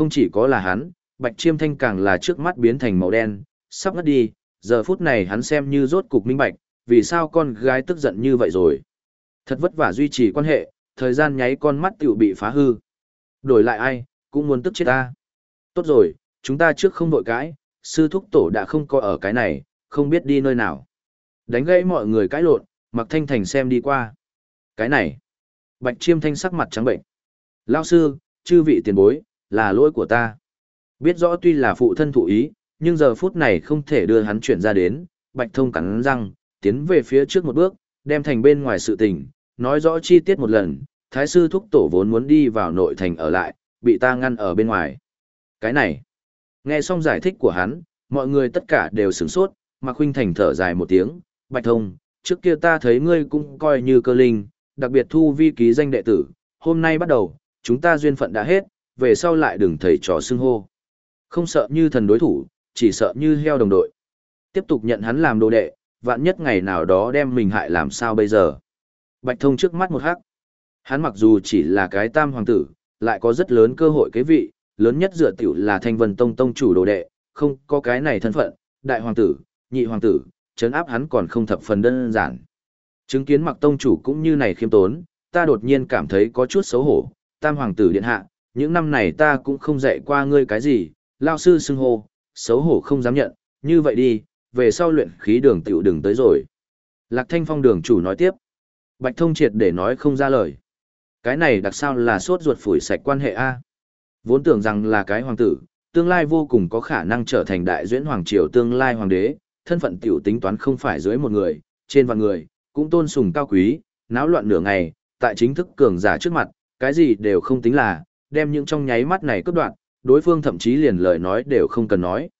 Không chỉ có là hắn, Bạch Chiêm Thanh càng là trước mắt biến thành màu đen, sắp ngất đi, giờ phút này hắn xem như rốt cục minh bạch, vì sao con gái tức giận như vậy rồi. Thật vất vả duy trì quan hệ, thời gian nháy con mắt tiểu bị phá hư. Đổi lại ai, cũng muốn tức chết ta. Tốt rồi, chúng ta trước không vội cãi, sư thúc tổ đã không có ở cái này, không biết đi nơi nào. Đánh gãy mọi người cãi lộn, mặc thanh thành xem đi qua. Cái này, bạch chiêm thanh sắc mặt trắng bệnh. Lao sư, chư vị tiền bối, là lỗi của ta. Biết rõ tuy là phụ thân thụ ý, nhưng giờ phút này không thể đưa hắn chuyển ra đến, bạch thông cắn răng, tiến về phía trước một bước, đem thành bên ngoài sự tình, nói rõ chi tiết một lần, thái sư thúc tổ vốn muốn đi vào nội thành ở lại, bị ta ngăn ở bên ngoài. Cái này, nghe xong giải thích của hắn, mọi người tất cả đều sửng sốt, mà khuynh thành thở dài một tiếng, bạch thông, trước kia ta thấy ngươi cũng coi như cơ linh, đặc biệt thu vi ký danh đệ tử, hôm nay bắt đầu, chúng ta duyên phận đã hết, về sau lại đừng thầy trò xưng hô. Không sợ như thần đối thủ, chỉ sợ như heo đồng đội. Tiếp tục nhận hắn làm đồ đệ, vạn nhất ngày nào đó đem mình hại làm sao bây giờ. Bạch thông trước mắt một hắc. Hắn mặc dù chỉ là cái tam hoàng tử, lại có rất lớn cơ hội kế vị, lớn nhất dựa tiểu là thanh vân tông tông chủ đồ đệ, không có cái này thân phận, đại hoàng tử, nhị hoàng tử, chấn áp hắn còn không thập phần đơn giản. Chứng kiến mặc tông chủ cũng như này khiêm tốn, ta đột nhiên cảm thấy có chút xấu hổ, tam hoàng tử điện hạ, những năm này ta cũng không dạy qua ngươi cái gì, lao sư xưng hô, xấu hổ không dám nhận, như vậy đi, về sau luyện khí đường tiểu đừng tới rồi. Lạc thanh phong đường chủ nói tiếp, bạch thông triệt để nói không ra lời. Cái này đặc sao là sốt ruột phủi sạch quan hệ A. Vốn tưởng rằng là cái hoàng tử, tương lai vô cùng có khả năng trở thành đại duyễn hoàng triều tương lai hoàng đế, thân phận tiểu tính toán không phải dưới một người, trên vạn người, cũng tôn sùng cao quý, náo loạn nửa ngày, tại chính thức cường giả trước mặt, cái gì đều không tính là, đem những trong nháy mắt này cướp đoạn, đối phương thậm chí liền lời nói đều không cần nói.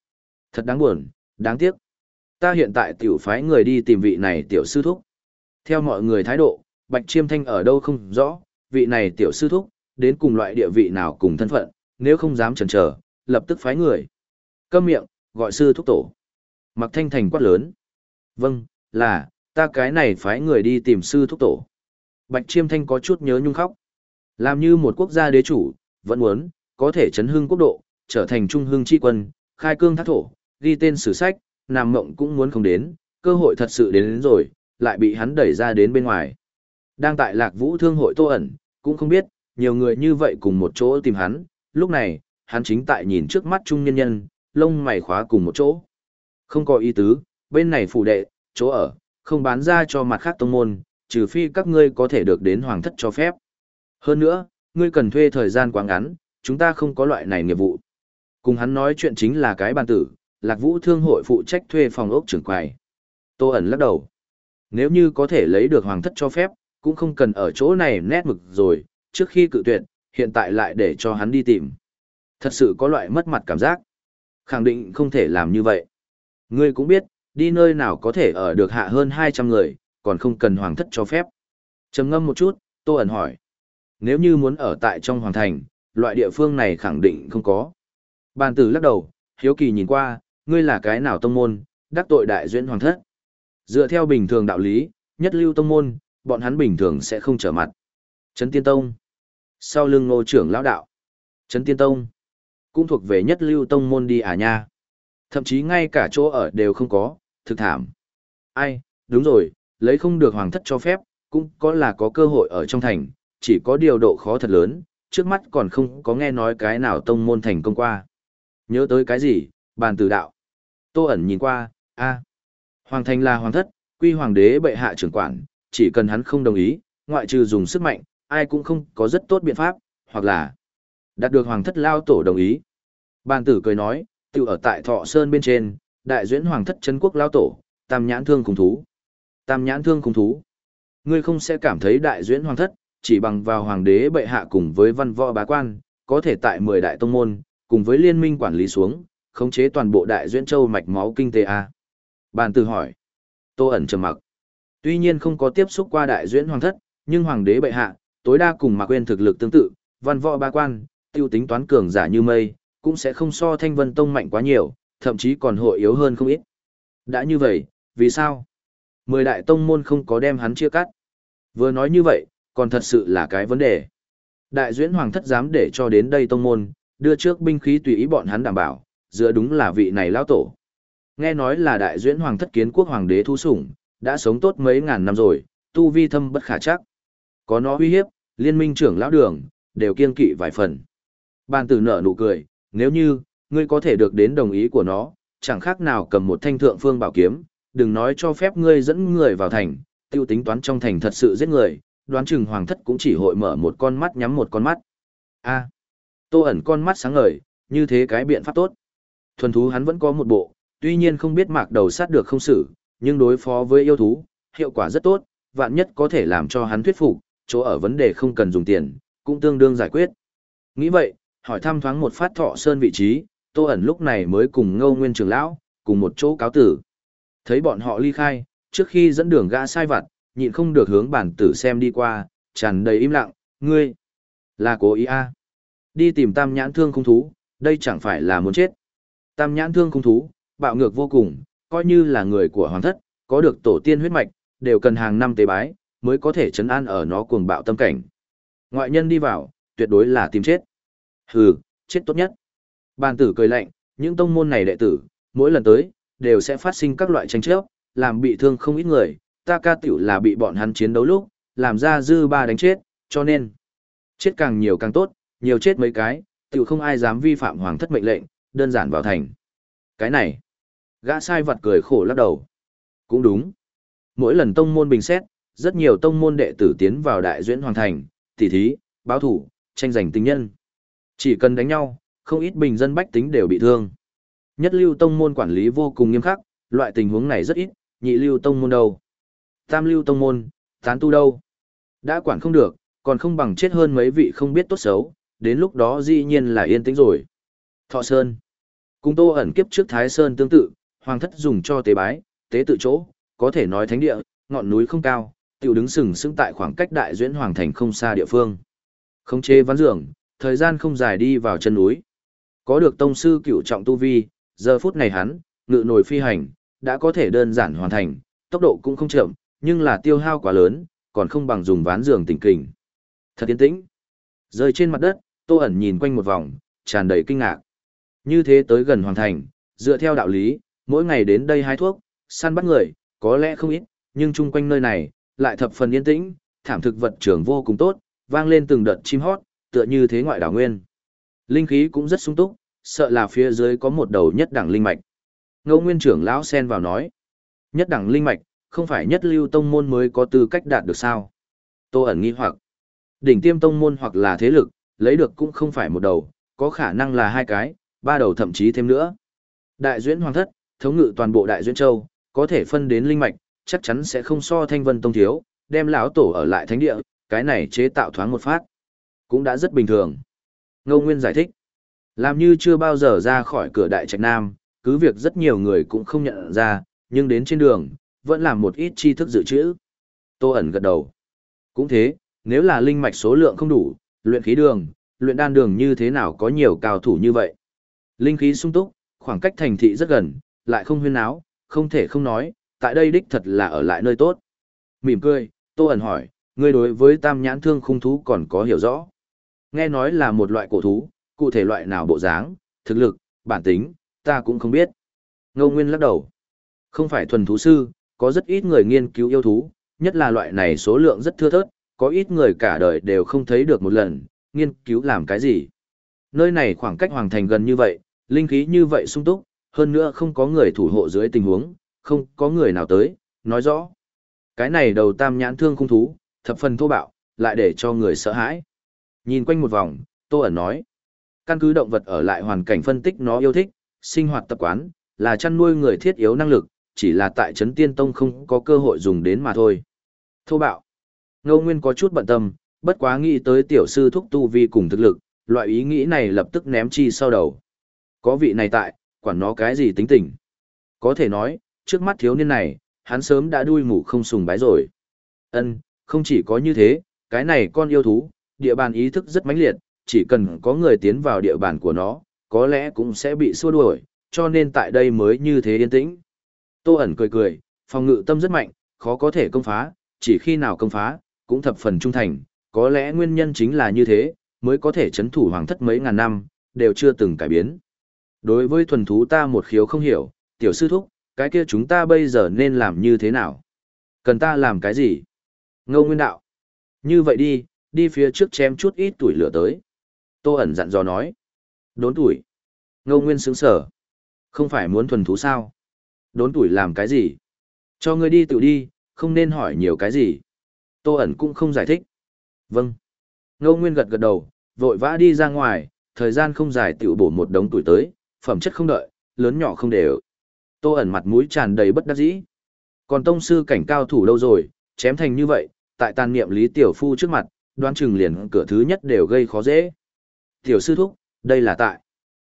Thật đáng buồn, đáng tiếc. Ta hiện tại tiểu phái người đi tìm vị này tiểu sư thúc. Theo mọi người thái độ, Bạch Chiêm Thanh ở đâu không rõ, vị này tiểu sư thúc, đến cùng loại địa vị nào cùng thân phận, nếu không dám chần chờ, lập tức phái người. Câm miệng, gọi sư thúc tổ. Mặc thanh thành quát lớn. Vâng, là, ta cái này phái người đi tìm sư thúc tổ. Bạch Chiêm Thanh có chút nhớ nhung khóc. Làm như một quốc gia đế chủ, vẫn muốn, có thể chấn hưng quốc độ, trở thành trung hưng chi quân, khai cương thác thổ, ghi tên sử sách, nam mộng cũng muốn không đến, cơ hội thật sự đến, đến rồi, lại bị hắn đẩy ra đến bên ngoài. Đang tại lạc vũ thương hội tô ẩn, cũng không biết, nhiều người như vậy cùng một chỗ tìm hắn, lúc này, hắn chính tại nhìn trước mắt trung nhân nhân, lông mày khóa cùng một chỗ. Không có ý tứ, bên này phủ đệ, chỗ ở, không bán ra cho mặt khác tông môn, trừ phi các ngươi có thể được đến hoàng thất cho phép. Hơn nữa, ngươi cần thuê thời gian quá ngắn, chúng ta không có loại này nghiệp vụ. Cùng hắn nói chuyện chính là cái bàn tử, Lạc Vũ Thương hội phụ trách thuê phòng ốc trưởng quầy. Tô ẩn lắc đầu. Nếu như có thể lấy được hoàng thất cho phép, cũng không cần ở chỗ này nét mực rồi, trước khi cự tuyệt, hiện tại lại để cho hắn đi tìm. Thật sự có loại mất mặt cảm giác. Khẳng định không thể làm như vậy. Ngươi cũng biết, đi nơi nào có thể ở được hạ hơn 200 người, còn không cần hoàng thất cho phép. trầm ngâm một chút, Tô ẩn hỏi. Nếu như muốn ở tại trong hoàng thành, loại địa phương này khẳng định không có. Bàn tử lắc đầu, hiếu kỳ nhìn qua, ngươi là cái nào tông môn, đắc tội đại duyên hoàng thất. Dựa theo bình thường đạo lý, nhất lưu tông môn, bọn hắn bình thường sẽ không trở mặt. Trấn Tiên Tông. Sau lưng ngô trưởng lão đạo. Trấn Tiên Tông. Cũng thuộc về nhất lưu tông môn đi à nha. Thậm chí ngay cả chỗ ở đều không có, thực thảm. Ai, đúng rồi, lấy không được hoàng thất cho phép, cũng có là có cơ hội ở trong thành, chỉ có điều độ khó thật lớn, trước mắt còn không có nghe nói cái nào tông môn thành công qua. Nhớ tới cái gì, bàn tử đạo. Tô ẩn nhìn qua, a Hoàng thành là hoàng thất, quy hoàng đế bệ hạ trưởng quản, chỉ cần hắn không đồng ý, ngoại trừ dùng sức mạnh, ai cũng không có rất tốt biện pháp, hoặc là đạt được hoàng thất lao tổ đồng ý. Bàn tử cười nói, tự ở tại thọ sơn bên trên, đại duyễn hoàng thất chân quốc lao tổ, tam nhãn thương cùng thú. Tam nhãn thương cùng thú. Ngươi không sẽ cảm thấy đại duyễn hoàng thất, chỉ bằng vào hoàng đế bệ hạ cùng với văn võ bá quan, có thể tại 10 đại tông môn, cùng với liên minh quản lý xuống, khống chế toàn bộ đại duyên châu mạch máu kinh tế A. Bàn tử hỏi. Tô ẩn trầm mặc. Tuy nhiên không có tiếp xúc qua đại duyên hoàng thất, nhưng hoàng đế bệ hạ, tối đa cùng Mạc Quyên thực lực tương tự, văn võ ba quan, tiêu tính toán cường giả như mây, cũng sẽ không so Thanh Vân Tông mạnh quá nhiều, thậm chí còn hội yếu hơn không ít. Đã như vậy, vì sao? Mười đại tông môn không có đem hắn chia cắt. Vừa nói như vậy, còn thật sự là cái vấn đề. Đại duyễn hoàng thất dám để cho đến đây tông môn, đưa trước binh khí tùy ý bọn hắn đảm bảo, dựa đúng là vị này lão tổ. Nghe nói là đại duyễn hoàng thất kiến quốc hoàng đế thu sủng, đã sống tốt mấy ngàn năm rồi, tu vi thâm bất khả chắc. Có nó uy hiếp, liên minh trưởng lão đường, đều kiên kỵ vài phần. Bàn tử nở nụ cười, nếu như, ngươi có thể được đến đồng ý của nó, chẳng khác nào cầm một thanh thượng phương bảo kiếm, đừng nói cho phép ngươi dẫn người vào thành, tiêu tính toán trong thành thật sự giết người, đoán chừng hoàng thất cũng chỉ hội mở một con mắt nhắm một con mắt. A, tô ẩn con mắt sáng ngời, như thế cái biện pháp tốt. Thuần thú hắn vẫn có một bộ, tuy nhiên không biết mạc đầu sát được không xử, nhưng đối phó với yêu thú, hiệu quả rất tốt, vạn nhất có thể làm cho hắn thuyết phục, chỗ ở vấn đề không cần dùng tiền, cũng tương đương giải quyết. Nghĩ vậy, hỏi thăm thoáng một phát thọ sơn vị trí, Tô ẩn lúc này mới cùng ngâu nguyên trưởng lão, cùng một chỗ cáo tử. Thấy bọn họ ly khai, trước khi dẫn đường gã sai vặt, nhịn không được hướng bản tử xem đi qua, tràn đầy im lặng, ngươi, là cố ý a à. Đi tìm tam nhãn thương không thú, đây chẳng phải là muốn chết. Tam nhãn thương không thú, bạo ngược vô cùng, coi như là người của hoàng thất, có được tổ tiên huyết mạch, đều cần hàng năm tế bái, mới có thể chấn an ở nó cuồng bạo tâm cảnh. Ngoại nhân đi vào, tuyệt đối là tìm chết. Hừ, chết tốt nhất. Bàn tử cười lạnh, những tông môn này đệ tử, mỗi lần tới, đều sẽ phát sinh các loại tranh chấp, làm bị thương không ít người, ta ca tiểu là bị bọn hắn chiến đấu lúc, làm ra dư ba đánh chết, cho nên, chết càng nhiều càng tốt, nhiều chết mấy cái, tiểu không ai dám vi phạm hoàng thất mệnh lệnh, đơn giản vào thành. Cái này, gã sai vật cười khổ lắc đầu. Cũng đúng. Mỗi lần tông môn bình xét, rất nhiều tông môn đệ tử tiến vào đại duyễn hoàng thành, tỉ thí, báo thủ, tranh giành tình nhân. Chỉ cần đánh nhau, không ít bình dân bách tính đều bị thương. Nhất lưu tông môn quản lý vô cùng nghiêm khắc, loại tình huống này rất ít, nhị lưu tông môn đâu. Tam lưu tông môn, tán tu đâu. Đã quản không được, còn không bằng chết hơn mấy vị không biết tốt xấu, đến lúc đó dĩ nhiên là yên tĩnh rồi. Thọ Sơn. Cùng tô ẩn kiếp trước Thái Sơn tương tự, hoàng thất dùng cho tế bái, tế tự chỗ, có thể nói thánh địa, ngọn núi không cao, tiểu đứng sừng sững tại khoảng cách đại duyễn hoàng thành không xa địa phương. Không chế ván dưỡng, thời gian không dài đi vào chân núi. Có được tông sư cửu trọng tu vi, giờ phút này hắn, ngự nổi phi hành, đã có thể đơn giản hoàn thành, tốc độ cũng không chậm, nhưng là tiêu hao quá lớn, còn không bằng dùng ván giường tỉnh kình. Thật yên tĩnh. Rơi trên mặt đất, Tô ẩn nhìn quanh một vòng, tràn đầy kinh ngạc. Như thế tới gần hoàn thành, dựa theo đạo lý, mỗi ngày đến đây hái thuốc, săn bắt người, có lẽ không ít, nhưng chung quanh nơi này, lại thập phần yên tĩnh, thảm thực vật trưởng vô cùng tốt, vang lên từng đợt chim hót, tựa như thế ngoại đảo nguyên. Linh khí cũng rất sung túc, sợ là phía dưới có một đầu nhất đẳng linh mạch. Ngô Nguyên trưởng lão xen vào nói, nhất đẳng linh mạch, không phải nhất lưu tông môn mới có tư cách đạt được sao? Tô ẩn nghi hoặc, đỉnh tiêm tông môn hoặc là thế lực, lấy được cũng không phải một đầu, có khả năng là hai cái, ba đầu thậm chí thêm nữa. Đại duyễn hoàng thất, thống ngự toàn bộ đại duyễn châu, có thể phân đến linh mạch, chắc chắn sẽ không so thanh vân tông thiếu, đem lão tổ ở lại thánh địa, cái này chế tạo thoáng một phát. Cũng đã rất bình thường. Ngô Nguyên giải thích. Làm như chưa bao giờ ra khỏi cửa đại trạch nam, cứ việc rất nhiều người cũng không nhận ra, nhưng đến trên đường, vẫn làm một ít tri thức dự trữ. Tô ẩn gật đầu. Cũng thế, nếu là linh mạch số lượng không đủ, luyện khí đường, luyện đan đường như thế nào có nhiều cao thủ như vậy. Linh khí sung túc, khoảng cách thành thị rất gần, lại không huyên áo, không thể không nói, tại đây đích thật là ở lại nơi tốt. Mỉm cười, Tô ẩn hỏi, ngươi đối với tam nhãn thương khung thú còn có hiểu rõ. Nghe nói là một loại cổ thú, cụ thể loại nào bộ dáng, thực lực, bản tính, ta cũng không biết. Ngô Nguyên lắc đầu. Không phải thuần thú sư, có rất ít người nghiên cứu yêu thú, nhất là loại này số lượng rất thưa thớt, có ít người cả đời đều không thấy được một lần, nghiên cứu làm cái gì. Nơi này khoảng cách hoàng thành gần như vậy, linh khí như vậy sung túc, hơn nữa không có người thủ hộ dưới tình huống, không có người nào tới, nói rõ. Cái này đầu tam nhãn thương không thú, thập phần thô bạo, lại để cho người sợ hãi. Nhìn quanh một vòng, Tô ẩn nói. Căn cứ động vật ở lại hoàn cảnh phân tích nó yêu thích, sinh hoạt tập quán, là chăn nuôi người thiết yếu năng lực, chỉ là tại Trấn Tiên Tông không có cơ hội dùng đến mà thôi. Thô bạo. Ngô Nguyên có chút bận tâm, bất quá nghĩ tới tiểu sư thúc tu vi cùng thực lực, loại ý nghĩ này lập tức ném chi sau đầu. Có vị này tại, quản nó cái gì tính tình. Có thể nói, trước mắt thiếu niên này, hắn sớm đã đuôi ngủ không sùng bái rồi. Ân, không chỉ có như thế, cái này con yêu thú, địa bàn ý thức rất mãnh liệt, chỉ cần có người tiến vào địa bàn của nó, có lẽ cũng sẽ bị xua đuổi, cho nên tại đây mới như thế yên tĩnh. Tô ẩn cười cười, phòng ngự tâm rất mạnh, khó có thể công phá, chỉ khi nào công phá, cũng thập phần trung thành, có lẽ nguyên nhân chính là như thế, mới có thể chấn thủ hoàng thất mấy ngàn năm, đều chưa từng cải biến. Đối với thuần thú ta một khiếu không hiểu, tiểu sư thúc, cái kia chúng ta bây giờ nên làm như thế nào? Cần ta làm cái gì? Ngô Nguyên đạo. Như vậy đi, đi phía trước chém chút ít tuổi lửa tới. Tô ẩn dặn dò nói. Đốn tuổi. Ngô Nguyên sững sở. Không phải muốn thuần thú sao? Đốn tuổi làm cái gì? Cho ngươi đi tự đi, không nên hỏi nhiều cái gì. Tô ẩn cũng không giải thích. Vâng. Ngô Nguyên gật gật đầu, vội vã đi ra ngoài, thời gian không dài tiểu bổ một đống tuổi tới, phẩm chất không đợi, lớn nhỏ không đều. Tô ẩn mặt mũi tràn đầy bất đắc dĩ. Còn tông sư cảnh cao thủ đâu rồi, chém thành như vậy, tại tàn niệm Lý Tiểu Phu trước mặt, đoán chừng liền cửa thứ nhất đều gây khó dễ. Tiểu sư thúc, đây là tại.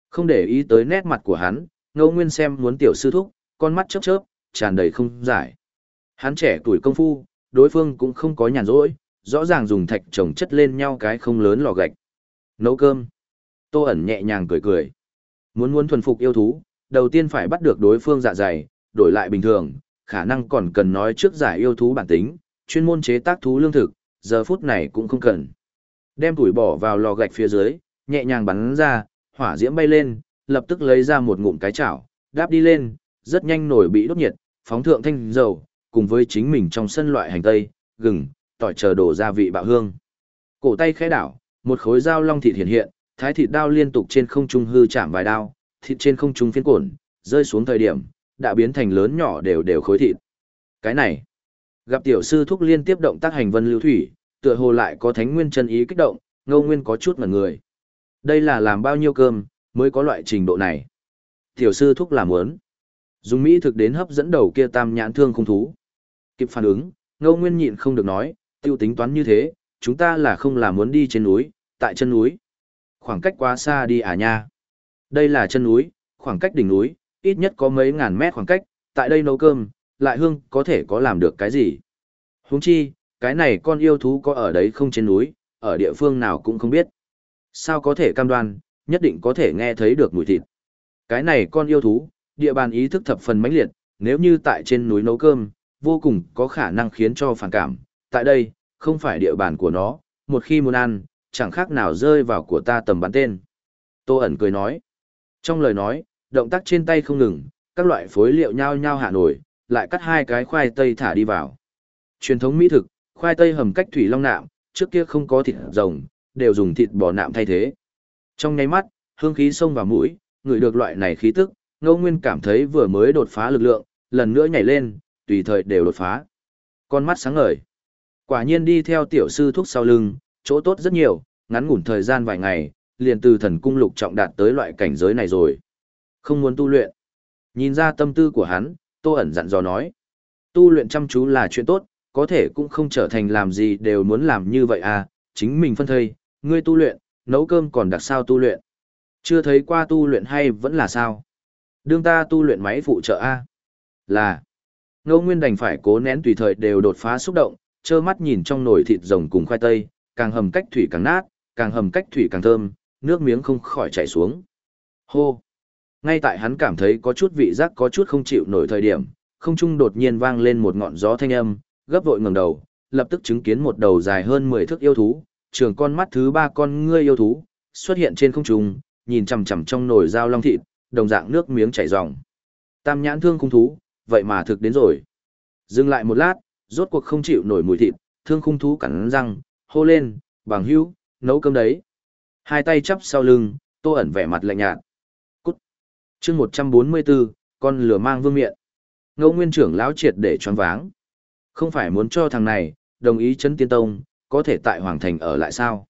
Không để ý tới nét mặt của hắn, ngô nguyên xem muốn tiểu sư thúc, con mắt chớp chớp, tràn đầy không giải. Hắn trẻ tuổi công phu, đối phương cũng không có nhàn rỗi, rõ ràng dùng thạch trồng chất lên nhau cái không lớn lò gạch. Nấu cơm. Tô ẩn nhẹ nhàng cười cười. Muốn muốn thuần phục yêu thú, đầu tiên phải bắt được đối phương dạ dày, đổi lại bình thường, khả năng còn cần nói trước giải yêu thú bản tính, chuyên môn chế tác thú lương thực, giờ phút này cũng không cần. Đem tuổi bỏ vào lò gạch phía dưới, nhẹ nhàng bắn ra, hỏa diễm bay lên, lập tức lấy ra một ngụm cái chảo, đáp đi lên, rất nhanh nổi bị đốt nhiệt, phóng thượng thanh dầu, cùng với chính mình trong sân loại hành tây, gừng, tỏi chờ đổ gia vị bạo hương. Cổ tay khẽ đảo, một khối dao long thịt hiện hiện, thái thịt đao liên tục trên không trung hư chạm vài đao, thịt trên không trung phiến cuộn rơi xuống thời điểm, đã biến thành lớn nhỏ đều đều khối thịt. Cái này, gặp tiểu sư thúc liên tiếp động tác hành vân lưu thủy, tựa hồ lại có thánh nguyên chân ý kích động, ngâu nguyên có chút mà người. Đây là làm bao nhiêu cơm, mới có loại trình độ này. Tiểu sư thúc làm muốn. Dùng mỹ thực đến hấp dẫn đầu kia tam nhãn thương không thú. Kịp phản ứng, Ngô nguyên nhịn không được nói, tiêu tính toán như thế, chúng ta là không là muốn đi trên núi, tại chân núi. Khoảng cách quá xa đi à nha. Đây là chân núi, khoảng cách đỉnh núi, ít nhất có mấy ngàn mét khoảng cách, tại đây nấu cơm, lại hương có thể có làm được cái gì. Huống chi, cái này con yêu thú có ở đấy không trên núi, ở địa phương nào cũng không biết. Sao có thể cam đoan, nhất định có thể nghe thấy được mùi thịt. Cái này con yêu thú, địa bàn ý thức thập phần mãnh liệt, nếu như tại trên núi nấu cơm, vô cùng có khả năng khiến cho phản cảm. Tại đây, không phải địa bàn của nó, một khi muốn ăn, chẳng khác nào rơi vào của ta tầm bắn tên. Tô ẩn cười nói. Trong lời nói, động tác trên tay không ngừng, các loại phối liệu nhau nhau hạ nổi, lại cắt hai cái khoai tây thả đi vào. Truyền thống mỹ thực, khoai tây hầm cách thủy long nạm, trước kia không có thịt rồng, đều dùng thịt bò nạm thay thế. Trong nháy mắt, hương khí xông vào mũi, người được loại này khí tức, Ngô Nguyên cảm thấy vừa mới đột phá lực lượng, lần nữa nhảy lên, tùy thời đều đột phá. Con mắt sáng ngời. Quả nhiên đi theo tiểu sư thúc sau lưng, chỗ tốt rất nhiều, ngắn ngủn thời gian vài ngày, liền từ thần cung lục trọng đạt tới loại cảnh giới này rồi. Không muốn tu luyện. Nhìn ra tâm tư của hắn, Tô ẩn dặn dò nói. Tu luyện chăm chú là chuyện tốt, có thể cũng không trở thành làm gì đều muốn làm như vậy à, chính mình phân thây, ngươi tu luyện, nấu cơm còn đặc sao tu luyện. Chưa thấy qua tu luyện hay vẫn là sao? Đương ta tu luyện máy phụ trợ A. Là. Ngô Nguyên đành phải cố nén tùy thời đều đột phá xúc động, trơ mắt nhìn trong nồi thịt rồng cùng khoai tây, càng hầm cách thủy càng nát, càng hầm cách thủy càng thơm, nước miếng không khỏi chảy xuống. Hô! Ngay tại hắn cảm thấy có chút vị giác có chút không chịu nổi thời điểm, không trung đột nhiên vang lên một ngọn gió thanh âm, gấp vội ngẩng đầu, lập tức chứng kiến một đầu dài hơn 10 thước yêu thú, trường con mắt thứ ba con ngươi yêu thú, xuất hiện trên không trung, nhìn chằm chằm trong nồi dao long thịt, đồng dạng nước miếng chảy ròng. Tam nhãn thương khung thú, vậy mà thực đến rồi. Dừng lại một lát, rốt cuộc không chịu nổi mùi thịt, thương khung thú cắn răng, hô lên, bằng hữu, nấu cơm đấy. Hai tay chắp sau lưng, tô ẩn vẻ mặt lạnh nhạt. Cút. chương 144, con lửa mang vương miện. Ngô nguyên trưởng lão triệt để choáng váng. Không phải muốn cho thằng này, đồng ý chấn tiên tông, có thể tại Hoàng Thành ở lại sao?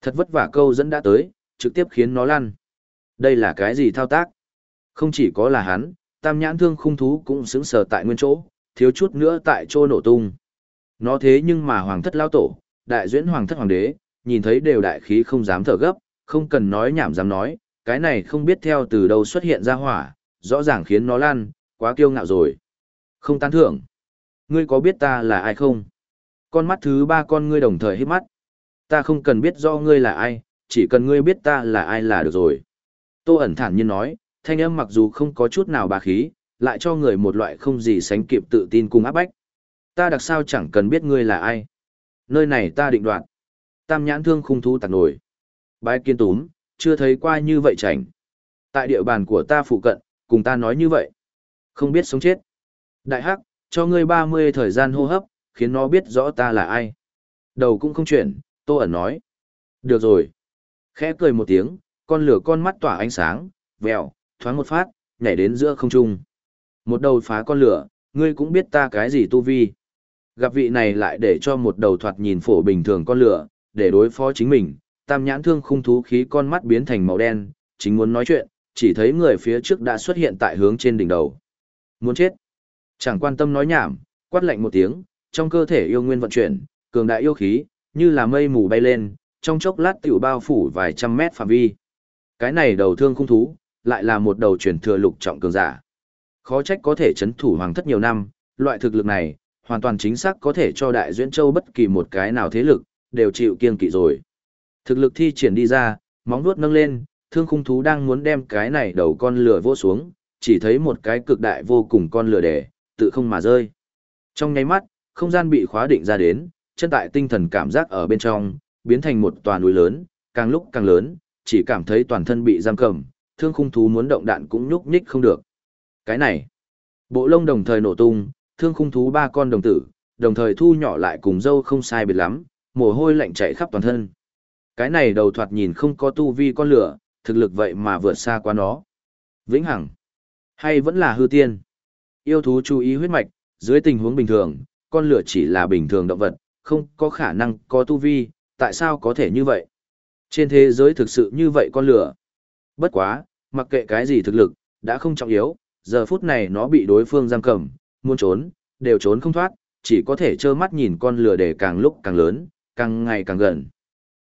Thật vất vả câu dẫn đã tới, trực tiếp khiến nó lăn. Đây là cái gì thao tác? Không chỉ có là hắn, tam nhãn thương khung thú cũng xứng sờ tại nguyên chỗ, thiếu chút nữa tại chỗ nổ tung. Nó thế nhưng mà hoàng thất lao tổ, đại duyễn hoàng thất hoàng đế, nhìn thấy đều đại khí không dám thở gấp, không cần nói nhảm dám nói, cái này không biết theo từ đâu xuất hiện ra hỏa, rõ ràng khiến nó lan, quá kiêu ngạo rồi. Không tán thưởng. Ngươi có biết ta là ai không? Con mắt thứ ba con ngươi đồng thời hít mắt. Ta không cần biết do ngươi là ai, chỉ cần ngươi biết ta là ai là được rồi. Tô ẩn thản nhiên nói, thanh âm mặc dù không có chút nào bà khí, lại cho người một loại không gì sánh kịp tự tin cùng áp bách. Ta đặc sao chẳng cần biết ngươi là ai. Nơi này ta định đoạt. Tam nhãn thương khung thú tạc nổi. Bái kiên túm, chưa thấy qua như vậy chảnh. Tại địa bàn của ta phụ cận, cùng ta nói như vậy. Không biết sống chết. Đại hắc, cho ngươi 30 thời gian hô hấp, khiến nó biết rõ ta là ai. Đầu cũng không chuyển, Tô ẩn nói. Được rồi. Khẽ cười một tiếng, con lửa con mắt tỏa ánh sáng, vèo, thoáng một phát, nhảy đến giữa không trung. Một đầu phá con lửa, ngươi cũng biết ta cái gì tu vi. Gặp vị này lại để cho một đầu thoạt nhìn phổ bình thường con lửa, để đối phó chính mình, tam nhãn thương khung thú khí con mắt biến thành màu đen, chính muốn nói chuyện, chỉ thấy người phía trước đã xuất hiện tại hướng trên đỉnh đầu. Muốn chết. Chẳng quan tâm nói nhảm, quát lạnh một tiếng, trong cơ thể yêu nguyên vận chuyển, cường đại yêu khí, như là mây mù bay lên, trong chốc lát tiểu bao phủ vài trăm mét phạm vi. Cái này đầu thương khung thú, lại là một đầu truyền thừa lục trọng cường giả. Khó trách có thể chấn thủ hoàng thất nhiều năm, loại thực lực này, hoàn toàn chính xác có thể cho đại duyên châu bất kỳ một cái nào thế lực, đều chịu kiên kỵ rồi. Thực lực thi triển đi ra, móng vuốt nâng lên, thương khung thú đang muốn đem cái này đầu con lửa vô xuống, chỉ thấy một cái cực đại vô cùng con lửa để, tự không mà rơi. Trong nháy mắt, không gian bị khóa định ra đến, chân tại tinh thần cảm giác ở bên trong, biến thành một tòa núi lớn, càng lúc càng lớn, chỉ cảm thấy toàn thân bị giam cầm, thương khung thú muốn động đạn cũng nhúc nhích không được. Cái này, bộ lông đồng thời nổ tung, thương khung thú ba con đồng tử, đồng thời thu nhỏ lại cùng dâu không sai biệt lắm, mồ hôi lạnh chảy khắp toàn thân. Cái này đầu thoạt nhìn không có tu vi con lửa, thực lực vậy mà vượt xa qua nó. Vĩnh hằng, hay vẫn là hư tiên. Yêu thú chú ý huyết mạch, dưới tình huống bình thường, con lửa chỉ là bình thường động vật, không có khả năng có tu vi, tại sao có thể như vậy? Trên thế giới thực sự như vậy con lửa. Bất quá, mặc kệ cái gì thực lực, đã không trọng yếu, giờ phút này nó bị đối phương giam cầm, muốn trốn, đều trốn không thoát, chỉ có thể trơ mắt nhìn con lửa để càng lúc càng lớn, càng ngày càng gần.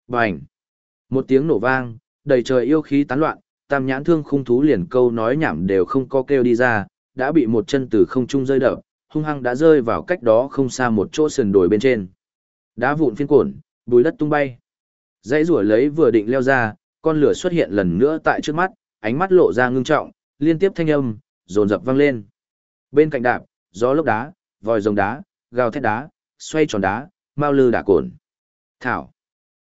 Bành! Một tiếng nổ vang, đầy trời yêu khí tán loạn, tam nhãn thương khung thú liền câu nói nhảm đều không có kêu đi ra, đã bị một chân từ không trung rơi đập, hung hăng đã rơi vào cách đó không xa một chỗ sườn đồi bên trên. Đá vụn phiên cổn, bùi đất tung bay. Dãy rủa lấy vừa định leo ra, con lửa xuất hiện lần nữa tại trước mắt, ánh mắt lộ ra ngưng trọng, liên tiếp thanh âm, dồn dập vang lên. Bên cạnh đạp, gió lốc đá, vòi rồng đá, gào thét đá, xoay tròn đá, mau lư đả cồn. Thảo,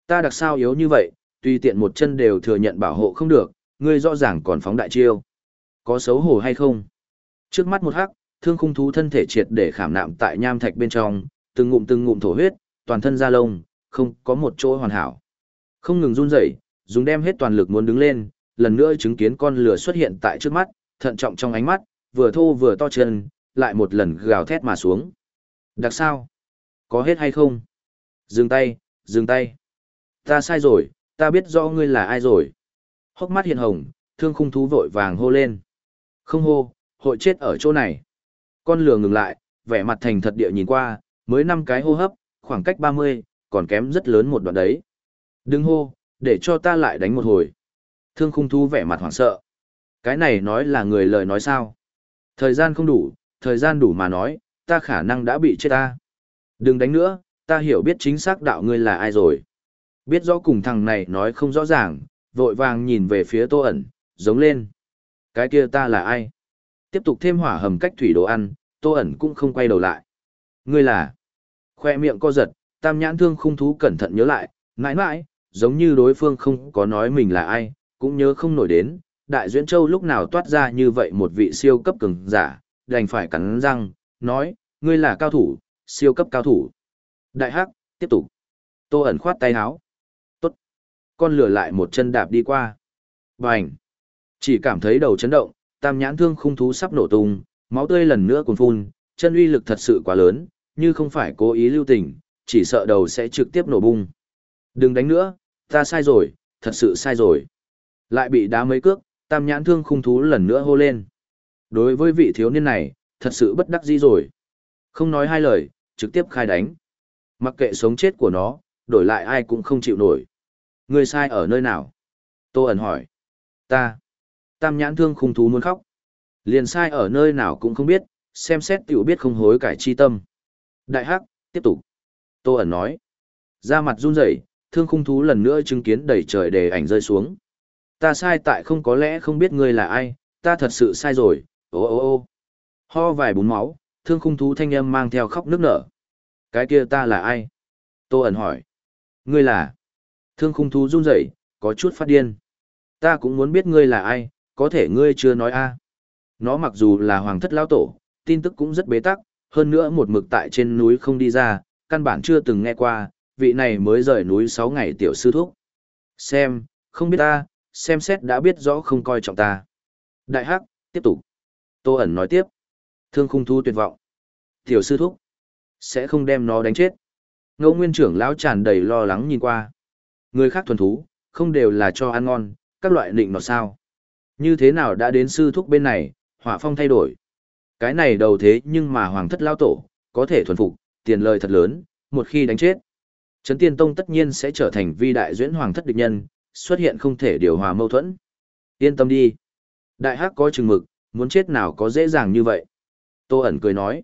ta đặc sao yếu như vậy, tùy tiện một chân đều thừa nhận bảo hộ không được, ngươi rõ ràng còn phóng đại chiêu. Có xấu hổ hay không? Trước mắt một hắc, thương khung thú thân thể triệt để khảm nạm tại nham thạch bên trong, từng ngụm từng ngụm thổ huyết, toàn thân da lông, không có một chỗ hoàn hảo. Không ngừng run rẩy, dùng đem hết toàn lực muốn đứng lên, lần nữa chứng kiến con lửa xuất hiện tại trước mắt, thận trọng trong ánh mắt, vừa thô vừa to chân, lại một lần gào thét mà xuống. Đặc sao? Có hết hay không? Dừng tay, dừng tay. Ta sai rồi, ta biết rõ ngươi là ai rồi. Hốc mắt hiện hồng, thương khung thú vội vàng hô lên. Không hô, hội chết ở chỗ này. Con lừa ngừng lại, vẻ mặt thành thật địa nhìn qua, mới năm cái hô hấp, khoảng cách 30, còn kém rất lớn một đoạn đấy. Đừng hô, để cho ta lại đánh một hồi. Thương khung thú vẻ mặt hoảng sợ. Cái này nói là người lời nói sao? Thời gian không đủ, thời gian đủ mà nói, ta khả năng đã bị chết ta. Đừng đánh nữa, ta hiểu biết chính xác đạo ngươi là ai rồi. Biết rõ cùng thằng này nói không rõ ràng, vội vàng nhìn về phía tô ẩn, giống lên. Cái kia ta là ai? Tiếp tục thêm hỏa hầm cách thủy đồ ăn, tô ẩn cũng không quay đầu lại. Ngươi là? Khoe miệng co giật, tam nhãn thương khung thú cẩn thận nhớ lại, mãi mãi, giống như đối phương không có nói mình là ai, cũng nhớ không nổi đến, Đại Duyễn Châu lúc nào toát ra như vậy một vị siêu cấp cường giả, đành phải cắn răng, nói, ngươi là cao thủ, siêu cấp cao thủ. Đại Hắc, tiếp tục. Tô ẩn khoát tay áo. Tốt. Con lửa lại một chân đạp đi qua. Bành. Chỉ cảm thấy đầu chấn động, tam nhãn thương khung thú sắp nổ tung, máu tươi lần nữa cuồn phun, chân uy lực thật sự quá lớn, như không phải cố ý lưu tình, chỉ sợ đầu sẽ trực tiếp nổ bung. Đừng đánh nữa, ta sai rồi, thật sự sai rồi. Lại bị đá mấy cước, tam nhãn thương khung thú lần nữa hô lên. Đối với vị thiếu niên này, thật sự bất đắc dĩ rồi. Không nói hai lời, trực tiếp khai đánh. Mặc kệ sống chết của nó, đổi lại ai cũng không chịu nổi. Người sai ở nơi nào? Tô ẩn hỏi. Ta. Tam nhãn thương khung thú muốn khóc. Liền sai ở nơi nào cũng không biết, xem xét tiểu biết không hối cải chi tâm. Đại hắc, tiếp tục. Tô ẩn nói. Ra mặt run rẩy, thương khung thú lần nữa chứng kiến đầy trời đề ảnh rơi xuống. Ta sai tại không có lẽ không biết ngươi là ai, ta thật sự sai rồi, ô ô ô. Ho vài bún máu, thương khung thú thanh âm mang theo khóc nước nở. Cái kia ta là ai? Tô ẩn hỏi. Ngươi là? Thương khung thú run rẩy, có chút phát điên. Ta cũng muốn biết ngươi là ai, có thể ngươi chưa nói a. Nó mặc dù là hoàng thất lao tổ, tin tức cũng rất bế tắc, hơn nữa một mực tại trên núi không đi ra, căn bản chưa từng nghe qua, vị này mới rời núi 6 ngày tiểu sư thúc. Xem, không biết ta, xem xét đã biết rõ không coi trọng ta. Đại hắc, tiếp tục. Tô ẩn nói tiếp. Thương khung thu tuyệt vọng. Tiểu sư thúc, sẽ không đem nó đánh chết. Ngô nguyên trưởng lão tràn đầy lo lắng nhìn qua. Người khác thuần thú, không đều là cho ăn ngon, các loại định nọ sao. Như thế nào đã đến sư thúc bên này, hỏa phong thay đổi. Cái này đầu thế nhưng mà hoàng thất lao tổ, có thể thuần phục, tiền lời thật lớn, một khi đánh chết. Trấn Tiên Tông tất nhiên sẽ trở thành vi đại duyễn hoàng thất địch nhân, xuất hiện không thể điều hòa mâu thuẫn. Yên tâm đi. Đại hắc có chừng mực, muốn chết nào có dễ dàng như vậy. Tô ẩn cười nói.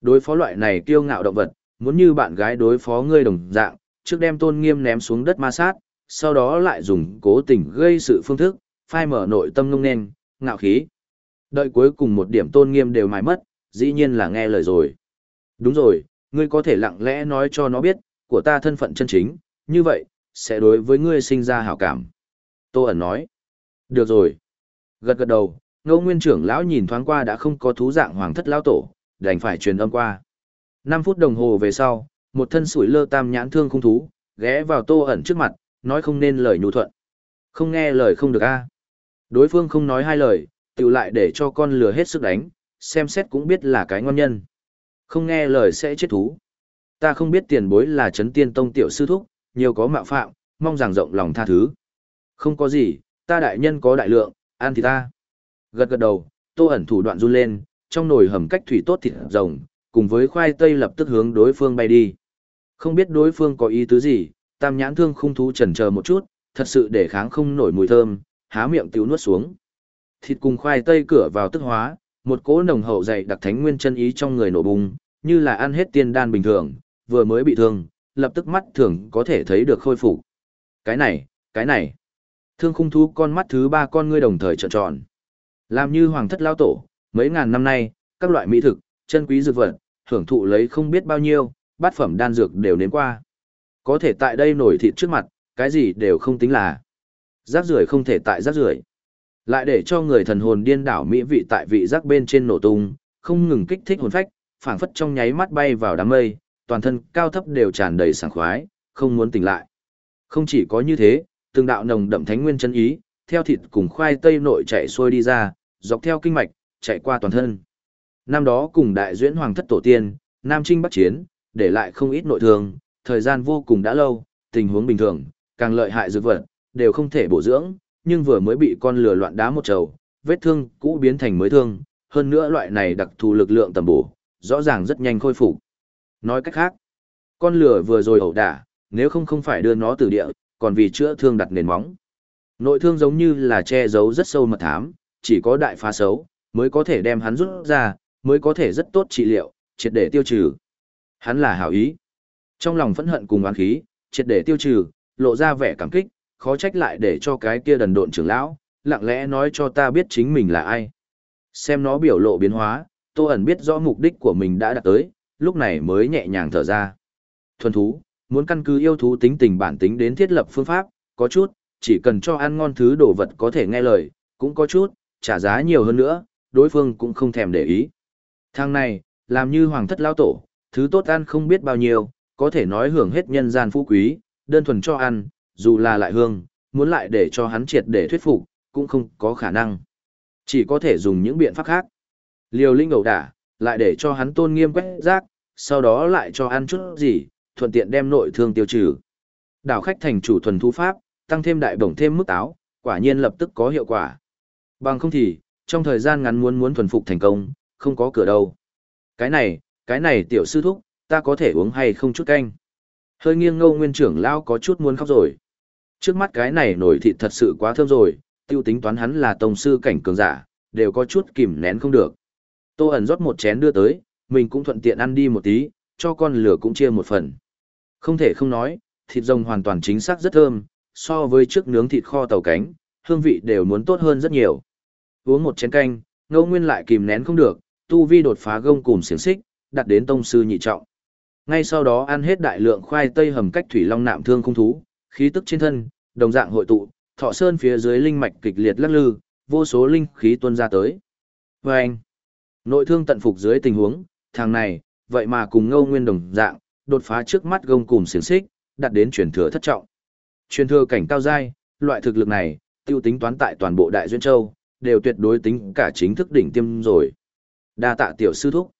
Đối phó loại này kiêu ngạo động vật, muốn như bạn gái đối phó ngươi đồng dạng, trước đem tôn nghiêm ném xuống đất ma sát, sau đó lại dùng cố tình gây sự phương thức, phai mở nội tâm ngông nên, ngạo khí. Đợi cuối cùng một điểm tôn nghiêm đều mài mất, dĩ nhiên là nghe lời rồi. Đúng rồi, ngươi có thể lặng lẽ nói cho nó biết, của ta thân phận chân chính, như vậy, sẽ đối với ngươi sinh ra hảo cảm. Tô ẩn nói. Được rồi. Gật gật đầu, ngô nguyên trưởng lão nhìn thoáng qua đã không có thú dạng hoàng thất lão tổ, đành phải truyền âm qua. 5 phút đồng hồ về sau, một thân sủi lơ tam nhãn thương không thú, ghé vào tô ẩn trước mặt, nói không nên lời nhu thuận. Không nghe lời không được a Đối phương không nói hai lời, tự lại để cho con lừa hết sức đánh, xem xét cũng biết là cái ngon nhân. Không nghe lời sẽ chết thú. Ta không biết tiền bối là chấn tiên tông tiểu sư thúc, nhiều có mạo phạm, mong rằng rộng lòng tha thứ. Không có gì, ta đại nhân có đại lượng, ăn thì ta. Gật gật đầu, tô ẩn thủ đoạn run lên, trong nồi hầm cách thủy tốt thịt rồng, cùng với khoai tây lập tức hướng đối phương bay đi. Không biết đối phương có ý tứ gì, tam nhãn thương khung thú chần chờ một chút, thật sự để kháng không nổi mùi thơm, há miệng tiêu nuốt xuống. Thịt cùng khoai tây cửa vào tức hóa, một cỗ nồng hậu dày đặc thánh nguyên chân ý trong người nổ bùng, như là ăn hết tiên đan bình thường, vừa mới bị thương, lập tức mắt thường có thể thấy được khôi phục. Cái này, cái này. Thương khung thú con mắt thứ ba con ngươi đồng thời trợn tròn. Làm như hoàng thất lao tổ, mấy ngàn năm nay, các loại mỹ thực, chân quý dược vật, hưởng thụ lấy không biết bao nhiêu, bát phẩm đan dược đều nếm qua. Có thể tại đây nổi thịt trước mặt, cái gì đều không tính là. Rác rưởi không thể tại rác rưởi. Lại để cho người thần hồn điên đảo mỹ vị tại vị giác bên trên nổ tung, không ngừng kích thích hồn phách, phảng phất trong nháy mắt bay vào đám mây, toàn thân cao thấp đều tràn đầy sảng khoái, không muốn tỉnh lại. Không chỉ có như thế, từng đạo nồng đậm thánh nguyên chân ý, theo thịt cùng khoai tây nội chạy xuôi đi ra, dọc theo kinh mạch, chạy qua toàn thân. Năm đó cùng đại duyễn hoàng thất tổ tiên, Nam Trinh Bắc Chiến, để lại không ít nội thương, thời gian vô cùng đã lâu, tình huống bình thường, càng lợi hại dược vật, đều không thể bổ dưỡng, nhưng vừa mới bị con lừa loạn đá một trầu, vết thương cũ biến thành mới thương, hơn nữa loại này đặc thù lực lượng tầm bổ, rõ ràng rất nhanh khôi phục. Nói cách khác, con lửa vừa rồi ẩu đả, nếu không không phải đưa nó từ địa, còn vì chữa thương đặt nền móng. Nội thương giống như là che giấu rất sâu mật thám, chỉ có đại phá xấu, mới có thể đem hắn rút ra, mới có thể rất tốt trị liệu, triệt để tiêu trừ. Hắn là hảo ý. Trong lòng phẫn hận cùng oán khí, triệt để tiêu trừ, lộ ra vẻ cảm kích, khó trách lại để cho cái kia đần độn trưởng lão, lặng lẽ nói cho ta biết chính mình là ai. Xem nó biểu lộ biến hóa, Tô ẩn biết rõ mục đích của mình đã đạt tới, lúc này mới nhẹ nhàng thở ra. Thuần thú, muốn căn cứ yêu thú tính tình bản tính đến thiết lập phương pháp, có chút, chỉ cần cho ăn ngon thứ đồ vật có thể nghe lời, cũng có chút, trả giá nhiều hơn nữa, đối phương cũng không thèm để ý. Thằng này, làm như hoàng thất lao tổ, thứ tốt ăn không biết bao nhiêu, có thể nói hưởng hết nhân gian phú quý, đơn thuần cho ăn, dù là lại hương, muốn lại để cho hắn triệt để thuyết phục, cũng không có khả năng. Chỉ có thể dùng những biện pháp khác. Liều linh ẩu đả, lại để cho hắn tôn nghiêm quét rác, sau đó lại cho ăn chút gì, thuận tiện đem nội thương tiêu trừ. Đảo khách thành chủ thuần thu pháp, tăng thêm đại bổng thêm mức táo, quả nhiên lập tức có hiệu quả. Bằng không thì, trong thời gian ngắn muốn muốn thuần phục thành công, không có cửa đâu. Cái này, cái này tiểu sư thúc, ta có thể uống hay không chút canh. Hơi nghiêng ngâu nguyên trưởng lao có chút muốn khóc rồi. Trước mắt cái này nổi thịt thật sự quá thơm rồi, tiêu tính toán hắn là tông sư cảnh cường giả, đều có chút kìm nén không được. Tô ẩn rót một chén đưa tới, mình cũng thuận tiện ăn đi một tí, cho con lửa cũng chia một phần. Không thể không nói, thịt rồng hoàn toàn chính xác rất thơm, so với trước nướng thịt kho tàu cánh, hương vị đều muốn tốt hơn rất nhiều. Uống một chén canh, Ngô nguyên lại kìm nén không được, tu vi đột phá gông cùng xiềng xích, đặt đến tông sư nhị trọng. Ngay sau đó ăn hết đại lượng khoai tây hầm cách thủy long nạm thương không thú, khí tức trên thân, đồng dạng hội tụ, thọ sơn phía dưới linh mạch kịch liệt lắc lư, vô số linh khí tuôn ra tới. Và anh, nội thương tận phục dưới tình huống, thằng này, vậy mà cùng ngâu nguyên đồng dạng, đột phá trước mắt gông cùng xiềng xích, đặt đến truyền thừa thất trọng. Truyền thừa cảnh cao giai, loại thực lực này, tiêu tính toán tại toàn bộ Đại Duyên Châu, đều tuyệt đối tính cả chính thức đỉnh tiêm rồi. Đa tạ tiểu sư thúc.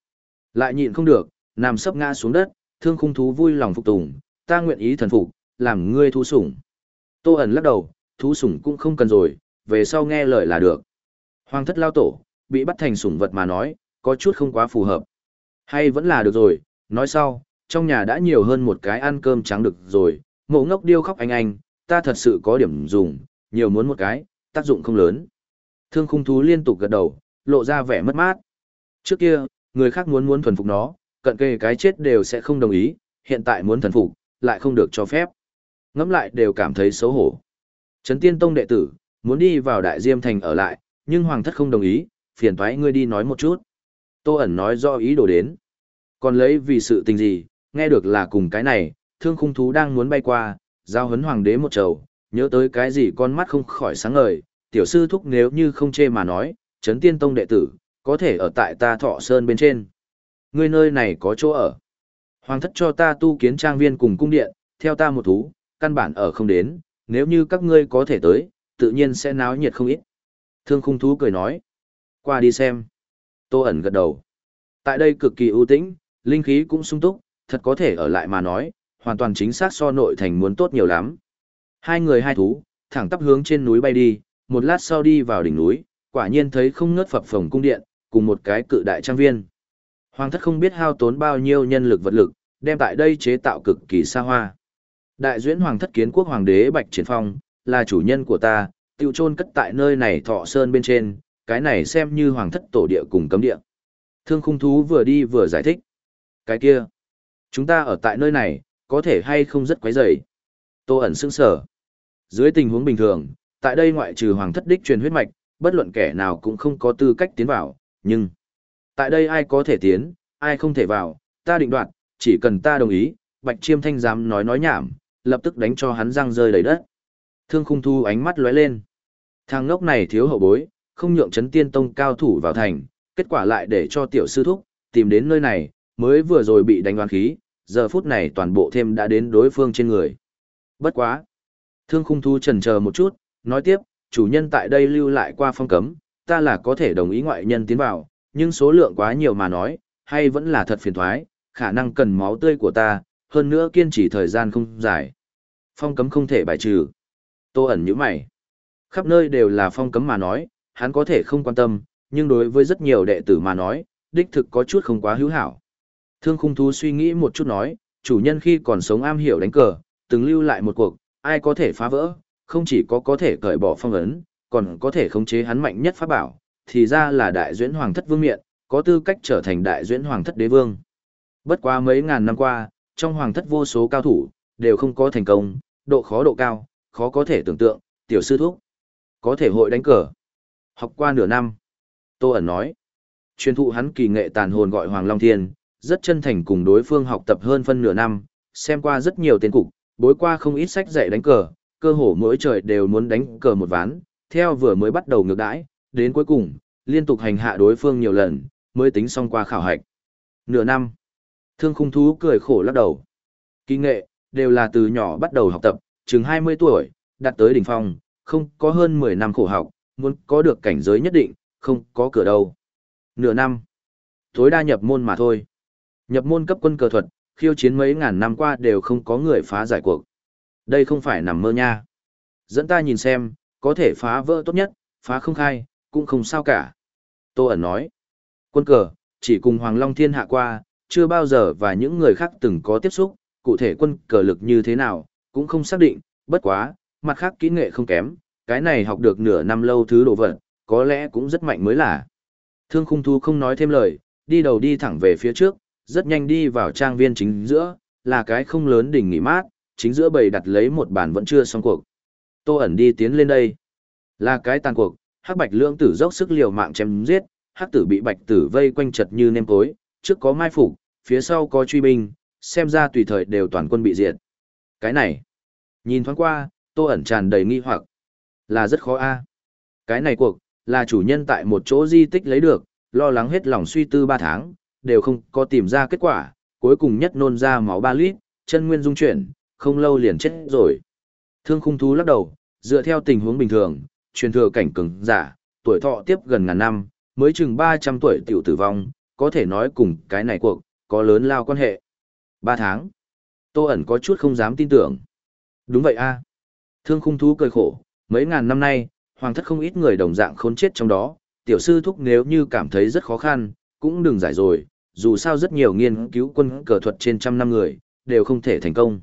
Lại nhịn không được, nằm sấp ngã xuống đất, thương khung thú vui lòng phục tùng, ta nguyện ý thần phục, làm ngươi thú sủng. Tô ẩn lắc đầu, thú sủng cũng không cần rồi, về sau nghe lời là được. Hoàng thất lao tổ, bị bắt thành sủng vật mà nói, có chút không quá phù hợp. Hay vẫn là được rồi, nói sau, trong nhà đã nhiều hơn một cái ăn cơm trắng được rồi, mộ ngốc điêu khóc anh anh, ta thật sự có điểm dùng, nhiều muốn một cái, tác dụng không lớn. Thương khung thú liên tục gật đầu, lộ ra vẻ mất mát. Trước kia, người khác muốn muốn thuần phục nó, cận kề cái chết đều sẽ không đồng ý, hiện tại muốn thần phục, lại không được cho phép. Ngẫm lại đều cảm thấy xấu hổ. Trấn Tiên Tông đệ tử, muốn đi vào Đại Diêm Thành ở lại, nhưng Hoàng thất không đồng ý, phiền thoái ngươi đi nói một chút. Tô ẩn nói do ý đồ đến. Còn lấy vì sự tình gì, nghe được là cùng cái này, thương khung thú đang muốn bay qua, giao hấn hoàng đế một trầu, nhớ tới cái gì con mắt không khỏi sáng ngời, tiểu sư thúc nếu như không chê mà nói, chấn Tiên Tông đệ tử, có thể ở tại ta thọ sơn bên trên. Ngươi nơi này có chỗ ở. Hoàng thất cho ta tu kiến trang viên cùng cung điện, theo ta một thú, căn bản ở không đến, nếu như các ngươi có thể tới, tự nhiên sẽ náo nhiệt không ít. Thương khung thú cười nói. Qua đi xem. Tô ẩn gật đầu. Tại đây cực kỳ ưu tĩnh, linh khí cũng sung túc, thật có thể ở lại mà nói, hoàn toàn chính xác so nội thành muốn tốt nhiều lắm. Hai người hai thú, thẳng tắp hướng trên núi bay đi, một lát sau đi vào đỉnh núi, quả nhiên thấy không ngớt phập phồng cung điện, cùng một cái cự đại trang viên. Hoàng thất không biết hao tốn bao nhiêu nhân lực vật lực, đem tại đây chế tạo cực kỳ xa hoa. Đại duyễn hoàng thất kiến quốc hoàng đế Bạch Triển Phong, là chủ nhân của ta, tiêu trôn cất tại nơi này thọ sơn bên trên, cái này xem như hoàng thất tổ địa cùng cấm địa. Thương khung thú vừa đi vừa giải thích. Cái kia, chúng ta ở tại nơi này, có thể hay không rất quấy rầy. Tô ẩn sững sở. Dưới tình huống bình thường, tại đây ngoại trừ hoàng thất đích truyền huyết mạch, bất luận kẻ nào cũng không có tư cách tiến vào, nhưng tại đây ai có thể tiến, ai không thể vào, ta định đoạt, chỉ cần ta đồng ý, Bạch Chiêm Thanh dám nói nói nhảm, lập tức đánh cho hắn răng rơi đầy đất. Thương khung thu ánh mắt lóe lên. Thằng ngốc này thiếu hậu bối, không nhượng chấn tiên tông cao thủ vào thành, kết quả lại để cho tiểu sư thúc, tìm đến nơi này, mới vừa rồi bị đánh oan khí, giờ phút này toàn bộ thêm đã đến đối phương trên người. Bất quá. Thương khung thu trần chờ một chút, nói tiếp, chủ nhân tại đây lưu lại qua phong cấm, ta là có thể đồng ý ngoại nhân tiến vào, nhưng số lượng quá nhiều mà nói, hay vẫn là thật phiền thoái, khả năng cần máu tươi của ta, hơn nữa kiên trì thời gian không dài. Phong cấm không thể bài trừ. Tô ẩn như mày. Khắp nơi đều là phong cấm mà nói, hắn có thể không quan tâm, nhưng đối với rất nhiều đệ tử mà nói, đích thực có chút không quá hữu hảo. Thương khung thú suy nghĩ một chút nói, chủ nhân khi còn sống am hiểu đánh cờ, từng lưu lại một cuộc, ai có thể phá vỡ, không chỉ có có thể cởi bỏ phong ấn, còn có thể khống chế hắn mạnh nhất pháp bảo, thì ra là đại duyễn hoàng thất vương miện, có tư cách trở thành đại duyễn hoàng thất đế vương. Bất quá mấy ngàn năm qua, trong hoàng thất vô số cao thủ, đều không có thành công, độ khó độ cao, khó có thể tưởng tượng, tiểu sư thúc. Có thể hội đánh cờ. Học qua nửa năm. Tô ẩn nói. Truyền thụ hắn kỳ nghệ tàn hồn gọi Hoàng Long Thiên, rất chân thành cùng đối phương học tập hơn phân nửa năm, xem qua rất nhiều tên cục, bối qua không ít sách dạy đánh cờ, cơ hồ mỗi trời đều muốn đánh cờ một ván, theo vừa mới bắt đầu ngược đãi, đến cuối cùng, liên tục hành hạ đối phương nhiều lần, mới tính xong qua khảo hạch. Nửa năm, thương khung thú cười khổ lắc đầu. Kỳ nghệ, đều là từ nhỏ bắt đầu học tập, chừng 20 tuổi, đạt tới đỉnh phong, không có hơn 10 năm khổ học, muốn có được cảnh giới nhất định, không có cửa đâu. Nửa năm, tối đa nhập môn mà thôi. Nhập môn cấp quân cờ thuật, khiêu chiến mấy ngàn năm qua đều không có người phá giải cuộc. Đây không phải nằm mơ nha. Dẫn ta nhìn xem, có thể phá vỡ tốt nhất, phá không khai, cũng không sao cả. Tô ẩn nói, quân cờ, chỉ cùng Hoàng Long Thiên hạ qua, chưa bao giờ và những người khác từng có tiếp xúc, cụ thể quân cờ lực như thế nào, cũng không xác định, bất quá, mặt khác kỹ nghệ không kém, cái này học được nửa năm lâu thứ đồ vật, có lẽ cũng rất mạnh mới là. Thương khung thu không nói thêm lời, đi đầu đi thẳng về phía trước, rất nhanh đi vào trang viên chính giữa, là cái không lớn đỉnh nghỉ mát, chính giữa bầy đặt lấy một bàn vẫn chưa xong cuộc. Tô ẩn đi tiến lên đây. Là cái tàn cuộc, hắc bạch lưỡng tử dốc sức liều mạng chém giết, hắc tử bị bạch tử vây quanh chật như nêm cối, trước có mai phục, phía sau có truy binh, xem ra tùy thời đều toàn quân bị diệt. Cái này, nhìn thoáng qua, Tô ẩn tràn đầy nghi hoặc. Là rất khó a. Cái này cuộc, là chủ nhân tại một chỗ di tích lấy được, lo lắng hết lòng suy tư ba tháng, đều không có tìm ra kết quả, cuối cùng nhất nôn ra máu ba lít, chân nguyên dung chuyển, không lâu liền chết rồi. Thương khung thú lắc đầu, dựa theo tình huống bình thường, truyền thừa cảnh cường giả, tuổi thọ tiếp gần ngàn năm, mới chừng 300 tuổi tiểu tử vong, có thể nói cùng cái này cuộc, có lớn lao quan hệ. Ba tháng. Tô ẩn có chút không dám tin tưởng. Đúng vậy a Thương khung thú cười khổ, mấy ngàn năm nay, hoàng thất không ít người đồng dạng khốn chết trong đó, tiểu sư thúc nếu như cảm thấy rất khó khăn, cũng đừng giải rồi, dù sao rất nhiều nghiên cứu quân cờ thuật trên trăm năm người, đều không thể thành công.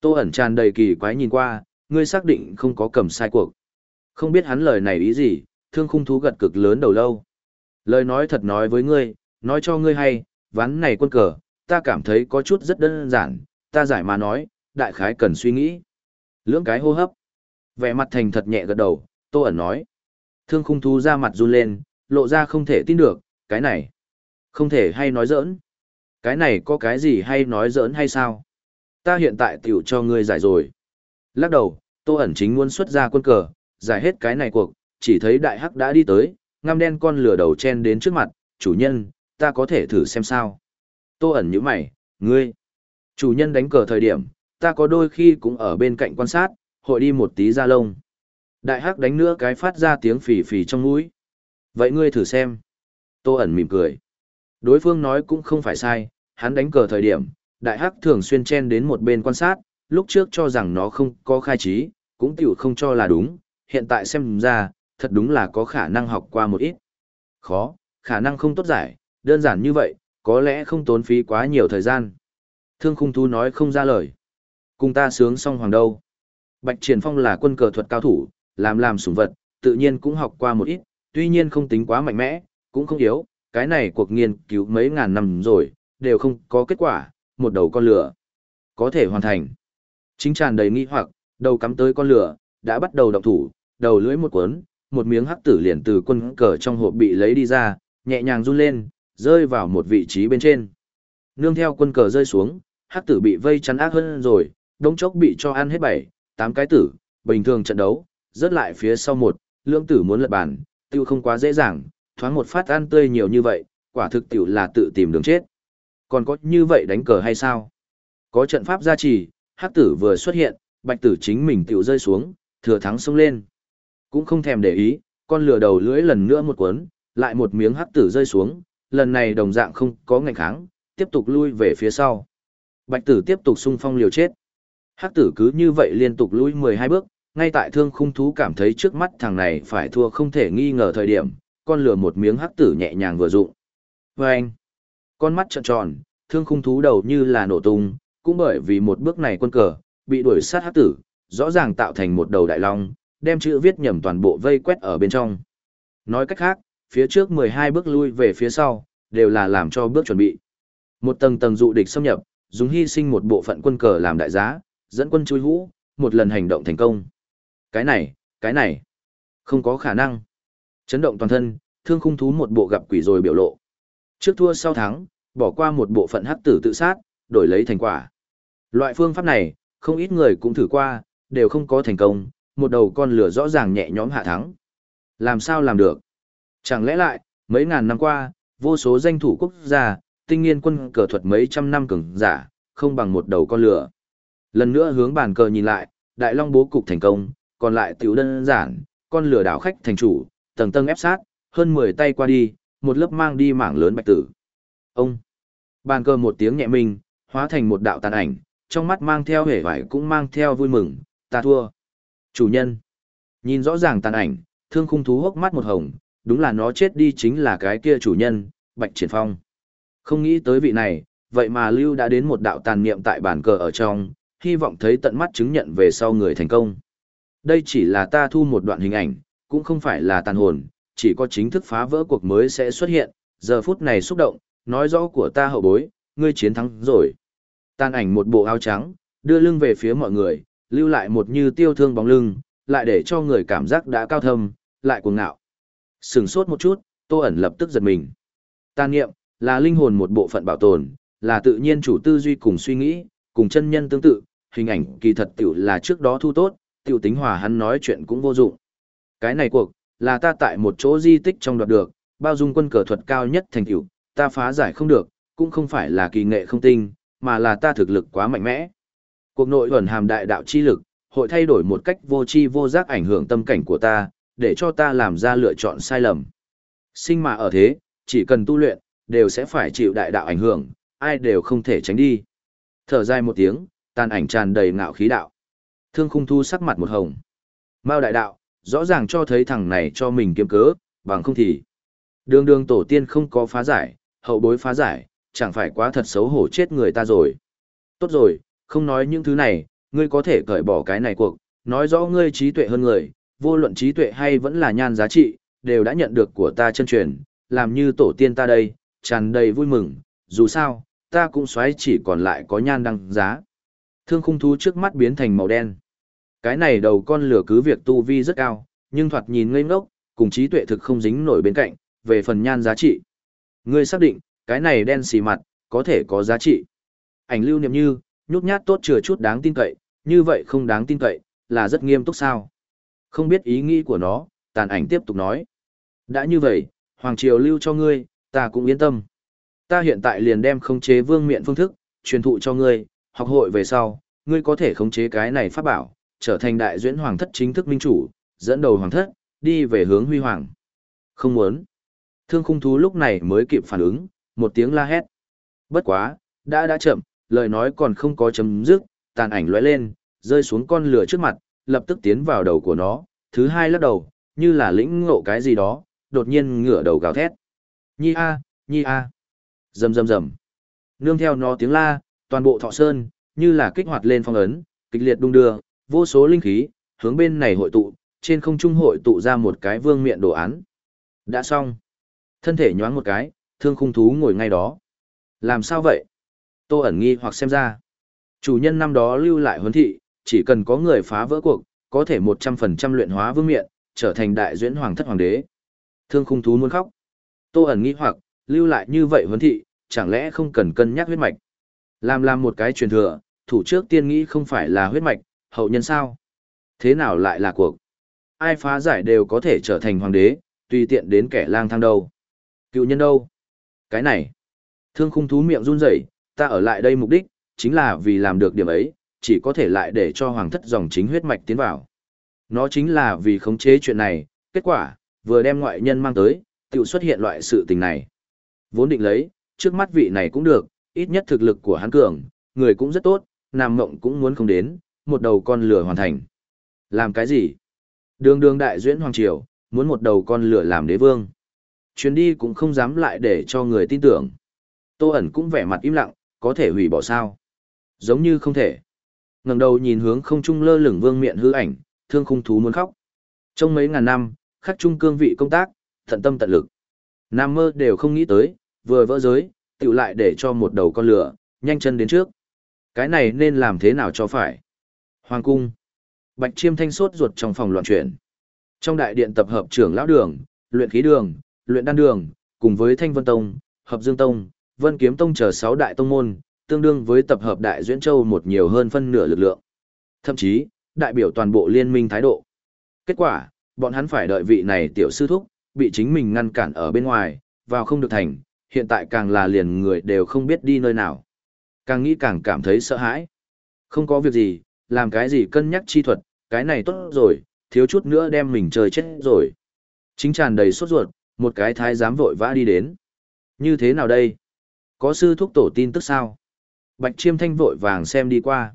Tô ẩn tràn đầy kỳ quái nhìn qua, ngươi xác định không có cầm sai cuộc. Không biết hắn lời này ý gì, thương khung thú gật cực lớn đầu lâu. Lời nói thật nói với ngươi, nói cho ngươi hay, ván này quân cờ, ta cảm thấy có chút rất đơn giản, ta giải mà nói, đại khái cần suy nghĩ. Lưỡng cái hô hấp. Vẻ mặt thành thật nhẹ gật đầu, tô ẩn nói. Thương khung thú ra mặt run lên, lộ ra không thể tin được, cái này. Không thể hay nói giỡn. Cái này có cái gì hay nói giỡn hay sao? Ta hiện tại tiểu cho ngươi giải rồi. Lắc đầu, tô ẩn chính muốn xuất ra quân cờ, giải hết cái này cuộc, chỉ thấy đại hắc đã đi tới, ngăm đen con lửa đầu chen đến trước mặt, chủ nhân, ta có thể thử xem sao. Tô ẩn như mày, ngươi. Chủ nhân đánh cờ thời điểm, ta có đôi khi cũng ở bên cạnh quan sát, hội đi một tí ra lông. Đại hắc đánh nữa cái phát ra tiếng phì phì trong mũi. Vậy ngươi thử xem. Tô ẩn mỉm cười. Đối phương nói cũng không phải sai, hắn đánh cờ thời điểm, đại hắc thường xuyên chen đến một bên quan sát, lúc trước cho rằng nó không có khai trí, cũng tiểu không cho là đúng, hiện tại xem ra, thật đúng là có khả năng học qua một ít. Khó, khả năng không tốt giải, đơn giản như vậy, có lẽ không tốn phí quá nhiều thời gian. Thương khung thú nói không ra lời. Cùng ta sướng song hoàng đâu. Bạch Triển Phong là quân cờ thuật cao thủ, làm làm sủng vật, tự nhiên cũng học qua một ít, tuy nhiên không tính quá mạnh mẽ, cũng không yếu, cái này cuộc nghiên cứu mấy ngàn năm rồi, đều không có kết quả, một đầu con lửa. Có thể hoàn thành. Chính tràn đầy nghi hoặc, đầu cắm tới con lửa, đã bắt đầu động thủ, đầu lưỡi một cuốn, một miếng hắc tử liền từ quân cờ trong hộp bị lấy đi ra, nhẹ nhàng run lên, rơi vào một vị trí bên trên. Nương theo quân cờ rơi xuống, hắc tử bị vây chắn ác hơn rồi, đống chốc bị cho ăn hết bảy, tám cái tử, bình thường trận đấu, rớt lại phía sau một, lưỡng tử muốn lật bàn, tiêu không quá dễ dàng, thoáng một phát ăn tươi nhiều như vậy, quả thực tiểu là tự tìm đường chết. Còn có như vậy đánh cờ hay sao? Có trận pháp gia trì, hắc tử vừa xuất hiện, bạch tử chính mình tiểu rơi xuống, thừa thắng xông lên. Cũng không thèm để ý, con lừa đầu lưỡi lần nữa một cuốn, lại một miếng hắc tử rơi xuống, lần này đồng dạng không có ngành kháng, tiếp tục lui về phía sau. Bạch tử tiếp tục xung phong liều chết. Hắc tử cứ như vậy liên tục lui 12 bước, ngay tại thương khung thú cảm thấy trước mắt thằng này phải thua không thể nghi ngờ thời điểm, con lừa một miếng hắc tử nhẹ nhàng vừa dụng. Vâng! anh, con mắt trợn tròn, thương khung thú đầu như là nổ tung, cũng bởi vì một bước này quân cờ, bị đuổi sát hắc tử, rõ ràng tạo thành một đầu đại long, đem chữ viết nhầm toàn bộ vây quét ở bên trong. Nói cách khác, phía trước 12 bước lui về phía sau, đều là làm cho bước chuẩn bị. Một tầng tầng dụ địch xâm nhập, dùng hy sinh một bộ phận quân cờ làm đại giá, dẫn quân chui hũ, một lần hành động thành công. Cái này, cái này, không có khả năng. Chấn động toàn thân, thương khung thú một bộ gặp quỷ rồi biểu lộ. Trước thua sau thắng, bỏ qua một bộ phận hắc tử tự sát, đổi lấy thành quả. Loại phương pháp này, không ít người cũng thử qua, đều không có thành công, một đầu con lửa rõ ràng nhẹ nhõm hạ thắng. Làm sao làm được? Chẳng lẽ lại, mấy ngàn năm qua, vô số danh thủ quốc gia, tinh nghiên quân cờ thuật mấy trăm năm cường giả, không bằng một đầu con lửa. Lần nữa hướng bàn cờ nhìn lại, đại long bố cục thành công, còn lại tiểu đơn giản, con lửa đảo khách thành chủ, tầng tầng ép sát, hơn 10 tay qua đi, một lớp mang đi mảng lớn bạch tử. Ông! Bàn cờ một tiếng nhẹ minh, hóa thành một đạo tàn ảnh, trong mắt mang theo hề vải cũng mang theo vui mừng, ta thua. Chủ nhân! Nhìn rõ ràng tàn ảnh, thương khung thú hốc mắt một hồng, đúng là nó chết đi chính là cái kia chủ nhân, Bạch Triển Phong. Không nghĩ tới vị này, vậy mà Lưu đã đến một đạo tàn niệm tại bàn cờ ở trong, hy vọng thấy tận mắt chứng nhận về sau người thành công. Đây chỉ là ta thu một đoạn hình ảnh, cũng không phải là tàn hồn, chỉ có chính thức phá vỡ cuộc mới sẽ xuất hiện, giờ phút này xúc động, nói rõ của ta hậu bối, ngươi chiến thắng rồi. Tàn ảnh một bộ áo trắng, đưa lưng về phía mọi người, lưu lại một như tiêu thương bóng lưng, lại để cho người cảm giác đã cao thâm, lại cuồng ngạo. Sừng sốt một chút, Tô ẩn lập tức giật mình. Tàn niệm, là linh hồn một bộ phận bảo tồn, là tự nhiên chủ tư duy cùng suy nghĩ, cùng chân nhân tương tự, hình ảnh kỳ thật tiểu là trước đó thu tốt, tiểu tính hòa hắn nói chuyện cũng vô dụng. Cái này cuộc, là ta tại một chỗ di tích trong đoạt được, bao dung quân cờ thuật cao nhất thành tiểu ta phá giải không được, cũng không phải là kỳ nghệ không tinh, mà là ta thực lực quá mạnh mẽ. Cuộc nội ẩn hàm đại đạo chi lực, hội thay đổi một cách vô tri vô giác ảnh hưởng tâm cảnh của ta, để cho ta làm ra lựa chọn sai lầm. Sinh mà ở thế, chỉ cần tu luyện, đều sẽ phải chịu đại đạo ảnh hưởng, ai đều không thể tránh đi. Thở dài một tiếng, tàn ảnh tràn đầy ngạo khí đạo. Thương khung thu sắc mặt một hồng. Mao đại đạo, rõ ràng cho thấy thằng này cho mình kiếm cớ, bằng không thì. Đường đường tổ tiên không có phá giải, hậu bối phá giải, chẳng phải quá thật xấu hổ chết người ta rồi. Tốt rồi, không nói những thứ này, ngươi có thể cởi bỏ cái này cuộc, nói rõ ngươi trí tuệ hơn người, vô luận trí tuệ hay vẫn là nhan giá trị, đều đã nhận được của ta chân truyền, làm như tổ tiên ta đây, tràn đầy vui mừng, dù sao, ta cũng xoáy chỉ còn lại có nhan đăng giá. Thương khung thú trước mắt biến thành màu đen. Cái này đầu con lửa cứ việc tu vi rất cao, nhưng thoạt nhìn ngây ngốc, cùng trí tuệ thực không dính nổi bên cạnh, về phần nhan giá trị. Ngươi xác định, cái này đen xì mặt, có thể có giá trị. Ảnh lưu niệm như, nhút nhát tốt chừa chút đáng tin cậy, như vậy không đáng tin cậy, là rất nghiêm túc sao. Không biết ý nghĩ của nó, tàn ảnh tiếp tục nói. Đã như vậy, Hoàng Triều lưu cho ngươi, ta cũng yên tâm. Ta hiện tại liền đem khống chế vương miện phương thức, truyền thụ cho ngươi, học hội về sau, ngươi có thể khống chế cái này pháp bảo, trở thành đại duyễn hoàng thất chính thức minh chủ, dẫn đầu hoàng thất, đi về hướng huy hoàng. Không muốn. Thương khung thú lúc này mới kịp phản ứng, một tiếng la hét. Bất quá, đã đã chậm, lời nói còn không có chấm dứt, tàn ảnh lóe lên, rơi xuống con lửa trước mặt, lập tức tiến vào đầu của nó, thứ hai lắc đầu, như là lĩnh ngộ cái gì đó, đột nhiên ngửa đầu gào thét. Nhi a, nhi a. Rầm rầm rầm. Nương theo nó tiếng la, toàn bộ thọ sơn, như là kích hoạt lên phong ấn, kịch liệt đung đưa, vô số linh khí, hướng bên này hội tụ, trên không trung hội tụ ra một cái vương miện đồ án. Đã xong. Thân thể nhoáng một cái, thương khung thú ngồi ngay đó. Làm sao vậy? Tô ẩn nghi hoặc xem ra. Chủ nhân năm đó lưu lại huấn thị, chỉ cần có người phá vỡ cuộc, có thể 100% luyện hóa vương miện, trở thành đại duyễn hoàng thất hoàng đế. Thương khung thú muốn khóc. Tô ẩn nghi hoặc, lưu lại như vậy huấn thị, chẳng lẽ không cần cân nhắc huyết mạch. Làm làm một cái truyền thừa, thủ trước tiên nghĩ không phải là huyết mạch, hậu nhân sao? Thế nào lại là cuộc? Ai phá giải đều có thể trở thành hoàng đế, tùy tiện đến kẻ lang thang đâu. Cựu nhân đâu? Cái này. Thương khung thú miệng run rẩy, ta ở lại đây mục đích, chính là vì làm được điểm ấy, chỉ có thể lại để cho hoàng thất dòng chính huyết mạch tiến vào. Nó chính là vì khống chế chuyện này, kết quả, vừa đem ngoại nhân mang tới, tự xuất hiện loại sự tình này. Vốn định lấy, trước mắt vị này cũng được, ít nhất thực lực của hắn cường, người cũng rất tốt, nam mộng cũng muốn không đến, một đầu con lửa hoàn thành. Làm cái gì? Đường đường đại duyễn hoàng triều, muốn một đầu con lửa làm đế vương. Chuyến đi cũng không dám lại để cho người tin tưởng. Tô ẩn cũng vẻ mặt im lặng, có thể hủy bỏ sao? Giống như không thể. ngẩng đầu nhìn hướng không trung lơ lửng vương miện hư ảnh, thương khung thú muốn khóc. Trong mấy ngàn năm, khắc trung cương vị công tác, thận tâm tận lực. Nam mơ đều không nghĩ tới, vừa vỡ giới, tự lại để cho một đầu con lửa, nhanh chân đến trước. Cái này nên làm thế nào cho phải? Hoàng cung. Bạch Chiêm thanh sốt ruột trong phòng loạn chuyển. Trong đại điện tập hợp trưởng lão đường, luyện khí đường, luyện đan đường, cùng với Thanh Vân Tông, Hợp Dương Tông, Vân Kiếm Tông chờ 6 đại tông môn, tương đương với tập hợp đại duyễn châu một nhiều hơn phân nửa lực lượng. Thậm chí, đại biểu toàn bộ liên minh thái độ. Kết quả, bọn hắn phải đợi vị này tiểu sư thúc, bị chính mình ngăn cản ở bên ngoài, vào không được thành, hiện tại càng là liền người đều không biết đi nơi nào. Càng nghĩ càng cảm thấy sợ hãi. Không có việc gì, làm cái gì cân nhắc chi thuật, cái này tốt rồi, thiếu chút nữa đem mình chơi chết rồi. Chính tràn đầy sốt ruột, một cái thái giám vội vã đi đến. Như thế nào đây? Có sư thúc tổ tin tức sao? Bạch chiêm thanh vội vàng xem đi qua.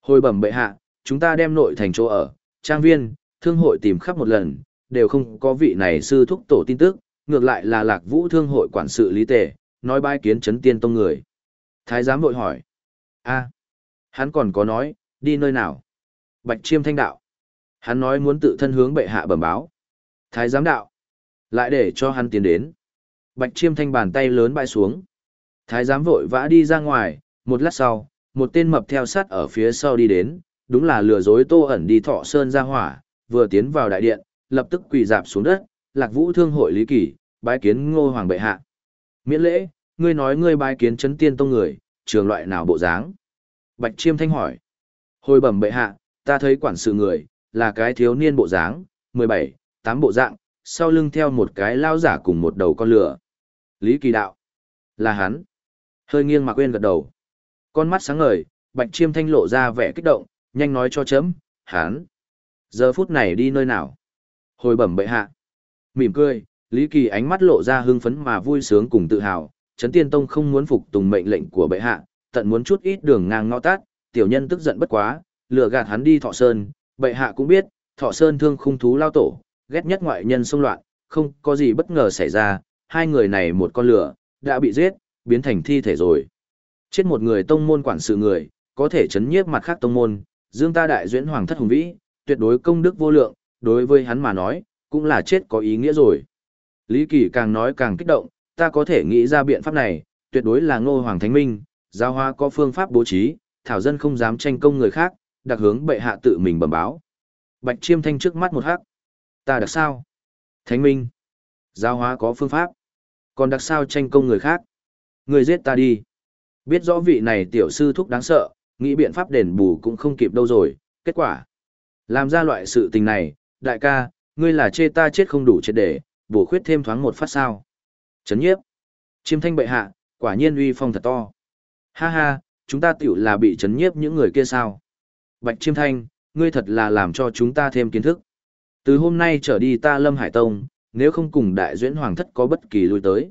Hồi bẩm bệ hạ, chúng ta đem nội thành chỗ ở, trang viên, thương hội tìm khắp một lần, đều không có vị này sư thúc tổ tin tức, ngược lại là lạc vũ thương hội quản sự lý tề, nói bái kiến chấn tiên tông người. Thái giám vội hỏi. a hắn còn có nói, đi nơi nào? Bạch chiêm thanh đạo. Hắn nói muốn tự thân hướng bệ hạ bẩm báo. Thái giám đạo. Lại để cho hắn tiến đến. Bạch chiêm thanh bàn tay lớn bãi xuống. Thái giám vội vã đi ra ngoài, một lát sau, một tên mập theo sát ở phía sau đi đến, đúng là lừa dối tô ẩn đi thọ sơn ra hỏa, vừa tiến vào đại điện, lập tức quỳ dạp xuống đất, lạc vũ thương hội lý kỷ, bái kiến ngô hoàng bệ hạ. Miễn lễ, ngươi nói ngươi bái kiến chấn tiên tông người, trường loại nào bộ dáng? Bạch chiêm thanh hỏi. Hồi bẩm bệ hạ, ta thấy quản sự người, là cái thiếu niên bộ dáng, 17, tám bộ dạng, sau lưng theo một cái lao giả cùng một đầu con lửa. Lý Kỳ Đạo. Là hắn. Hơi nghiêng mà quên gật đầu. Con mắt sáng ngời, Bạch Chiêm Thanh lộ ra vẻ kích động, nhanh nói cho chấm, hắn. Giờ phút này đi nơi nào? Hồi bẩm bệ hạ. Mỉm cười, Lý Kỳ ánh mắt lộ ra hưng phấn mà vui sướng cùng tự hào. Trấn Tiên Tông không muốn phục tùng mệnh lệnh của bệ hạ, tận muốn chút ít đường ngang ngõ tát, tiểu nhân tức giận bất quá, lừa gạt hắn đi Thọ Sơn, bệ hạ cũng biết, Thọ Sơn thương khung thú lao tổ, ghét nhất ngoại nhân xông loạn, không có gì bất ngờ xảy ra, hai người này một con lửa, đã bị giết, biến thành thi thể rồi. Chết một người tông môn quản sự người, có thể chấn nhiếp mặt khác tông môn, dương ta đại duyễn hoàng thất hùng vĩ, tuyệt đối công đức vô lượng, đối với hắn mà nói, cũng là chết có ý nghĩa rồi. Lý Kỳ càng nói càng kích động, ta có thể nghĩ ra biện pháp này, tuyệt đối là ngô hoàng thánh minh, giao hoa có phương pháp bố trí, thảo dân không dám tranh công người khác, đặc hướng bệ hạ tự mình bẩm báo. Bạch chiêm thanh trước mắt một hắc. Ta đặc sao? Thánh minh. Giao hóa có phương pháp. Còn đặc sao tranh công người khác? Người giết ta đi. Biết rõ vị này tiểu sư thúc đáng sợ, nghĩ biện pháp đền bù cũng không kịp đâu rồi. Kết quả. Làm ra loại sự tình này, đại ca, ngươi là chê ta chết không đủ chết để, bổ khuyết thêm thoáng một phát sao. Chấn nhiếp. Chiêm thanh bệ hạ, quả nhiên uy phong thật to. Ha ha, chúng ta tiểu là bị chấn nhiếp những người kia sao. Bạch chiêm thanh, ngươi thật là làm cho chúng ta thêm kiến thức. Từ hôm nay trở đi ta Lâm Hải Tông, nếu không cùng đại duyễn hoàng thất có bất kỳ lui tới.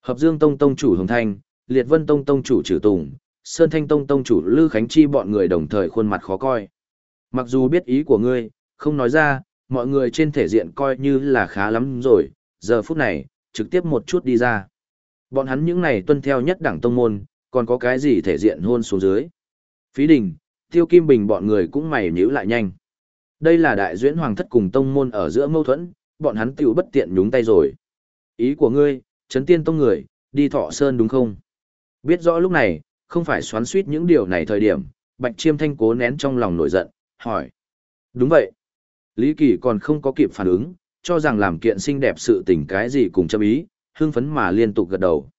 Hợp Dương Tông Tông chủ Hồng Thanh, Liệt Vân Tông Tông chủ Trừ Tùng, Sơn Thanh Tông Tông chủ Lư Khánh Chi bọn người đồng thời khuôn mặt khó coi. Mặc dù biết ý của ngươi, không nói ra, mọi người trên thể diện coi như là khá lắm rồi, giờ phút này, trực tiếp một chút đi ra. Bọn hắn những này tuân theo nhất đẳng tông môn, còn có cái gì thể diện hôn xuống dưới. Phí đình, tiêu kim bình bọn người cũng mày nhíu lại nhanh. Đây là đại duyễn hoàng thất cùng tông môn ở giữa mâu thuẫn, bọn hắn tiểu bất tiện nhúng tay rồi. Ý của ngươi, chấn tiên tông người, đi thọ sơn đúng không? Biết rõ lúc này, không phải xoắn suýt những điều này thời điểm, bạch chiêm thanh cố nén trong lòng nổi giận, hỏi. Đúng vậy. Lý Kỳ còn không có kịp phản ứng, cho rằng làm kiện xinh đẹp sự tình cái gì cùng châm ý, hưng phấn mà liên tục gật đầu.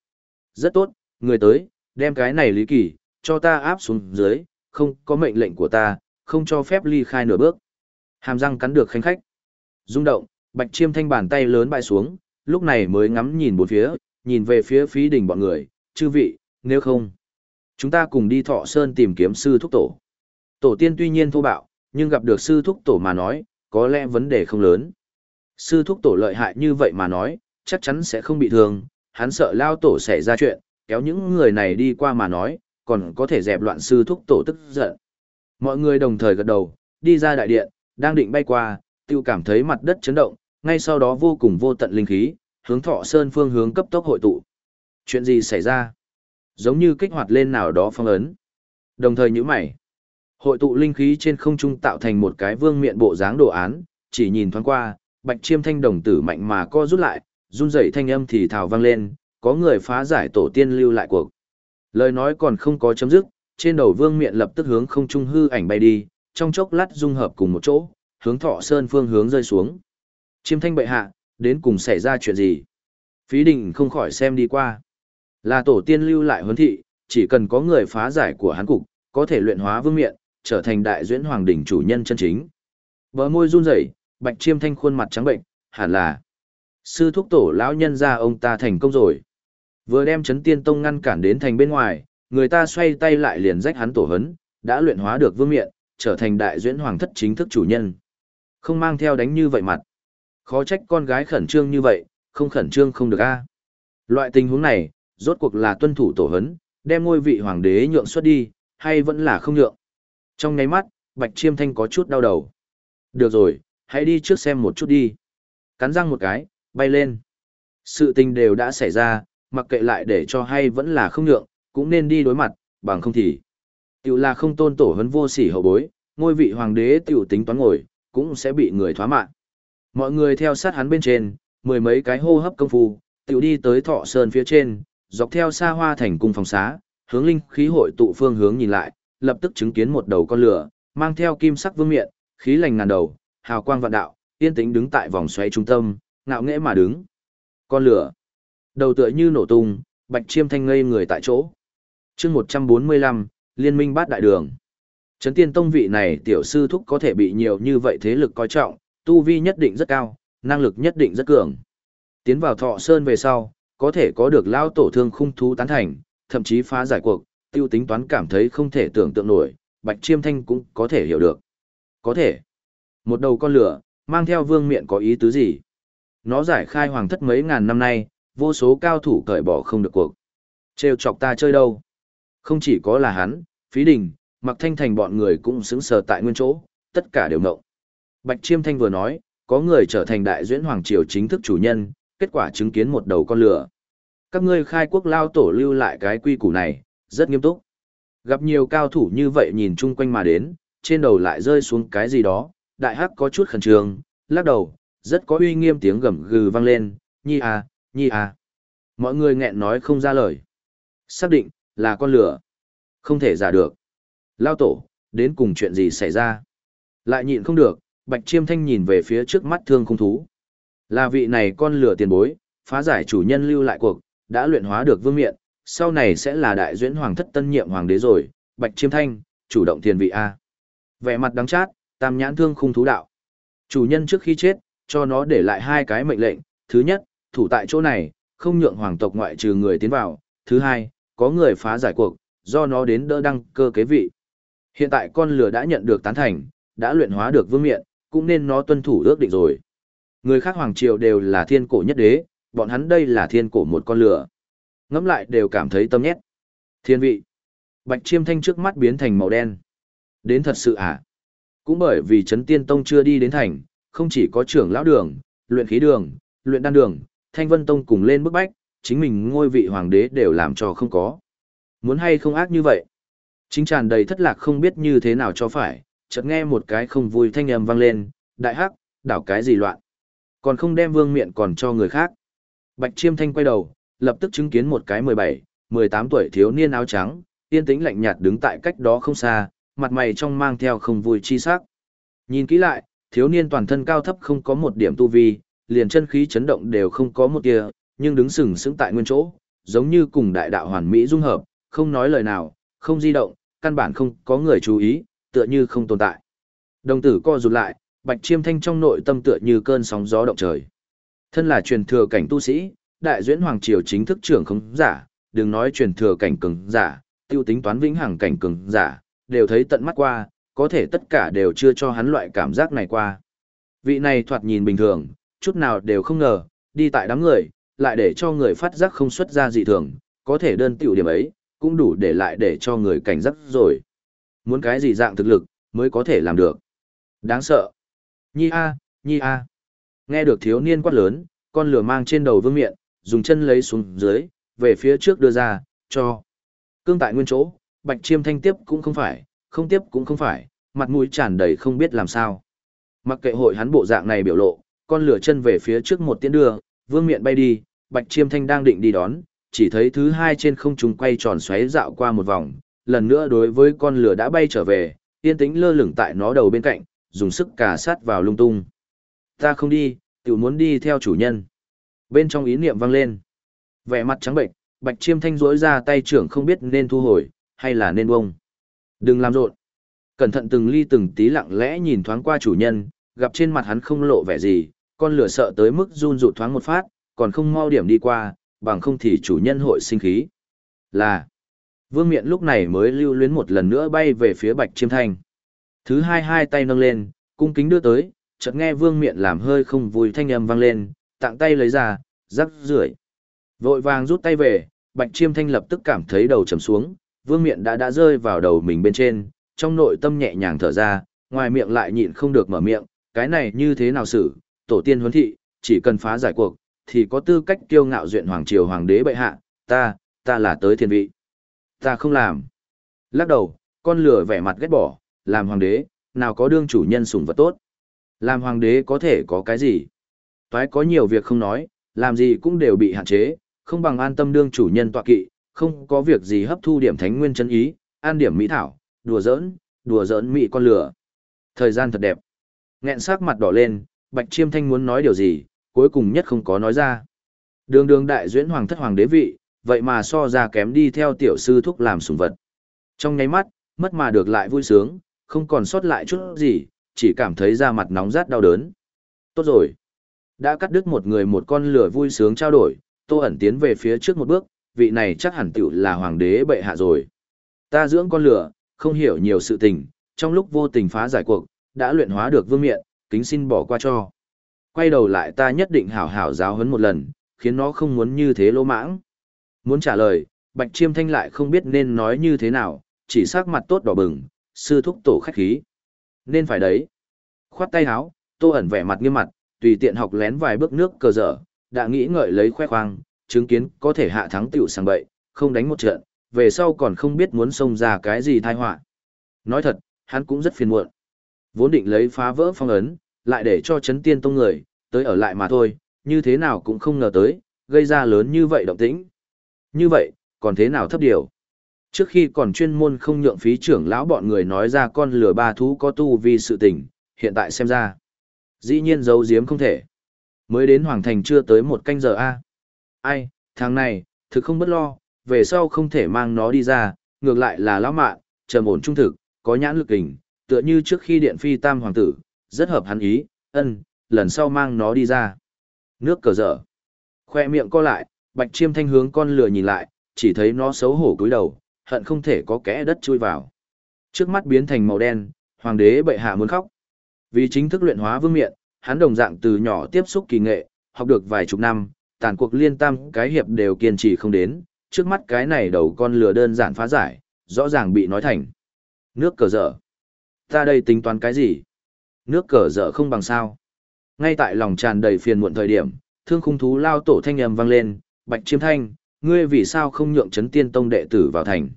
Rất tốt, người tới, đem cái này Lý Kỳ, cho ta áp xuống dưới, không có mệnh lệnh của ta, không cho phép ly khai nửa bước. Hàm răng cắn được khanh khách. Rung động, bạch chiêm thanh bàn tay lớn bại xuống, lúc này mới ngắm nhìn bốn phía, nhìn về phía phí đỉnh bọn người, chư vị, nếu không, chúng ta cùng đi thọ sơn tìm kiếm sư thúc tổ. Tổ tiên tuy nhiên thô bạo, nhưng gặp được sư thúc tổ mà nói, có lẽ vấn đề không lớn. Sư thúc tổ lợi hại như vậy mà nói, chắc chắn sẽ không bị thương, hắn sợ lao tổ xảy ra chuyện, kéo những người này đi qua mà nói, còn có thể dẹp loạn sư thúc tổ tức giận. Mọi người đồng thời gật đầu, đi ra đại điện, đang định bay qua, tiêu cảm thấy mặt đất chấn động, ngay sau đó vô cùng vô tận linh khí, hướng thọ sơn phương hướng cấp tốc hội tụ. Chuyện gì xảy ra? Giống như kích hoạt lên nào đó phong ấn. Đồng thời như mày. Hội tụ linh khí trên không trung tạo thành một cái vương miện bộ dáng đồ án, chỉ nhìn thoáng qua, bạch chiêm thanh đồng tử mạnh mà co rút lại, run rẩy thanh âm thì thào vang lên, có người phá giải tổ tiên lưu lại cuộc. Lời nói còn không có chấm dứt, trên đầu vương miện lập tức hướng không trung hư ảnh bay đi, trong chốc lát dung hợp cùng một chỗ, hướng thọ sơn phương hướng rơi xuống. Chiêm thanh bệ hạ, đến cùng xảy ra chuyện gì? Phí đình không khỏi xem đi qua. Là tổ tiên lưu lại huấn thị, chỉ cần có người phá giải của hắn cục, có thể luyện hóa vương miện, trở thành đại duyễn hoàng đỉnh chủ nhân chân chính. Bờ môi run rẩy, bạch chiêm thanh khuôn mặt trắng bệnh, hẳn là sư thúc tổ lão nhân ra ông ta thành công rồi. Vừa đem chấn tiên tông ngăn cản đến thành bên ngoài, người ta xoay tay lại liền rách hắn tổ hấn, đã luyện hóa được vương miện, trở thành đại duyễn hoàng thất chính thức chủ nhân. Không mang theo đánh như vậy mặt. Khó trách con gái khẩn trương như vậy, không khẩn trương không được a. Loại tình huống này, rốt cuộc là tuân thủ tổ hấn, đem ngôi vị hoàng đế nhượng xuất đi, hay vẫn là không nhượng. Trong ngáy mắt, Bạch Chiêm Thanh có chút đau đầu. Được rồi, hãy đi trước xem một chút đi. Cắn răng một cái, bay lên. Sự tình đều đã xảy ra, mặc kệ lại để cho hay vẫn là không nhượng, cũng nên đi đối mặt, bằng không thì. Tiểu là không tôn tổ hấn vô sỉ hậu bối, ngôi vị hoàng đế tiểu tính toán ngồi, cũng sẽ bị người thoá mạng. Mọi người theo sát hắn bên trên, mười mấy cái hô hấp công phu, tiểu đi tới thọ sơn phía trên, dọc theo xa hoa thành cung phòng xá, hướng linh khí hội tụ phương hướng nhìn lại, lập tức chứng kiến một đầu con lửa, mang theo kim sắc vương miện, khí lành ngàn đầu, hào quang vạn đạo, yên tĩnh đứng tại vòng xoáy trung tâm, ngạo nghễ mà đứng. Con lửa, đầu tựa như nổ tung, bạch chiêm thanh ngây người tại chỗ. chương 145, Liên minh bát đại đường. Trấn tiên tông vị này tiểu sư thúc có thể bị nhiều như vậy thế lực coi trọng, tu vi nhất định rất cao, năng lực nhất định rất cường. Tiến vào thọ sơn về sau, có thể có được lao tổ thương khung thú tán thành, thậm chí phá giải cuộc, tiêu tính toán cảm thấy không thể tưởng tượng nổi, Bạch Chiêm Thanh cũng có thể hiểu được. Có thể. Một đầu con lửa, mang theo vương miện có ý tứ gì? Nó giải khai hoàng thất mấy ngàn năm nay, vô số cao thủ cởi bỏ không được cuộc. Trêu chọc ta chơi đâu? Không chỉ có là hắn, phí đình, mặc thanh thành bọn người cũng xứng sờ tại nguyên chỗ, tất cả đều ngộng. Bạch Chiêm Thanh vừa nói, có người trở thành đại duyễn hoàng triều chính thức chủ nhân, kết quả chứng kiến một đầu con lửa. Các ngươi khai quốc lao tổ lưu lại cái quy củ này, rất nghiêm túc. Gặp nhiều cao thủ như vậy nhìn chung quanh mà đến, trên đầu lại rơi xuống cái gì đó, đại hắc có chút khẩn trương, lắc đầu, rất có uy nghiêm tiếng gầm gừ vang lên, nhi à, nhi à. Mọi người nghẹn nói không ra lời. Xác định, là con lửa. Không thể giả được. Lao tổ, đến cùng chuyện gì xảy ra? Lại nhịn không được, Bạch Chiêm Thanh nhìn về phía trước mắt thương không thú. Là vị này con lửa tiền bối, phá giải chủ nhân lưu lại cuộc, đã luyện hóa được vương miện, sau này sẽ là đại duyễn hoàng thất tân nhiệm hoàng đế rồi, Bạch Chiêm Thanh, chủ động tiền vị A. Vẻ mặt đắng chát, tam nhãn thương khung thú đạo. Chủ nhân trước khi chết, cho nó để lại hai cái mệnh lệnh, thứ nhất, thủ tại chỗ này, không nhượng hoàng tộc ngoại trừ người tiến vào, thứ hai, có người phá giải cuộc, do nó đến đỡ đăng cơ kế vị. Hiện tại con lửa đã nhận được tán thành, đã luyện hóa được vương miện, cũng nên nó tuân thủ ước định rồi. Người khác hoàng triều đều là thiên cổ nhất đế, bọn hắn đây là thiên cổ một con lửa. Ngắm lại đều cảm thấy tâm nhét. Thiên vị. Bạch chiêm thanh trước mắt biến thành màu đen. Đến thật sự à? Cũng bởi vì Trấn Tiên Tông chưa đi đến thành, không chỉ có trưởng lão đường, luyện khí đường, luyện đan đường, Thanh Vân Tông cùng lên bức bách, chính mình ngôi vị hoàng đế đều làm cho không có. Muốn hay không ác như vậy? Chính tràn đầy thất lạc không biết như thế nào cho phải, chợt nghe một cái không vui thanh âm vang lên, đại hắc, đảo cái gì loạn. Còn không đem vương miện còn cho người khác. Bạch chiêm thanh quay đầu, lập tức chứng kiến một cái 17, 18 tuổi thiếu niên áo trắng, yên tĩnh lạnh nhạt đứng tại cách đó không xa, mặt mày trong mang theo không vui chi sắc. Nhìn kỹ lại, thiếu niên toàn thân cao thấp không có một điểm tu vi, liền chân khí chấn động đều không có một tia, nhưng đứng sừng sững tại nguyên chỗ, giống như cùng đại đạo hoàn mỹ dung hợp, không nói lời nào, không di động, căn bản không có người chú ý, tựa như không tồn tại. Đồng tử co rụt lại, Bạch Chiêm Thanh trong nội tâm tựa như cơn sóng gió động trời. Thân là truyền thừa cảnh tu sĩ, đại duyễn hoàng triều chính thức trưởng không giả, đừng nói truyền thừa cảnh cường giả, tiêu tính toán vĩnh hằng cảnh cường giả, đều thấy tận mắt qua, có thể tất cả đều chưa cho hắn loại cảm giác này qua. Vị này thoạt nhìn bình thường, chút nào đều không ngờ, đi tại đám người, lại để cho người phát giác không xuất ra dị thường, có thể đơn tiểu điểm ấy, cũng đủ để lại để cho người cảnh giác rồi. Muốn cái gì dạng thực lực, mới có thể làm được. Đáng sợ. Nhi a, nhi a. Nghe được thiếu niên quát lớn, con lửa mang trên đầu vương miện, dùng chân lấy xuống dưới, về phía trước đưa ra, cho. Cương tại nguyên chỗ, bạch chiêm thanh tiếp cũng không phải, không tiếp cũng không phải, mặt mũi tràn đầy không biết làm sao. Mặc kệ hội hắn bộ dạng này biểu lộ, con lửa chân về phía trước một tiến đưa, vương miện bay đi, bạch chiêm thanh đang định đi đón, chỉ thấy thứ hai trên không trung quay tròn xoáy dạo qua một vòng, lần nữa đối với con lửa đã bay trở về, yên tĩnh lơ lửng tại nó đầu bên cạnh, dùng sức cà sát vào lung tung. Ta không đi, tự muốn đi theo chủ nhân. Bên trong ý niệm vang lên. Vẻ mặt trắng bệnh, bạch chiêm thanh rỗi ra tay trưởng không biết nên thu hồi, hay là nên bông. Đừng làm rộn. Cẩn thận từng ly từng tí lặng lẽ nhìn thoáng qua chủ nhân, gặp trên mặt hắn không lộ vẻ gì, con lửa sợ tới mức run rụt thoáng một phát, còn không mau điểm đi qua, bằng không thì chủ nhân hội sinh khí. Là, vương miện lúc này mới lưu luyến một lần nữa bay về phía bạch chiêm thanh. Thứ hai hai tay nâng lên, cung kính đưa tới, chợt nghe vương miện làm hơi không vui thanh âm vang lên, tặng tay lấy ra, rắc rưởi. Vội vàng rút tay về, bạch chiêm thanh lập tức cảm thấy đầu trầm xuống, vương miện đã đã rơi vào đầu mình bên trên, trong nội tâm nhẹ nhàng thở ra, ngoài miệng lại nhịn không được mở miệng, cái này như thế nào xử, tổ tiên huấn thị, chỉ cần phá giải cuộc, thì có tư cách kiêu ngạo duyện hoàng triều hoàng đế bệ hạ, ta, ta là tới thiên vị. Ta không làm. Lắc đầu, con lửa vẻ mặt ghét bỏ, làm hoàng đế, nào có đương chủ nhân sủng vật tốt. Làm hoàng đế có thể có cái gì? Toái có nhiều việc không nói, làm gì cũng đều bị hạn chế, không bằng an tâm đương chủ nhân tọa kỵ, không có việc gì hấp thu điểm thánh nguyên chân ý, an điểm mỹ thảo, đùa giỡn, đùa giỡn mỹ con lửa. Thời gian thật đẹp. Nghẹn sắc mặt đỏ lên, Bạch Chiêm Thanh muốn nói điều gì, cuối cùng nhất không có nói ra. Đường đường đại duyễn hoàng thất hoàng đế vị, vậy mà so ra kém đi theo tiểu sư thúc làm sủng vật. Trong nháy mắt, mất mà được lại vui sướng, không còn sót lại chút gì, chỉ cảm thấy da mặt nóng rát đau đớn. Tốt rồi. Đã cắt đứt một người một con lửa vui sướng trao đổi, Tô ẩn tiến về phía trước một bước, vị này chắc hẳn tiểu là hoàng đế bệ hạ rồi. Ta dưỡng con lửa, không hiểu nhiều sự tình, trong lúc vô tình phá giải cuộc, đã luyện hóa được vương miện, kính xin bỏ qua cho. Quay đầu lại ta nhất định hảo hảo giáo huấn một lần, khiến nó không muốn như thế lỗ mãng. Muốn trả lời, Bạch Chiêm Thanh lại không biết nên nói như thế nào, chỉ sắc mặt tốt đỏ bừng, sư thúc tổ khách khí. Nên phải đấy. Khoát tay háo, tô ẩn vẻ mặt nghiêm mặt, tùy tiện học lén vài bước nước cờ dở, đã nghĩ ngợi lấy khoe khoang, chứng kiến có thể hạ thắng tiểu sang bậy, không đánh một trận, về sau còn không biết muốn xông ra cái gì tai họa. Nói thật, hắn cũng rất phiền muộn. Vốn định lấy phá vỡ phong ấn, lại để cho chấn tiên tông người, tới ở lại mà thôi, như thế nào cũng không ngờ tới, gây ra lớn như vậy động tĩnh. Như vậy, còn thế nào thấp điều? Trước khi còn chuyên môn không nhượng phí trưởng lão bọn người nói ra con lừa ba thú có tu vì sự tình, hiện tại xem ra. Dĩ nhiên giấu giếm không thể. Mới đến Hoàng Thành chưa tới một canh giờ a Ai, thằng này, thực không bất lo, về sau không thể mang nó đi ra, ngược lại là lão mạn, trầm ổn trung thực, có nhãn lực hình, tựa như trước khi điện phi tam hoàng tử, rất hợp hắn ý, ân, lần sau mang nó đi ra. Nước cờ dở. Khoe miệng co lại, bạch chiêm thanh hướng con lừa nhìn lại, chỉ thấy nó xấu hổ cúi đầu, hận không thể có kẽ đất chui vào. Trước mắt biến thành màu đen, hoàng đế bệ hạ muốn khóc. Vì chính thức luyện hóa vương miện, hắn đồng dạng từ nhỏ tiếp xúc kỳ nghệ, học được vài chục năm, tàn cuộc liên tam cái hiệp đều kiên trì không đến, trước mắt cái này đầu con lừa đơn giản phá giải, rõ ràng bị nói thành. Nước cờ dở. Ta đây tính toán cái gì? Nước cờ dở không bằng sao. Ngay tại lòng tràn đầy phiền muộn thời điểm, thương khung thú lao tổ thanh âm vang lên, bạch chiêm thanh, ngươi vì sao không nhượng chấn tiên tông đệ tử vào thành.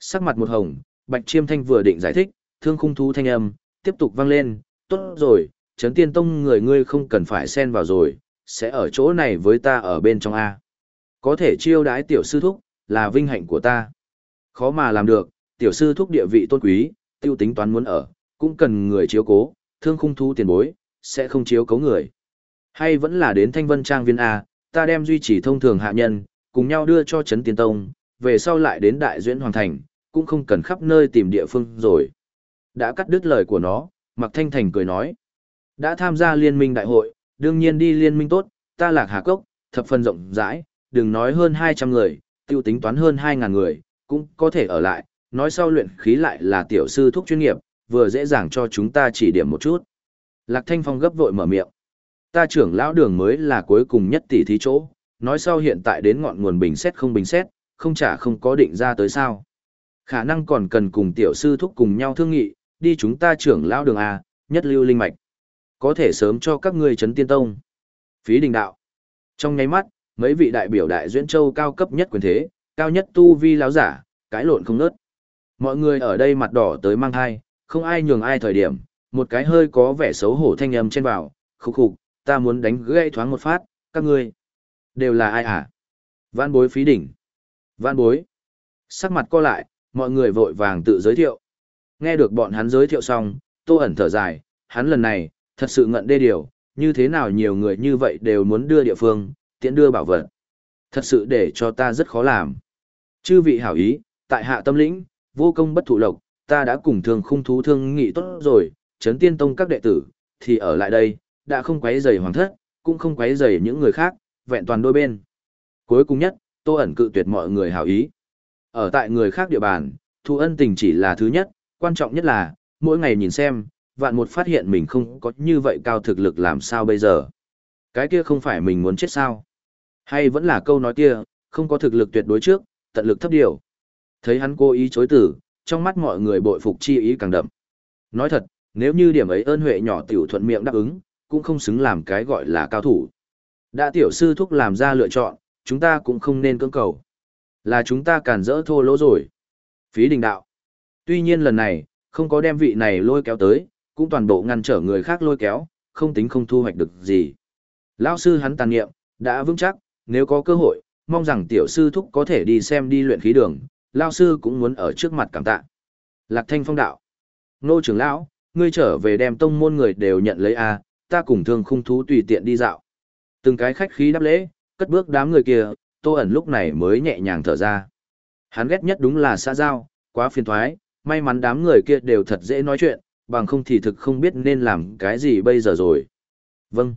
Sắc mặt một hồng, bạch chiêm thanh vừa định giải thích, thương khung thú thanh âm, tiếp tục vang lên, tốt rồi, chấn tiên tông người ngươi không cần phải xen vào rồi, sẽ ở chỗ này với ta ở bên trong A. Có thể chiêu đái tiểu sư thúc, là vinh hạnh của ta. Khó mà làm được, tiểu sư thúc địa vị tôn quý, tiêu tính toán muốn ở, cũng cần người chiếu cố, thương khung thu tiền bối, sẽ không chiếu cố người. Hay vẫn là đến thanh vân trang viên A, ta đem duy trì thông thường hạ nhân, cùng nhau đưa cho chấn tiên tông, về sau lại đến đại duyễn hoàng thành, cũng không cần khắp nơi tìm địa phương rồi. Đã cắt đứt lời của nó, Mạc Thanh Thành cười nói. Đã tham gia liên minh đại hội, đương nhiên đi liên minh tốt, ta lạc hà cốc, thập phần rộng rãi, đừng nói hơn 200 người, tiêu tính toán hơn 2.000 người, cũng có thể ở lại, nói sau luyện khí lại là tiểu sư thuốc chuyên nghiệp, vừa dễ dàng cho chúng ta chỉ điểm một chút. Lạc Thanh Phong gấp vội mở miệng. Ta trưởng lão đường mới là cuối cùng nhất tỷ thí chỗ, nói sau hiện tại đến ngọn nguồn bình xét không bình xét, không trả không có định ra tới sao. Khả năng còn cần cùng tiểu sư thúc cùng nhau thương nghị, đi chúng ta trưởng lão đường A, nhất lưu linh mạch. Có thể sớm cho các ngươi chấn tiên tông. Phí đình đạo. Trong nháy mắt, mấy vị đại biểu đại duyên châu cao cấp nhất quyền thế, cao nhất tu vi lão giả, cãi lộn không nớt. Mọi người ở đây mặt đỏ tới mang thai, không ai nhường ai thời điểm, một cái hơi có vẻ xấu hổ thanh âm trên vào, khục khục, ta muốn đánh gãy thoáng một phát, các ngươi đều là ai à? Văn bối phí đỉnh. Văn bối. Sắc mặt co lại, mọi người vội vàng tự giới thiệu. Nghe được bọn hắn giới thiệu xong, tô ẩn thở dài, hắn lần này, thật sự ngận đê điều, như thế nào nhiều người như vậy đều muốn đưa địa phương, tiện đưa bảo vật. Thật sự để cho ta rất khó làm. Chư vị hảo ý, tại hạ tâm lĩnh, vô công bất thụ lộc, ta đã cùng thường khung thú thương nghị tốt rồi, chấn tiên tông các đệ tử, thì ở lại đây, đã không quấy rầy hoàng thất, cũng không quấy rầy những người khác, vẹn toàn đôi bên. Cuối cùng nhất, tô ẩn cự tuyệt mọi người hảo ý. Ở tại người khác địa bàn, thu ân tình chỉ là thứ nhất, quan trọng nhất là, mỗi ngày nhìn xem, vạn một phát hiện mình không có như vậy cao thực lực làm sao bây giờ. Cái kia không phải mình muốn chết sao. Hay vẫn là câu nói kia, không có thực lực tuyệt đối trước, tận lực thấp điều. Thấy hắn cố ý chối tử, trong mắt mọi người bội phục chi ý càng đậm. Nói thật, nếu như điểm ấy ơn huệ nhỏ tiểu thuận miệng đáp ứng, cũng không xứng làm cái gọi là cao thủ. Đã tiểu sư thúc làm ra lựa chọn, chúng ta cũng không nên cưỡng cầu. Là chúng ta càn rỡ thô lỗ rồi. Phí đình đạo. Tuy nhiên lần này, không có đem vị này lôi kéo tới, cũng toàn bộ ngăn trở người khác lôi kéo, không tính không thu hoạch được gì. Lão sư hắn tàn nghiệm, đã vững chắc, nếu có cơ hội, mong rằng tiểu sư thúc có thể đi xem đi luyện khí đường, Lão sư cũng muốn ở trước mặt cảm tạ. Lạc thanh phong đạo. Nô trưởng lão, ngươi trở về đem tông môn người đều nhận lấy a, ta cùng thương khung thú tùy tiện đi dạo. Từng cái khách khí đáp lễ, cất bước đám người kia, tô ẩn lúc này mới nhẹ nhàng thở ra. Hắn ghét nhất đúng là xã giao, quá phiền thoái, may mắn đám người kia đều thật dễ nói chuyện, bằng không thì thực không biết nên làm cái gì bây giờ rồi. Vâng.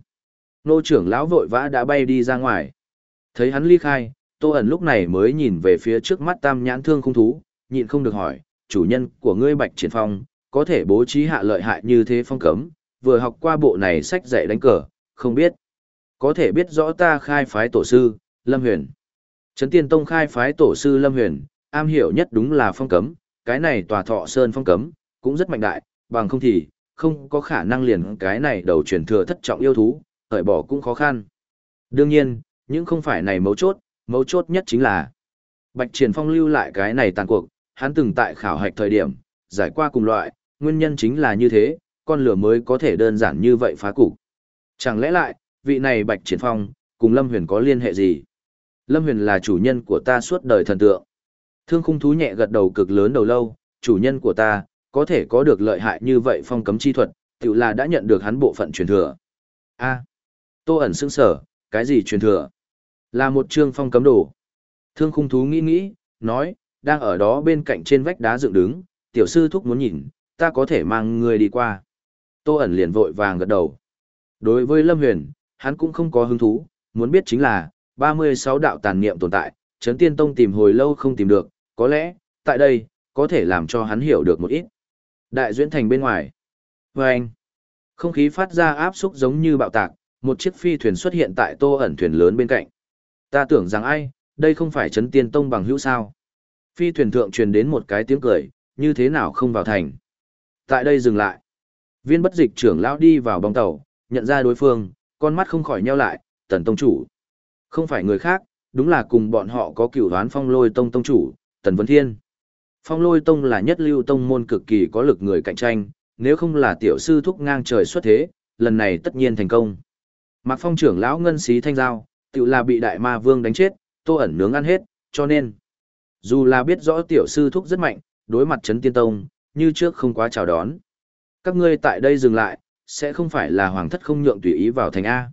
Nô trưởng lão vội vã đã bay đi ra ngoài. Thấy hắn ly khai, Tô ẩn lúc này mới nhìn về phía trước mắt tam nhãn thương không thú, nhịn không được hỏi, chủ nhân của ngươi Bạch Triển Phong, có thể bố trí hạ lợi hại như thế phong cấm, vừa học qua bộ này sách dạy đánh cờ, không biết. Có thể biết rõ ta khai phái tổ sư, Lâm Huyền. Trấn Tiên Tông khai phái tổ sư Lâm Huyền, am hiểu nhất đúng là phong cấm, cái này tòa thọ sơn phong cấm, cũng rất mạnh đại, bằng không thì, không có khả năng liền cái này đầu truyền thừa thất trọng yêu thú, hởi bỏ cũng khó khăn. Đương nhiên, những không phải này mấu chốt, mấu chốt nhất chính là Bạch Triển Phong lưu lại cái này tàn cuộc, hắn từng tại khảo hạch thời điểm, giải qua cùng loại, nguyên nhân chính là như thế, con lửa mới có thể đơn giản như vậy phá cục. Chẳng lẽ lại, vị này Bạch Triển Phong, cùng Lâm Huyền có liên hệ gì? Lâm Huyền là chủ nhân của ta suốt đời thần tượng. Thương khung thú nhẹ gật đầu cực lớn đầu lâu, chủ nhân của ta, có thể có được lợi hại như vậy phong cấm chi thuật, tự là đã nhận được hắn bộ phận truyền thừa. A. Tô ẩn sững sở, cái gì truyền thừa? Là một chương phong cấm đồ. Thương khung thú nghĩ nghĩ, nói, đang ở đó bên cạnh trên vách đá dựng đứng, tiểu sư thúc muốn nhìn, ta có thể mang người đi qua. Tô ẩn liền vội vàng gật đầu. Đối với Lâm Huyền, hắn cũng không có hứng thú, muốn biết chính là, 36 đạo tàn niệm tồn tại, Trấn Tiên Tông tìm hồi lâu không tìm được, có lẽ, tại đây, có thể làm cho hắn hiểu được một ít. Đại duyễn thành bên ngoài. Vâng! Không khí phát ra áp xúc giống như bạo tạc, một chiếc phi thuyền xuất hiện tại tô ẩn thuyền lớn bên cạnh. Ta tưởng rằng ai, đây không phải Trấn Tiên Tông bằng hữu sao. Phi thuyền thượng truyền đến một cái tiếng cười, như thế nào không vào thành. Tại đây dừng lại. Viên bất dịch trưởng lão đi vào bong tàu, nhận ra đối phương, con mắt không khỏi nheo lại, tần tông chủ. Không phải người khác, đúng là cùng bọn họ có cựu đoán phong lôi tông tông chủ, tần vấn thiên. Phong lôi tông là nhất lưu tông môn cực kỳ có lực người cạnh tranh, nếu không là tiểu sư thúc ngang trời xuất thế, lần này tất nhiên thành công. Mạc phong trưởng lão ngân xí thanh giao, tự là bị đại ma vương đánh chết, tô ẩn nướng ăn hết, cho nên. Dù là biết rõ tiểu sư thúc rất mạnh, đối mặt chấn tiên tông, như trước không quá chào đón. Các ngươi tại đây dừng lại, sẽ không phải là hoàng thất không nhượng tùy ý vào thành A.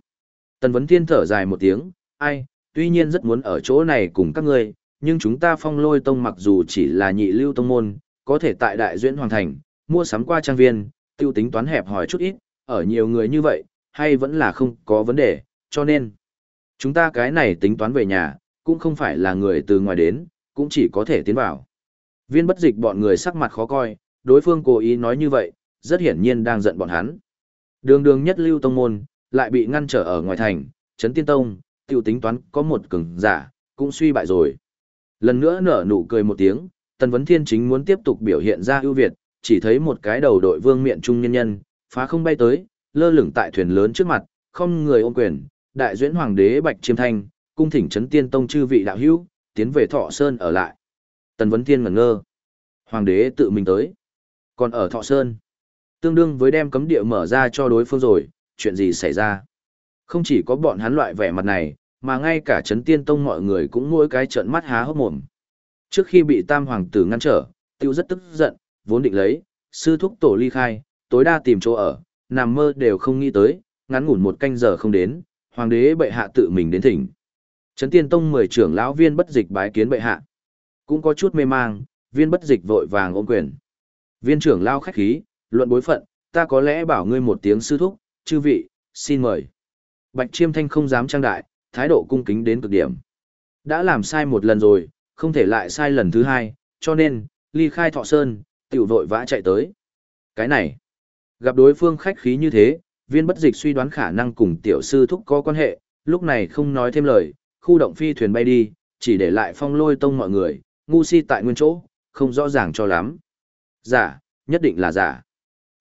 Tần vấn thiên thở dài một tiếng, ai, tuy nhiên rất muốn ở chỗ này cùng các ngươi, nhưng chúng ta phong lôi tông mặc dù chỉ là nhị lưu tông môn, có thể tại đại duyễn hoàng thành, mua sắm qua trang viên, tiêu tính toán hẹp hỏi chút ít, ở nhiều người như vậy, hay vẫn là không có vấn đề, cho nên, chúng ta cái này tính toán về nhà, cũng không phải là người từ ngoài đến, cũng chỉ có thể tiến vào. Viên bất dịch bọn người sắc mặt khó coi, đối phương cố ý nói như vậy, rất hiển nhiên đang giận bọn hắn. Đường đường nhất lưu tông môn, lại bị ngăn trở ở ngoài thành, chấn tiên tông, tiêu tính toán có một cường giả, cũng suy bại rồi. Lần nữa nở nụ cười một tiếng, Tần Vấn Thiên chính muốn tiếp tục biểu hiện ra ưu việt, chỉ thấy một cái đầu đội vương miện trung nhân nhân, phá không bay tới, lơ lửng tại thuyền lớn trước mặt, không người ôm quyền, đại duyễn hoàng đế Bạch Chiêm Thanh, cung thỉnh chấn tiên tông chư vị đạo hữu, tiến về Thọ Sơn ở lại. Tần Vấn Thiên ngẩn ngơ. Hoàng đế tự mình tới. Còn ở Thọ Sơn, tương đương với đem cấm địa mở ra cho đối phương rồi, chuyện gì xảy ra? Không chỉ có bọn hắn loại vẻ mặt này, mà ngay cả chấn tiên tông mọi người cũng mỗi cái trợn mắt há hốc mồm. Trước khi bị tam hoàng tử ngăn trở, tiêu rất tức giận, vốn định lấy, sư thúc tổ ly khai, tối đa tìm chỗ ở, nằm mơ đều không nghĩ tới, ngắn ngủn một canh giờ không đến, hoàng đế bệ hạ tự mình đến thỉnh. Trấn tiên tông mười trưởng lão viên bất dịch bái kiến bệ hạ. Cũng có chút mê mang, viên bất dịch vội vàng ôm quyền. Viên trưởng lao khách khí, luận bối phận, ta có lẽ bảo ngươi một tiếng sư thúc, chư vị, xin mời. Bạch chiêm thanh không dám trang đại, thái độ cung kính đến cực điểm. Đã làm sai một lần rồi, không thể lại sai lần thứ hai, cho nên, ly khai thọ sơn, tiểu vội vã chạy tới. Cái này, gặp đối phương khách khí như thế, viên bất dịch suy đoán khả năng cùng tiểu sư thúc có quan hệ, lúc này không nói thêm lời, khu động phi thuyền bay đi, chỉ để lại phong lôi tông mọi người, ngu si tại nguyên chỗ, không rõ ràng cho lắm. Giả, nhất định là giả.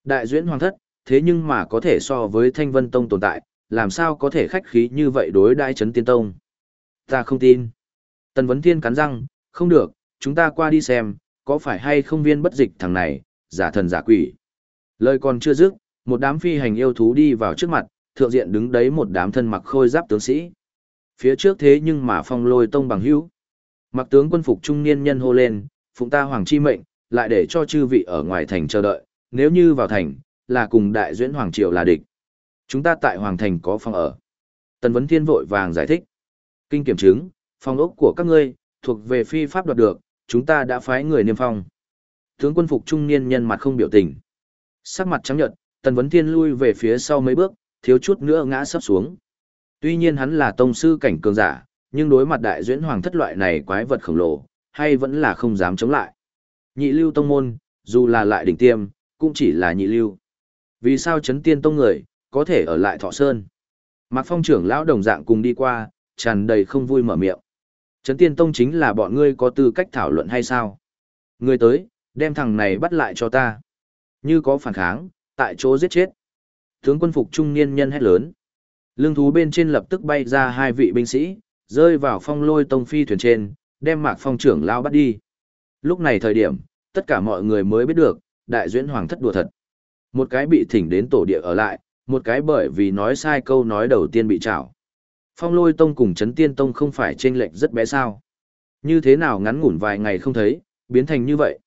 Đại duyễn hoàng thất, thế nhưng mà có thể so với thanh vân tông tồn tại, làm sao có thể khách khí như vậy đối đại chấn tiên tông. Ta không tin. Tần vấn thiên cắn răng, không được, chúng ta qua đi xem, có phải hay không viên bất dịch thằng này, giả thần giả quỷ. Lời còn chưa dứt, một đám phi hành yêu thú đi vào trước mặt, thượng diện đứng đấy một đám thân mặc khôi giáp tướng sĩ. Phía trước thế nhưng mà phong lôi tông bằng hữu. Mặc tướng quân phục trung niên nhân hô lên, phụng ta hoàng chi mệnh, lại để cho chư vị ở ngoài thành chờ đợi, nếu như vào thành, là cùng đại duyễn hoàng triều là địch. Chúng ta tại hoàng thành có phòng ở. Tần vấn thiên vội vàng giải thích. Kinh kiểm chứng, phòng ốc của các ngươi, thuộc về phi pháp đoạt được, chúng ta đã phái người niêm phong. Tướng quân phục trung niên nhân mặt không biểu tình. Sắc mặt trắng nhợt, tần vấn thiên lui về phía sau mấy bước, thiếu chút nữa ngã sắp xuống. Tuy nhiên hắn là tông sư cảnh cường giả, nhưng đối mặt đại duyễn hoàng thất loại này quái vật khổng lồ, hay vẫn là không dám chống lại. Nhị lưu tông môn, dù là lại đỉnh tiêm, cũng chỉ là nhị lưu. Vì sao chấn tiên tông người, có thể ở lại thọ sơn? Mạc phong trưởng lão đồng dạng cùng đi qua, tràn đầy không vui mở miệng. Trấn tiên tông chính là bọn ngươi có tư cách thảo luận hay sao? Ngươi tới, đem thằng này bắt lại cho ta. Như có phản kháng, tại chỗ giết chết. Tướng quân phục trung niên nhân hét lớn. Lương thú bên trên lập tức bay ra hai vị binh sĩ, rơi vào phong lôi tông phi thuyền trên, đem mạc phong trưởng lão bắt đi. Lúc này thời điểm, tất cả mọi người mới biết được, đại duyễn hoàng thất đùa thật. Một cái bị thỉnh đến tổ địa ở lại, một cái bởi vì nói sai câu nói đầu tiên bị trảo. Phong lôi tông cùng chấn tiên tông không phải chênh lệch rất bé sao. Như thế nào ngắn ngủn vài ngày không thấy, biến thành như vậy.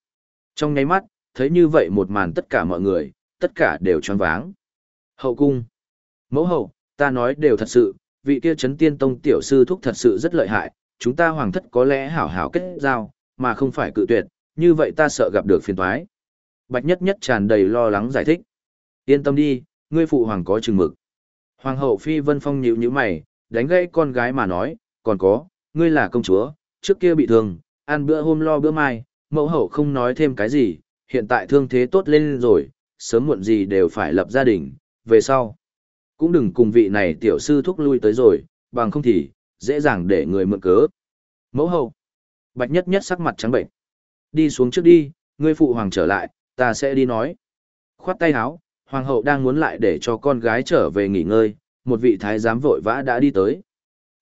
Trong nháy mắt, thấy như vậy một màn tất cả mọi người, tất cả đều tròn váng. Hậu cung. Mẫu hậu, ta nói đều thật sự, vị kia chấn tiên tông tiểu sư thúc thật sự rất lợi hại, chúng ta hoàng thất có lẽ hảo hảo kết giao, mà không phải cự tuyệt, như vậy ta sợ gặp được phiền toái. Bạch nhất nhất tràn đầy lo lắng giải thích. Yên tâm đi, ngươi phụ hoàng có chừng mực. Hoàng hậu phi vân phong nhíu nhíu mày, đánh gãy con gái mà nói, còn có, ngươi là công chúa, trước kia bị thương, ăn bữa hôm lo bữa mai, mẫu hậu không nói thêm cái gì, hiện tại thương thế tốt lên rồi, sớm muộn gì đều phải lập gia đình, về sau. Cũng đừng cùng vị này tiểu sư thúc lui tới rồi, bằng không thì, dễ dàng để người mượn cớ. Mẫu hậu. Bạch nhất nhất sắc mặt trắng bệnh. Đi xuống trước đi, ngươi phụ hoàng trở lại, ta sẽ đi nói. Khoát tay áo, hoàng hậu đang muốn lại để cho con gái trở về nghỉ ngơi, một vị thái giám vội vã đã đi tới.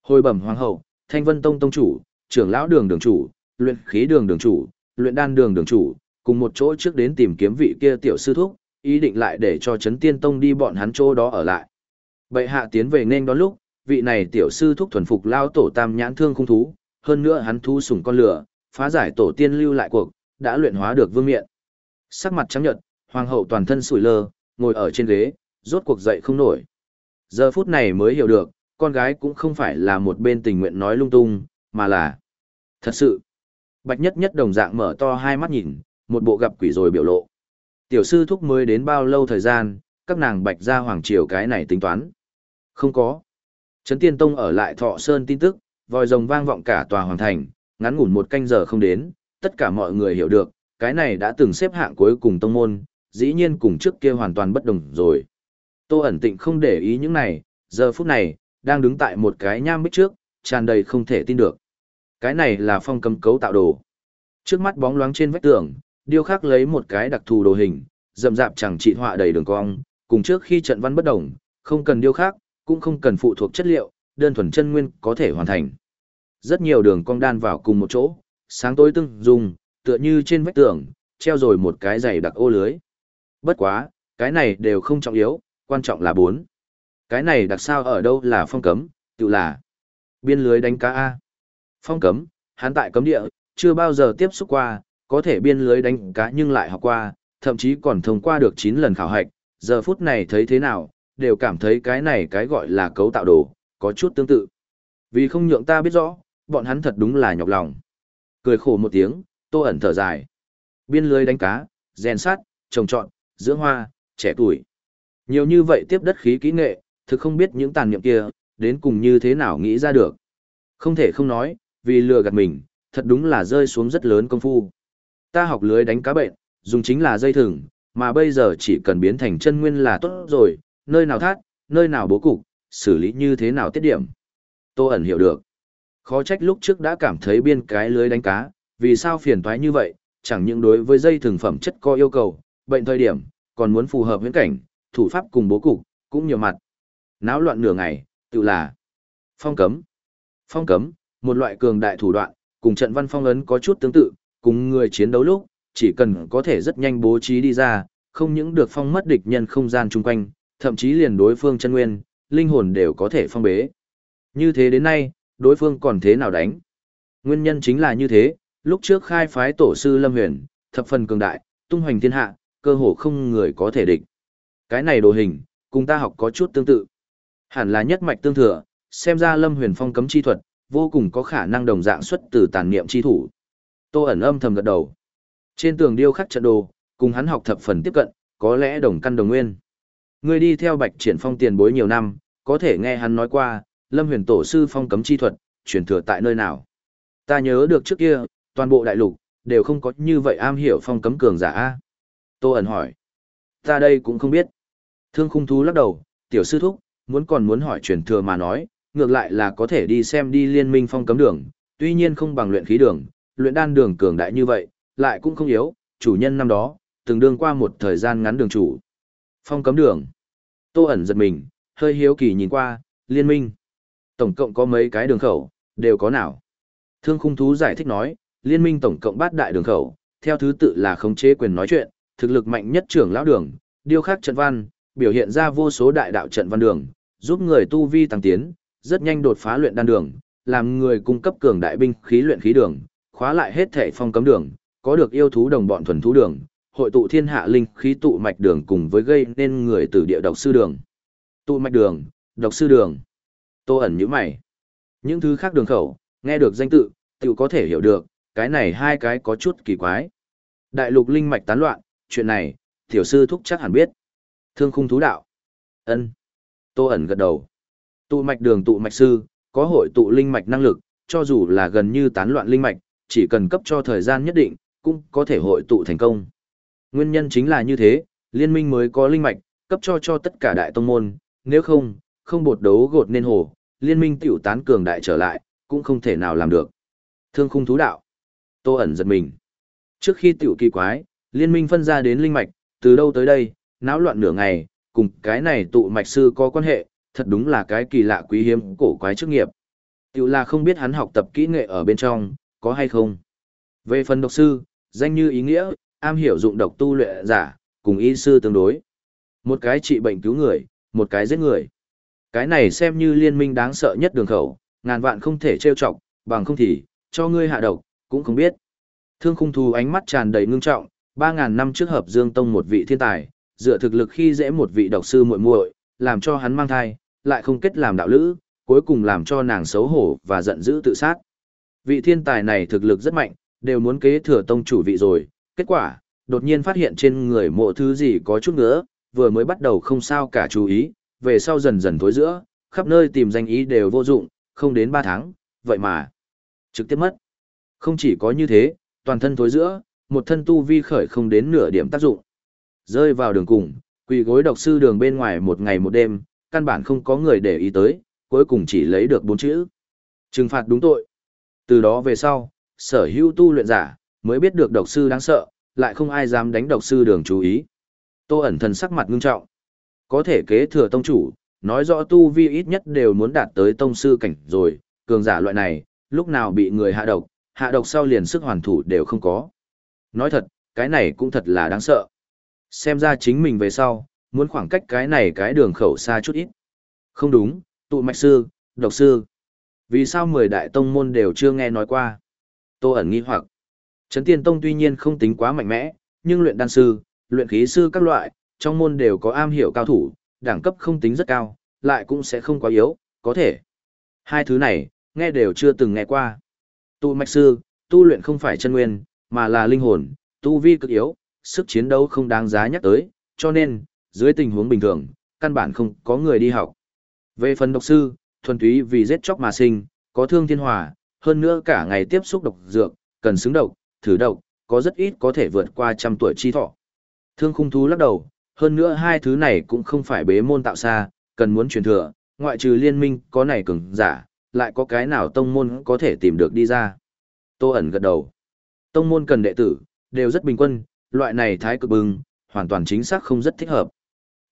Hồi bẩm hoàng hậu, thanh vân tông tông chủ, trưởng lão đường đường chủ, luyện khí đường đường chủ, luyện đan đường đường chủ, cùng một chỗ trước đến tìm kiếm vị kia tiểu sư thúc, ý định lại để cho chấn tiên tông đi bọn hắn chỗ đó ở lại. Bệ hạ tiến về nên đó lúc, vị này tiểu sư thúc thuần phục lao tổ tam nhãn thương không thú, hơn nữa hắn thu sủng con lửa, phá giải tổ tiên lưu lại cuộc, đã luyện hóa được vương miện. Sắc mặt trắng nhợt, hoàng hậu toàn thân sủi lơ, ngồi ở trên ghế, rốt cuộc dậy không nổi. Giờ phút này mới hiểu được, con gái cũng không phải là một bên tình nguyện nói lung tung, mà là thật sự. Bạch nhất nhất đồng dạng mở to hai mắt nhìn, một bộ gặp quỷ rồi biểu lộ. Tiểu sư thúc mới đến bao lâu thời gian, các nàng bạch ra hoàng triều cái này tính toán. Không có. Trấn Tiên Tông ở lại Thọ Sơn tin tức, vòi rồng vang vọng cả tòa hoàng thành, ngắn ngủn một canh giờ không đến, tất cả mọi người hiểu được, cái này đã từng xếp hạng cuối cùng tông môn, dĩ nhiên cùng trước kia hoàn toàn bất đồng rồi. Tô ẩn tịnh không để ý những này, giờ phút này, đang đứng tại một cái nham bích trước, tràn đầy không thể tin được. Cái này là phong cấm cấu tạo đồ. Trước mắt bóng loáng trên vách tường, điêu khắc lấy một cái đặc thù đồ hình, rậm rạp chẳng trị họa đầy đường cong, cùng trước khi trận văn bất đồng, không cần điêu khắc, cũng không cần phụ thuộc chất liệu, đơn thuần chân nguyên có thể hoàn thành. Rất nhiều đường cong đan vào cùng một chỗ, sáng tối tương dùng, tựa như trên vách tường, treo rồi một cái giày đặc ô lưới. Bất quá, cái này đều không trọng yếu, quan trọng là bốn. Cái này đặc sao ở đâu là phong cấm, tự là biên lưới đánh cá A. Phong cấm, hắn tại cấm địa, chưa bao giờ tiếp xúc qua, có thể biên lưới đánh cá nhưng lại học qua, thậm chí còn thông qua được 9 lần khảo hạch, giờ phút này thấy thế nào, đều cảm thấy cái này cái gọi là cấu tạo đồ, có chút tương tự. Vì không nhượng ta biết rõ, bọn hắn thật đúng là nhọc lòng. Cười khổ một tiếng, tô ẩn thở dài. Biên lưới đánh cá, rèn sát, trồng trọn, dưỡng hoa, trẻ tuổi. Nhiều như vậy tiếp đất khí kỹ nghệ, thực không biết những tàn niệm kia, đến cùng như thế nào nghĩ ra được. Không thể không nói, vì lừa gạt mình, thật đúng là rơi xuống rất lớn công phu. Ta học lưới đánh cá bệnh, dùng chính là dây thừng, mà bây giờ chỉ cần biến thành chân nguyên là tốt rồi, nơi nào thắt, nơi nào bố cục, xử lý như thế nào tiết điểm. Tô ẩn hiểu được. Khó trách lúc trước đã cảm thấy biên cái lưới đánh cá, vì sao phiền toái như vậy, chẳng những đối với dây thường phẩm chất có yêu cầu, bệnh thời điểm, còn muốn phù hợp huyễn cảnh, thủ pháp cùng bố cục, cũng nhiều mặt. Náo loạn nửa ngày, tự là phong cấm. Phong cấm, một loại cường đại thủ đoạn, cùng trận văn phong ấn có chút tương tự, cùng người chiến đấu lúc, chỉ cần có thể rất nhanh bố trí đi ra, không những được phong mất địch nhân không gian chung quanh, thậm chí liền đối phương chân nguyên, linh hồn đều có thể phong bế. Như thế đến nay, đối phương còn thế nào đánh? Nguyên nhân chính là như thế, lúc trước khai phái tổ sư Lâm Huyền, thập phần cường đại, tung hoành thiên hạ, cơ hồ không người có thể địch. Cái này đồ hình, cùng ta học có chút tương tự. Hẳn là nhất mạch tương thừa, xem ra Lâm Huyền phong cấm chi thuật, vô cùng có khả năng đồng dạng xuất từ tàn niệm chi thủ. Tô ẩn âm thầm gật đầu. Trên tường điêu khắc trận đồ, cùng hắn học thập phần tiếp cận, có lẽ đồng căn đồng nguyên. Ngươi đi theo Bạch Triển Phong tiền bối nhiều năm, có thể nghe hắn nói qua, Lâm Huyền Tổ sư phong cấm chi thuật, truyền thừa tại nơi nào? Ta nhớ được trước kia, toàn bộ đại lục, đều không có như vậy am hiểu phong cấm cường giả a. Tô ẩn hỏi. Ta đây cũng không biết. Thương khung thú lắc đầu, tiểu sư thúc, muốn còn muốn hỏi truyền thừa mà nói, ngược lại là có thể đi xem đi liên minh phong cấm đường, tuy nhiên không bằng luyện khí đường, luyện đan đường cường đại như vậy, lại cũng không yếu, chủ nhân năm đó, từng đương qua một thời gian ngắn đường chủ. Phong cấm đường. Tô ẩn giật mình, hơi hiếu kỳ nhìn qua, liên minh. Tổng cộng có mấy cái đường khẩu, đều có nào. Thương khung thú giải thích nói, liên minh tổng cộng bát đại đường khẩu, theo thứ tự là khống chế quyền nói chuyện, thực lực mạnh nhất trưởng lão đường, điêu khắc trận văn, biểu hiện ra vô số đại đạo trận văn đường, giúp người tu vi tăng tiến, rất nhanh đột phá luyện đan đường, làm người cung cấp cường đại binh khí luyện khí đường, khóa lại hết thể phong cấm đường, có được yêu thú đồng bọn thuần thú đường, hội tụ thiên hạ linh khí tụ mạch đường cùng với gây nên người từ địa độc sư đường. Tụ mạch đường, độc sư đường. Tô ẩn như mày. Những thứ khác đường khẩu, nghe được danh tự, tự có thể hiểu được, cái này hai cái có chút kỳ quái. Đại lục linh mạch tán loạn, chuyện này, tiểu sư thúc chắc hẳn biết. Thương khung thú đạo. ân Tô ẩn gật đầu. Tụ mạch đường tụ mạch sư, có hội tụ linh mạch năng lực, cho dù là gần như tán loạn linh mạch, chỉ cần cấp cho thời gian nhất định, cũng có thể hội tụ thành công. Nguyên nhân chính là như thế, liên minh mới có linh mạch, cấp cho cho tất cả đại tông môn, nếu không, không bột đấu gột nên hồ, liên minh tiểu tán cường đại trở lại, cũng không thể nào làm được. Thương khung thú đạo. Tô ẩn giật mình. Trước khi tiểu kỳ quái, liên minh phân ra đến linh mạch, từ đâu tới đây, náo loạn nửa ngày, cùng cái này tụ mạch sư có quan hệ, thật đúng là cái kỳ lạ quý hiếm cổ quái chức nghiệp. Tiểu là không biết hắn học tập kỹ nghệ ở bên trong, có hay không. Về phần độc sư, danh như ý nghĩa, am hiểu dụng độc tu luyện giả, cùng y sư tương đối. Một cái trị bệnh cứu người, một cái giết người. Cái này xem như liên minh đáng sợ nhất đường khẩu, ngàn vạn không thể trêu chọc, bằng không thì, cho ngươi hạ độc, cũng không biết. Thương khung thù ánh mắt tràn đầy ngưng trọng, 3.000 năm trước hợp dương tông một vị thiên tài, dựa thực lực khi dễ một vị độc sư muội muội, làm cho hắn mang thai, lại không kết làm đạo lữ, cuối cùng làm cho nàng xấu hổ và giận dữ tự sát. Vị thiên tài này thực lực rất mạnh, đều muốn kế thừa tông chủ vị rồi, kết quả, đột nhiên phát hiện trên người mộ thứ gì có chút nữa, vừa mới bắt đầu không sao cả chú ý, về sau dần dần thối giữa, khắp nơi tìm danh ý đều vô dụng, không đến 3 tháng, vậy mà, trực tiếp mất. Không chỉ có như thế, toàn thân thối giữa, một thân tu vi khởi không đến nửa điểm tác dụng. Rơi vào đường cùng, quỳ gối độc sư đường bên ngoài một ngày một đêm, căn bản không có người để ý tới, cuối cùng chỉ lấy được bốn chữ. Trừng phạt đúng tội. Từ đó về sau, sở hữu tu luyện giả, mới biết được độc sư đáng sợ, lại không ai dám đánh độc sư đường chú ý. Tô ẩn thần sắc mặt ngưng trọng. Có thể kế thừa tông chủ, nói rõ tu vi ít nhất đều muốn đạt tới tông sư cảnh rồi, cường giả loại này, lúc nào bị người hạ độc, hạ độc sau liền sức hoàn thủ đều không có. Nói thật, cái này cũng thật là đáng sợ. Xem ra chính mình về sau, muốn khoảng cách cái này cái đường khẩu xa chút ít. Không đúng, tụ mạch sư, độc sư. Vì sao mười đại tông môn đều chưa nghe nói qua? Tô ẩn nghi hoặc. Trấn Tiên Tông tuy nhiên không tính quá mạnh mẽ, nhưng luyện đan sư, luyện khí sư các loại, trong môn đều có am hiểu cao thủ, đẳng cấp không tính rất cao, lại cũng sẽ không quá yếu, có thể. Hai thứ này, nghe đều chưa từng nghe qua. tụ mạch sư, tu luyện không phải chân nguyên, mà là linh hồn, tu vi cực yếu, sức chiến đấu không đáng giá nhắc tới, cho nên, dưới tình huống bình thường, căn bản không có người đi học. Về phần độc sư, thuần túy vì giết chóc mà sinh, có thương thiên hòa, hơn nữa cả ngày tiếp xúc độc dược, cần xứng độc, thử độc, có rất ít có thể vượt qua trăm tuổi chi thọ. Thương khung thú lắc đầu, hơn nữa hai thứ này cũng không phải bế môn tạo xa, cần muốn truyền thừa, ngoại trừ liên minh có này cường giả, lại có cái nào tông môn có thể tìm được đi ra. Tô ẩn gật đầu. Tông môn cần đệ tử, đều rất bình quân, loại này thái cực bừng, hoàn toàn chính xác không rất thích hợp.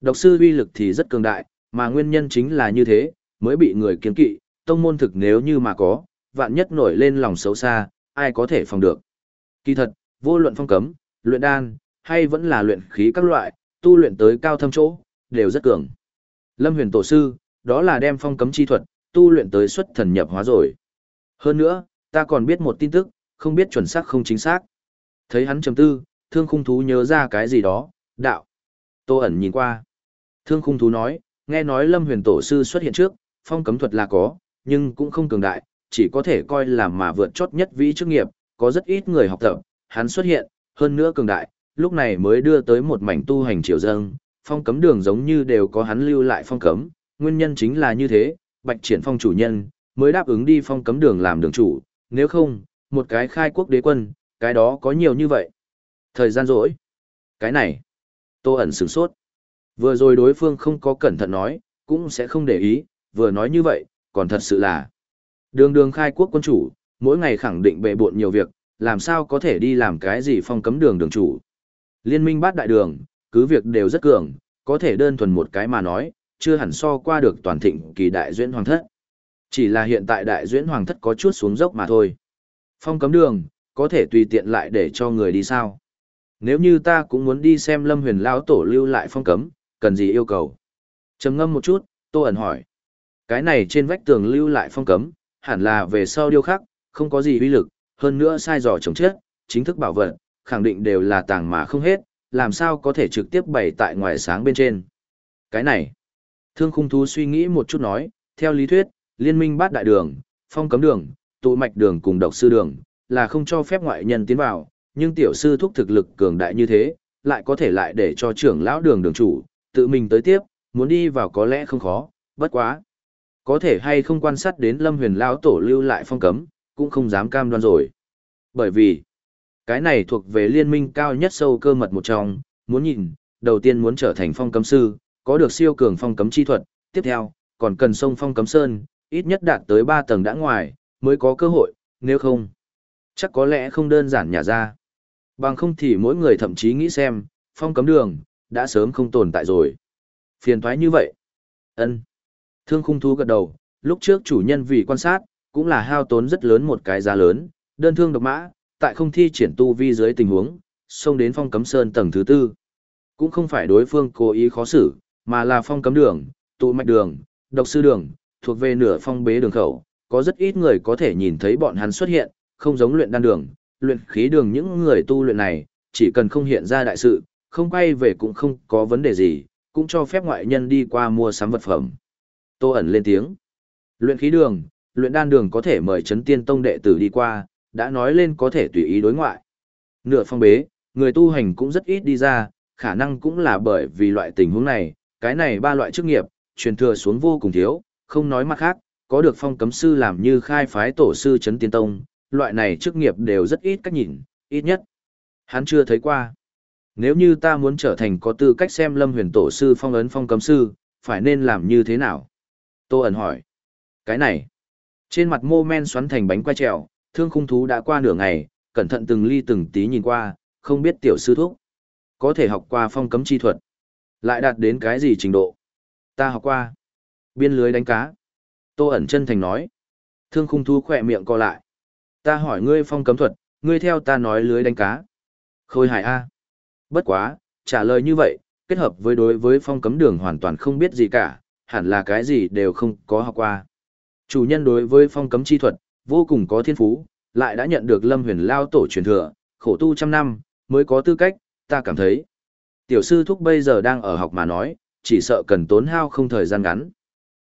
Độc sư uy lực thì rất cường đại, mà nguyên nhân chính là như thế, mới bị người kiến kỵ, tông môn thực nếu như mà có, vạn nhất nổi lên lòng xấu xa, ai có thể phòng được. Kỳ thật, vô luận phong cấm, luyện đan, hay vẫn là luyện khí các loại, tu luyện tới cao thâm chỗ, đều rất cường. Lâm huyền tổ sư, đó là đem phong cấm chi thuật, tu luyện tới xuất thần nhập hóa rồi. Hơn nữa, ta còn biết một tin tức, không biết chuẩn xác không chính xác. Thấy hắn trầm tư, thương khung thú nhớ ra cái gì đó, đạo. Tô ẩn nhìn qua. Thương khung thú nói, nghe nói lâm huyền tổ sư xuất hiện trước, phong cấm thuật là có, nhưng cũng không cường đại, chỉ có thể coi là mà vượt chót nhất vĩ chức nghiệp, có rất ít người học tập, hắn xuất hiện, hơn nữa cường đại, lúc này mới đưa tới một mảnh tu hành triều dâng, phong cấm đường giống như đều có hắn lưu lại phong cấm, nguyên nhân chính là như thế, Bạch Triển Phong chủ nhân, mới đáp ứng đi phong cấm đường làm đường chủ, nếu không, một cái khai quốc đế quân, cái đó có nhiều như vậy. Thời gian rỗi. Cái này, Tô ẩn sửng sốt. Vừa rồi đối phương không có cẩn thận nói, cũng sẽ không để ý, vừa nói như vậy, còn thật sự là. Đường đường khai quốc quân chủ, mỗi ngày khẳng định bệ bộn nhiều việc, làm sao có thể đi làm cái gì phong cấm đường đường chủ. Liên minh bát đại đường, cứ việc đều rất cường, có thể đơn thuần một cái mà nói, chưa hẳn so qua được toàn thịnh kỳ đại duyên hoàng thất. Chỉ là hiện tại đại duyên hoàng thất có chút xuống dốc mà thôi. Phong cấm đường, có thể tùy tiện lại để cho người đi sao. Nếu như ta cũng muốn đi xem lâm huyền Lão tổ lưu lại phong cấm, cần gì yêu cầu? trầm ngâm một chút, tô ẩn hỏi. Cái này trên vách tường lưu lại phong cấm, hẳn là về sau điêu khắc, không có gì uy lực, hơn nữa sai dò chống chết, chính thức bảo vật, khẳng định đều là tàng mà không hết, làm sao có thể trực tiếp bày tại ngoài sáng bên trên. Cái này, thương khung thú suy nghĩ một chút nói, theo lý thuyết, liên minh bát đại đường, phong cấm đường, tụ mạch đường cùng độc sư đường, là không cho phép ngoại nhân tiến vào, nhưng tiểu sư thúc thực lực cường đại như thế, lại có thể lại để cho trưởng lão đường đường chủ, tự mình tới tiếp, muốn đi vào có lẽ không khó, bất quá. Có thể hay không quan sát đến lâm huyền lão tổ lưu lại phong cấm, cũng không dám cam đoan rồi. Bởi vì, cái này thuộc về liên minh cao nhất sâu cơ mật một trong, muốn nhìn, đầu tiên muốn trở thành phong cấm sư, có được siêu cường phong cấm chi thuật, tiếp theo, còn cần sông phong cấm sơn, ít nhất đạt tới 3 tầng đã ngoài, mới có cơ hội, nếu không, chắc có lẽ không đơn giản nhả ra. Bằng không thì mỗi người thậm chí nghĩ xem, phong cấm đường, đã sớm không tồn tại rồi. Phiền thoái như vậy. ân Thương khung thú gật đầu, lúc trước chủ nhân vì quan sát, cũng là hao tốn rất lớn một cái giá lớn, đơn thương độc mã, tại không thi triển tu vi dưới tình huống, xông đến phong cấm sơn tầng thứ tư. Cũng không phải đối phương cố ý khó xử, mà là phong cấm đường, tụ mạch đường, độc sư đường, thuộc về nửa phong bế đường khẩu, có rất ít người có thể nhìn thấy bọn hắn xuất hiện, không giống luyện đan đường, luyện khí đường những người tu luyện này, chỉ cần không hiện ra đại sự, không quay về cũng không có vấn đề gì, cũng cho phép ngoại nhân đi qua mua sắm vật phẩm. Tô ẩn lên tiếng. Luyện khí đường, luyện đan đường có thể mời chấn tiên tông đệ tử đi qua, đã nói lên có thể tùy ý đối ngoại. Nửa phong bế, người tu hành cũng rất ít đi ra, khả năng cũng là bởi vì loại tình huống này, cái này ba loại chức nghiệp, truyền thừa xuống vô cùng thiếu, không nói mặt khác, có được phong cấm sư làm như khai phái tổ sư chấn tiên tông, loại này chức nghiệp đều rất ít cách nhìn, ít nhất. Hắn chưa thấy qua. Nếu như ta muốn trở thành có tư cách xem lâm huyền tổ sư phong ấn phong cấm sư, phải nên làm như thế nào? Tô ẩn hỏi. Cái này. Trên mặt mô men xoắn thành bánh quay trèo, thương khung thú đã qua nửa ngày, cẩn thận từng ly từng tí nhìn qua, không biết tiểu sư thúc. Có thể học qua phong cấm chi thuật. Lại đạt đến cái gì trình độ? Ta học qua. Biên lưới đánh cá. Tô ẩn chân thành nói. Thương khung thú khỏe miệng co lại. Ta hỏi ngươi phong cấm thuật, ngươi theo ta nói lưới đánh cá. Khôi hài A. Bất quá, trả lời như vậy, kết hợp với đối với phong cấm đường hoàn toàn không biết gì cả, hẳn là cái gì đều không có học qua. Chủ nhân đối với phong cấm chi thuật, vô cùng có thiên phú, lại đã nhận được lâm huyền lao tổ truyền thừa, khổ tu trăm năm, mới có tư cách, ta cảm thấy. Tiểu sư thúc bây giờ đang ở học mà nói, chỉ sợ cần tốn hao không thời gian ngắn.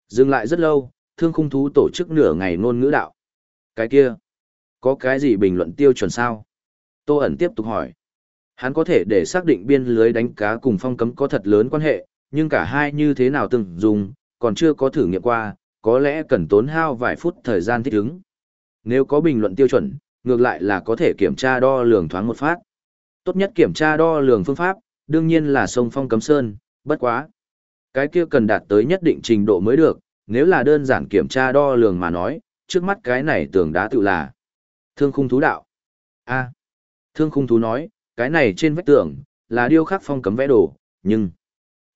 Dừng lại rất lâu, thương khung thú tổ chức nửa ngày ngôn ngữ đạo. Cái kia, có cái gì bình luận tiêu chuẩn sao? Tô ẩn tiếp tục hỏi. Hắn có thể để xác định biên lưới đánh cá cùng phong cấm có thật lớn quan hệ, nhưng cả hai như thế nào từng dùng, còn chưa có thử nghiệm qua, có lẽ cần tốn hao vài phút thời gian thích ứng. Nếu có bình luận tiêu chuẩn, ngược lại là có thể kiểm tra đo lường thoáng một phát. Tốt nhất kiểm tra đo lường phương pháp, đương nhiên là sông phong cấm sơn, bất quá. Cái kia cần đạt tới nhất định trình độ mới được, nếu là đơn giản kiểm tra đo lường mà nói, trước mắt cái này tưởng đã tự là thương khung thú đạo. a thương khung thú nói, cái này trên vách tường, là điêu khắc phong cấm vẽ đồ, nhưng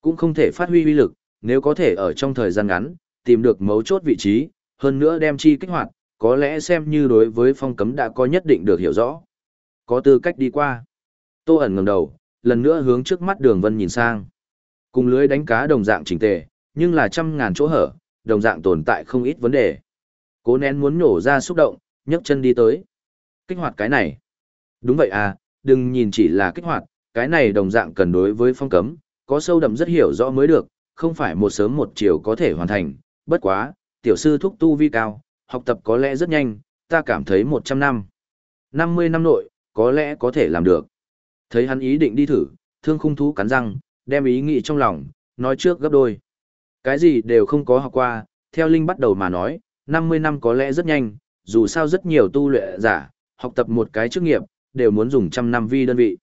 cũng không thể phát huy uy lực, nếu có thể ở trong thời gian ngắn, tìm được mấu chốt vị trí, hơn nữa đem chi kích hoạt, có lẽ xem như đối với phong cấm đã có nhất định được hiểu rõ. Có tư cách đi qua. Tô ẩn ngẩng đầu, lần nữa hướng trước mắt đường vân nhìn sang. Cùng lưới đánh cá đồng dạng chỉnh tề, nhưng là trăm ngàn chỗ hở, đồng dạng tồn tại không ít vấn đề. Cố nén muốn nổ ra xúc động, nhấc chân đi tới. Kích hoạt cái này. Đúng vậy à, đừng nhìn chỉ là kích hoạt, cái này đồng dạng cần đối với phong cấm, có sâu đậm rất hiểu rõ mới được, không phải một sớm một chiều có thể hoàn thành, bất quá, tiểu sư thúc tu vi cao, học tập có lẽ rất nhanh, ta cảm thấy 100 năm. 50 năm nội, có lẽ có thể làm được. Thấy hắn ý định đi thử, thương khung thú cắn răng, đem ý nghĩ trong lòng, nói trước gấp đôi. Cái gì đều không có học qua, theo Linh bắt đầu mà nói, 50 năm có lẽ rất nhanh, dù sao rất nhiều tu luyện giả, học tập một cái chức nghiệp, đều muốn dùng trăm năm vi đơn vị.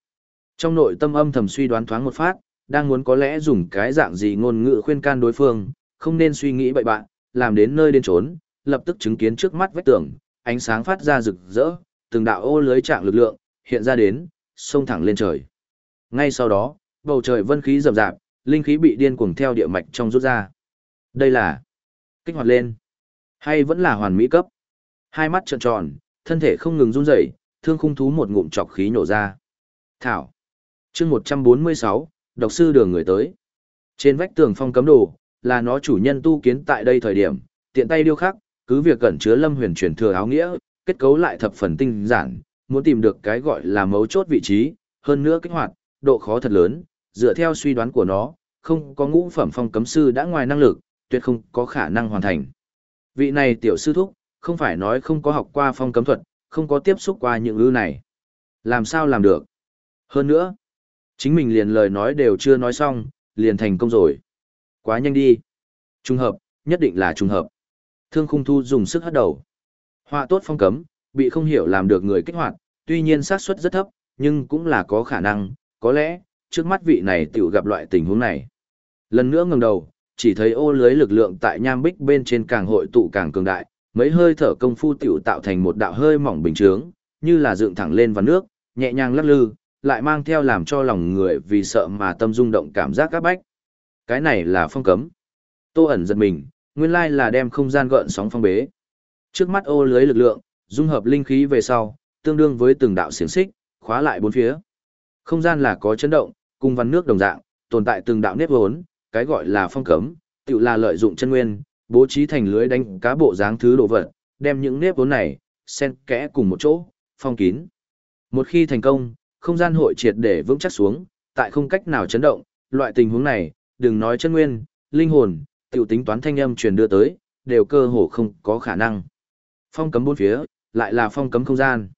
Trong nội tâm âm thầm suy đoán thoáng một phát, đang muốn có lẽ dùng cái dạng gì ngôn ngữ khuyên can đối phương, không nên suy nghĩ bậy bạn, làm đến nơi đến trốn, lập tức chứng kiến trước mắt vách tường, ánh sáng phát ra rực rỡ, từng đạo ô lưới trạng lực lượng, hiện ra đến, xông thẳng lên trời. Ngay sau đó, bầu trời vân khí rầm rạp, linh khí bị điên cuồng theo địa mạch trong rút ra. Đây là kích hoạt lên, hay vẫn là hoàn mỹ cấp. Hai mắt trợn tròn, thân thể không ngừng run rẩy, thương khung thú một ngụm chọc khí nổ ra. Thảo. Chương 146, độc sư đường người tới. Trên vách tường phong cấm đồ, là nó chủ nhân tu kiến tại đây thời điểm, tiện tay điêu khắc, cứ việc cẩn chứa lâm huyền truyền thừa áo nghĩa, kết cấu lại thập phần tinh giản, muốn tìm được cái gọi là mấu chốt vị trí, hơn nữa kích hoạt, độ khó thật lớn, dựa theo suy đoán của nó, không có ngũ phẩm phong cấm sư đã ngoài năng lực, tuyệt không có khả năng hoàn thành. Vị này tiểu sư thúc, không phải nói không có học qua phong cấm thuật, không có tiếp xúc qua những ư này. Làm sao làm được? Hơn nữa, chính mình liền lời nói đều chưa nói xong, liền thành công rồi. Quá nhanh đi. Trùng hợp, nhất định là trùng hợp. Thương khung thu dùng sức hất đầu. Họa tốt phong cấm, bị không hiểu làm được người kích hoạt, tuy nhiên xác suất rất thấp, nhưng cũng là có khả năng, có lẽ, trước mắt vị này tiểu gặp loại tình huống này. Lần nữa ngẩng đầu, chỉ thấy ô lưới lực lượng tại nham bích bên trên càng hội tụ càng cường đại, mấy hơi thở công phu tiểu tạo thành một đạo hơi mỏng bình chướng, như là dựng thẳng lên vào nước, nhẹ nhàng lắc lư, lại mang theo làm cho lòng người vì sợ mà tâm rung động cảm giác các bách. Cái này là phong cấm. Tô ẩn giật mình, nguyên lai là đem không gian gợn sóng phong bế. Trước mắt ô lưới lực lượng, dung hợp linh khí về sau, tương đương với từng đạo xiềng xích, khóa lại bốn phía. Không gian là có chấn động, cung văn nước đồng dạng, tồn tại từng đạo nếp vốn, cái gọi là phong cấm, tự là lợi dụng chân nguyên, bố trí thành lưới đánh cá bộ dáng thứ đồ vật, đem những nếp vốn này, xen kẽ cùng một chỗ, phong kín. Một khi thành công, không gian hội triệt để vững chắc xuống, tại không cách nào chấn động, loại tình huống này, đừng nói chân nguyên, linh hồn, tiểu tính toán thanh âm truyền đưa tới, đều cơ hồ không có khả năng. Phong cấm bốn phía, lại là phong cấm không gian.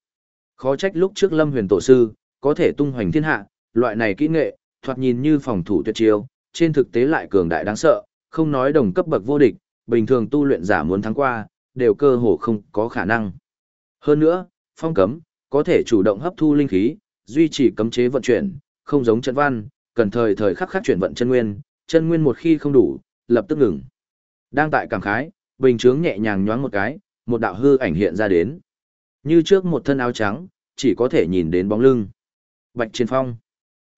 Khó trách lúc trước Lâm Huyền tổ sư có thể tung hoành thiên hạ, loại này kỹ nghệ, thoạt nhìn như phòng thủ tuyệt chiêu, trên thực tế lại cường đại đáng sợ, không nói đồng cấp bậc vô địch, bình thường tu luyện giả muốn thắng qua, đều cơ hồ không có khả năng. Hơn nữa, phong cấm có thể chủ động hấp thu linh khí, duy trì cấm chế vận chuyển, không giống trận văn, cần thời thời khắc khắc chuyển vận chân nguyên, chân nguyên một khi không đủ, lập tức ngừng. Đang tại cảm khái, bình chướng nhẹ nhàng nhoáng một cái, một đạo hư ảnh hiện ra đến. Như trước một thân áo trắng, chỉ có thể nhìn đến bóng lưng. Bạch Chiến Phong.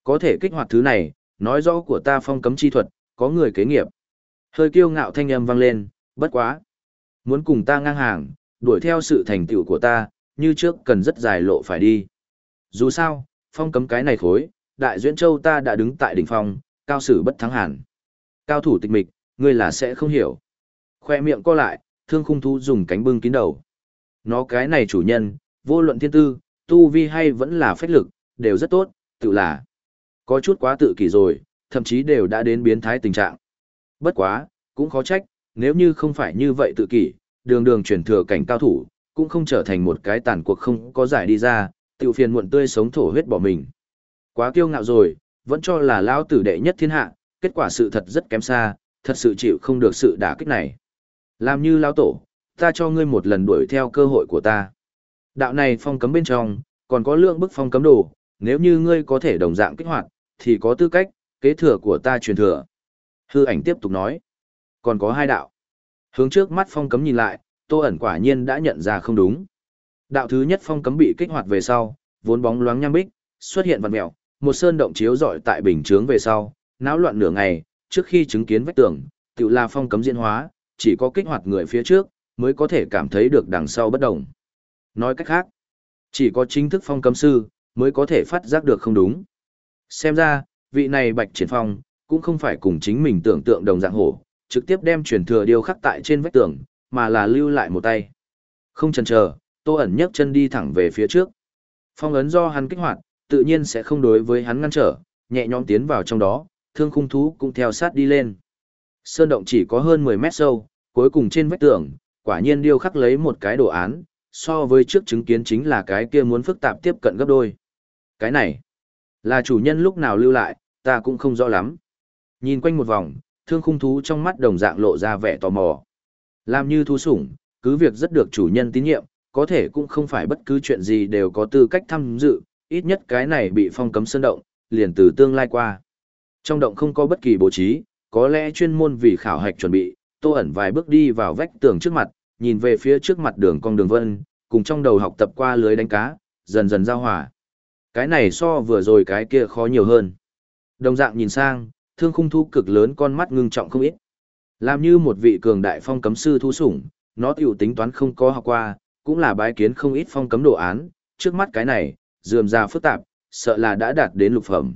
Có thể kích hoạt thứ này, nói rõ của ta phong cấm chi thuật, có người kế nghiệp. Hơi kiêu ngạo thanh âm vang lên, bất quá. Muốn cùng ta ngang hàng, đuổi theo sự thành tựu của ta, như trước cần rất dài lộ phải đi. Dù sao, phong cấm cái này khối, đại duyên châu ta đã đứng tại đỉnh phong, cao sử bất thắng hẳn. Cao thủ tịch mịch, ngươi là sẽ không hiểu. Khoe miệng co lại, thương khung thú dùng cánh bưng kín đầu. Nó cái này chủ nhân, vô luận thiên tư, tu vi hay vẫn là phách lực, đều rất tốt, tự là. Có chút quá tự kỷ rồi, thậm chí đều đã đến biến thái tình trạng. Bất quá, cũng khó trách, nếu như không phải như vậy tự kỷ, đường đường chuyển thừa cảnh cao thủ, cũng không trở thành một cái tàn cuộc không có giải đi ra, tiểu phiền muộn tươi sống thổ huyết bỏ mình. Quá kiêu ngạo rồi, vẫn cho là lao tử đệ nhất thiên hạ, kết quả sự thật rất kém xa, thật sự chịu không được sự đả kích này. Làm như lao tổ, ta cho ngươi một lần đuổi theo cơ hội của ta. Đạo này phong cấm bên trong, còn có lượng bức phong cấm đồ, nếu như ngươi có thể đồng dạng kích hoạt, thì có tư cách, kế thừa của ta truyền thừa. Hư ảnh tiếp tục nói, còn có hai đạo. Hướng trước mắt phong cấm nhìn lại, tô ẩn quả nhiên đã nhận ra không đúng. Đạo thứ nhất phong cấm bị kích hoạt về sau, vốn bóng loáng nham bích, xuất hiện vằn mèo, một sơn động chiếu rọi tại bình chướng về sau, náo loạn nửa ngày, trước khi chứng kiến vách tường, tự là phong cấm diễn hóa, chỉ có kích hoạt người phía trước, mới có thể cảm thấy được đằng sau bất động. Nói cách khác, chỉ có chính thức phong cấm sư, mới có thể phát giác được không đúng. Xem ra, vị này bạch triển phong, cũng không phải cùng chính mình tưởng tượng đồng dạng hổ, trực tiếp đem truyền thừa điêu khắc tại trên vách tường, mà là lưu lại một tay. Không chần chờ, Tô ẩn nhấc chân đi thẳng về phía trước. Phong ấn do hắn kích hoạt, tự nhiên sẽ không đối với hắn ngăn trở, nhẹ nhõm tiến vào trong đó, thương khung thú cũng theo sát đi lên. Sơn động chỉ có hơn 10 mét sâu, cuối cùng trên vách tường, quả nhiên điêu khắc lấy một cái đồ án, so với trước chứng kiến chính là cái kia muốn phức tạp tiếp cận gấp đôi. Cái này, là chủ nhân lúc nào lưu lại, ta cũng không rõ lắm. Nhìn quanh một vòng, thương khung thú trong mắt đồng dạng lộ ra vẻ tò mò. Làm như thú sủng, cứ việc rất được chủ nhân tín nhiệm, có thể cũng không phải bất cứ chuyện gì đều có tư cách tham dự, ít nhất cái này bị phong cấm sơn động, liền từ tương lai qua. Trong động không có bất kỳ bố trí, có lẽ chuyên môn vì khảo hạch chuẩn bị, tô ẩn vài bước đi vào vách tường trước mặt, nhìn về phía trước mặt đường cong đường vân, cùng trong đầu học tập qua lưới đánh cá, dần dần giao hòa. Cái này so vừa rồi cái kia khó nhiều hơn. Đồng dạng nhìn sang, thương khung thu cực lớn con mắt ngưng trọng không ít. Làm như một vị cường đại phong cấm sư thu sủng, nó tiểu tính toán không có học qua, cũng là bái kiến không ít phong cấm đồ án, trước mắt cái này, dườm ra phức tạp, sợ là đã đạt đến lục phẩm.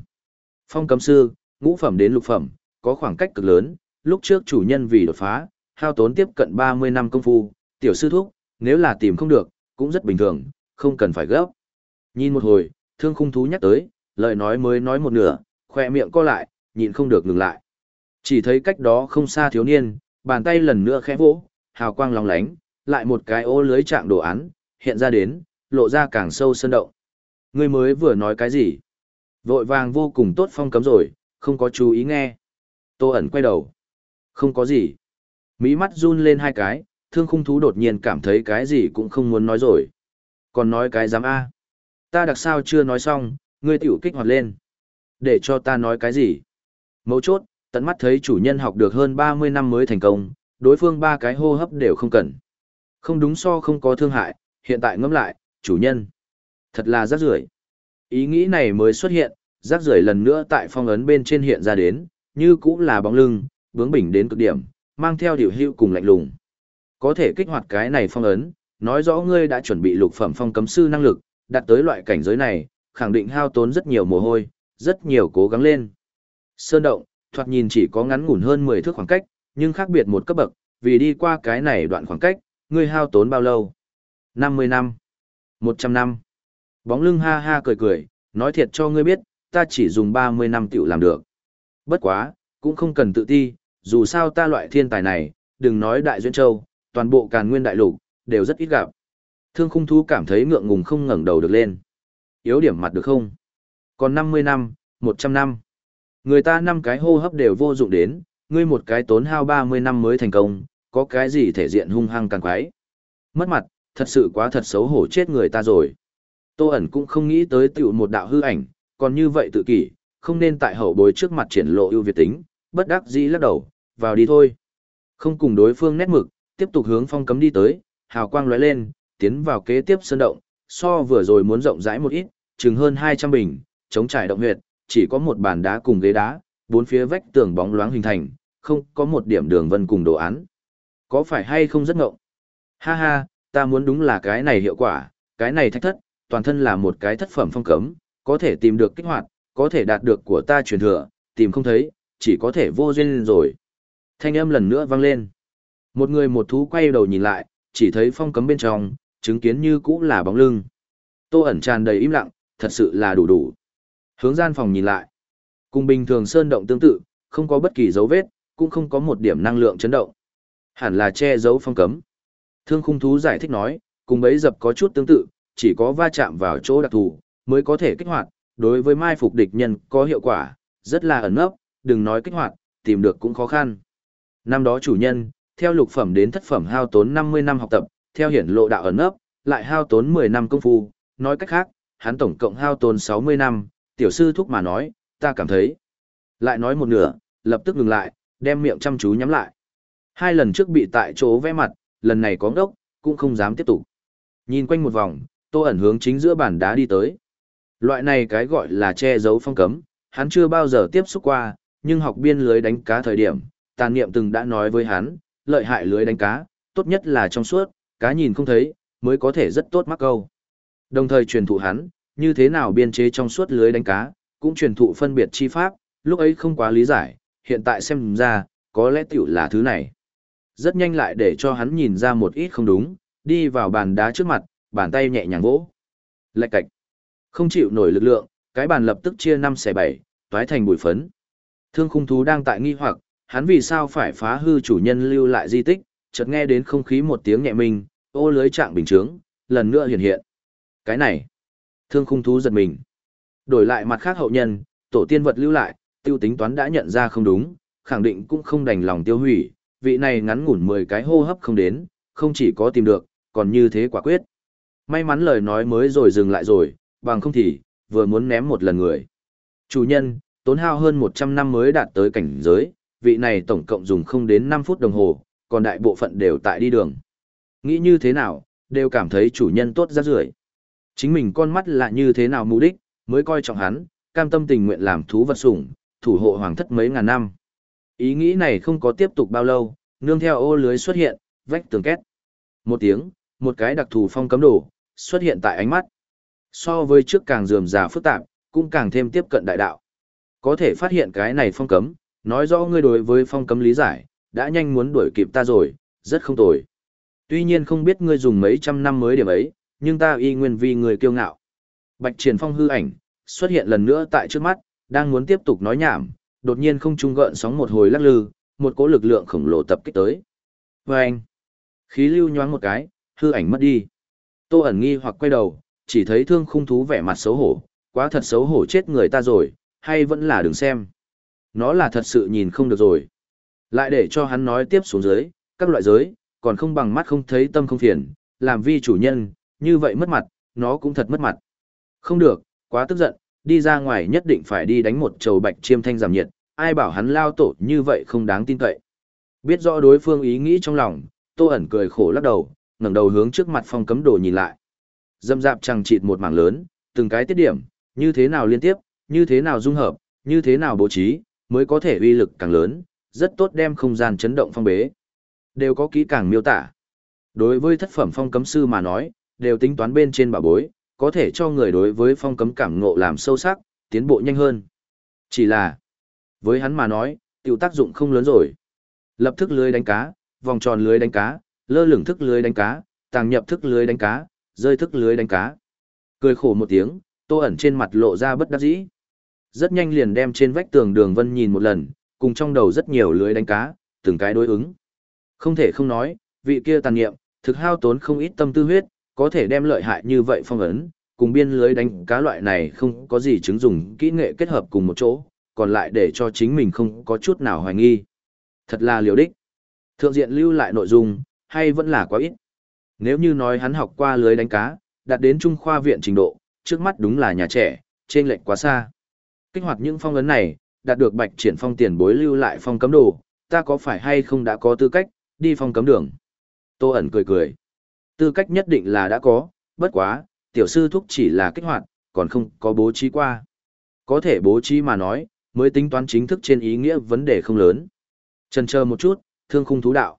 Phong cấm sư, ngũ phẩm đến lục phẩm, có khoảng cách cực lớn, lúc trước chủ nhân vì đột phá, hao tốn tiếp cận 30 năm công phu, tiểu sư thúc, nếu là tìm không được, cũng rất bình thường, không cần phải gấp. Nhìn một hồi, thương khung thú nhắc tới, lời nói mới nói một nửa, khoe miệng co lại, nhìn không được ngừng lại. Chỉ thấy cách đó không xa thiếu niên, bàn tay lần nữa khẽ vỗ, hào quang long lánh, lại một cái ô lưới trạng đồ án, hiện ra đến, lộ ra càng sâu sơn động. Người mới vừa nói cái gì? Vội vàng vô cùng tốt phong cấm rồi, không có chú ý nghe. Tô ẩn quay đầu. Không có gì. Mỹ mắt run lên hai cái, thương khung thú đột nhiên cảm thấy cái gì cũng không muốn nói rồi. Còn nói cái dám A. Ta đặc sao chưa nói xong, ngươi tiểu kích hoạt lên. Để cho ta nói cái gì? Mấu chốt, tận mắt thấy chủ nhân học được hơn 30 năm mới thành công, đối phương ba cái hô hấp đều không cần. Không đúng so không có thương hại, hiện tại ngẫm lại, chủ nhân. Thật là rác rưởi. Ý nghĩ này mới xuất hiện, rác rưởi lần nữa tại phong ấn bên trên hiện ra đến, như cũng là bóng lưng, bướng bỉnh đến cực điểm, mang theo điều hữu cùng lạnh lùng. Có thể kích hoạt cái này phong ấn, nói rõ ngươi đã chuẩn bị lục phẩm phong cấm sư năng lực, đạt tới loại cảnh giới này, khẳng định hao tốn rất nhiều mồ hôi, rất nhiều cố gắng lên. Sơn động, thoạt nhìn chỉ có ngắn ngủn hơn 10 thước khoảng cách, nhưng khác biệt một cấp bậc, vì đi qua cái này đoạn khoảng cách, ngươi hao tốn bao lâu? 50 năm, 100 năm. Bóng lưng ha ha cười cười, nói thiệt cho ngươi biết, ta chỉ dùng 30 năm tiểu làm được. Bất quá, cũng không cần tự ti, dù sao ta loại thiên tài này, đừng nói đại duyên châu, toàn bộ càn nguyên đại lục, đều rất ít gặp. Thương khung thú cảm thấy ngượng ngùng không ngẩng đầu được lên. Yếu điểm mặt được không? Còn 50 năm, 100 năm. Người ta năm cái hô hấp đều vô dụng đến, ngươi một cái tốn hao 30 năm mới thành công, có cái gì thể diện hung hăng càng quái. Mất mặt, thật sự quá thật xấu hổ chết người ta rồi. Tô ẩn cũng không nghĩ tới tiểu một đạo hư ảnh, còn như vậy tự kỷ, không nên tại hậu bối trước mặt triển lộ ưu việt tính, bất đắc dĩ lắc đầu, vào đi thôi. Không cùng đối phương nét mực, tiếp tục hướng phong cấm đi tới, hào quang lóe lên, tiến vào kế tiếp sơn động, so vừa rồi muốn rộng rãi một ít, chừng hơn 200 bình, chống trải động huyệt, chỉ có một bàn đá cùng ghế đá, bốn phía vách tường bóng loáng hình thành, không có một điểm đường vân cùng đồ án. Có phải hay không rất ngộng? Ha ha, ta muốn đúng là cái này hiệu quả, cái này thách thất, toàn thân là một cái thất phẩm phong cấm, có thể tìm được kích hoạt, có thể đạt được của ta truyền thừa, tìm không thấy, chỉ có thể vô duyên rồi. Thanh âm lần nữa vang lên. Một người một thú quay đầu nhìn lại, chỉ thấy phong cấm bên trong, chứng kiến như cũ là bóng lưng. Tô ẩn tràn đầy im lặng, thật sự là đủ đủ. Hướng gian phòng nhìn lại. Cùng bình thường sơn động tương tự, không có bất kỳ dấu vết, cũng không có một điểm năng lượng chấn động. Hẳn là che giấu phong cấm. Thương khung thú giải thích nói, cùng bấy dập có chút tương tự, chỉ có va chạm vào chỗ đặc thù, mới có thể kích hoạt, đối với mai phục địch nhân có hiệu quả, rất là ẩn nấp, đừng nói kích hoạt, tìm được cũng khó khăn. Năm đó chủ nhân, theo lục phẩm đến thất phẩm hao tốn 50 năm học tập, theo hiển lộ đạo ẩn nấp, lại hao tốn 10 năm công phu, nói cách khác, hắn tổng cộng hao tốn 60 năm, tiểu sư thúc mà nói, ta cảm thấy. Lại nói một nửa, lập tức ngừng lại, đem miệng chăm chú nhắm lại. Hai lần trước bị tại chỗ vẽ mặt, lần này có ngốc, cũng không dám tiếp tục. Nhìn quanh một vòng, tô ẩn hướng chính giữa bàn đá đi tới. Loại này cái gọi là che giấu phong cấm, hắn chưa bao giờ tiếp xúc qua, nhưng học biên lưới đánh cá thời điểm, tàn niệm từng đã nói với hắn, lợi hại lưới đánh cá, tốt nhất là trong suốt, cá nhìn không thấy, mới có thể rất tốt mắc câu. Đồng thời truyền thụ hắn, như thế nào biên chế trong suốt lưới đánh cá, cũng truyền thụ phân biệt chi pháp, lúc ấy không quá lý giải, hiện tại xem ra, có lẽ tiểu là thứ này. Rất nhanh lại để cho hắn nhìn ra một ít không đúng, đi vào bàn đá trước mặt, bàn tay nhẹ nhàng vỗ. Lạch cạch. Không chịu nổi lực lượng, cái bàn lập tức chia 5 xe 7, toái thành bụi phấn. Thương khung thú đang tại nghi hoặc, hắn vì sao phải phá hư chủ nhân lưu lại di tích, chợt nghe đến không khí một tiếng nhẹ mình ô lưới trạng bình trướng, lần nữa hiện hiện. Cái này, thương khung thú giật mình. Đổi lại mặt khác hậu nhân, tổ tiên vật lưu lại, tiêu tính toán đã nhận ra không đúng, khẳng định cũng không đành lòng tiêu hủy, vị này ngắn ngủn 10 cái hô hấp không đến, không chỉ có tìm được, còn như thế quả quyết. May mắn lời nói mới rồi dừng lại rồi, bằng không thì, vừa muốn ném một lần người. Chủ nhân, tốn hao hơn 100 năm mới đạt tới cảnh giới, vị này tổng cộng dùng không đến 5 phút đồng hồ, còn đại bộ phận đều tại đi đường. Nghĩ như thế nào, đều cảm thấy chủ nhân tốt ra rưởi. Chính mình con mắt là như thế nào mục đích, mới coi trọng hắn, cam tâm tình nguyện làm thú vật sủng, thủ hộ hoàng thất mấy ngàn năm. Ý nghĩ này không có tiếp tục bao lâu, nương theo ô lưới xuất hiện, vách tường két. Một tiếng, một cái đặc thù phong cấm đồ, xuất hiện tại ánh mắt. So với trước càng dườm già phức tạp, cũng càng thêm tiếp cận đại đạo. Có thể phát hiện cái này phong cấm, nói rõ ngươi đối với phong cấm lý giải, đã nhanh muốn đuổi kịp ta rồi, rất không tồi. Tuy nhiên không biết ngươi dùng mấy trăm năm mới điểm ấy, nhưng ta y nguyên vì người kiêu ngạo. Bạch triển phong hư ảnh, xuất hiện lần nữa tại trước mắt, đang muốn tiếp tục nói nhảm, đột nhiên không trung gợn sóng một hồi lắc lư, một cỗ lực lượng khổng lồ tập kích tới. Vâng! anh, khí lưu nhoáng một cái, hư ảnh mất đi. Tô ẩn nghi hoặc quay đầu, chỉ thấy thương khung thú vẻ mặt xấu hổ, quá thật xấu hổ chết người ta rồi, hay vẫn là đừng xem. Nó là thật sự nhìn không được rồi. Lại để cho hắn nói tiếp xuống dưới, các loại giới, còn không bằng mắt không thấy tâm không phiền, làm vi chủ nhân, như vậy mất mặt, nó cũng thật mất mặt. Không được, quá tức giận, đi ra ngoài nhất định phải đi đánh một trầu bạch chiêm thanh giảm nhiệt, ai bảo hắn lao tổ như vậy không đáng tin cậy. Biết rõ đối phương ý nghĩ trong lòng, tô ẩn cười khổ lắc đầu, ngẩng đầu hướng trước mặt phong cấm đồ nhìn lại. Dâm dạp chẳng chịt một mảng lớn, từng cái tiết điểm, như thế nào liên tiếp, như thế nào dung hợp, như thế nào bố trí, mới có thể uy lực càng lớn, rất tốt đem không gian chấn động phong bế. Đều có kỹ càng miêu tả. Đối với thất phẩm phong cấm sư mà nói, đều tính toán bên trên bảo bối, có thể cho người đối với phong cấm cảm ngộ làm sâu sắc, tiến bộ nhanh hơn. Chỉ là, với hắn mà nói, tiểu tác dụng không lớn rồi. Lập thức lưới đánh cá, vòng tròn lưới đánh cá, lơ lửng thức lưới đánh cá, tàng nhập thức lưới đánh cá, rơi thức lưới đánh cá. Cười khổ một tiếng, tô ẩn trên mặt lộ ra bất đắc dĩ. Rất nhanh liền đem trên vách tường đường vân nhìn một lần, cùng trong đầu rất nhiều lưới đánh cá, từng cái đối ứng. Không thể không nói, vị kia tàn nghiệm, thực hao tốn không ít tâm tư huyết, có thể đem lợi hại như vậy phong ấn, cùng biên lưới đánh cá loại này không có gì chứng dùng kỹ nghệ kết hợp cùng một chỗ, còn lại để cho chính mình không có chút nào hoài nghi. Thật là liều đích. Thượng diện lưu lại nội dung, hay vẫn là quá ít. Nếu như nói hắn học qua lưới đánh cá, đạt đến trung khoa viện trình độ, trước mắt đúng là nhà trẻ, trên lệnh quá xa. Kích hoạt những phong ấn này, đạt được bạch triển phong tiền bối lưu lại phong cấm đồ, ta có phải hay không đã có tư cách, đi phong cấm đường. Tô ẩn cười cười. Tư cách nhất định là đã có, bất quá, tiểu sư thúc chỉ là kích hoạt, còn không có bố trí qua. Có thể bố trí mà nói, mới tính toán chính thức trên ý nghĩa vấn đề không lớn. Chần chờ một chút, thương khung thú đạo.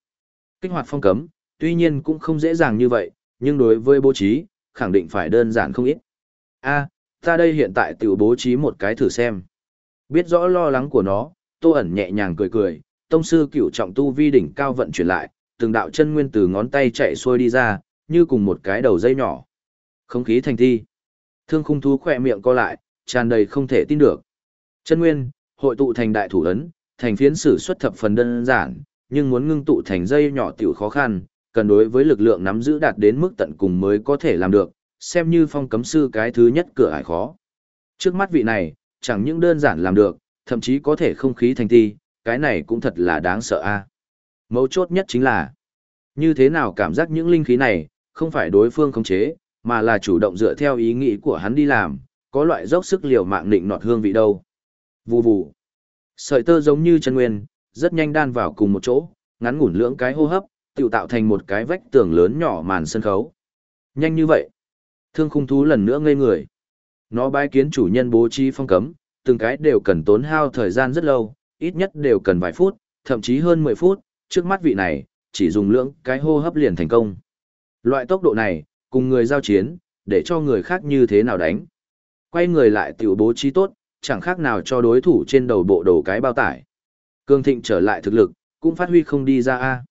Kích hoạt phong cấm, tuy nhiên cũng không dễ dàng như vậy, nhưng đối với bố trí, khẳng định phải đơn giản không ít. A, ta đây hiện tại tự bố trí một cái thử xem. Biết rõ lo lắng của nó, tô ẩn nhẹ nhàng cười cười, tông sư cửu trọng tu vi đỉnh cao vận chuyển lại, từng đạo chân nguyên từ ngón tay chạy xuôi đi ra, như cùng một cái đầu dây nhỏ. Không khí thành thi. Thương khung thú khỏe miệng co lại, tràn đầy không thể tin được. Chân nguyên, hội tụ thành đại thủ ấn, thành phiến sử xuất thập phần đơn giản, nhưng muốn ngưng tụ thành dây nhỏ tiểu khó khăn, cần đối với lực lượng nắm giữ đạt đến mức tận cùng mới có thể làm được, xem như phong cấm sư cái thứ nhất cửa ải khó. Trước mắt vị này, chẳng những đơn giản làm được, thậm chí có thể không khí thành thi, cái này cũng thật là đáng sợ a. Mấu chốt nhất chính là, như thế nào cảm giác những linh khí này, không phải đối phương khống chế, mà là chủ động dựa theo ý nghĩ của hắn đi làm, có loại dốc sức liều mạng định nọt hương vị đâu. Vù vù. Sợi tơ giống như chân nguyên, rất nhanh đan vào cùng một chỗ, ngắn ngủn lưỡng cái hô hấp, tự tạo thành một cái vách tường lớn nhỏ màn sân khấu. Nhanh như vậy. Thương khung thú lần nữa ngây người. Nó bái kiến chủ nhân bố trí phong cấm, từng cái đều cần tốn hao thời gian rất lâu, ít nhất đều cần vài phút, thậm chí hơn 10 phút, trước mắt vị này, chỉ dùng lưỡng cái hô hấp liền thành công. Loại tốc độ này, cùng người giao chiến, để cho người khác như thế nào đánh. Quay người lại tiểu bố trí tốt, chẳng khác nào cho đối thủ trên đầu bộ đồ cái bao tải. Cương Thịnh trở lại thực lực, cũng phát huy không đi ra a.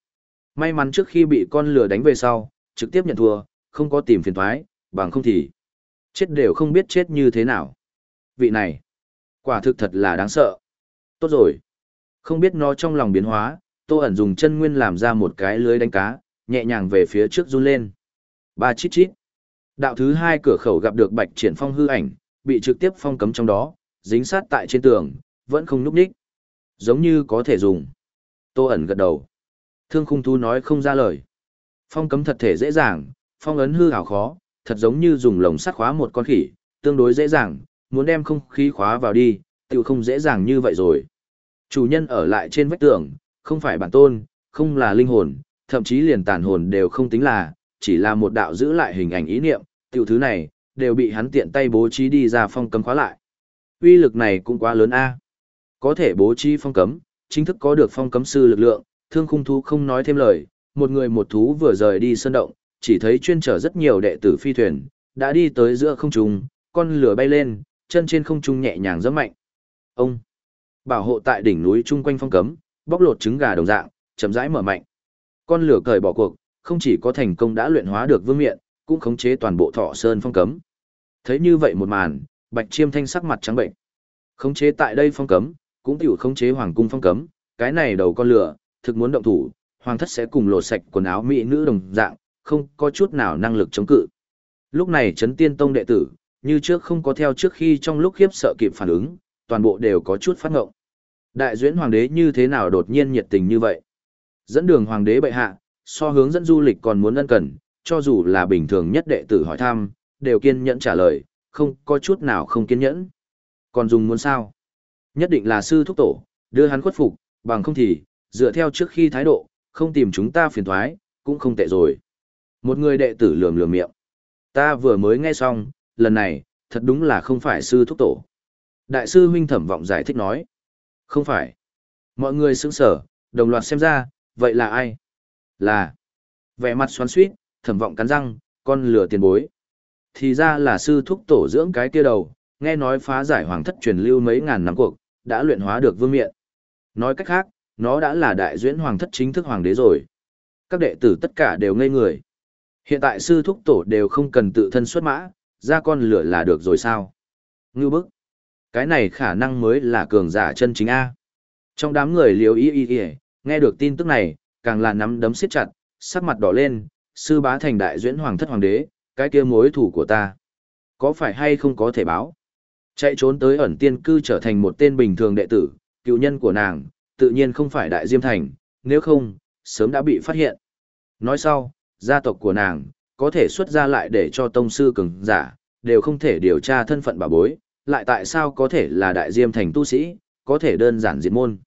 May mắn trước khi bị con lừa đánh về sau, trực tiếp nhận thua, không có tìm phiền thoái, bằng không thì chết đều không biết chết như thế nào. Vị này, quả thực thật là đáng sợ. Tốt rồi. Không biết nó trong lòng biến hóa, Tô ẩn dùng chân nguyên làm ra một cái lưới đánh cá, nhẹ nhàng về phía trước run lên. Ba chít chít. Đạo thứ hai cửa khẩu gặp được bạch triển phong hư ảnh, bị trực tiếp phong cấm trong đó, dính sát tại trên tường, vẫn không núp ních. Giống như có thể dùng. Tô ẩn gật đầu. Thương khung thú nói không ra lời. Phong cấm thật thể dễ dàng, phong ấn hư hảo khó, thật giống như dùng lồng sắt khóa một con khỉ, tương đối dễ dàng, muốn đem không khí khóa vào đi, tự không dễ dàng như vậy rồi. Chủ nhân ở lại trên vách tường, không phải bản tôn, không là linh hồn, thậm chí liền tàn hồn đều không tính là, chỉ là một đạo giữ lại hình ảnh ý niệm, tiểu thứ này, đều bị hắn tiện tay bố trí đi ra phong cấm khóa lại. Uy lực này cũng quá lớn a. Có thể bố trí phong cấm, chính thức có được phong cấm sư lực lượng, thương khung thú không nói thêm lời, một người một thú vừa rời đi sơn động, chỉ thấy chuyên chở rất nhiều đệ tử phi thuyền, đã đi tới giữa không trung, con lửa bay lên, chân trên không trung nhẹ nhàng giẫm mạnh. Ông bảo hộ tại đỉnh núi chung quanh phong cấm, bóc lột trứng gà đồng dạng, chậm rãi mở mạnh. Con lửa cởi bỏ cuộc, không chỉ có thành công đã luyện hóa được vương miện, cũng khống chế toàn bộ thọ sơn phong cấm. Thấy như vậy một màn, Bạch Chiêm Thanh sắc mặt trắng bệnh. Khống chế tại đây phong cấm, cũng tiểu khống chế hoàng cung phong cấm, cái này đầu con lửa, thực muốn động thủ, hoàng thất sẽ cùng lột sạch quần áo mỹ nữ đồng dạng, không có chút nào năng lực chống cự. Lúc này Trấn Tiên Tông đệ tử, như trước không có theo trước khi trong lúc khiếp sợ kịp phản ứng, toàn bộ đều có chút phát ngộng. Đại duyễn hoàng đế như thế nào đột nhiên nhiệt tình như vậy? Dẫn đường hoàng đế bệ hạ, so hướng dẫn du lịch còn muốn ân cần, cho dù là bình thường nhất đệ tử hỏi thăm, đều kiên nhẫn trả lời, không có chút nào không kiên nhẫn. Còn dùng muốn sao? Nhất định là sư thúc tổ, đưa hắn khuất phục, bằng không thì, dựa theo trước khi thái độ, không tìm chúng ta phiền thoái, cũng không tệ rồi. Một người đệ tử lườm lườm miệng. Ta vừa mới nghe xong, lần này, thật đúng là không phải sư thúc tổ. Đại sư huynh thẩm vọng giải thích nói. Không phải. Mọi người sững sở, đồng loạt xem ra, vậy là ai? Là. Vẻ mặt xoắn suýt, thẩm vọng cắn răng, con lửa tiền bối. Thì ra là sư thúc tổ dưỡng cái kia đầu, nghe nói phá giải hoàng thất truyền lưu mấy ngàn năm cuộc, đã luyện hóa được vương miện. Nói cách khác, nó đã là đại duyễn hoàng thất chính thức hoàng đế rồi. Các đệ tử tất cả đều ngây người. Hiện tại sư thúc tổ đều không cần tự thân xuất mã, ra con lửa là được rồi sao? Ngưu bức. Cái này khả năng mới là cường giả chân chính A. Trong đám người liều y y y, nghe được tin tức này, càng là nắm đấm siết chặt, sắc mặt đỏ lên, sư bá thành đại duyễn hoàng thất hoàng đế, cái kia mối thủ của ta. Có phải hay không có thể báo? Chạy trốn tới ẩn tiên cư trở thành một tên bình thường đệ tử, cựu nhân của nàng, tự nhiên không phải đại diêm thành, nếu không, sớm đã bị phát hiện. Nói sau, gia tộc của nàng, có thể xuất ra lại để cho tông sư cường giả, đều không thể điều tra thân phận bà bối, lại tại sao có thể là đại diêm thành tu sĩ, có thể đơn giản diệt môn.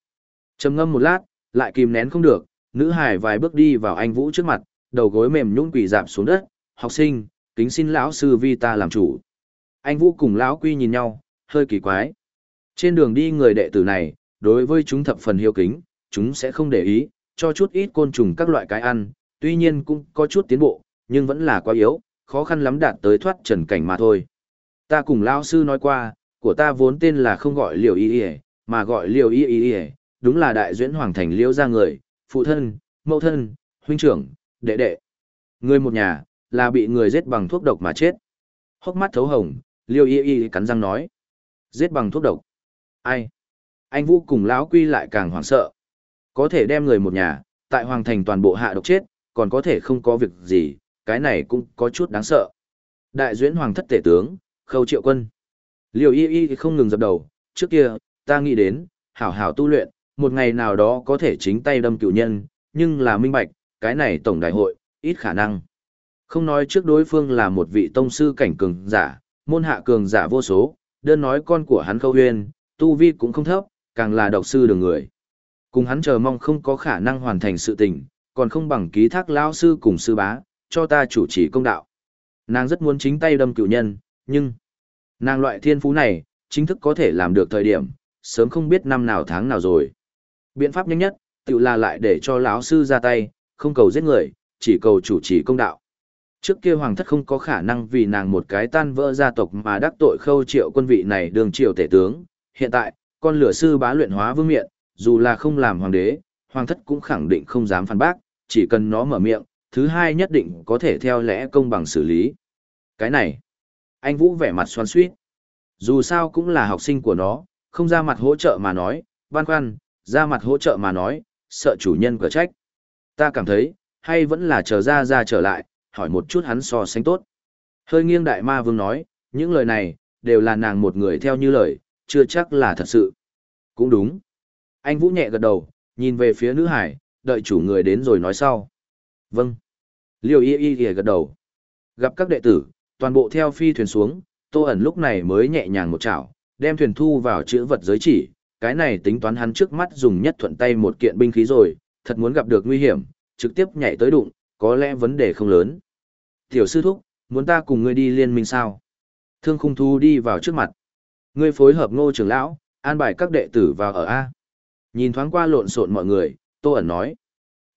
trầm ngâm một lát, lại kìm nén không được, nữ hài vài bước đi vào anh Vũ trước mặt, đầu gối mềm nhũn quỳ dạp xuống đất, học sinh, kính xin lão sư vi ta làm chủ. Anh Vũ cùng lão quy nhìn nhau, hơi kỳ quái. Trên đường đi người đệ tử này, đối với chúng thập phần hiếu kính, chúng sẽ không để ý, cho chút ít côn trùng các loại cái ăn, tuy nhiên cũng có chút tiến bộ, nhưng vẫn là quá yếu, khó khăn lắm đạt tới thoát trần cảnh mà thôi. Ta cùng lão sư nói qua, của ta vốn tên là không gọi liều y y, mà gọi liều y y y, đúng là đại duyễn hoàng thành liêu ra người, phụ thân, mẫu thân, huynh trưởng, đệ đệ. Người một nhà, là bị người giết bằng thuốc độc mà chết. Hốc mắt thấu hồng, liêu y y cắn răng nói. Giết bằng thuốc độc. Ai? Anh Vũ cùng lão quy lại càng hoảng sợ. Có thể đem người một nhà, tại hoàng thành toàn bộ hạ độc chết, còn có thể không có việc gì, cái này cũng có chút đáng sợ. Đại duyễn hoàng thất tể tướng, khâu triệu quân. liều y y không ngừng dập đầu, trước kia, ta nghĩ đến, hảo hảo tu luyện, một ngày nào đó có thể chính tay đâm cựu nhân, nhưng là minh bạch, cái này tổng đại hội, ít khả năng. Không nói trước đối phương là một vị tông sư cảnh cường giả, môn hạ cường giả vô số, đơn nói con của hắn khâu huyên, tu vi cũng không thấp, càng là độc sư đường người. Cùng hắn chờ mong không có khả năng hoàn thành sự tình, còn không bằng ký thác lao sư cùng sư bá, cho ta chủ trì công đạo. Nàng rất muốn chính tay đâm cựu nhân, nhưng nàng loại thiên phú này, chính thức có thể làm được thời điểm, sớm không biết năm nào tháng nào rồi. Biện pháp nhanh nhất, tự là lại để cho lão sư ra tay, không cầu giết người, chỉ cầu chủ trì công đạo. Trước kia hoàng thất không có khả năng vì nàng một cái tan vỡ gia tộc mà đắc tội khâu triệu quân vị này đường triệu tể tướng. Hiện tại, con lửa sư bá luyện hóa vương miện, dù là không làm hoàng đế, hoàng thất cũng khẳng định không dám phản bác, chỉ cần nó mở miệng, thứ hai nhất định có thể theo lẽ công bằng xử lý. Cái này, anh Vũ vẻ mặt xoan suýt. Dù sao cũng là học sinh của nó, không ra mặt hỗ trợ mà nói, ban khoăn, ra mặt hỗ trợ mà nói, sợ chủ nhân cửa trách. Ta cảm thấy, hay vẫn là chờ ra ra trở lại, hỏi một chút hắn so sánh tốt. Hơi nghiêng đại ma vương nói, những lời này, đều là nàng một người theo như lời, chưa chắc là thật sự. Cũng đúng. Anh Vũ nhẹ gật đầu, nhìn về phía nữ hải, đợi chủ người đến rồi nói sau. Vâng. Liêu y y y gật đầu. Gặp các đệ tử, toàn bộ theo phi thuyền xuống, tô ẩn lúc này mới nhẹ nhàng một chảo, đem thuyền thu vào chữ vật giới chỉ. Cái này tính toán hắn trước mắt dùng nhất thuận tay một kiện binh khí rồi, thật muốn gặp được nguy hiểm, trực tiếp nhảy tới đụng, có lẽ vấn đề không lớn. Tiểu sư thúc, muốn ta cùng ngươi đi liên minh sao? Thương khung thu đi vào trước mặt. Ngươi phối hợp ngô trưởng lão, an bài các đệ tử vào ở A. Nhìn thoáng qua lộn xộn mọi người, Tô ẩn nói.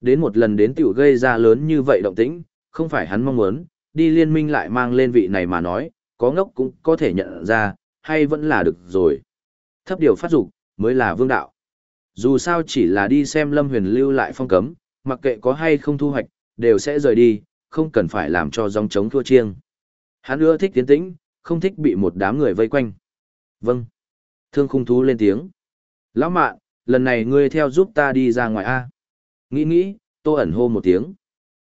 Đến một lần đến tiểu gây ra lớn như vậy động tĩnh, không phải hắn mong muốn, đi liên minh lại mang lên vị này mà nói, có ngốc cũng có thể nhận ra, hay vẫn là được rồi. Thấp điều phát dục mới là vương đạo. Dù sao chỉ là đi xem Lâm Huyền lưu lại phong cấm, mặc kệ có hay không thu hoạch, đều sẽ rời đi, không cần phải làm cho dòng chống thua chiêng. Hắn ưa thích tiến tĩnh, không thích bị một đám người vây quanh. Vâng. Thương khung thú lên tiếng. Lão mạn, lần này ngươi theo giúp ta đi ra ngoài A. Nghĩ nghĩ, tô ẩn hô một tiếng.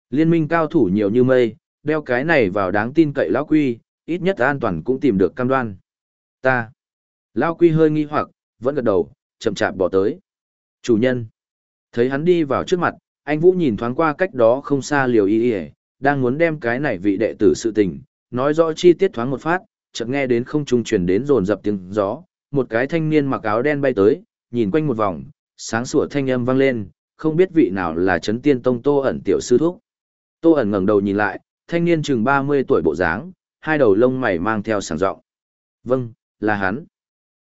Liên minh cao thủ nhiều như mây, đeo cái này vào đáng tin cậy lão quy, ít nhất an toàn cũng tìm được cam đoan. Ta. Lão quy hơi nghi hoặc, vẫn gật đầu, chậm chạp bỏ tới. Chủ nhân. Thấy hắn đi vào trước mặt, anh Vũ nhìn thoáng qua cách đó không xa liều y ỉa đang muốn đem cái này vị đệ tử sự tình, nói rõ chi tiết thoáng một phát, chợt nghe đến không trung truyền đến rồn dập tiếng gió, một cái thanh niên mặc áo đen bay tới, nhìn quanh một vòng, sáng sủa thanh âm vang lên, không biết vị nào là chấn tiên tông tô ẩn tiểu sư thúc. Tô ẩn ngẩng đầu nhìn lại, thanh niên chừng 30 tuổi bộ dáng, hai đầu lông mày mang theo sảng giọng. Vâng, là hắn.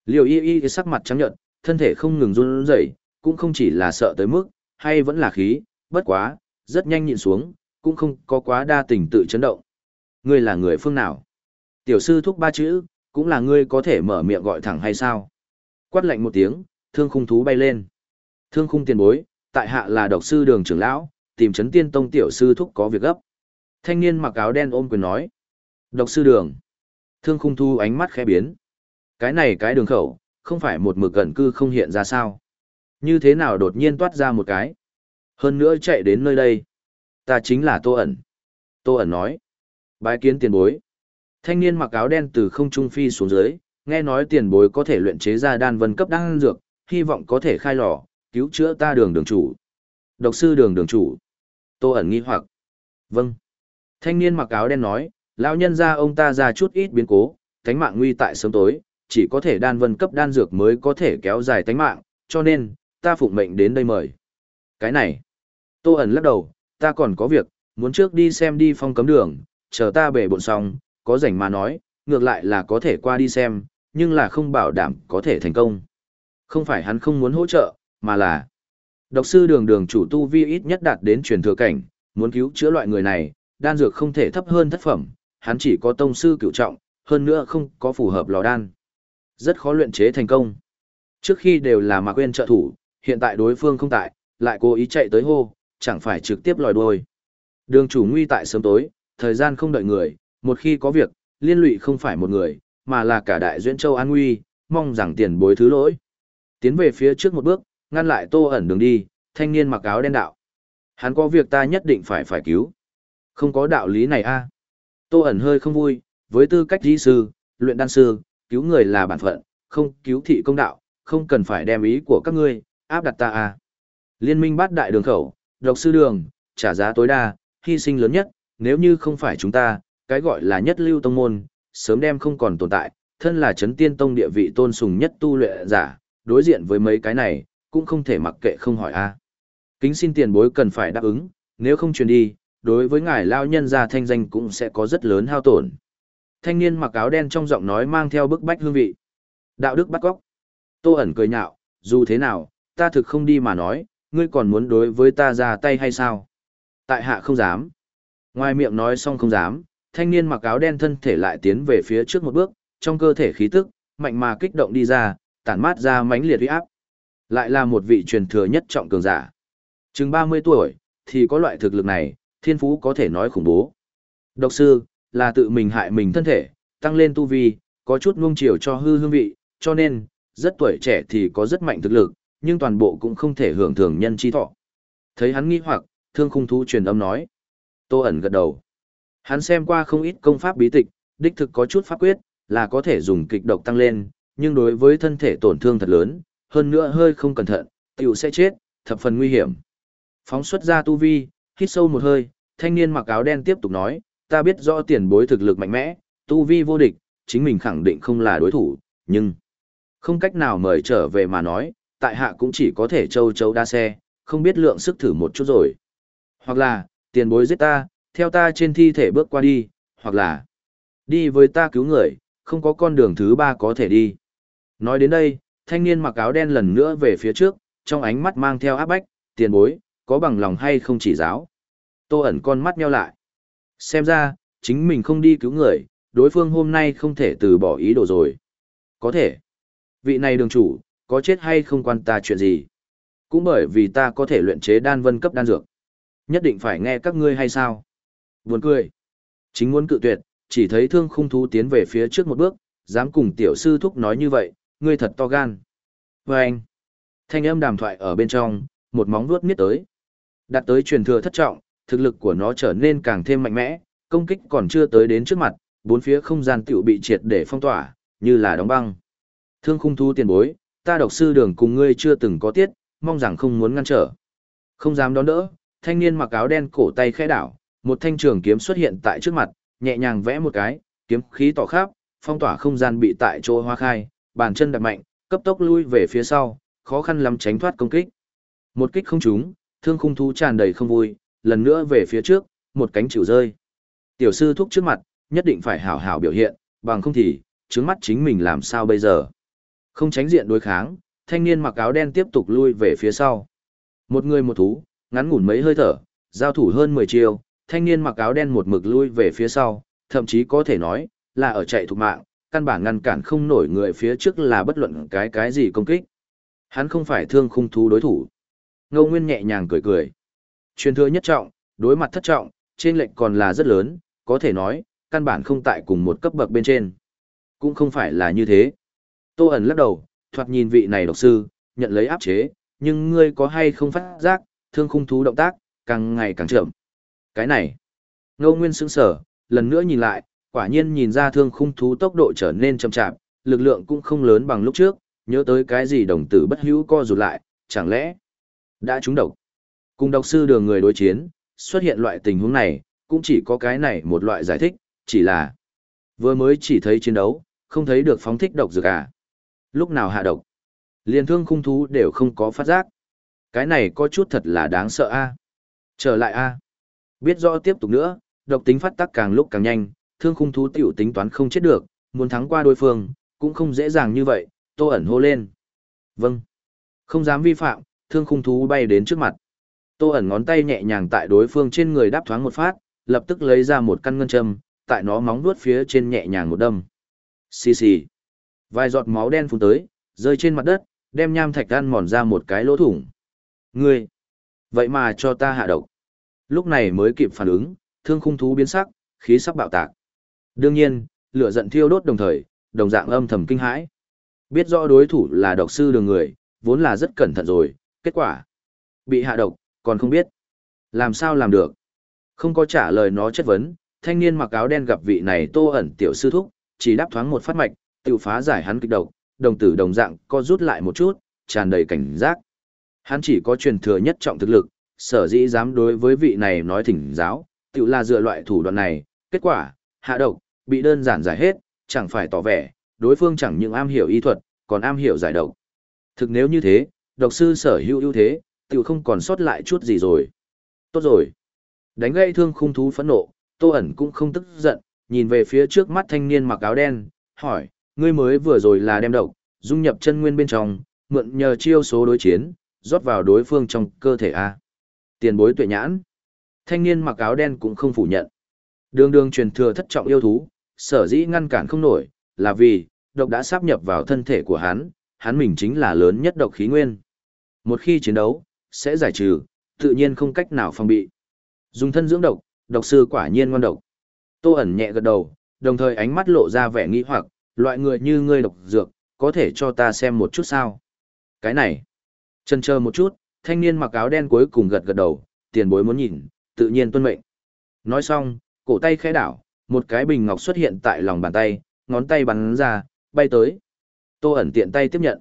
Liều y y sắc mặt trắng nhợt, thân thể không ngừng run rẩy, cũng không chỉ là sợ tới mức, hay vẫn là khí, bất quá, rất nhanh nhịn xuống, cũng không có quá đa tình tự chấn động. Ngươi là người phương nào? Tiểu sư thúc ba chữ, cũng là ngươi có thể mở miệng gọi thẳng hay sao? Quát lạnh một tiếng, thương khung thú bay lên. Thương khung tiền bối, tại hạ là độc sư đường trưởng lão, tìm chấn tiên tông tiểu sư thúc có việc gấp. Thanh niên mặc áo đen ôm quyền nói. Độc sư đường. Thương khung thu ánh mắt khẽ biến. Cái này cái đường khẩu, không phải một mực gần cư không hiện ra sao. Như thế nào đột nhiên toát ra một cái. Hơn nữa chạy đến nơi đây. Ta chính là Tô ẩn. Tô ẩn nói. Bái kiến tiền bối. Thanh niên mặc áo đen từ không trung phi xuống dưới, nghe nói tiền bối có thể luyện chế ra đan vân cấp đan dược, hy vọng có thể khai lò, cứu chữa ta đường đường chủ. Độc sư đường đường chủ. Tô ẩn nghi hoặc. Vâng. Thanh niên mặc áo đen nói, lão nhân ra ông ta ra chút ít biến cố, tánh mạng nguy tại sớm tối, chỉ có thể đan vân cấp đan dược mới có thể kéo dài tánh mạng, cho nên, ta phụng mệnh đến đây mời. Cái này. Tô ẩn lắc đầu, ta còn có việc, muốn trước đi xem đi phong cấm đường, chờ ta bể bộn xong, có rảnh mà nói, ngược lại là có thể qua đi xem, nhưng là không bảo đảm có thể thành công. Không phải hắn không muốn hỗ trợ, mà là độc sư đường đường chủ tu vi ít nhất đạt đến truyền thừa cảnh, muốn cứu chữa loại người này, đan dược không thể thấp hơn thất phẩm, hắn chỉ có tông sư cửu trọng, hơn nữa không có phù hợp lò đan. Rất khó luyện chế thành công. Trước khi đều là mà quên trợ thủ, hiện tại đối phương không tại, lại cố ý chạy tới hô, chẳng phải trực tiếp lòi đuôi. Đường chủ nguy tại sớm tối, thời gian không đợi người, một khi có việc, liên lụy không phải một người, mà là cả đại duyên châu an nguy, mong rằng tiền bối thứ lỗi. Tiến về phía trước một bước, ngăn lại tô ẩn đường đi, thanh niên mặc áo đen đạo. Hắn có việc ta nhất định phải phải cứu. Không có đạo lý này a Tô ẩn hơi không vui, với tư cách di sư, luyện đan sư, cứu người là bản phận, không cứu thị công đạo, không cần phải đem ý của các ngươi, áp đặt ta a Liên minh bát đại đường khẩu, độc sư đường, trả giá tối đa, hy sinh lớn nhất, nếu như không phải chúng ta, cái gọi là nhất lưu tông môn, sớm đem không còn tồn tại, thân là chấn tiên tông địa vị tôn sùng nhất tu luyện giả, đối diện với mấy cái này, cũng không thể mặc kệ không hỏi a. Kính xin tiền bối cần phải đáp ứng, nếu không truyền đi, đối với ngài lao nhân gia thanh danh cũng sẽ có rất lớn hao tổn. Thanh niên mặc áo đen trong giọng nói mang theo bức bách hương vị. Đạo đức bắt góc. Tô ẩn cười nhạo, dù thế nào, ta thực không đi mà nói, ngươi còn muốn đối với ta ra tay hay sao? Tại hạ không dám. Ngoài miệng nói xong không dám, thanh niên mặc áo đen thân thể lại tiến về phía trước một bước, trong cơ thể khí tức, mạnh mà kích động đi ra, tản mát ra mãnh liệt uy áp. Lại là một vị truyền thừa nhất trọng cường giả. Chừng 30 tuổi, thì có loại thực lực này, thiên phú có thể nói khủng bố. Độc sư, là tự mình hại mình thân thể, tăng lên tu vi, có chút nuông chiều cho hư hương vị, cho nên, rất tuổi trẻ thì có rất mạnh thực lực, nhưng toàn bộ cũng không thể hưởng thường nhân chi thọ. Thấy hắn nghi hoặc, thương khung thú truyền âm nói. Tô ẩn gật đầu. Hắn xem qua không ít công pháp bí tịch, đích thực có chút pháp quyết, là có thể dùng kịch độc tăng lên, nhưng đối với thân thể tổn thương thật lớn, hơn nữa hơi không cẩn thận, tiểu sẽ chết, thập phần nguy hiểm. Phóng xuất ra tu vi, hít sâu một hơi, thanh niên mặc áo đen tiếp tục nói, ta biết rõ tiền bối thực lực mạnh mẽ, tu vi vô địch, chính mình khẳng định không là đối thủ, nhưng không cách nào mời trở về mà nói, tại hạ cũng chỉ có thể châu châu đa xe, không biết lượng sức thử một chút rồi. Hoặc là, tiền bối giết ta, theo ta trên thi thể bước qua đi, hoặc là đi với ta cứu người, không có con đường thứ ba có thể đi. Nói đến đây, thanh niên mặc áo đen lần nữa về phía trước, trong ánh mắt mang theo áp bách, tiền bối, có bằng lòng hay không chỉ giáo. Tô ẩn con mắt nheo lại. Xem ra, chính mình không đi cứu người, đối phương hôm nay không thể từ bỏ ý đồ rồi. Có thể. Vị này đường chủ, có chết hay không quan ta chuyện gì. Cũng bởi vì ta có thể luyện chế đan vân cấp đan dược. Nhất định phải nghe các ngươi hay sao? Buồn cười. Chính muốn cự tuyệt, chỉ thấy thương khung thú tiến về phía trước một bước, dám cùng tiểu sư thúc nói như vậy, ngươi thật to gan. Và anh. Thanh âm đàm thoại ở bên trong, một móng vuốt miết tới. Đạt tới truyền thừa thất trọng, thực lực của nó trở nên càng thêm mạnh mẽ, công kích còn chưa tới đến trước mặt, bốn phía không gian tiểu bị triệt để phong tỏa, như là đóng băng. Thương khung thu tiền bối, ta độc sư đường cùng ngươi chưa từng có tiết, mong rằng không muốn ngăn trở. Không dám đón đỡ, thanh niên mặc áo đen cổ tay khẽ đảo, một thanh trường kiếm xuất hiện tại trước mặt, nhẹ nhàng vẽ một cái, kiếm khí tỏ khắp, phong tỏa không gian bị tại chỗ hoa khai, bàn chân đạp mạnh, cấp tốc lui về phía sau, khó khăn lắm tránh thoát công kích. Một kích không trúng, thương khung thú tràn đầy không vui, lần nữa về phía trước, một cánh chịu rơi. Tiểu sư thúc trước mặt, nhất định phải hảo hảo biểu hiện, bằng không thì, trước mắt chính mình làm sao bây giờ. Không tránh diện đối kháng, thanh niên mặc áo đen tiếp tục lui về phía sau. Một người một thú, ngắn ngủn mấy hơi thở, giao thủ hơn 10 chiêu, thanh niên mặc áo đen một mực lui về phía sau, thậm chí có thể nói, là ở chạy thục mạng, căn bản ngăn cản không nổi người phía trước là bất luận cái cái gì công kích. Hắn không phải thương khung thú đối thủ. Ngô Nguyên nhẹ nhàng cười cười. Truyền thừa nhất trọng, đối mặt thất trọng, trên lệnh còn là rất lớn, có thể nói, căn bản không tại cùng một cấp bậc bên trên. Cũng không phải là như thế. Tô ẩn lắc đầu, thoạt nhìn vị này độc sư, nhận lấy áp chế, nhưng ngươi có hay không phát giác, thương khung thú động tác, càng ngày càng chậm. Cái này, ngô nguyên sững sở, lần nữa nhìn lại, quả nhiên nhìn ra thương khung thú tốc độ trở nên chậm chạp, lực lượng cũng không lớn bằng lúc trước, nhớ tới cái gì đồng tử bất hữu co rụt lại, chẳng lẽ đã trúng độc. Cùng độc sư đường người đối chiến, xuất hiện loại tình huống này, cũng chỉ có cái này một loại giải thích, chỉ là vừa mới chỉ thấy chiến đấu, không thấy được phóng thích độc dược à. Lúc nào hạ độc, liền thương khung thú đều không có phát giác. Cái này có chút thật là đáng sợ a. Trở lại a. Biết rõ tiếp tục nữa, độc tính phát tác càng lúc càng nhanh, thương khung thú tiểu tính toán không chết được, muốn thắng qua đối phương, cũng không dễ dàng như vậy, tô ẩn hô lên. Vâng. Không dám vi phạm, thương khung thú bay đến trước mặt. Tô ẩn ngón tay nhẹ nhàng tại đối phương trên người đáp thoáng một phát, lập tức lấy ra một căn ngân châm, tại nó móng vuốt phía trên nhẹ nhàng một đâm. Xì xì. Vài giọt máu đen phun tới, rơi trên mặt đất, đem nham thạch ăn mòn ra một cái lỗ thủng. Ngươi! Vậy mà cho ta hạ độc. Lúc này mới kịp phản ứng, thương khung thú biến sắc, khí sắc bạo tạc. Đương nhiên, lửa giận thiêu đốt đồng thời, đồng dạng âm thầm kinh hãi. Biết rõ đối thủ là độc sư đường người, vốn là rất cẩn thận rồi, kết quả. Bị hạ độc, còn không biết. Làm sao làm được? Không có trả lời nó chất vấn, thanh niên mặc áo đen gặp vị này tô ẩn tiểu sư thúc, chỉ đáp thoáng một phát mạch, tự phá giải hắn kịch độc, đồng tử đồng dạng co rút lại một chút, tràn đầy cảnh giác. Hắn chỉ có truyền thừa nhất trọng thực lực, sở dĩ dám đối với vị này nói thỉnh giáo, tự là dựa loại thủ đoạn này, kết quả, hạ độc, bị đơn giản giải hết, chẳng phải tỏ vẻ, đối phương chẳng những am hiểu y thuật, còn am hiểu giải độc. Thực nếu như thế, độc sư sở hữu ưu thế, tiểu không còn sót lại chút gì rồi. Tốt rồi. Đánh gây thương khung thú phẫn nộ, tô ẩn cũng không tức giận, nhìn về phía trước mắt thanh niên mặc áo đen, hỏi, ngươi mới vừa rồi là đem độc, dung nhập chân nguyên bên trong, mượn nhờ chiêu số đối chiến, rót vào đối phương trong cơ thể A. Tiền bối tuệ nhãn. Thanh niên mặc áo đen cũng không phủ nhận. Đường đường truyền thừa thất trọng yêu thú, sở dĩ ngăn cản không nổi, là vì, độc đã sáp nhập vào thân thể của hắn, hắn mình chính là lớn nhất độc khí nguyên. Một khi chiến đấu, sẽ giải trừ, tự nhiên không cách nào phòng bị. Dùng thân dưỡng độc, độc sư quả nhiên ngon độc. Tô ẩn nhẹ gật đầu, đồng thời ánh mắt lộ ra vẻ nghi hoặc, loại người như ngươi độc dược, có thể cho ta xem một chút sao? Cái này, chân chờ một chút, thanh niên mặc áo đen cuối cùng gật gật đầu, tiền bối muốn nhìn, tự nhiên tuân mệnh. Nói xong, cổ tay khẽ đảo, một cái bình ngọc xuất hiện tại lòng bàn tay, ngón tay bắn ra, bay tới. Tô ẩn tiện tay tiếp nhận.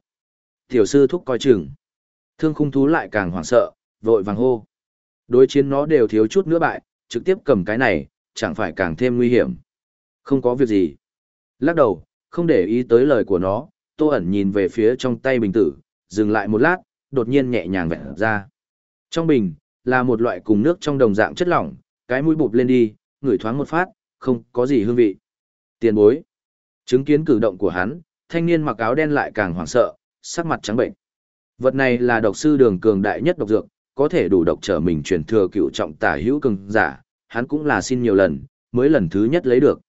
Tiểu sư thúc coi chừng. Thương khung thú lại càng hoảng sợ, vội vàng hô. Đối chiến nó đều thiếu chút nữa bại, trực tiếp cầm cái này, chẳng phải càng thêm nguy hiểm. Không có việc gì. Lắc đầu, không để ý tới lời của nó, tô ẩn nhìn về phía trong tay bình tử, dừng lại một lát, đột nhiên nhẹ nhàng vẹn ra. Trong bình, là một loại cùng nước trong đồng dạng chất lỏng, cái mũi bụp lên đi, ngửi thoáng một phát, không có gì hương vị. Tiền bối. Chứng kiến cử động của hắn, thanh niên mặc áo đen lại càng hoảng sợ, sắc mặt trắng bệnh. Vật này là độc sư đường cường đại nhất độc dược, có thể đủ độc trở mình truyền thừa cựu trọng tả hữu cường giả, hắn cũng là xin nhiều lần, mới lần thứ nhất lấy được.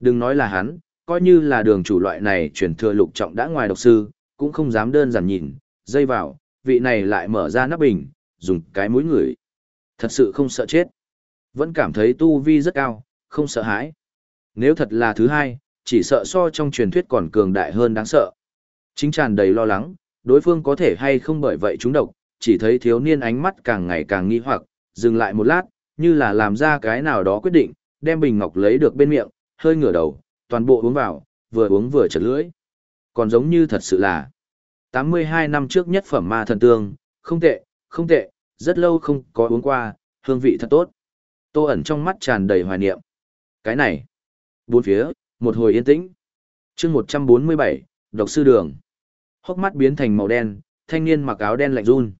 Đừng nói là hắn, coi như là đường chủ loại này truyền thừa lục trọng đã ngoài độc sư, cũng không dám đơn giản nhìn, dây vào, vị này lại mở ra nắp bình, dùng cái mũi ngửi. Thật sự không sợ chết. Vẫn cảm thấy tu vi rất cao, không sợ hãi. Nếu thật là thứ hai, chỉ sợ so trong truyền thuyết còn cường đại hơn đáng sợ. Chính tràn đầy lo lắng, đối phương có thể hay không bởi vậy chúng độc, chỉ thấy thiếu niên ánh mắt càng ngày càng nghi hoặc, dừng lại một lát, như là làm ra cái nào đó quyết định, đem bình ngọc lấy được bên miệng, hơi ngửa đầu, toàn bộ uống vào, vừa uống vừa chật lưỡi. Còn giống như thật sự là 82 năm trước nhất phẩm ma thần tương, không tệ, không tệ, rất lâu không có uống qua, hương vị thật tốt. Tô ẩn trong mắt tràn đầy hoài niệm. Cái này, bốn phía, một hồi yên tĩnh. chương 147, độc sư đường. Hốc mắt biến thành màu đen, thanh niên mặc áo đen lạnh run.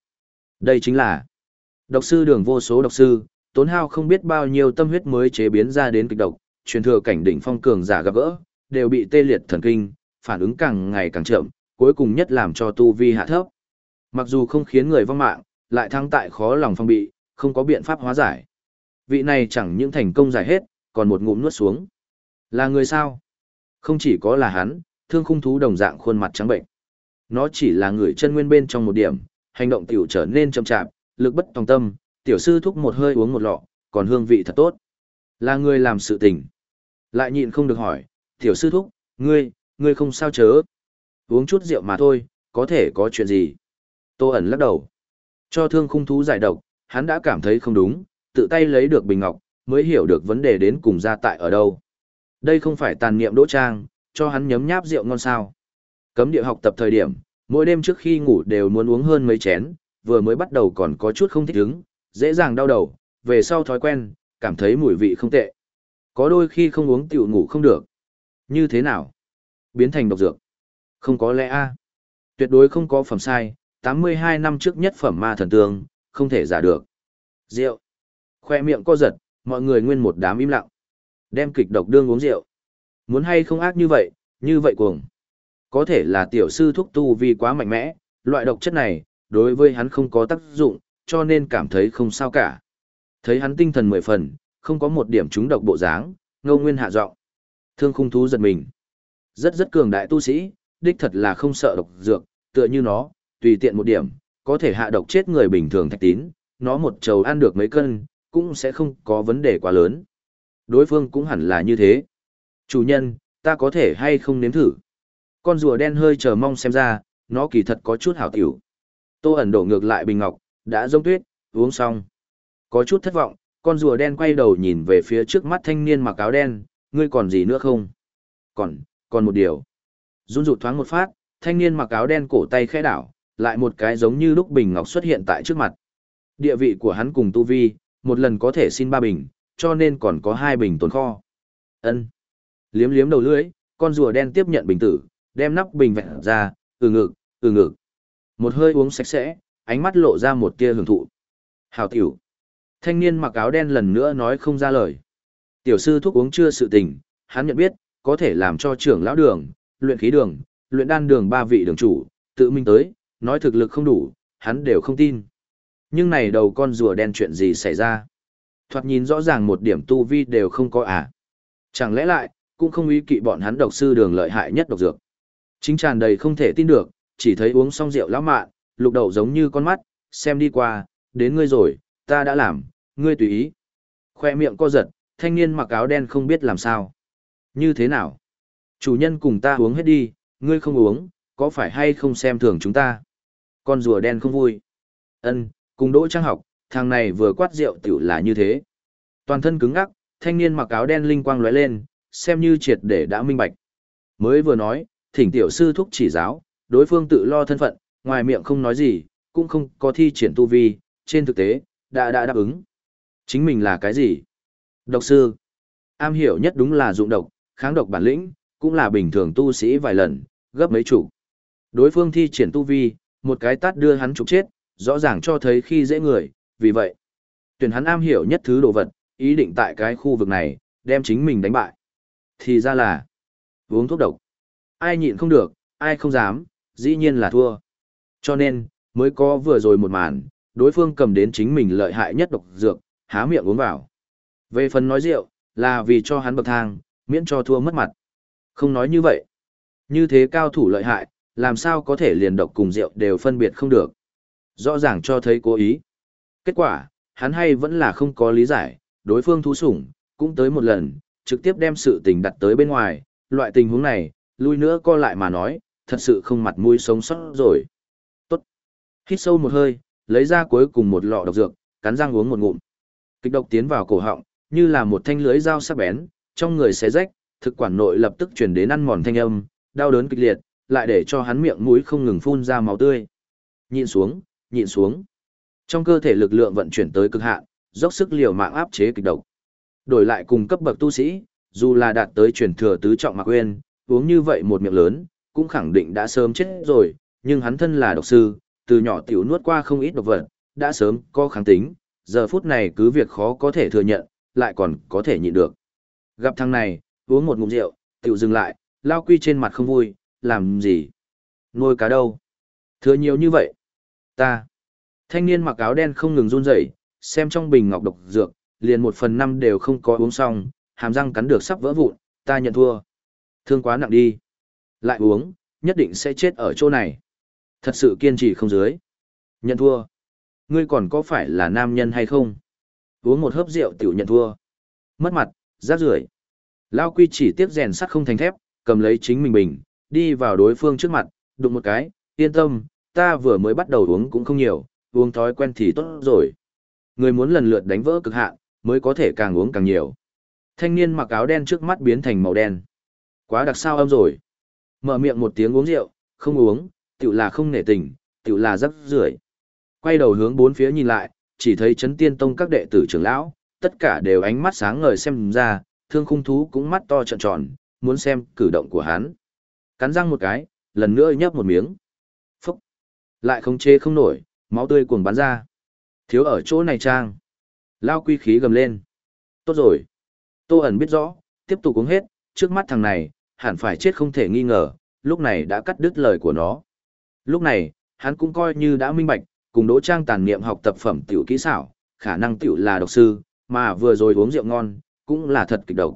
Đây chính là độc sư đường vô số độc sư, tốn hao không biết bao nhiêu tâm huyết mới chế biến ra đến kịch độc, truyền thừa cảnh đỉnh phong cường giả gặp gỡ, đều bị tê liệt thần kinh, phản ứng càng ngày càng chậm, cuối cùng nhất làm cho tu vi hạ thấp. Mặc dù không khiến người vong mạng, lại thắng tại khó lòng phong bị, không có biện pháp hóa giải. Vị này chẳng những thành công giải hết, còn một ngụm nuốt xuống. Là người sao? Không chỉ có là hắn, thương khung thú đồng dạng khuôn mặt trắng bệnh. Nó chỉ là người chân nguyên bên trong một điểm, hành động tiểu trở nên chậm chạp, lực bất tòng tâm, tiểu sư thúc một hơi uống một lọ, còn hương vị thật tốt. Là người làm sự tình. Lại nhịn không được hỏi, tiểu sư thúc, ngươi, ngươi không sao chớ. Uống chút rượu mà thôi, có thể có chuyện gì. Tô ẩn lắc đầu. Cho thương khung thú giải độc, hắn đã cảm thấy không đúng, tự tay lấy được bình ngọc, mới hiểu được vấn đề đến cùng ra tại ở đâu. Đây không phải tàn niệm đỗ trang, cho hắn nhấm nháp rượu ngon sao. Cấm địa học tập thời điểm, mỗi đêm trước khi ngủ đều muốn uống hơn mấy chén, vừa mới bắt đầu còn có chút không thích ứng, dễ dàng đau đầu, về sau thói quen, cảm thấy mùi vị không tệ. Có đôi khi không uống tiểu ngủ không được. Như thế nào? Biến thành độc dược. Không có lẽ a Tuyệt đối không có phẩm sai, 82 năm trước nhất phẩm ma thần tương, không thể giả được. Rượu. Khoe miệng co giật, mọi người nguyên một đám im lặng. Đem kịch độc đương uống rượu. Muốn hay không ác như vậy, như vậy cuồng. Có thể là tiểu sư thuốc tu vì quá mạnh mẽ, loại độc chất này, đối với hắn không có tác dụng, cho nên cảm thấy không sao cả. Thấy hắn tinh thần mười phần, không có một điểm trúng độc bộ dáng, ngâu nguyên hạ giọng Thương khung thú giật mình. Rất rất cường đại tu sĩ, đích thật là không sợ độc dược, tựa như nó, tùy tiện một điểm, có thể hạ độc chết người bình thường thạch tín, nó một trầu ăn được mấy cân, cũng sẽ không có vấn đề quá lớn. Đối phương cũng hẳn là như thế. Chủ nhân, ta có thể hay không nếm thử. Con rùa đen hơi chờ mong xem ra, nó kỳ thật có chút hảo tiểu. Tô ẩn đổ ngược lại bình ngọc, đã rông tuyết, uống xong. Có chút thất vọng, con rùa đen quay đầu nhìn về phía trước mắt thanh niên mặc áo đen, ngươi còn gì nữa không? Còn, còn một điều. Run rụt thoáng một phát, thanh niên mặc áo đen cổ tay khẽ đảo, lại một cái giống như lúc bình ngọc xuất hiện tại trước mặt. Địa vị của hắn cùng tu vi, một lần có thể xin ba bình, cho nên còn có hai bình tồn kho. Ân. Liếm liếm đầu lưỡi, con rùa đen tiếp nhận bình tử, đem nắp bình vẹn ra, từ ngực, từ ngực. Một hơi uống sạch sẽ, ánh mắt lộ ra một tia hưởng thụ. Hào tiểu. Thanh niên mặc áo đen lần nữa nói không ra lời. Tiểu sư thuốc uống chưa sự tình, hắn nhận biết, có thể làm cho trưởng lão đường, luyện khí đường, luyện đan đường ba vị đường chủ, tự mình tới, nói thực lực không đủ, hắn đều không tin. Nhưng này đầu con rùa đen chuyện gì xảy ra? Thoạt nhìn rõ ràng một điểm tu vi đều không có à. Chẳng lẽ lại, cũng không ý kỵ bọn hắn độc sư đường lợi hại nhất độc dược. Chính tràn đầy không thể tin được, chỉ thấy uống xong rượu lão mạn, lục đầu giống như con mắt, xem đi qua, đến ngươi rồi, ta đã làm, ngươi tùy ý. Khoe miệng co giật, thanh niên mặc áo đen không biết làm sao. Như thế nào? Chủ nhân cùng ta uống hết đi, ngươi không uống, có phải hay không xem thường chúng ta? Con rùa đen không vui. Ân, cùng đỗ trang học, thằng này vừa quát rượu tiểu là như thế. Toàn thân cứng ngắc, thanh niên mặc áo đen linh quang lóe lên, xem như triệt để đã minh bạch. Mới vừa nói, thỉnh tiểu sư thúc chỉ giáo, đối phương tự lo thân phận, ngoài miệng không nói gì, cũng không có thi triển tu vi, trên thực tế, đã đã đáp ứng. Chính mình là cái gì? Độc sư. Am hiểu nhất đúng là dụng độc, kháng độc bản lĩnh, cũng là bình thường tu sĩ vài lần, gấp mấy chủ. Đối phương thi triển tu vi, một cái tát đưa hắn trục chết, rõ ràng cho thấy khi dễ người, vì vậy, tuyển hắn am hiểu nhất thứ đồ vật, ý định tại cái khu vực này, đem chính mình đánh bại. Thì ra là, uống thuốc độc. Ai nhịn không được, ai không dám, dĩ nhiên là thua. Cho nên, mới có vừa rồi một màn, đối phương cầm đến chính mình lợi hại nhất độc dược, há miệng uống vào. Về phần nói rượu, là vì cho hắn bậc thang, miễn cho thua mất mặt. Không nói như vậy. Như thế cao thủ lợi hại, làm sao có thể liền độc cùng rượu đều phân biệt không được. Rõ ràng cho thấy cố ý. Kết quả, hắn hay vẫn là không có lý giải, đối phương thú sủng, cũng tới một lần, trực tiếp đem sự tình đặt tới bên ngoài, loại tình huống này, lui nữa co lại mà nói, thật sự không mặt mũi sống sót rồi. Tốt. Hít sâu một hơi, lấy ra cuối cùng một lọ độc dược, cắn răng uống một ngụm. Kịch độc tiến vào cổ họng, như là một thanh lưới dao sắc bén, trong người xé rách, thực quản nội lập tức chuyển đến ăn mòn thanh âm, đau đớn kịch liệt, lại để cho hắn miệng mũi không ngừng phun ra máu tươi. Nhìn xuống, nhịn xuống. Trong cơ thể lực lượng vận chuyển tới cực hạn, dốc sức liều mạng áp chế kịch độc. Đổi lại cùng cấp bậc tu sĩ, dù là đạt tới truyền thừa tứ trọng mạc uyên, uống như vậy một miệng lớn, cũng khẳng định đã sớm chết rồi, nhưng hắn thân là độc sư, từ nhỏ tiểu nuốt qua không ít độc vật, đã sớm có kháng tính, giờ phút này cứ việc khó có thể thừa nhận, lại còn có thể nhịn được. Gặp thằng này, uống một ngụm rượu, tiểu dừng lại, lao quy trên mặt không vui, làm gì? Nuôi cá đâu? Thừa nhiều như vậy. Ta. Thanh niên mặc áo đen không ngừng run rẩy, xem trong bình ngọc độc dược, liền một phần năm đều không có uống xong, hàm răng cắn được sắp vỡ vụn, ta nhận thua. Thương quá nặng đi. Lại uống, nhất định sẽ chết ở chỗ này. Thật sự kiên trì không dưới. Nhận thua. Ngươi còn có phải là nam nhân hay không? Uống một hớp rượu tiểu nhận thua. Mất mặt, rác rưởi. Lao quy chỉ tiếp rèn sắt không thành thép, cầm lấy chính mình bình, đi vào đối phương trước mặt, đụng một cái, yên tâm, ta vừa mới bắt đầu uống cũng không nhiều, uống thói quen thì tốt rồi. Người muốn lần lượt đánh vỡ cực hạn, mới có thể càng uống càng nhiều. Thanh niên mặc áo đen trước mắt biến thành màu đen. Quá đặc sao âm rồi. Mở miệng một tiếng uống rượu, không uống, tự là không nể tình, tự là rắc rưởi. Quay đầu hướng bốn phía nhìn lại, chỉ thấy chấn tiên tông các đệ tử trưởng lão, tất cả đều ánh mắt sáng ngời xem ra, thương khung thú cũng mắt to trợn tròn, muốn xem cử động của hắn. Cắn răng một cái, lần nữa nhấp một miếng. Lại không chê không nổi, máu tươi cuồng bắn ra. Thiếu ở chỗ này trang. Lao quy khí gầm lên. Tốt rồi. Tô ẩn biết rõ, tiếp tục uống hết, trước mắt thằng này, hẳn phải chết không thể nghi ngờ, lúc này đã cắt đứt lời của nó. Lúc này, hắn cũng coi như đã minh bạch, cùng đỗ trang tàn niệm học tập phẩm tiểu kỹ xảo, khả năng tiểu là độc sư, mà vừa rồi uống rượu ngon, cũng là thật kịch độc.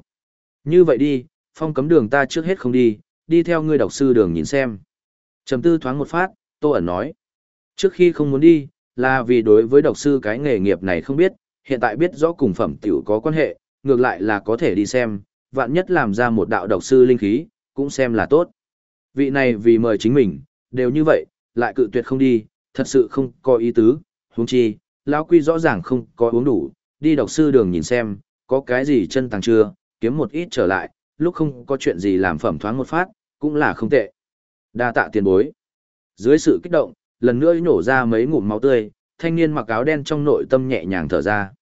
Như vậy đi, phong cấm đường ta trước hết không đi, đi theo ngươi độc sư đường nhìn xem. Trầm tư thoáng một phát, Tô ẩn nói. Trước khi không muốn đi, là vì đối với độc sư cái nghề nghiệp này không biết, hiện tại biết rõ cùng phẩm tiểu có quan hệ, ngược lại là có thể đi xem, vạn nhất làm ra một đạo độc sư linh khí, cũng xem là tốt. Vị này vì mời chính mình, đều như vậy, lại cự tuyệt không đi, thật sự không có ý tứ, huống chi, lão quy rõ ràng không có uống đủ, đi độc sư đường nhìn xem, có cái gì chân tàng chưa, kiếm một ít trở lại, lúc không có chuyện gì làm phẩm thoáng một phát, cũng là không tệ. Đa tạ tiền bối. Dưới sự kích động, lần nữa nổ ra mấy ngụm máu tươi, thanh niên mặc áo đen trong nội tâm nhẹ nhàng thở ra.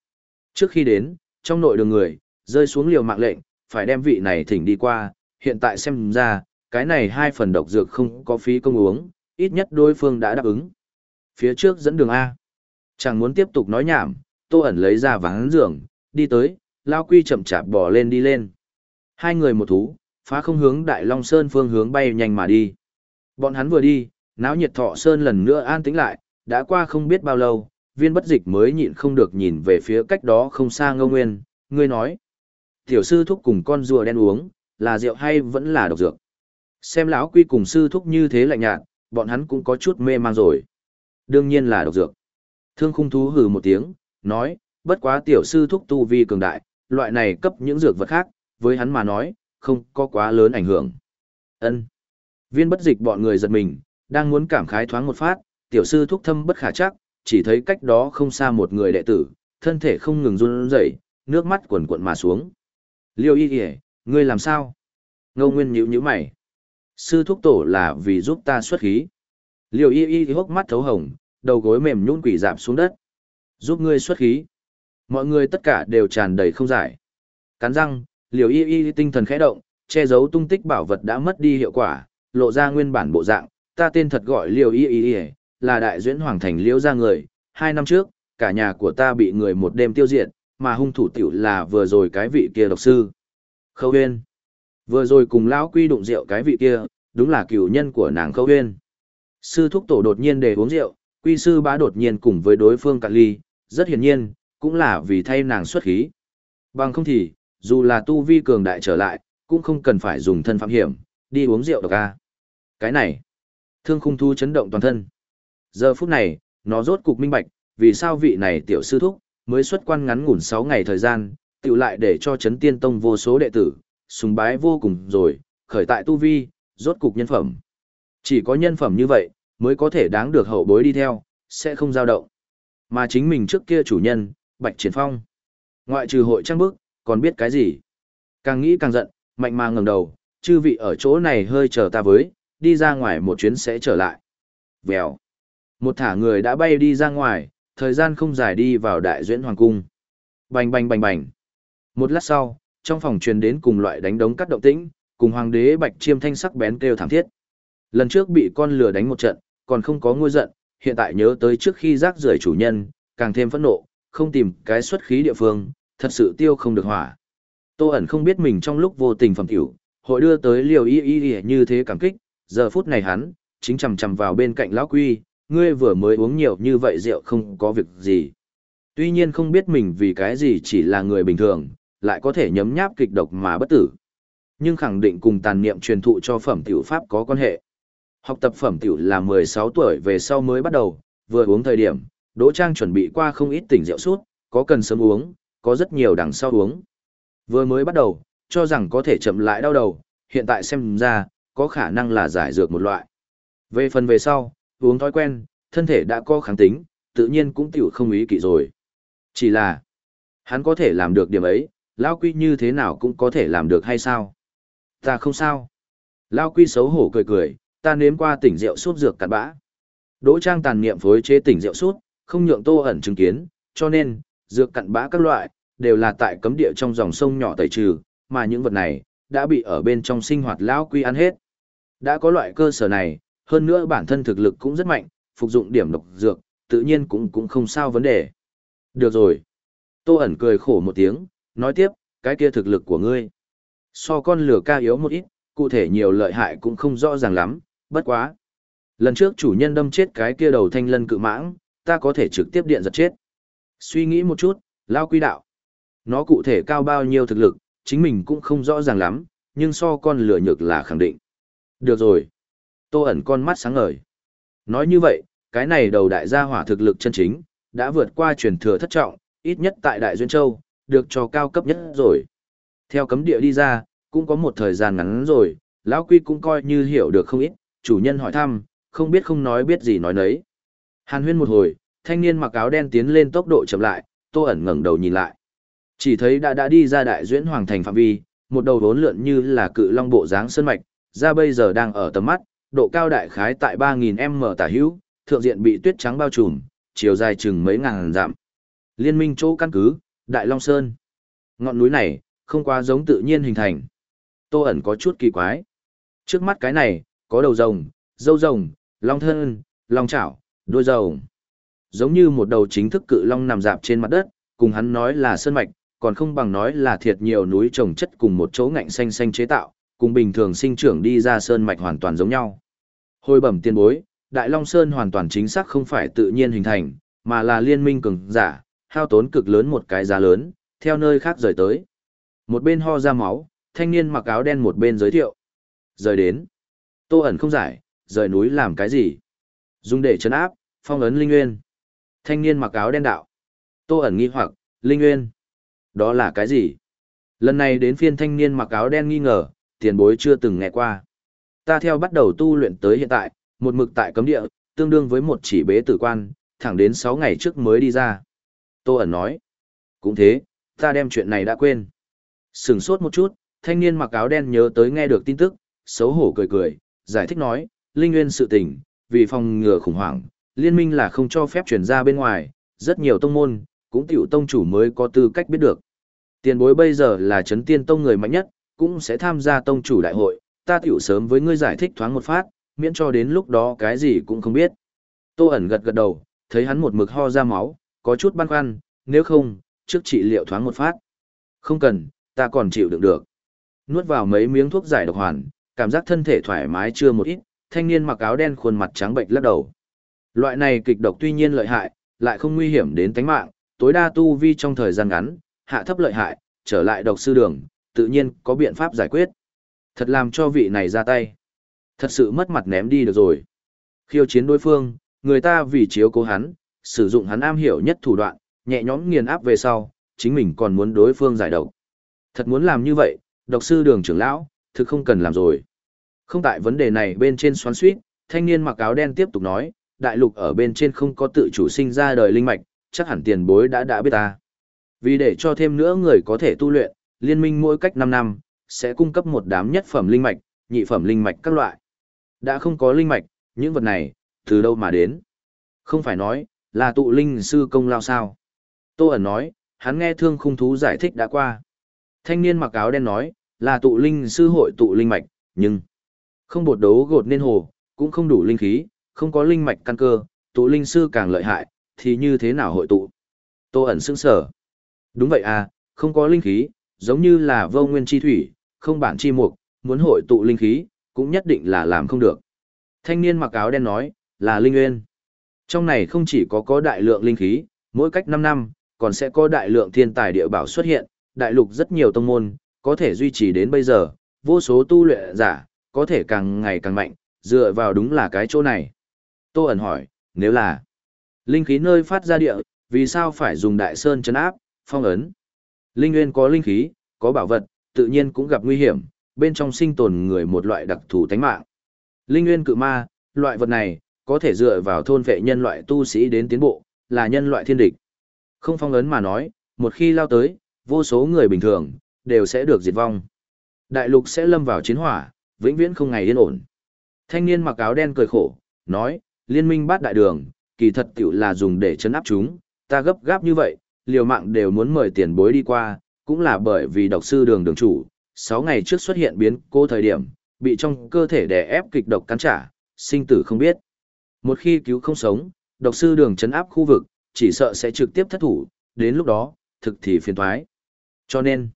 Trước khi đến, trong nội đường người, rơi xuống liều mạng lệnh, phải đem vị này thỉnh đi qua, hiện tại xem ra, cái này hai phần độc dược không có phí công uống, ít nhất đối phương đã đáp ứng. Phía trước dẫn đường A. Chẳng muốn tiếp tục nói nhảm, tô ẩn lấy ra ván giường, đi tới, lao quy chậm chạp bỏ lên đi lên. Hai người một thú, phá không hướng Đại Long Sơn phương hướng bay nhanh mà đi. Bọn hắn vừa đi, náo nhiệt thọ Sơn lần nữa an tĩnh lại, đã qua không biết bao lâu, viên bất dịch mới nhịn không được nhìn về phía cách đó không xa ngô nguyên, ngươi nói. Tiểu sư thúc cùng con rùa đen uống, là rượu hay vẫn là độc dược. Xem lão quy cùng sư thúc như thế lạnh nhạt, bọn hắn cũng có chút mê man rồi. Đương nhiên là độc dược. Thương khung thú hừ một tiếng, nói, bất quá tiểu sư thúc tu vi cường đại, loại này cấp những dược vật khác, với hắn mà nói, không có quá lớn ảnh hưởng. Ân. Viên bất dịch bọn người giật mình, đang muốn cảm khái thoáng một phát, tiểu sư thúc thâm bất khả chắc, chỉ thấy cách đó không xa một người đệ tử, thân thể không ngừng run rẩy, nước mắt quần cuộn mà xuống. Liêu y kìa, ngươi làm sao? Ngô Nguyên nhíu nhíu mày. Sư thúc tổ là vì giúp ta xuất khí. Liêu y y hốc mắt thấu hồng, đầu gối mềm nhũn quỷ dạp xuống đất. Giúp ngươi xuất khí. Mọi người tất cả đều tràn đầy không giải. Cắn răng, liều y y tinh thần khẽ động, che giấu tung tích bảo vật đã mất đi hiệu quả, lộ ra nguyên bản bộ dạng. Ta tên thật gọi liều y y y, là đại duyễn hoàng thành liễu ra người. Hai năm trước, cả nhà của ta bị người một đêm tiêu diệt, mà hung thủ tiểu là vừa rồi cái vị kia độc sư. Khâu huyên. Vừa rồi cùng lão quy đụng rượu cái vị kia, đúng là cửu nhân của nàng khâu huyên. Sư thúc tổ đột nhiên để uống rượu, quy sư bá đột nhiên cùng với đối phương cạn ly, rất hiển nhiên, cũng là vì thay nàng xuất khí. Bằng không thì, dù là tu vi cường đại trở lại, cũng không cần phải dùng thân phạm hiểm, đi uống rượu độc ca. Cái này, thương khung thu chấn động toàn thân. Giờ phút này, nó rốt cục minh bạch, vì sao vị này tiểu sư thúc, mới xuất quan ngắn ngủn 6 ngày thời gian, tự lại để cho chấn tiên tông vô số đệ tử, sùng bái vô cùng rồi, khởi tại tu vi, rốt cục nhân phẩm. Chỉ có nhân phẩm như vậy, mới có thể đáng được hậu bối đi theo, sẽ không dao động. Mà chính mình trước kia chủ nhân, Bạch Triển Phong. Ngoại trừ hội trang bức, còn biết cái gì? Càng nghĩ càng giận, mạnh mà ngẩng đầu, chư vị ở chỗ này hơi chờ ta với, đi ra ngoài một chuyến sẽ trở lại. Vèo. Một thả người đã bay đi ra ngoài, thời gian không dài đi vào đại duyễn hoàng cung. Bành bành bành bành. Một lát sau, trong phòng truyền đến cùng loại đánh đống cắt động tĩnh, cùng hoàng đế bạch chiêm thanh sắc bén kêu thảm thiết. Lần trước bị con lừa đánh một trận, còn không có ngôi giận, hiện tại nhớ tới trước khi rác rưởi chủ nhân, càng thêm phẫn nộ, không tìm cái xuất khí địa phương, thật sự tiêu không được hỏa. Tô ẩn không biết mình trong lúc vô tình phẩm tiểu, hội đưa tới liều y y như thế cảm kích, giờ phút này hắn, chính chằm chằm vào bên cạnh lão quy, ngươi vừa mới uống nhiều như vậy rượu không có việc gì. Tuy nhiên không biết mình vì cái gì chỉ là người bình thường, lại có thể nhấm nháp kịch độc mà bất tử. Nhưng khẳng định cùng tàn niệm truyền thụ cho phẩm tiểu pháp có quan hệ. Học tập phẩm tiểu là 16 tuổi về sau mới bắt đầu, vừa uống thời điểm, Đỗ Trang chuẩn bị qua không ít tỉnh rượu suốt, có cần sớm uống, có rất nhiều đằng sau uống. Vừa mới bắt đầu, cho rằng có thể chậm lại đau đầu, hiện tại xem ra, có khả năng là giải dược một loại. Về phần về sau, uống thói quen, thân thể đã có kháng tính, tự nhiên cũng tiểu không ý kỵ rồi. Chỉ là, hắn có thể làm được điểm ấy, Lao Quy như thế nào cũng có thể làm được hay sao? Ta không sao. Lao Quy xấu hổ cười cười, ta nếm qua tỉnh rượu suốt dược cặn bã. Đỗ Trang tàn niệm phối chế tỉnh rượu suốt, không nhượng Tô ẩn chứng kiến, cho nên, dược cặn bã các loại, đều là tại cấm địa trong dòng sông nhỏ tẩy trừ, mà những vật này, đã bị ở bên trong sinh hoạt lão quy ăn hết. Đã có loại cơ sở này, hơn nữa bản thân thực lực cũng rất mạnh, phục dụng điểm độc dược, tự nhiên cũng cũng không sao vấn đề. Được rồi. Tô ẩn cười khổ một tiếng, nói tiếp, cái kia thực lực của ngươi. So con lửa ca yếu một ít, cụ thể nhiều lợi hại cũng không rõ ràng lắm, bất quá. Lần trước chủ nhân đâm chết cái kia đầu thanh lân cự mãng, ta có thể trực tiếp điện giật chết. Suy nghĩ một chút, lao quy đạo. Nó cụ thể cao bao nhiêu thực lực, chính mình cũng không rõ ràng lắm, nhưng so con lửa nhược là khẳng định. Được rồi. Tô ẩn con mắt sáng ngời. Nói như vậy, cái này đầu đại gia hỏa thực lực chân chính, đã vượt qua truyền thừa thất trọng, ít nhất tại Đại Duyên Châu, được cho cao cấp nhất rồi. Theo cấm địa đi ra, cũng có một thời gian ngắn rồi, lão quy cũng coi như hiểu được không ít, chủ nhân hỏi thăm, không biết không nói biết gì nói nấy. Hàn huyên một hồi, thanh niên mặc áo đen tiến lên tốc độ chậm lại, tô ẩn ngẩng đầu nhìn lại. Chỉ thấy đã đã đi ra đại duyễn hoàng thành phạm vi, một đầu vốn lượn như là cự long bộ dáng sơn mạch, ra bây giờ đang ở tầm mắt, độ cao đại khái tại 3.000m tả hữu, thượng diện bị tuyết trắng bao trùm, chiều dài chừng mấy ngàn dặm. Liên minh chỗ căn cứ, Đại Long Sơn. Ngọn núi này, không quá giống tự nhiên hình thành. Tô ẩn có chút kỳ quái. Trước mắt cái này, có đầu rồng, dâu rồng, long thân, long chảo, đuôi rồng. Giống như một đầu chính thức cự long nằm dạp trên mặt đất, cùng hắn nói là sơn mạch, còn không bằng nói là thiệt nhiều núi trồng chất cùng một chỗ ngạnh xanh xanh chế tạo, cùng bình thường sinh trưởng đi ra sơn mạch hoàn toàn giống nhau. Hồi bẩm tiên bối, Đại Long Sơn hoàn toàn chính xác không phải tự nhiên hình thành, mà là liên minh cường giả, hao tốn cực lớn một cái giá lớn, theo nơi khác rời tới. Một bên ho ra máu, thanh niên mặc áo đen một bên giới thiệu. Rời đến. Tô ẩn không giải, rời núi làm cái gì? Dùng để chấn áp, phong ấn Linh Nguyên. Thanh niên mặc áo đen đạo. Tô ẩn nghi hoặc, Linh Nguyên. Đó là cái gì? Lần này đến phiên thanh niên mặc áo đen nghi ngờ, tiền bối chưa từng nghe qua. Ta theo bắt đầu tu luyện tới hiện tại, một mực tại cấm địa, tương đương với một chỉ bế tử quan, thẳng đến 6 ngày trước mới đi ra. Tô ẩn nói. Cũng thế, ta đem chuyện này đã quên. Sừng sốt một chút, thanh niên mặc áo đen nhớ tới nghe được tin tức, xấu hổ cười cười, giải thích nói, Linh Nguyên sự tình, vì phòng ngừa khủng hoảng, liên minh là không cho phép chuyển ra bên ngoài, rất nhiều tông môn, cũng tiểu tông chủ mới có tư cách biết được. Tiền bối bây giờ là chấn tiên tông người mạnh nhất, cũng sẽ tham gia tông chủ đại hội, ta tiểu sớm với ngươi giải thích thoáng một phát, miễn cho đến lúc đó cái gì cũng không biết. Tô ẩn gật gật đầu, thấy hắn một mực ho ra máu, có chút băn khoăn, nếu không, trước trị liệu thoáng một phát. Không cần, ta còn chịu đựng được. Nuốt vào mấy miếng thuốc giải độc hoàn, cảm giác thân thể thoải mái chưa một ít, thanh niên mặc áo đen khuôn mặt trắng bệnh lắc đầu. Loại này kịch độc tuy nhiên lợi hại, lại không nguy hiểm đến tính mạng, tối đa tu vi trong thời gian ngắn, hạ thấp lợi hại, trở lại độc sư đường, tự nhiên có biện pháp giải quyết. Thật làm cho vị này ra tay. Thật sự mất mặt ném đi được rồi. Khiêu chiến đối phương, người ta vì chiếu cố hắn, sử dụng hắn am hiểu nhất thủ đoạn, nhẹ nhõm nghiền áp về sau, chính mình còn muốn đối phương giải độc. Thật muốn làm như vậy, độc sư đường trưởng lão, thực không cần làm rồi. Không tại vấn đề này bên trên xoắn suýt, thanh niên mặc áo đen tiếp tục nói, đại lục ở bên trên không có tự chủ sinh ra đời linh mạch, chắc hẳn tiền bối đã đã biết ta. Vì để cho thêm nữa người có thể tu luyện, liên minh mỗi cách 5 năm, sẽ cung cấp một đám nhất phẩm linh mạch, nhị phẩm linh mạch các loại. Đã không có linh mạch, những vật này, từ đâu mà đến? Không phải nói, là tụ linh sư công lao sao? Tô ẩn nói, hắn nghe thương khung thú giải thích đã qua. Thanh niên mặc áo đen nói, là tụ linh sư hội tụ linh mạch, nhưng không bột đấu gột nên hồ, cũng không đủ linh khí, không có linh mạch căn cơ, tụ linh sư càng lợi hại, thì như thế nào hội tụ? Tô ẩn sững sở. Đúng vậy à, không có linh khí, giống như là vô nguyên chi thủy, không bản chi mục, muốn hội tụ linh khí, cũng nhất định là làm không được. Thanh niên mặc áo đen nói, là linh nguyên. Trong này không chỉ có có đại lượng linh khí, mỗi cách 5 năm, còn sẽ có đại lượng thiên tài địa bảo xuất hiện, đại lục rất nhiều tông môn, có thể duy trì đến bây giờ, vô số tu luyện giả, có thể càng ngày càng mạnh, dựa vào đúng là cái chỗ này. Tô ẩn hỏi, nếu là linh khí nơi phát ra địa, vì sao phải dùng đại sơn chấn áp, phong ấn? Linh nguyên có linh khí, có bảo vật, tự nhiên cũng gặp nguy hiểm, bên trong sinh tồn người một loại đặc thù tánh mạng. Linh nguyên cự ma, loại vật này, có thể dựa vào thôn vệ nhân loại tu sĩ đến tiến bộ, là nhân loại thiên địch. Không phong ấn mà nói, một khi lao tới, vô số người bình thường, đều sẽ được diệt vong. Đại lục sẽ lâm vào chiến hỏa, vĩnh viễn không ngày yên ổn. Thanh niên mặc áo đen cười khổ, nói, liên minh bát đại đường, kỳ thật tiểu là dùng để chấn áp chúng, ta gấp gáp như vậy, liều mạng đều muốn mời tiền bối đi qua, cũng là bởi vì độc sư đường đường chủ, 6 ngày trước xuất hiện biến cố thời điểm, bị trong cơ thể đè ép kịch độc cắn trả, sinh tử không biết. Một khi cứu không sống, độc sư đường chấn áp khu vực, chỉ sợ sẽ trực tiếp thất thủ, đến lúc đó, thực thì phiền thoái. Cho nên,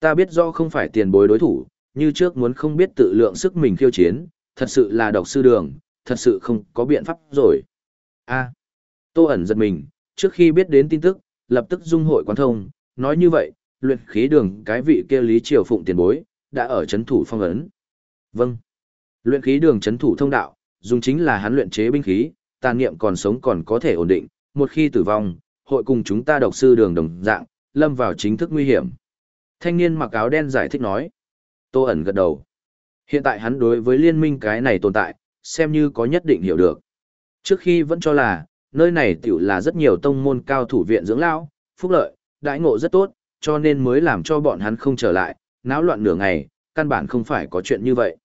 ta biết do không phải tiền bối đối thủ, như trước muốn không biết tự lượng sức mình khiêu chiến, thật sự là độc sư đường, thật sự không có biện pháp rồi. a Tô ẩn giật mình, trước khi biết đến tin tức, lập tức dung hội quan thông, nói như vậy, luyện khí đường cái vị kia Lý Triều Phụng tiền bối, đã ở chấn thủ phong ấn. Vâng. Luyện khí đường chấn thủ thông đạo, dùng chính là hắn luyện chế binh khí, tàn niệm còn sống còn có thể ổn định, một khi tử vong, hội cùng chúng ta độc sư đường đồng dạng, lâm vào chính thức nguy hiểm. Thanh niên mặc áo đen giải thích nói. Tô ẩn gật đầu. Hiện tại hắn đối với liên minh cái này tồn tại, xem như có nhất định hiểu được. Trước khi vẫn cho là, nơi này tiểu là rất nhiều tông môn cao thủ viện dưỡng lão, phúc lợi, đãi ngộ rất tốt, cho nên mới làm cho bọn hắn không trở lại, náo loạn nửa ngày, căn bản không phải có chuyện như vậy.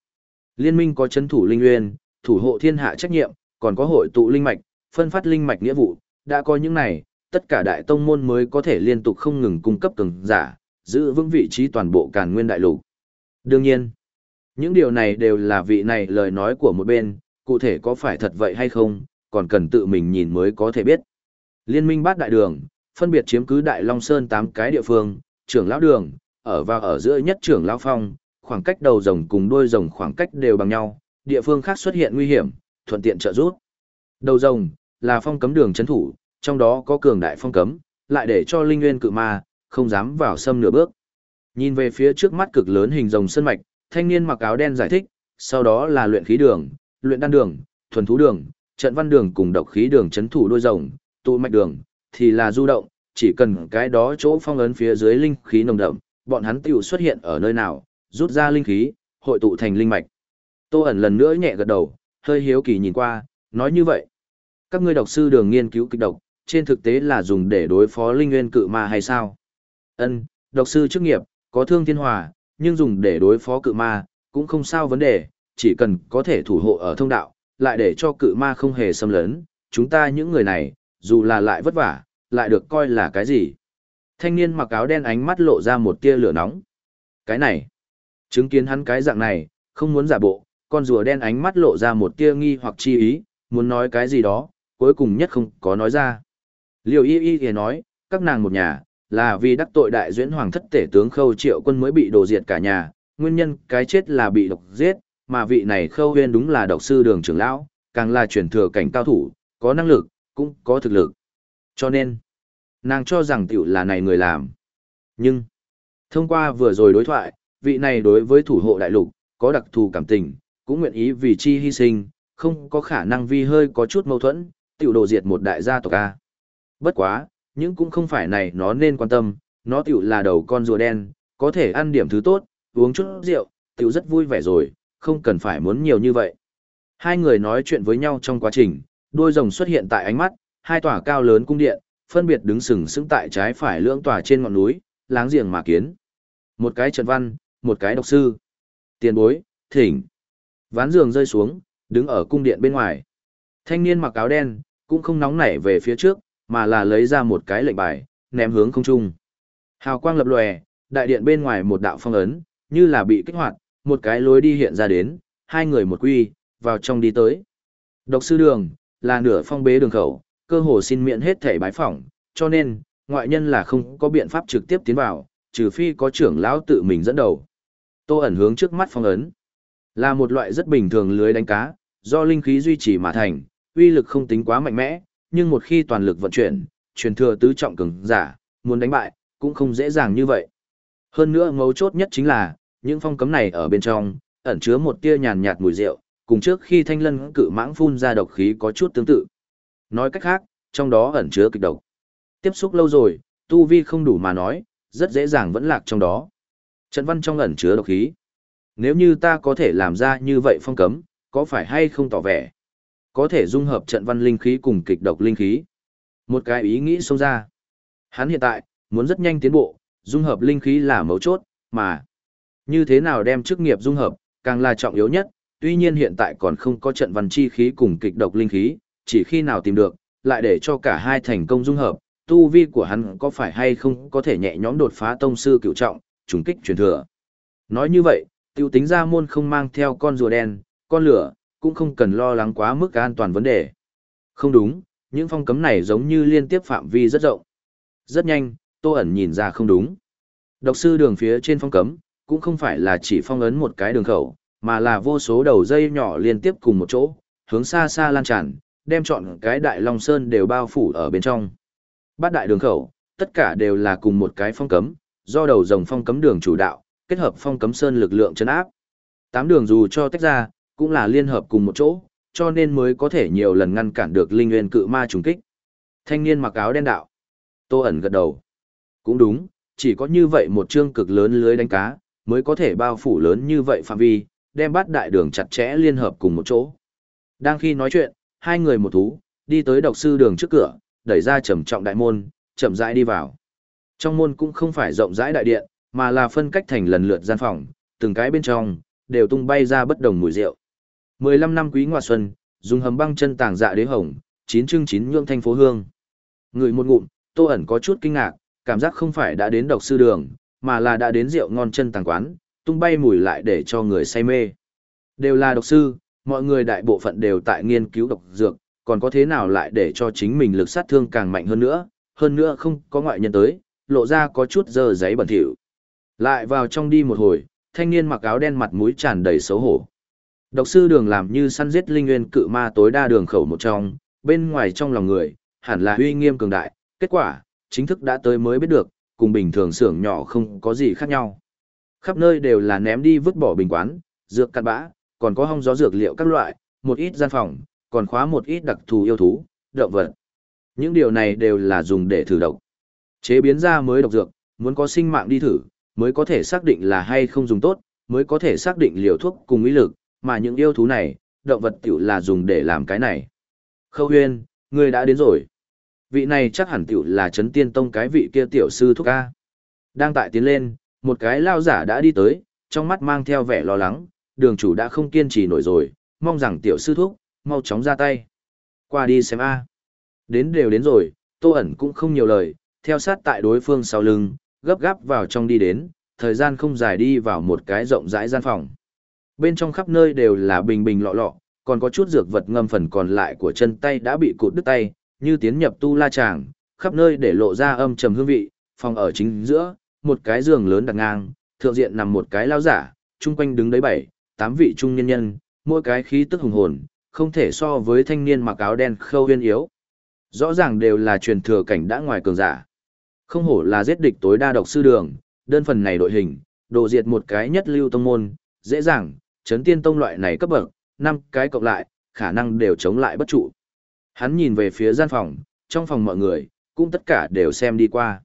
Liên minh có chấn thủ linh nguyên, thủ hộ thiên hạ trách nhiệm, còn có hội tụ linh mạch, phân phát linh mạch nghĩa vụ, đã có những này, tất cả đại tông môn mới có thể liên tục không ngừng cung cấp cường giả, giữ vững vị trí toàn bộ càn nguyên đại lục. Đương nhiên, những điều này đều là vị này lời nói của một bên, cụ thể có phải thật vậy hay không, còn cần tự mình nhìn mới có thể biết. Liên minh bát đại đường, phân biệt chiếm cứ Đại Long Sơn 8 cái địa phương, trưởng lão đường, ở và ở giữa nhất trưởng lão phong, khoảng cách đầu rồng cùng đuôi rồng khoảng cách đều bằng nhau, địa phương khác xuất hiện nguy hiểm, thuận tiện trợ giúp. Đầu rồng là phong cấm đường chấn thủ, trong đó có cường đại phong cấm, lại để cho linh nguyên cự ma không dám vào xâm nửa bước. Nhìn về phía trước mắt cực lớn hình rồng sơn mạch, thanh niên mặc áo đen giải thích, sau đó là luyện khí đường, luyện đan đường, thuần thú đường, trận văn đường cùng độc khí đường chấn thủ đôi rồng, tụ mạch đường, thì là du động, chỉ cần cái đó chỗ phong ấn phía dưới linh khí nồng đậm, bọn hắn tiểu xuất hiện ở nơi nào, rút ra linh khí, hội tụ thành linh mạch. Tô ẩn lần nữa nhẹ gật đầu, hơi hiếu kỳ nhìn qua, nói như vậy. Các ngươi độc sư đường nghiên cứu kịch độc, trên thực tế là dùng để đối phó linh nguyên cự ma hay sao? Ân, độc sư chức nghiệp, có thương thiên hòa, nhưng dùng để đối phó cự ma, cũng không sao vấn đề, chỉ cần có thể thủ hộ ở thông đạo, lại để cho cự ma không hề xâm lấn, chúng ta những người này, dù là lại vất vả, lại được coi là cái gì? Thanh niên mặc áo đen ánh mắt lộ ra một tia lửa nóng. Cái này, chứng kiến hắn cái dạng này, không muốn giả bộ, con rùa đen ánh mắt lộ ra một tia nghi hoặc chi ý, muốn nói cái gì đó, cuối cùng nhất không có nói ra. Liều y y thì nói, các nàng một nhà, là vì đắc tội đại duyễn hoàng thất tể tướng khâu triệu quân mới bị đổ diệt cả nhà, nguyên nhân cái chết là bị độc giết, mà vị này khâu huyên đúng là độc sư đường trưởng lão, càng là truyền thừa cảnh cao thủ, có năng lực, cũng có thực lực. Cho nên, nàng cho rằng tiểu là này người làm. Nhưng, thông qua vừa rồi đối thoại, vị này đối với thủ hộ đại lục, có đặc thù cảm tình, cũng nguyện ý vì chi hy sinh, không có khả năng vì hơi có chút mâu thuẫn, tiểu đồ diệt một đại gia tộc A. Bất quá, nhưng cũng không phải này nó nên quan tâm, nó tiểu là đầu con rùa đen, có thể ăn điểm thứ tốt, uống chút rượu, tiểu rất vui vẻ rồi, không cần phải muốn nhiều như vậy. Hai người nói chuyện với nhau trong quá trình, đôi rồng xuất hiện tại ánh mắt, hai tòa cao lớn cung điện, phân biệt đứng sừng sững tại trái phải lưỡng tòa trên ngọn núi, láng giềng mà kiến. Một cái trận văn, một cái độc sư. Tiền bối, thỉnh. Ván giường rơi xuống, đứng ở cung điện bên ngoài. Thanh niên mặc áo đen, cũng không nóng nảy về phía trước, mà là lấy ra một cái lệnh bài, ném hướng không trung. Hào quang lập lòe, đại điện bên ngoài một đạo phong ấn, như là bị kích hoạt, một cái lối đi hiện ra đến, hai người một quy, vào trong đi tới. Độc sư đường, là nửa phong bế đường khẩu, cơ hồ xin miễn hết thể bái phỏng, cho nên, ngoại nhân là không có biện pháp trực tiếp tiến vào, trừ phi có trưởng lão tự mình dẫn đầu. Tô ẩn hướng trước mắt phong ấn. Là một loại rất bình thường lưới đánh cá, do linh khí duy trì mà thành, uy lực không tính quá mạnh mẽ, nhưng một khi toàn lực vận chuyển, truyền thừa tứ trọng cường giả, muốn đánh bại, cũng không dễ dàng như vậy. Hơn nữa mấu chốt nhất chính là, những phong cấm này ở bên trong, ẩn chứa một tia nhàn nhạt mùi rượu, cùng trước khi thanh lân cự mãng phun ra độc khí có chút tương tự. Nói cách khác, trong đó ẩn chứa kịch độc. Tiếp xúc lâu rồi, tu vi không đủ mà nói, rất dễ dàng vẫn lạc trong đó. Trận văn trong ẩn chứa độc khí. Nếu như ta có thể làm ra như vậy phong cấm, có phải hay không tỏ vẻ? Có thể dung hợp trận văn linh khí cùng kịch độc linh khí. Một cái ý nghĩ xông ra. Hắn hiện tại, muốn rất nhanh tiến bộ, dung hợp linh khí là mấu chốt, mà như thế nào đem chức nghiệp dung hợp, càng là trọng yếu nhất, tuy nhiên hiện tại còn không có trận văn chi khí cùng kịch độc linh khí, chỉ khi nào tìm được, lại để cho cả hai thành công dung hợp, tu vi của hắn có phải hay không có thể nhẹ nhõm đột phá tông sư cựu trọng, trùng kích truyền thừa. Nói như vậy, tiêu tính ra môn không mang theo con rùa đen, con lửa, cũng không cần lo lắng quá mức an toàn vấn đề. Không đúng, những phong cấm này giống như liên tiếp phạm vi rất rộng. Rất nhanh, Tô ẩn nhìn ra không đúng. Độc sư đường phía trên phong cấm, cũng không phải là chỉ phong ấn một cái đường khẩu, mà là vô số đầu dây nhỏ liên tiếp cùng một chỗ, hướng xa xa lan tràn, đem chọn cái đại long sơn đều bao phủ ở bên trong. Bát đại đường khẩu, tất cả đều là cùng một cái phong cấm, do đầu dòng phong cấm đường chủ đạo, kết hợp phong cấm sơn lực lượng chấn áp. Tám đường dù cho tách ra, cũng là liên hợp cùng một chỗ, cho nên mới có thể nhiều lần ngăn cản được linh nguyên cự ma trùng kích. Thanh niên mặc áo đen đạo. Tô ẩn gật đầu. Cũng đúng, chỉ có như vậy một chương cực lớn lưới đánh cá, mới có thể bao phủ lớn như vậy phạm vi, đem bát đại đường chặt chẽ liên hợp cùng một chỗ. Đang khi nói chuyện, hai người một thú, đi tới độc sư đường trước cửa, đẩy ra trầm trọng đại môn, chậm rãi đi vào. Trong môn cũng không phải rộng rãi đại điện, mà là phân cách thành lần lượt gian phòng, từng cái bên trong, đều tung bay ra bất đồng mùi rượu. 15 năm quý ngoại xuân, dùng hầm băng chân tàng dạ đế hồng, chín chương chín nhượng thanh phố hương. Người một ngụm, tô ẩn có chút kinh ngạc, cảm giác không phải đã đến độc sư đường, mà là đã đến rượu ngon chân tàng quán, tung bay mùi lại để cho người say mê. Đều là độc sư, mọi người đại bộ phận đều tại nghiên cứu độc dược, còn có thế nào lại để cho chính mình lực sát thương càng mạnh hơn nữa, hơn nữa không có ngoại nhân tới, lộ ra có chút dơ giấy bẩn thỉu. Lại vào trong đi một hồi, thanh niên mặc áo đen mặt mũi tràn đầy xấu hổ. Độc sư đường làm như săn giết linh nguyên cự ma tối đa đường khẩu một trong, bên ngoài trong lòng người, hẳn là uy nghiêm cường đại, kết quả, chính thức đã tới mới biết được, cùng bình thường xưởng nhỏ không có gì khác nhau. Khắp nơi đều là ném đi vứt bỏ bình quán, dược cặn bã, còn có hong gió dược liệu các loại, một ít gian phòng, còn khóa một ít đặc thù yêu thú, động vật. Những điều này đều là dùng để thử độc. Chế biến ra mới độc dược, muốn có sinh mạng đi thử, mới có thể xác định là hay không dùng tốt, mới có thể xác định liều thuốc cùng ý lực, mà những yêu thú này, động vật tiểu là dùng để làm cái này. Khâu huyên, người đã đến rồi. Vị này chắc hẳn tiểu là chấn tiên tông cái vị kia tiểu sư thúc ca. Đang tại tiến lên, một cái lao giả đã đi tới, trong mắt mang theo vẻ lo lắng, đường chủ đã không kiên trì nổi rồi, mong rằng tiểu sư thúc, mau chóng ra tay. Qua đi xem A. Đến đều đến rồi, Tô ẩn cũng không nhiều lời, theo sát tại đối phương sau lưng, gấp gáp vào trong đi đến, thời gian không dài đi vào một cái rộng rãi gian phòng. Bên trong khắp nơi đều là bình bình lọ lọ, còn có chút dược vật ngâm phần còn lại của chân tay đã bị cụt đứt tay, như tiến nhập tu la tràng, khắp nơi để lộ ra âm trầm hương vị, phòng ở chính giữa, một cái giường lớn đặt ngang, thượng diện nằm một cái lao giả, chung quanh đứng đấy bảy, tám vị trung nhân nhân, mỗi cái khí tức hùng hồn, không thể so với thanh niên mặc áo đen khâu huyên yếu. Rõ ràng đều là truyền thừa cảnh đã ngoài cường giả. Không hổ là giết địch tối đa độc sư đường, đơn phần này đội hình, đồ diệt một cái nhất lưu tông môn, dễ dàng, chấn tiên tông loại này cấp bậc, năm cái cộng lại, khả năng đều chống lại bất trụ. Hắn nhìn về phía gian phòng, trong phòng mọi người, cũng tất cả đều xem đi qua.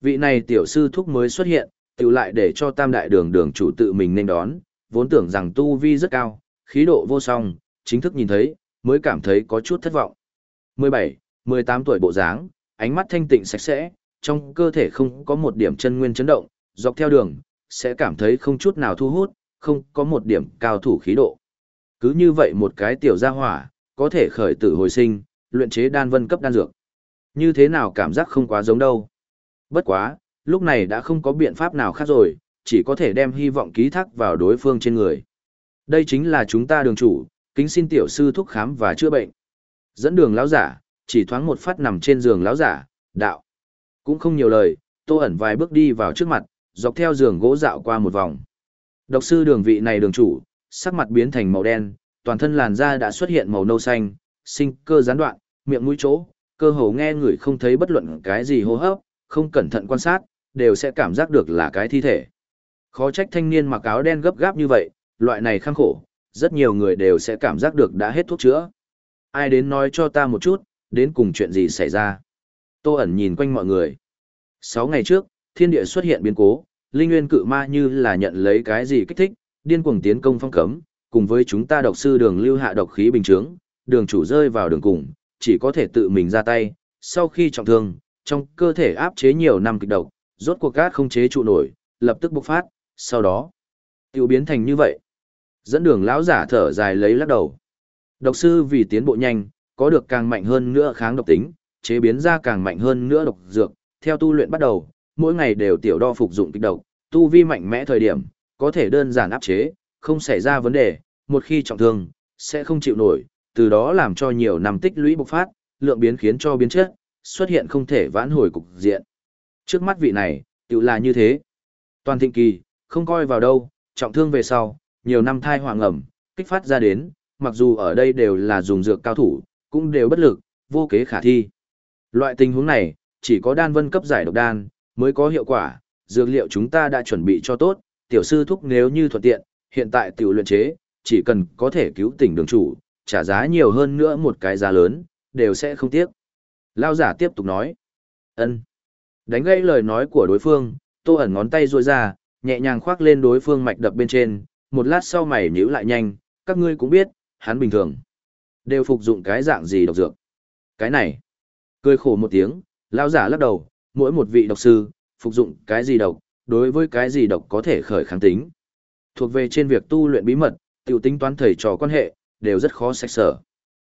Vị này tiểu sư thúc mới xuất hiện, tiểu lại để cho tam đại đường đường chủ tự mình nên đón, vốn tưởng rằng tu vi rất cao, khí độ vô song, chính thức nhìn thấy, mới cảm thấy có chút thất vọng. 17, 18 tuổi bộ dáng, ánh mắt thanh tịnh sạch sẽ, trong cơ thể không có một điểm chân nguyên chấn động, dọc theo đường, sẽ cảm thấy không chút nào thu hút, không có một điểm cao thủ khí độ. Cứ như vậy một cái tiểu gia hỏa, có thể khởi tử hồi sinh, luyện chế đan vân cấp đan dược. Như thế nào cảm giác không quá giống đâu. Bất quá, lúc này đã không có biện pháp nào khác rồi, chỉ có thể đem hy vọng ký thác vào đối phương trên người. Đây chính là chúng ta đường chủ, kính xin tiểu sư thuốc khám và chữa bệnh. Dẫn đường lão giả, chỉ thoáng một phát nằm trên giường lão giả, đạo. Cũng không nhiều lời, tô ẩn vài bước đi vào trước mặt, dọc theo giường gỗ dạo qua một vòng. Độc sư đường vị này đường chủ, sắc mặt biến thành màu đen, toàn thân làn da đã xuất hiện màu nâu xanh, sinh cơ gián đoạn, miệng mũi chỗ, cơ hồ nghe người không thấy bất luận cái gì hô hấp, không cẩn thận quan sát, đều sẽ cảm giác được là cái thi thể. Khó trách thanh niên mặc áo đen gấp gáp như vậy, loại này khăng khổ, rất nhiều người đều sẽ cảm giác được đã hết thuốc chữa. Ai đến nói cho ta một chút, đến cùng chuyện gì xảy ra. Tô ẩn nhìn quanh mọi người. Sáu ngày trước, thiên địa xuất hiện biến cố, linh nguyên cự ma như là nhận lấy cái gì kích thích, điên cuồng tiến công phong cấm, cùng với chúng ta độc sư đường lưu hạ độc khí bình chướng, đường chủ rơi vào đường cùng, chỉ có thể tự mình ra tay, sau khi trọng thương, trong cơ thể áp chế nhiều năm kịch độc, rốt cuộc cát không chế trụ nổi, lập tức bộc phát, sau đó, tiêu biến thành như vậy. Dẫn đường lão giả thở dài lấy lắc đầu. Độc sư vì tiến bộ nhanh, có được càng mạnh hơn nữa kháng độc tính, chế biến ra càng mạnh hơn nữa độc dược, theo tu luyện bắt đầu, mỗi ngày đều tiểu đo phục dụng kịch độc, tu vi mạnh mẽ thời điểm, có thể đơn giản áp chế, không xảy ra vấn đề, một khi trọng thương, sẽ không chịu nổi, từ đó làm cho nhiều năm tích lũy bộc phát, lượng biến khiến cho biến chất, xuất hiện không thể vãn hồi cục diện. Trước mắt vị này, tự là như thế. Toàn thịnh kỳ, không coi vào đâu, trọng thương về sau, nhiều năm thai hoàng ẩm, kích phát ra đến, mặc dù ở đây đều là dùng dược cao thủ, cũng đều bất lực, vô kế khả thi. Loại tình huống này, chỉ có đan vân cấp giải độc đan, mới có hiệu quả, dược liệu chúng ta đã chuẩn bị cho tốt, tiểu sư thúc nếu như thuận tiện, hiện tại tiểu luyện chế, chỉ cần có thể cứu tỉnh đường chủ, trả giá nhiều hơn nữa một cái giá lớn, đều sẽ không tiếc. Lao giả tiếp tục nói. ân Đánh gây lời nói của đối phương, tô ẩn ngón tay ruôi ra, nhẹ nhàng khoác lên đối phương mạch đập bên trên, một lát sau mày nhíu lại nhanh, các ngươi cũng biết, hắn bình thường. Đều phục dụng cái dạng gì độc dược. Cái này. Cười khổ một tiếng, lao giả lắc đầu, mỗi một vị độc sư, phục dụng cái gì độc, đối với cái gì độc có thể khởi kháng tính. Thuộc về trên việc tu luyện bí mật, tiểu tính toán thầy trò quan hệ, đều rất khó sạch sở.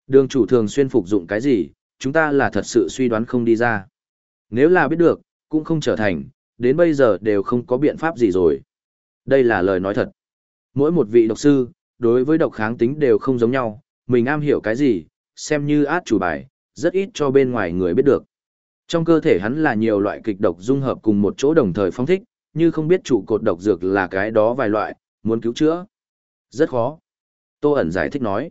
Đường chủ thường xuyên phục dụng cái gì, chúng ta là thật sự suy đoán không đi ra. Nếu là biết được, cũng không trở thành, đến bây giờ đều không có biện pháp gì rồi. Đây là lời nói thật. Mỗi một vị độc sư, đối với độc kháng tính đều không giống nhau, mình am hiểu cái gì, xem như át chủ bài, rất ít cho bên ngoài người biết được. Trong cơ thể hắn là nhiều loại kịch độc dung hợp cùng một chỗ đồng thời phong thích, như không biết trụ cột độc dược là cái đó vài loại, muốn cứu chữa. Rất khó. Tô ẩn giải thích nói.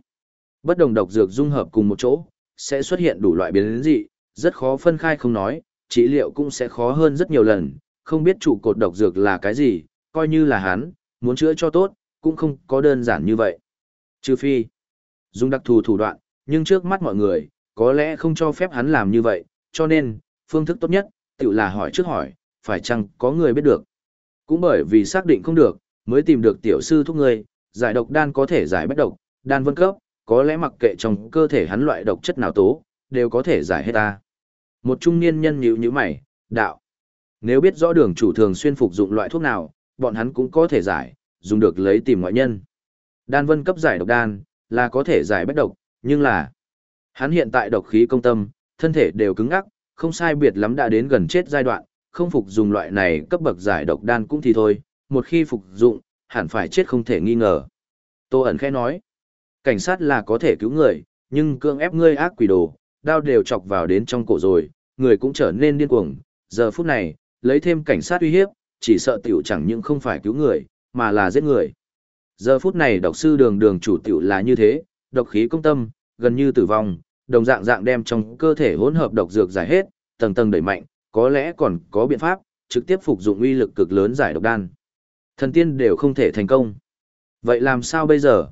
Bất đồng độc dược dung hợp cùng một chỗ, sẽ xuất hiện đủ loại biến dị, rất khó phân khai không nói, trị liệu cũng sẽ khó hơn rất nhiều lần, không biết trụ cột độc dược là cái gì, coi như là hắn, muốn chữa cho tốt, cũng không có đơn giản như vậy. Trừ phi, dùng đặc thù thủ đoạn, nhưng trước mắt mọi người, có lẽ không cho phép hắn làm như vậy, cho nên, phương thức tốt nhất, tự là hỏi trước hỏi, phải chăng có người biết được. Cũng bởi vì xác định không được, mới tìm được tiểu sư thúc người, giải độc đan có thể giải bất độc, đan vân cấp, có lẽ mặc kệ trong cơ thể hắn loại độc chất nào tố, đều có thể giải hết ta. Một trung niên nhân nhíu nhíu mày, đạo. Nếu biết rõ đường chủ thường xuyên phục dụng loại thuốc nào, bọn hắn cũng có thể giải, dùng được lấy tìm ngoại nhân. Đan vân cấp giải độc đan, là có thể giải bất độc, nhưng là hắn hiện tại độc khí công tâm, thân thể đều cứng ngắc, không sai biệt lắm đã đến gần chết giai đoạn, không phục dùng loại này cấp bậc giải độc đan cũng thì thôi, một khi phục dụng, hẳn phải chết không thể nghi ngờ. Tô ẩn khẽ nói, cảnh sát là có thể cứu người, nhưng cương ép ngươi ác quỷ đồ, đao đều chọc vào đến trong cổ rồi, người cũng trở nên điên cuồng. Giờ phút này, lấy thêm cảnh sát uy hiếp, chỉ sợ tiểu chẳng những không phải cứu người, mà là giết người. Giờ phút này độc sư đường đường chủ tiểu là như thế, độc khí công tâm, gần như tử vong, đồng dạng dạng đem trong cơ thể hỗn hợp độc dược giải hết, tầng tầng đẩy mạnh, có lẽ còn có biện pháp, trực tiếp phục dụng uy lực cực lớn giải độc đan. Thần tiên đều không thể thành công. Vậy làm sao bây giờ?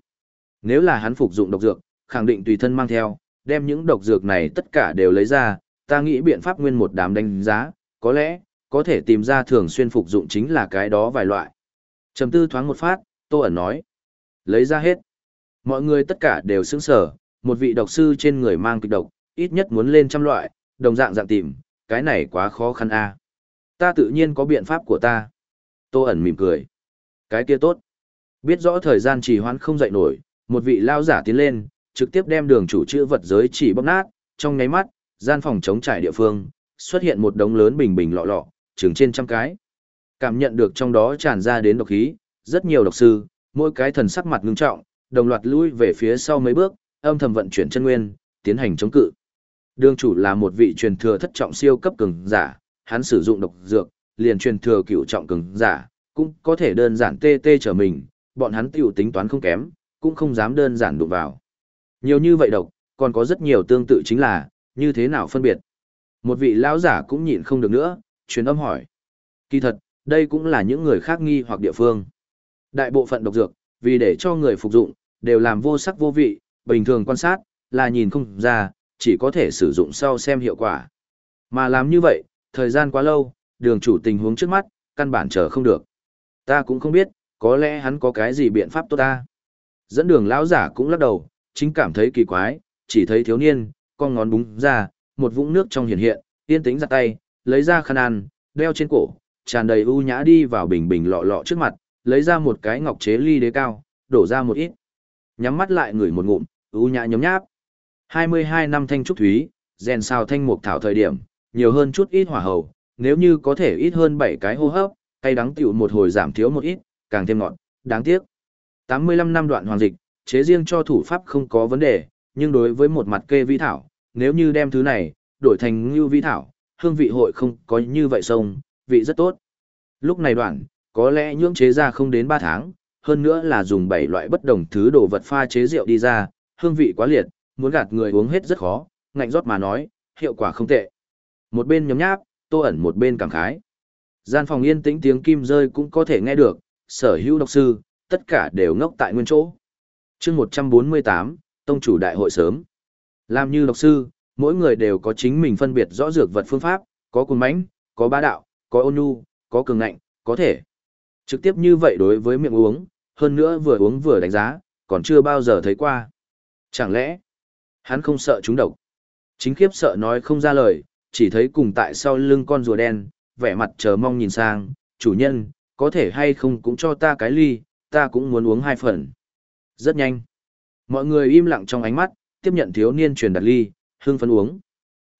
Nếu là hắn phục dụng độc dược, khẳng định tùy thân mang theo, đem những độc dược này tất cả đều lấy ra, ta nghĩ biện pháp nguyên một đám đánh giá, có lẽ, có thể tìm ra thường xuyên phục dụng chính là cái đó vài loại. Trầm tư thoáng một phát, Tô ẩn nói. Lấy ra hết. Mọi người tất cả đều sững sở, một vị độc sư trên người mang kịch độc, ít nhất muốn lên trăm loại, đồng dạng dạng tìm, cái này quá khó khăn a. Ta tự nhiên có biện pháp của ta. Tô ẩn mỉm cười. Cái kia tốt. Biết rõ thời gian trì hoãn không dậy nổi, một vị lao giả tiến lên, trực tiếp đem đường chủ chữ vật giới chỉ bóc nát, trong nháy mắt, gian phòng chống trải địa phương, xuất hiện một đống lớn bình bình lọ lọ, chừng trên trăm cái. Cảm nhận được trong đó tràn ra đến độc khí, rất nhiều độc sư, mỗi cái thần sắc mặt ngưng trọng, đồng loạt lui về phía sau mấy bước, âm thầm vận chuyển chân nguyên, tiến hành chống cự. Đường chủ là một vị truyền thừa thất trọng siêu cấp cường giả, hắn sử dụng độc dược, liền truyền thừa cửu trọng cường giả, cũng có thể đơn giản tê tê trở mình, bọn hắn tiểu tính toán không kém, cũng không dám đơn giản đụng vào. Nhiều như vậy độc, còn có rất nhiều tương tự chính là, như thế nào phân biệt. Một vị lão giả cũng nhịn không được nữa, truyền âm hỏi. Kỳ thật, đây cũng là những người khác nghi hoặc địa phương. Đại bộ phận độc dược, vì để cho người phục dụng, đều làm vô sắc vô vị, bình thường quan sát, là nhìn không ra, chỉ có thể sử dụng sau xem hiệu quả. Mà làm như vậy, thời gian quá lâu, đường chủ tình huống trước mắt, căn bản chờ không được. Ta cũng không biết, có lẽ hắn có cái gì biện pháp tốt ta. Dẫn đường lão giả cũng lắc đầu, chính cảm thấy kỳ quái, chỉ thấy thiếu niên, con ngón búng ra, một vũng nước trong hiện hiện, yên tĩnh ra tay, lấy ra khăn ăn, đeo trên cổ, tràn đầy u nhã đi vào bình bình lọ lọ trước mặt, lấy ra một cái ngọc chế ly đế cao, đổ ra một ít. Nhắm mắt lại ngửi một ngụm, u nhã nhấm nháp. 22 năm thanh trúc thúy, rèn sao thanh mục thảo thời điểm, nhiều hơn chút ít hỏa hầu, nếu như có thể ít hơn 7 cái hô hấp, cay đắng tiểu một hồi giảm thiếu một ít, càng thêm ngọt, đáng tiếc. 85 năm đoạn hoàng dịch, chế riêng cho thủ pháp không có vấn đề, nhưng đối với một mặt kê vi thảo, nếu như đem thứ này, đổi thành ngưu vi thảo, hương vị hội không có như vậy sông, vị rất tốt. Lúc này đoạn, có lẽ nhưỡng chế ra không đến 3 tháng, hơn nữa là dùng 7 loại bất đồng thứ đồ vật pha chế rượu đi ra, hương vị quá liệt, muốn gạt người uống hết rất khó, ngạnh rót mà nói, hiệu quả không tệ. Một bên nhấm nháp, tô ẩn một bên cảm khái. Gian phòng yên tĩnh tiếng kim rơi cũng có thể nghe được, sở hữu độc sư, tất cả đều ngốc tại nguyên chỗ. chương 148, Tông chủ đại hội sớm. Làm như độc sư, mỗi người đều có chính mình phân biệt rõ dược vật phương pháp, có cuồng mãnh, có bá đạo, có ôn nhu, có cường ngạnh, có thể. Trực tiếp như vậy đối với miệng uống, hơn nữa vừa uống vừa đánh giá, còn chưa bao giờ thấy qua. Chẳng lẽ, hắn không sợ chúng độc? Chính khiếp sợ nói không ra lời, chỉ thấy cùng tại sau lưng con rùa đen, vẻ mặt chờ mong nhìn sang, chủ nhân, có thể hay không cũng cho ta cái ly, ta cũng muốn uống hai phần. Rất nhanh. Mọi người im lặng trong ánh mắt, tiếp nhận thiếu niên truyền đặt ly, hương phấn uống.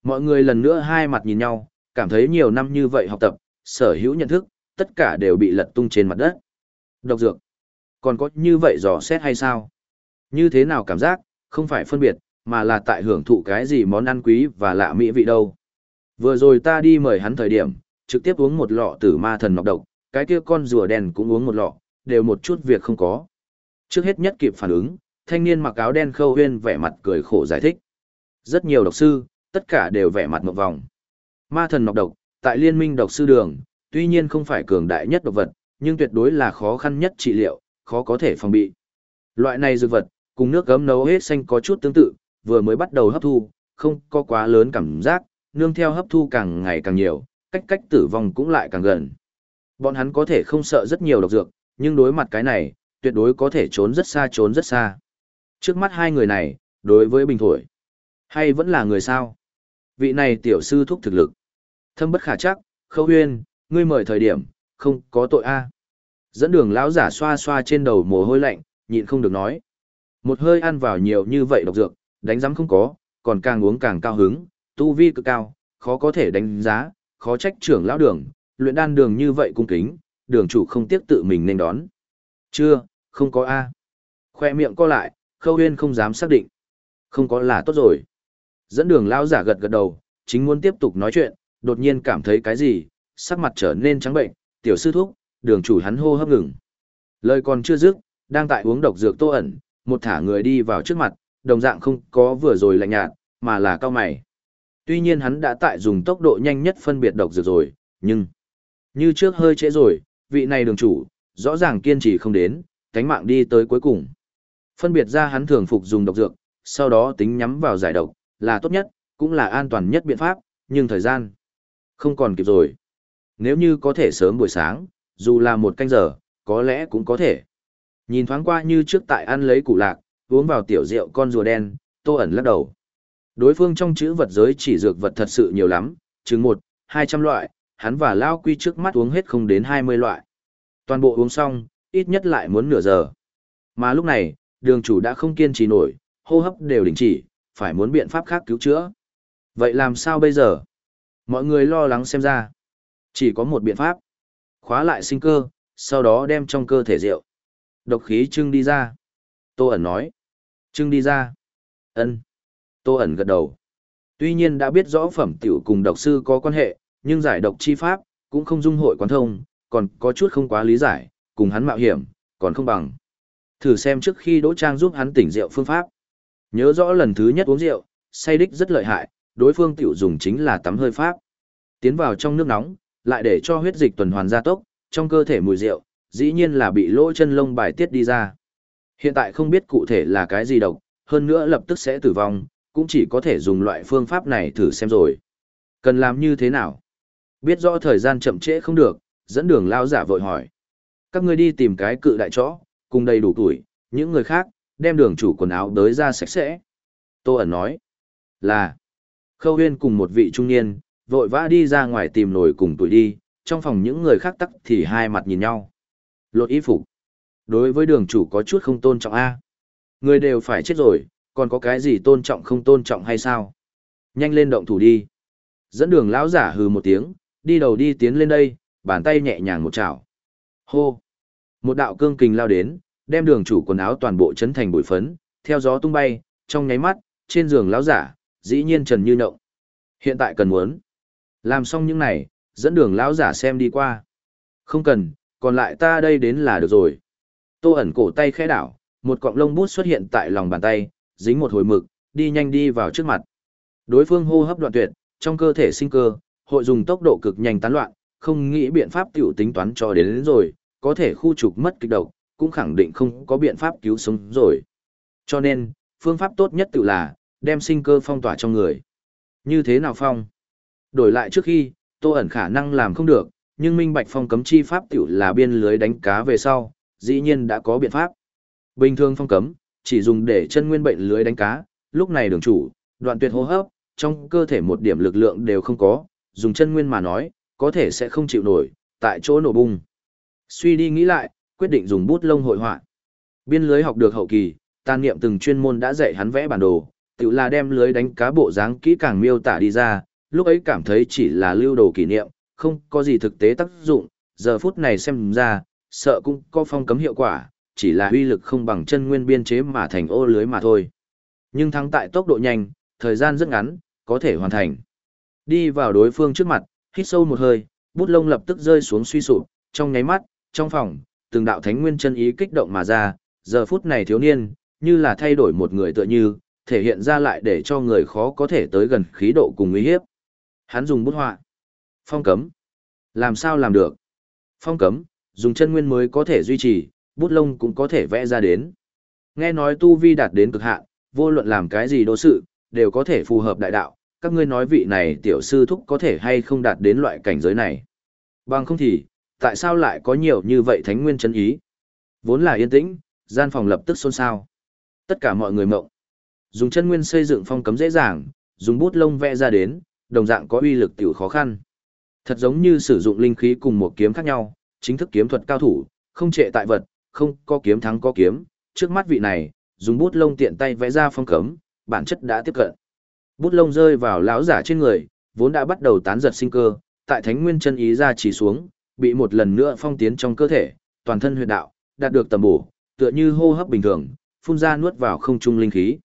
Mọi người lần nữa hai mặt nhìn nhau, cảm thấy nhiều năm như vậy học tập, sở hữu nhận thức, tất cả đều bị lật tung trên mặt đất. Độc dược. Còn có như vậy dò xét hay sao? Như thế nào cảm giác, không phải phân biệt, mà là tại hưởng thụ cái gì món ăn quý và lạ mỹ vị đâu. Vừa rồi ta đi mời hắn thời điểm, trực tiếp uống một lọ tử ma thần nọc độc, cái kia con rùa đen cũng uống một lọ, đều một chút việc không có. Trước hết nhất kịp phản ứng, thanh niên mặc áo đen khâu huyên vẻ mặt cười khổ giải thích. Rất nhiều độc sư, tất cả đều vẻ mặt ngọc vòng. Ma thần nọc độc, tại liên minh độc sư đường, tuy nhiên không phải cường đại nhất độc vật, nhưng tuyệt đối là khó khăn nhất trị liệu, khó có thể phòng bị. Loại này dược vật, cùng nước gấm nấu hết xanh có chút tương tự, vừa mới bắt đầu hấp thu, không có quá lớn cảm giác, nương theo hấp thu càng ngày càng nhiều, cách cách tử vong cũng lại càng gần. Bọn hắn có thể không sợ rất nhiều độc dược, nhưng đối mặt cái này, tuyệt đối có thể trốn rất xa trốn rất xa. Trước mắt hai người này, đối với bình thổi, hay vẫn là người sao? Vị này tiểu sư thúc thực lực. Thâm bất khả chắc, khâu huyên, ngươi mời thời điểm, không có tội a. Dẫn đường lão giả xoa xoa trên đầu mồ hôi lạnh, nhịn không được nói. Một hơi ăn vào nhiều như vậy độc dược, đánh giám không có, còn càng uống càng cao hứng, tu vi cực cao, khó có thể đánh giá, khó trách trưởng lão đường, luyện đan đường như vậy cung kính, đường chủ không tiếc tự mình nên đón. Chưa, không có A. Khoe miệng co lại, khâu huyên không dám xác định. Không có là tốt rồi. Dẫn đường lão giả gật gật đầu, chính muốn tiếp tục nói chuyện, đột nhiên cảm thấy cái gì, sắc mặt trở nên trắng bệnh, tiểu sư thúc, đường chủ hắn hô hấp ngừng. Lời còn chưa dứt, đang tại uống độc dược tô ẩn, một thả người đi vào trước mặt, đồng dạng không có vừa rồi lạnh nhạt, mà là cao mày. Tuy nhiên hắn đã tại dùng tốc độ nhanh nhất phân biệt độc dược rồi, nhưng như trước hơi trễ rồi, vị này đường chủ, rõ ràng kiên trì không đến, cánh mạng đi tới cuối cùng. Phân biệt ra hắn thường phục dùng độc dược, sau đó tính nhắm vào giải độc, là tốt nhất, cũng là an toàn nhất biện pháp, nhưng thời gian không còn kịp rồi. Nếu như có thể sớm buổi sáng, dù là một canh giờ, có lẽ cũng có thể. Nhìn thoáng qua như trước tại ăn lấy củ lạc, uống vào tiểu rượu con rùa đen, tô ẩn lắc đầu. Đối phương trong chữ vật giới chỉ dược vật thật sự nhiều lắm, chừng một, hai trăm loại, hắn và Lao Quy trước mắt uống hết không đến hai mươi loại. Toàn bộ uống xong, ít nhất lại muốn nửa giờ. Mà lúc này, đường chủ đã không kiên trì nổi, hô hấp đều đình chỉ, phải muốn biện pháp khác cứu chữa. Vậy làm sao bây giờ? Mọi người lo lắng xem ra. Chỉ có một biện pháp. Khóa lại sinh cơ, sau đó đem trong cơ thể rượu. Độc khí trưng đi ra. Tô ẩn nói. Trưng đi ra. ân Tô ẩn gật đầu. Tuy nhiên đã biết rõ phẩm tiểu cùng độc sư có quan hệ, nhưng giải độc chi pháp, cũng không dung hội quán thông, còn có chút không quá lý giải, cùng hắn mạo hiểm, còn không bằng. Thử xem trước khi Đỗ Trang giúp hắn tỉnh rượu phương pháp. Nhớ rõ lần thứ nhất uống rượu, say đích rất lợi hại, đối phương tiểu dùng chính là tắm hơi pháp. Tiến vào trong nước nóng, lại để cho huyết dịch tuần hoàn gia tốc, trong cơ thể mùi rượu, dĩ nhiên là bị lỗ chân lông bài tiết đi ra. Hiện tại không biết cụ thể là cái gì độc, hơn nữa lập tức sẽ tử vong, cũng chỉ có thể dùng loại phương pháp này thử xem rồi. Cần làm như thế nào? Biết rõ thời gian chậm trễ không được, dẫn đường lao giả vội hỏi. Các ngươi đi tìm cái cự đại chó, cùng đầy đủ tuổi, những người khác, đem đường chủ quần áo đới ra sạch sẽ. Tô ẩn nói là Khâu huyên cùng một vị trung niên, vội vã đi ra ngoài tìm nổi cùng tuổi đi, trong phòng những người khác tắc thì hai mặt nhìn nhau. Lột y phục. Đối với đường chủ có chút không tôn trọng A. Người đều phải chết rồi, còn có cái gì tôn trọng không tôn trọng hay sao? Nhanh lên động thủ đi. Dẫn đường lão giả hừ một tiếng, đi đầu đi tiến lên đây, bàn tay nhẹ nhàng một chảo. Hô! Một đạo cương kình lao đến, đem đường chủ quần áo toàn bộ chấn thành bụi phấn, theo gió tung bay, trong nháy mắt, trên giường lão giả, dĩ nhiên trần như nộng. Hiện tại cần muốn. Làm xong những này, dẫn đường lão giả xem đi qua. Không cần, còn lại ta đây đến là được rồi. Tô ẩn cổ tay khẽ đảo, một cọng lông bút xuất hiện tại lòng bàn tay, dính một hồi mực, đi nhanh đi vào trước mặt. Đối phương hô hấp đoạn tuyệt, trong cơ thể sinh cơ, hội dùng tốc độ cực nhanh tán loạn, không nghĩ biện pháp tiểu tính toán cho đến, đến rồi, có thể khu trục mất kịch độc, cũng khẳng định không có biện pháp cứu sống rồi. Cho nên, phương pháp tốt nhất tự là, đem sinh cơ phong tỏa trong người. Như thế nào phong? Đổi lại trước khi, tô ẩn khả năng làm không được, nhưng minh bạch phong cấm chi pháp tiểu là biên lưới đánh cá về sau, dĩ nhiên đã có biện pháp. Bình thường phong cấm, chỉ dùng để chân nguyên bệnh lưới đánh cá, lúc này đường chủ, đoạn tuyệt hô hấp, trong cơ thể một điểm lực lượng đều không có, dùng chân nguyên mà nói, có thể sẽ không chịu nổi, tại chỗ nổ bung. Suy đi nghĩ lại, quyết định dùng bút lông hội họa. Biên lưới học được hậu kỳ, tàn niệm từng chuyên môn đã dạy hắn vẽ bản đồ, tự là đem lưới đánh cá bộ dáng kỹ càng miêu tả đi ra, lúc ấy cảm thấy chỉ là lưu đồ kỷ niệm, không có gì thực tế tác dụng, giờ phút này xem ra, sợ cũng có phong cấm hiệu quả, chỉ là uy lực không bằng chân nguyên biên chế mà thành ô lưới mà thôi. Nhưng thắng tại tốc độ nhanh, thời gian rất ngắn, có thể hoàn thành. Đi vào đối phương trước mặt, hít sâu một hơi, bút lông lập tức rơi xuống suy sụp, trong nháy mắt, trong phòng, từng đạo thánh nguyên chân ý kích động mà ra, giờ phút này thiếu niên, như là thay đổi một người tựa như, thể hiện ra lại để cho người khó có thể tới gần khí độ cùng uy hiếp. Hắn dùng bút họa. Phong cấm. Làm sao làm được? Phong cấm, dùng chân nguyên mới có thể duy trì, bút lông cũng có thể vẽ ra đến. Nghe nói tu vi đạt đến cực hạn, vô luận làm cái gì đô sự, đều có thể phù hợp đại đạo, các ngươi nói vị này tiểu sư thúc có thể hay không đạt đến loại cảnh giới này. Bằng không thì, tại sao lại có nhiều như vậy thánh nguyên chân ý? Vốn là yên tĩnh, gian phòng lập tức xôn xao. Tất cả mọi người mộng. Dùng chân nguyên xây dựng phong cấm dễ dàng, dùng bút lông vẽ ra đến, đồng dạng có uy lực tiểu khó khăn. Thật giống như sử dụng linh khí cùng một kiếm khác nhau, chính thức kiếm thuật cao thủ, không trệ tại vật, không có kiếm thắng có kiếm, trước mắt vị này, dùng bút lông tiện tay vẽ ra phong cấm, bản chất đã tiếp cận. Bút lông rơi vào lão giả trên người, vốn đã bắt đầu tán giật sinh cơ, tại thánh nguyên chân ý ra chỉ xuống, bị một lần nữa phong tiến trong cơ thể, toàn thân huyệt đạo, đạt được tầm bổ, tựa như hô hấp bình thường, phun ra nuốt vào không trung linh khí.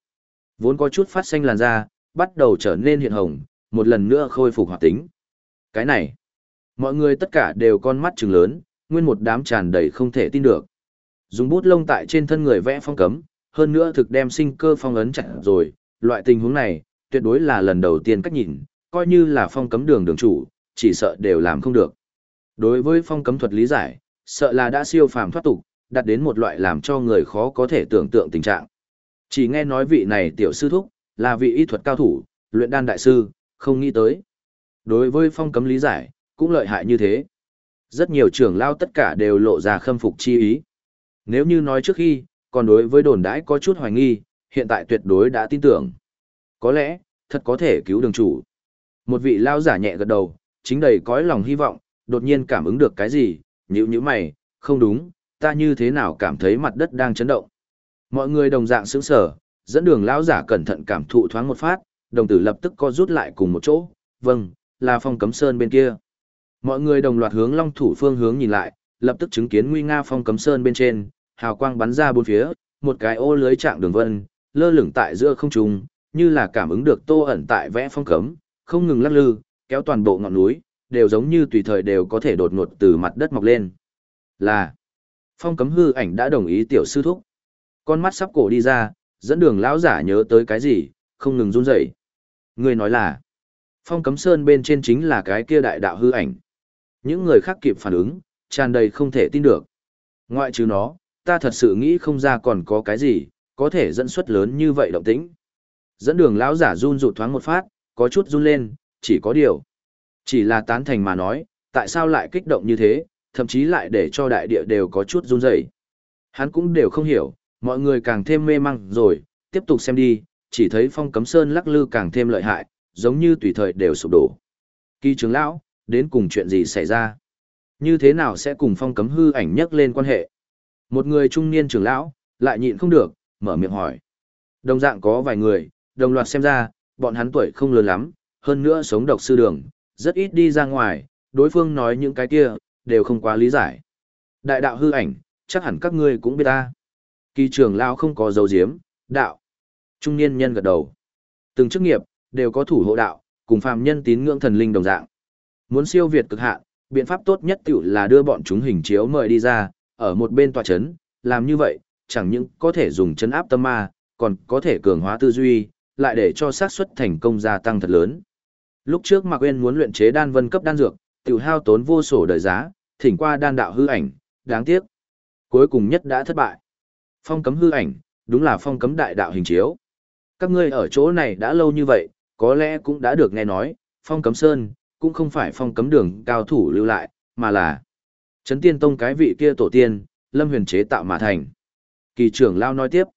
Vốn có chút phát xanh làn da, bắt đầu trở nên hiện hồng, một lần nữa khôi phục hoạt tính. Cái này, mọi người tất cả đều con mắt trừng lớn, nguyên một đám tràn đầy không thể tin được. Dùng bút lông tại trên thân người vẽ phong cấm, hơn nữa thực đem sinh cơ phong ấn chặt rồi, loại tình huống này, tuyệt đối là lần đầu tiên cách nhìn, coi như là phong cấm đường đường chủ, chỉ sợ đều làm không được. Đối với phong cấm thuật lý giải, sợ là đã siêu phàm thoát tục, đạt đến một loại làm cho người khó có thể tưởng tượng tình trạng. Chỉ nghe nói vị này tiểu sư thúc, là vị y thuật cao thủ, luyện đan đại sư, không nghĩ tới. Đối với phong cấm lý giải, cũng lợi hại như thế. Rất nhiều trưởng lao tất cả đều lộ ra khâm phục chi ý. Nếu như nói trước khi, còn đối với đồn đãi có chút hoài nghi, hiện tại tuyệt đối đã tin tưởng. Có lẽ, thật có thể cứu đường chủ. Một vị lao giả nhẹ gật đầu, chính đầy cõi lòng hy vọng, đột nhiên cảm ứng được cái gì, nhữ như mày, không đúng, ta như thế nào cảm thấy mặt đất đang chấn động. Mọi người đồng dạng sững sở, dẫn đường lão giả cẩn thận cảm thụ thoáng một phát, đồng tử lập tức co rút lại cùng một chỗ, vâng, là phong cấm sơn bên kia. Mọi người đồng loạt hướng long thủ phương hướng nhìn lại, lập tức chứng kiến nguy nga phong cấm sơn bên trên, hào quang bắn ra bốn phía, một cái ô lưới trạng đường vân, lơ lửng tại giữa không trung, như là cảm ứng được tô ẩn tại vẽ phong cấm, không ngừng lắc lư, kéo toàn bộ ngọn núi, đều giống như tùy thời đều có thể đột ngột từ mặt đất mọc lên. Là, phong cấm hư ảnh đã đồng ý tiểu sư thúc. Con mắt sắp cổ đi ra, dẫn đường lão giả nhớ tới cái gì, không ngừng run rẩy. Người nói là, phong cấm sơn bên trên chính là cái kia đại đạo hư ảnh. Những người khác kịp phản ứng, tràn đầy không thể tin được. Ngoại trừ nó, ta thật sự nghĩ không ra còn có cái gì, có thể dẫn xuất lớn như vậy động tĩnh. Dẫn đường lão giả run rụt thoáng một phát, có chút run lên, chỉ có điều. Chỉ là tán thành mà nói, tại sao lại kích động như thế, thậm chí lại để cho đại địa đều có chút run rẩy. Hắn cũng đều không hiểu, mọi người càng thêm mê măng rồi, tiếp tục xem đi, chỉ thấy phong cấm sơn lắc lư càng thêm lợi hại, giống như tùy thời đều sụp đổ. Kỳ trưởng lão, đến cùng chuyện gì xảy ra? Như thế nào sẽ cùng phong cấm hư ảnh nhắc lên quan hệ? Một người trung niên trưởng lão, lại nhịn không được, mở miệng hỏi. Đồng dạng có vài người, đồng loạt xem ra, bọn hắn tuổi không lớn lắm, hơn nữa sống độc sư đường, rất ít đi ra ngoài, đối phương nói những cái kia, đều không quá lý giải. Đại đạo hư ảnh, chắc hẳn các ngươi cũng biết ta. Kỳ trưởng lão không có dấu diếm, đạo. Trung niên nhân gật đầu. Từng chức nghiệp, đều có thủ hộ đạo, cùng phàm nhân tín ngưỡng thần linh đồng dạng. Muốn siêu việt cực hạn, biện pháp tốt nhất tiểu là đưa bọn chúng hình chiếu mời đi ra, ở một bên tòa chấn, làm như vậy, chẳng những có thể dùng chấn áp tâm ma, còn có thể cường hóa tư duy, lại để cho xác suất thành công gia tăng thật lớn. Lúc trước Mạc Uyên muốn luyện chế đan vân cấp đan dược, tiểu hao tốn vô sổ đời giá, thỉnh qua đan đạo hư ảnh, đáng tiếc. Cuối cùng nhất đã thất bại. Phong cấm hư ảnh, đúng là phong cấm đại đạo hình chiếu. Các ngươi ở chỗ này đã lâu như vậy, có lẽ cũng đã được nghe nói, phong cấm sơn, cũng không phải phong cấm đường cao thủ lưu lại, mà là Trấn Tiên Tông cái vị kia tổ tiên, Lâm Huyền chế tạo mà thành. Kỳ trưởng Lao nói tiếp,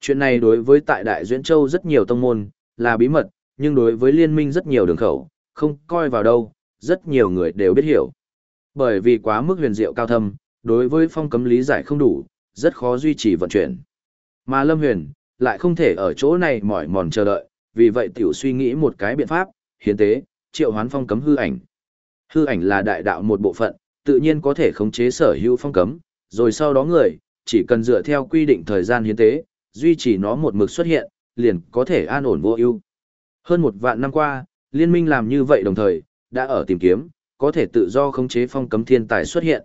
chuyện này đối với tại Đại Duyễn Châu rất nhiều tông môn, là bí mật, nhưng đối với liên minh rất nhiều đường khẩu, không coi vào đâu, rất nhiều người đều biết hiểu. Bởi vì quá mức huyền diệu cao thâm, đối với phong cấm lý giải không đủ, rất khó duy trì vận chuyển. Mà Lâm Huyền, lại không thể ở chỗ này mỏi mòn chờ đợi, vì vậy tiểu suy nghĩ một cái biện pháp, hiến tế, triệu hoán phong cấm hư ảnh. Hư ảnh là đại đạo một bộ phận, tự nhiên có thể khống chế sở hữu phong cấm, rồi sau đó người, chỉ cần dựa theo quy định thời gian hiến tế, duy trì nó một mực xuất hiện, liền có thể an ổn vô ưu. Hơn một vạn năm qua, liên minh làm như vậy đồng thời, đã ở tìm kiếm, có thể tự do khống chế phong cấm thiên tài xuất hiện.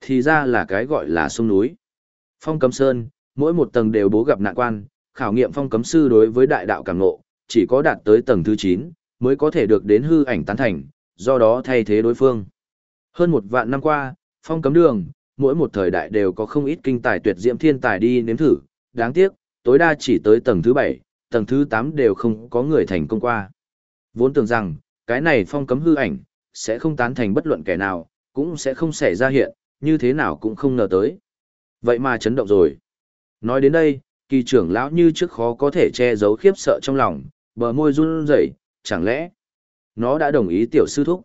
Thì ra là cái gọi là sông núi. Phong cấm sơn, mỗi một tầng đều bố gặp nạn quan, khảo nghiệm phong cấm sư đối với đại đạo cảm ngộ, chỉ có đạt tới tầng thứ 9, mới có thể được đến hư ảnh tán thành, do đó thay thế đối phương. Hơn một vạn năm qua, phong cấm đường, mỗi một thời đại đều có không ít kinh tài tuyệt diễm thiên tài đi nếm thử, đáng tiếc, tối đa chỉ tới tầng thứ 7, tầng thứ 8 đều không có người thành công qua. Vốn tưởng rằng, cái này phong cấm hư ảnh, sẽ không tán thành bất luận kẻ nào, cũng sẽ không xảy ra hiện, như thế nào cũng không ngờ tới. Vậy mà chấn động rồi. Nói đến đây, kỳ trưởng lão như trước khó có thể che giấu khiếp sợ trong lòng, bờ môi run rẩy, chẳng lẽ nó đã đồng ý tiểu sư thúc?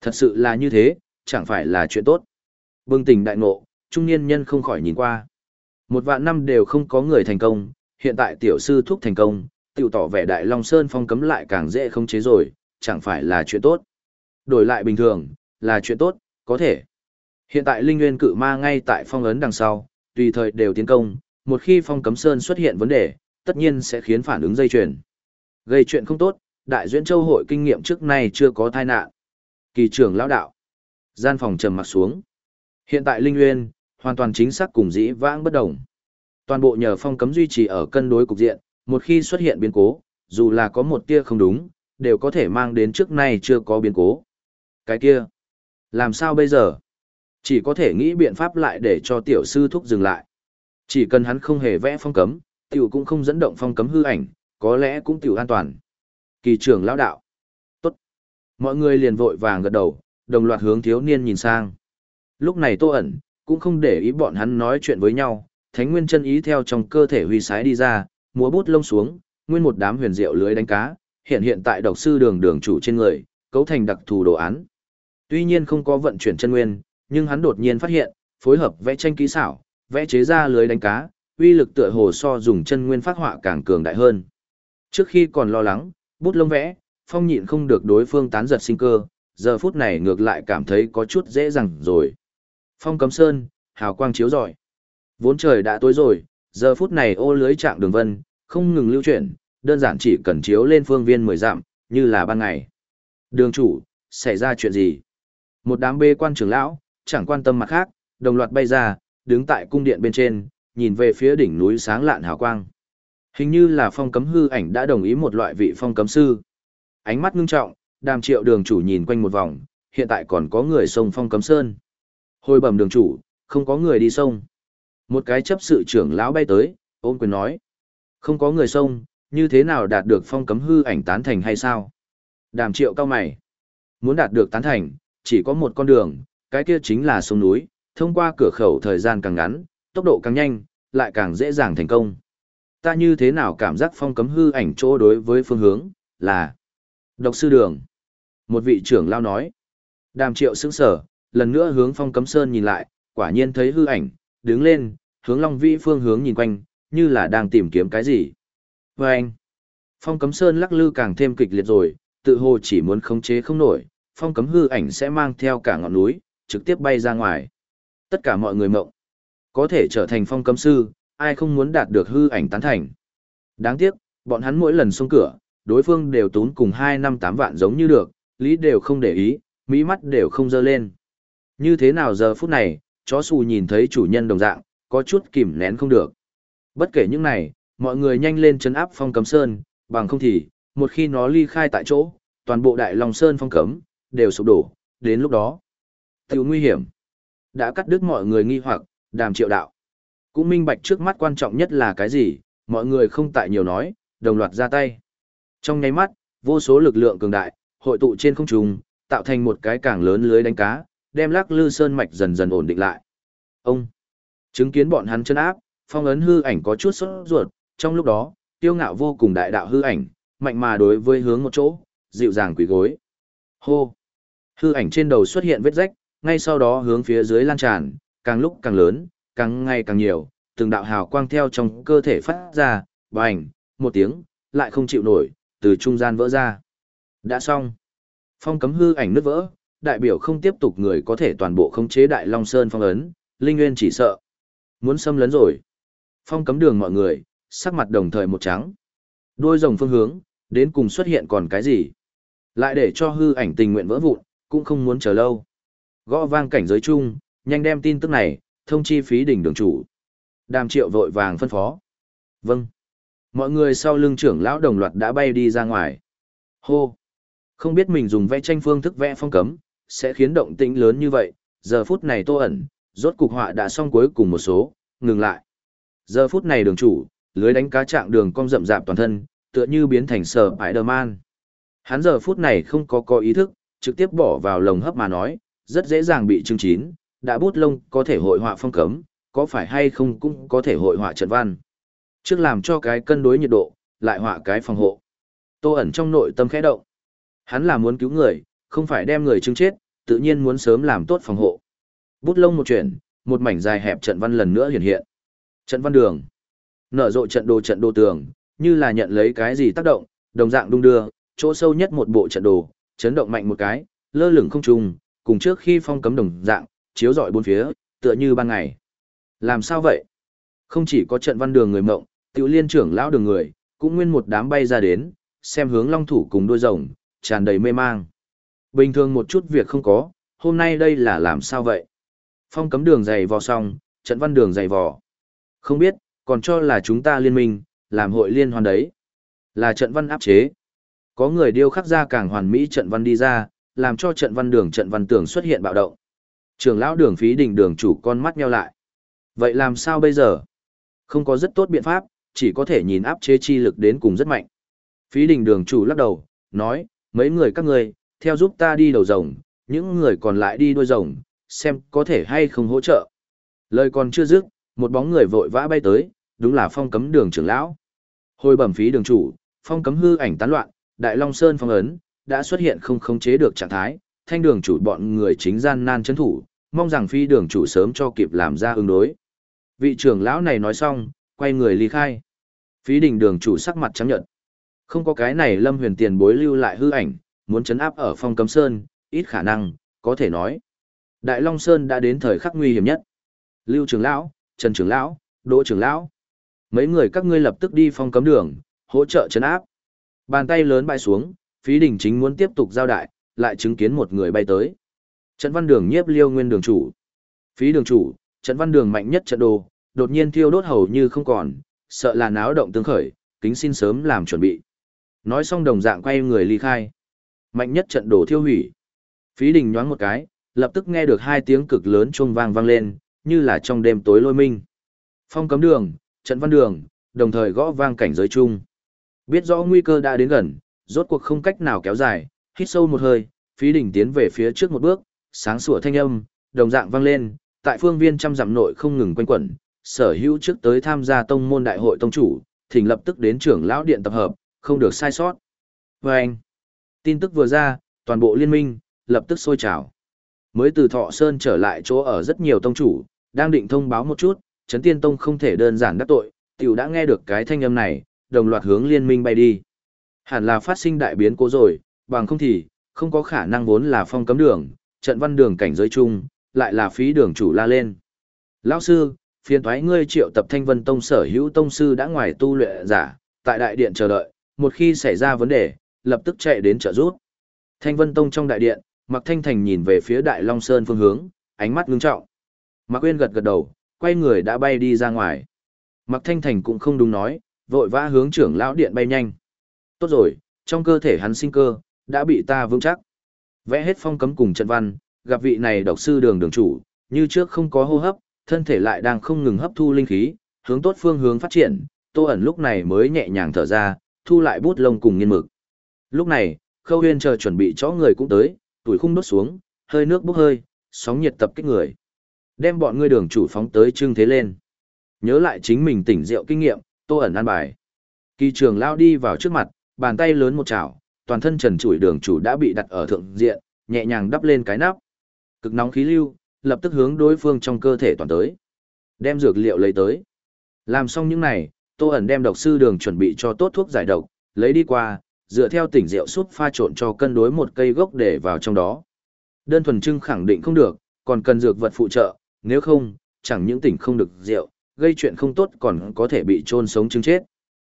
Thật sự là như thế, chẳng phải là chuyện tốt. Bừng tỉnh đại ngộ, trung niên nhân không khỏi nhìn qua. Một vạn năm đều không có người thành công, hiện tại tiểu sư thúc thành công, tiểu tỏ vẻ đại Long Sơn phong cấm lại càng dễ không chế rồi, chẳng phải là chuyện tốt. Đổi lại bình thường, là chuyện tốt, có thể. Hiện tại linh nguyên cự ma ngay tại phong ấn đằng sau, tùy thời đều tiến công, một khi phong cấm sơn xuất hiện vấn đề, tất nhiên sẽ khiến phản ứng dây chuyền. Gây chuyện không tốt, đại duyên châu hội kinh nghiệm trước nay chưa có tai nạn. Kỳ trưởng lão đạo. Gian phòng trầm mặc xuống. Hiện tại linh nguyên, hoàn toàn chính xác cùng dĩ vãng bất đồng. Toàn bộ nhờ phong cấm duy trì ở cân đối cục diện, một khi xuất hiện biến cố, dù là có một tia không đúng, đều có thể mang đến trước nay chưa có biến cố. Cái kia, làm sao bây giờ? Chỉ có thể nghĩ biện pháp lại để cho tiểu sư thúc dừng lại. Chỉ cần hắn không hề vẽ phong cấm, tiểu cũng không dẫn động phong cấm hư ảnh, có lẽ cũng tiểu an toàn. Kỳ trưởng lão đạo. Tốt. Mọi người liền vội vàng gật đầu, đồng loạt hướng thiếu niên nhìn sang. Lúc này tô ẩn, cũng không để ý bọn hắn nói chuyện với nhau, thánh nguyên chân ý theo trong cơ thể huy sái đi ra, múa bút lông xuống, nguyên một đám huyền diệu lưới đánh cá, hiện hiện tại độc sư đường đường chủ trên người, cấu thành đặc thù đồ án. Tuy nhiên không có vận chuyển chân nguyên, nhưng hắn đột nhiên phát hiện, phối hợp vẽ tranh kỹ xảo, vẽ chế ra lưới đánh cá, uy lực tựa hồ so dùng chân nguyên phát họa càng cường đại hơn. Trước khi còn lo lắng, bút lông vẽ, phong nhịn không được đối phương tán giật sinh cơ, giờ phút này ngược lại cảm thấy có chút dễ dàng rồi. Phong cấm sơn, hào quang chiếu rọi. Vốn trời đã tối rồi, giờ phút này ô lưới trạng đường vân, không ngừng lưu chuyển, đơn giản chỉ cần chiếu lên phương viên mười dặm, như là ban ngày. Đường chủ, xảy ra chuyện gì? Một đám bê quan trưởng lão, chẳng quan tâm mặt khác, đồng loạt bay ra, đứng tại cung điện bên trên, nhìn về phía đỉnh núi sáng lạn hào quang. Hình như là phong cấm hư ảnh đã đồng ý một loại vị phong cấm sư. Ánh mắt ngưng trọng, đàm triệu đường chủ nhìn quanh một vòng, hiện tại còn có người sông phong cấm sơn. Hồi bẩm đường chủ, không có người đi sông. Một cái chấp sự trưởng lão bay tới, ôm quyền nói. Không có người sông, như thế nào đạt được phong cấm hư ảnh tán thành hay sao? Đàm triệu cao mày. Muốn đạt được tán thành, chỉ có một con đường, cái kia chính là sông núi, thông qua cửa khẩu thời gian càng ngắn, tốc độ càng nhanh, lại càng dễ dàng thành công. Ta như thế nào cảm giác phong cấm hư ảnh chỗ đối với phương hướng, là độc sư đường. Một vị trưởng lao nói. Đàm triệu sững sở, lần nữa hướng phong cấm sơn nhìn lại, quả nhiên thấy hư ảnh, đứng lên, hướng long vĩ phương hướng nhìn quanh, như là đang tìm kiếm cái gì. Và anh, phong cấm sơn lắc lư càng thêm kịch liệt rồi, tự hồ chỉ muốn khống chế không nổi, phong cấm hư ảnh sẽ mang theo cả ngọn núi, trực tiếp bay ra ngoài. Tất cả mọi người mộng, có thể trở thành phong cấm sư, ai không muốn đạt được hư ảnh tán thành. Đáng tiếc, bọn hắn mỗi lần xông cửa, đối phương đều tốn cùng 2 năm 8 vạn giống như được, lý đều không để ý, mỹ mắt đều không dơ lên. Như thế nào giờ phút này, chó xù nhìn thấy chủ nhân đồng dạng, có chút kìm nén không được. Bất kể những này, mọi người nhanh lên chấn áp phong cấm sơn, bằng không thì, một khi nó ly khai tại chỗ, toàn bộ đại long sơn phong cấm, đều sụp đổ, đến lúc đó. Tiểu nguy hiểm. Đã cắt đứt mọi người nghi hoặc, đàm triệu đạo. Cũng minh bạch trước mắt quan trọng nhất là cái gì, mọi người không tại nhiều nói, đồng loạt ra tay. Trong nháy mắt, vô số lực lượng cường đại, hội tụ trên không trung, tạo thành một cái càng lớn lưới đánh cá, đem lắc lư sơn mạch dần dần ổn định lại. Ông, chứng kiến bọn hắn chân áp, phong ấn hư ảnh có chút sốt ruột, trong lúc đó, tiêu ngạo vô cùng đại đạo hư ảnh, mạnh mà đối với hướng một chỗ, dịu dàng quỳ gối. Hô, hư ảnh trên đầu xuất hiện vết rách, ngay sau đó hướng phía dưới lan tràn, càng lúc càng lớn, càng ngày càng nhiều, từng đạo hào quang theo trong cơ thể phát ra, bành, một tiếng, lại không chịu nổi, từ trung gian vỡ ra. Đã xong. Phong cấm hư ảnh nứt vỡ, đại biểu không tiếp tục người có thể toàn bộ khống chế Đại Long Sơn phong ấn, Linh Nguyên chỉ sợ. Muốn xâm lấn rồi. Phong cấm đường mọi người, sắc mặt đồng thời một trắng. Đôi rồng phương hướng, đến cùng xuất hiện còn cái gì? Lại để cho hư ảnh tình nguyện vỡ vụn, cũng không muốn chờ lâu. Gõ vang cảnh giới chung, nhanh đem tin tức này, thông chi phí đỉnh đường chủ. Đàm triệu vội vàng phân phó. Vâng. Mọi người sau lưng trưởng lão đồng loạt đã bay đi ra ngoài. Hô. Không biết mình dùng vẽ tranh phương thức vẽ phong cấm, sẽ khiến động tĩnh lớn như vậy, giờ phút này tô ẩn, rốt cục họa đã xong cuối cùng một số, ngừng lại. Giờ phút này đường chủ, lưới đánh cá trạng đường cong rậm rạp toàn thân, tựa như biến thành sở Spider-Man. Hắn giờ phút này không có có ý thức, trực tiếp bỏ vào lồng hấp mà nói, rất dễ dàng bị chứng chín, đã bút lông có thể hội họa phong cấm, có phải hay không cũng có thể hội họa trận văn. Trước làm cho cái cân đối nhiệt độ, lại họa cái phòng hộ. Tô ẩn trong nội tâm khẽ động. Hắn là muốn cứu người, không phải đem người chứng chết, tự nhiên muốn sớm làm tốt phòng hộ. Bút lông một chuyển, một mảnh dài hẹp trận văn lần nữa hiện hiện. Trận văn đường. Nở rộ trận đồ trận đồ tường, như là nhận lấy cái gì tác động, đồng dạng đung đưa, chỗ sâu nhất một bộ trận đồ, chấn động mạnh một cái, lơ lửng không trùng, cùng trước khi phong cấm đồng dạng, chiếu rọi bốn phía, tựa như ban ngày. Làm sao vậy? Không chỉ có trận văn đường người mộng, tiểu liên trưởng lão đường người, cũng nguyên một đám bay ra đến, xem hướng long thủ cùng đôi rồng, tràn đầy mê mang. Bình thường một chút việc không có, hôm nay đây là làm sao vậy? Phong cấm đường dày vò xong, trận văn đường dày vò. Không biết, còn cho là chúng ta liên minh, làm hội liên hoàn đấy. Là trận văn áp chế. Có người điêu khắc ra càng hoàn mỹ trận văn đi ra, làm cho trận văn đường trận văn tưởng xuất hiện bạo động. Trường lão đường phí Đình đường chủ con mắt nheo lại. Vậy làm sao bây giờ? Không có rất tốt biện pháp, chỉ có thể nhìn áp chế chi lực đến cùng rất mạnh. Phí đình đường chủ lắc đầu, nói, mấy người các ngươi, theo giúp ta đi đầu rồng, những người còn lại đi đuôi rồng, xem có thể hay không hỗ trợ. Lời còn chưa dứt, một bóng người vội vã bay tới, đúng là phong cấm đường trưởng lão. Hồi bẩm phí đường chủ, phong cấm hư ảnh tán loạn, Đại Long Sơn phong ấn, đã xuất hiện không khống chế được trạng thái, thanh đường chủ bọn người chính gian nan chấn thủ, mong rằng phi đường chủ sớm cho kịp làm ra ứng đối. Vị trưởng lão này nói xong, quay người ly khai. Phí đình đường chủ sắc mặt trắng nhận. Không có cái này lâm huyền tiền bối lưu lại hư ảnh, muốn chấn áp ở phong cấm sơn, ít khả năng, có thể nói. Đại Long Sơn đã đến thời khắc nguy hiểm nhất. Lưu trưởng lão, Trần trưởng lão, Đỗ trưởng lão. Mấy người các ngươi lập tức đi phong cấm đường, hỗ trợ chấn áp. Bàn tay lớn bay xuống, phí đình chính muốn tiếp tục giao đại, lại chứng kiến một người bay tới. Trận văn đường nhiếp liêu nguyên đường chủ. Phí đường chủ, trận văn đường mạnh nhất trận đồ, đột nhiên thiêu đốt hầu như không còn, sợ là náo động tương khởi, kính xin sớm làm chuẩn bị. Nói xong đồng dạng quay người ly khai. Mạnh nhất trận đồ thiêu hủy. Phí đình nhoáng một cái, lập tức nghe được hai tiếng cực lớn chuông vang vang lên, như là trong đêm tối lôi minh. Phong cấm đường, trận văn đường, đồng thời gõ vang cảnh giới chung. Biết rõ nguy cơ đã đến gần, rốt cuộc không cách nào kéo dài, hít sâu một hơi, phí đỉnh tiến về phía trước một bước, sáng sủa thanh âm, đồng dạng vang lên, tại phương viên trăm dặm nội không ngừng quanh quẩn, sở hữu trước tới tham gia tông môn đại hội tông chủ, thỉnh lập tức đến trưởng lão điện tập hợp, không được sai sót. Và anh, tin tức vừa ra, toàn bộ liên minh, lập tức sôi trào. Mới từ Thọ Sơn trở lại chỗ ở rất nhiều tông chủ, đang định thông báo một chút, Trấn Tiên Tông không thể đơn giản đắc tội, tiểu đã nghe được cái thanh âm này, đồng loạt hướng liên minh bay đi. Hẳn là phát sinh đại biến cố rồi, bằng không thì, không có khả năng vốn là phong cấm đường, trận văn đường cảnh giới chung, lại là phí đường chủ la lên. Lão sư, phiền thoái ngươi triệu tập thanh vân tông sở hữu tông sư đã ngoài tu luyện giả, tại đại điện chờ đợi, một khi xảy ra vấn đề, lập tức chạy đến trợ rút. Thanh vân tông trong đại điện, Mạc Thanh Thành nhìn về phía Đại Long Sơn phương hướng, ánh mắt ngưng trọng. Mạc Quyên gật gật đầu, quay người đã bay đi ra ngoài. Mạc Thanh Thành cũng không đúng nói, vội vã hướng trưởng lão điện bay nhanh. Tốt rồi, trong cơ thể hắn sinh cơ, đã bị ta vững chắc. Vẽ hết phong cấm cùng trận văn, gặp vị này độc sư đường đường chủ, như trước không có hô hấp, thân thể lại đang không ngừng hấp thu linh khí, hướng tốt phương hướng phát triển, Tô ẩn lúc này mới nhẹ nhàng thở ra, thu lại bút lông cùng nghiên mực. Lúc này, Khâu Huyên chờ chuẩn bị chó người cũng tới, tuổi khung đốt xuống, hơi nước bốc hơi, sóng nhiệt tập kích người. Đem bọn ngươi đường chủ phóng tới trưng thế lên. Nhớ lại chính mình tỉnh rượu kinh nghiệm, Tô ẩn an bài. Kỳ trường lao đi vào trước mặt, bàn tay lớn một chảo, toàn thân trần trụi đường chủ đã bị đặt ở thượng diện, nhẹ nhàng đắp lên cái nắp. Cực nóng khí lưu, lập tức hướng đối phương trong cơ thể toàn tới. Đem dược liệu lấy tới. Làm xong những này, Tô ẩn đem độc sư đường chuẩn bị cho tốt thuốc giải độc, lấy đi qua, dựa theo tỉnh rượu súp pha trộn cho cân đối một cây gốc để vào trong đó. Đơn thuần trưng khẳng định không được, còn cần dược vật phụ trợ, nếu không, chẳng những tỉnh không được rượu, gây chuyện không tốt còn có thể bị trôn sống chứng chết.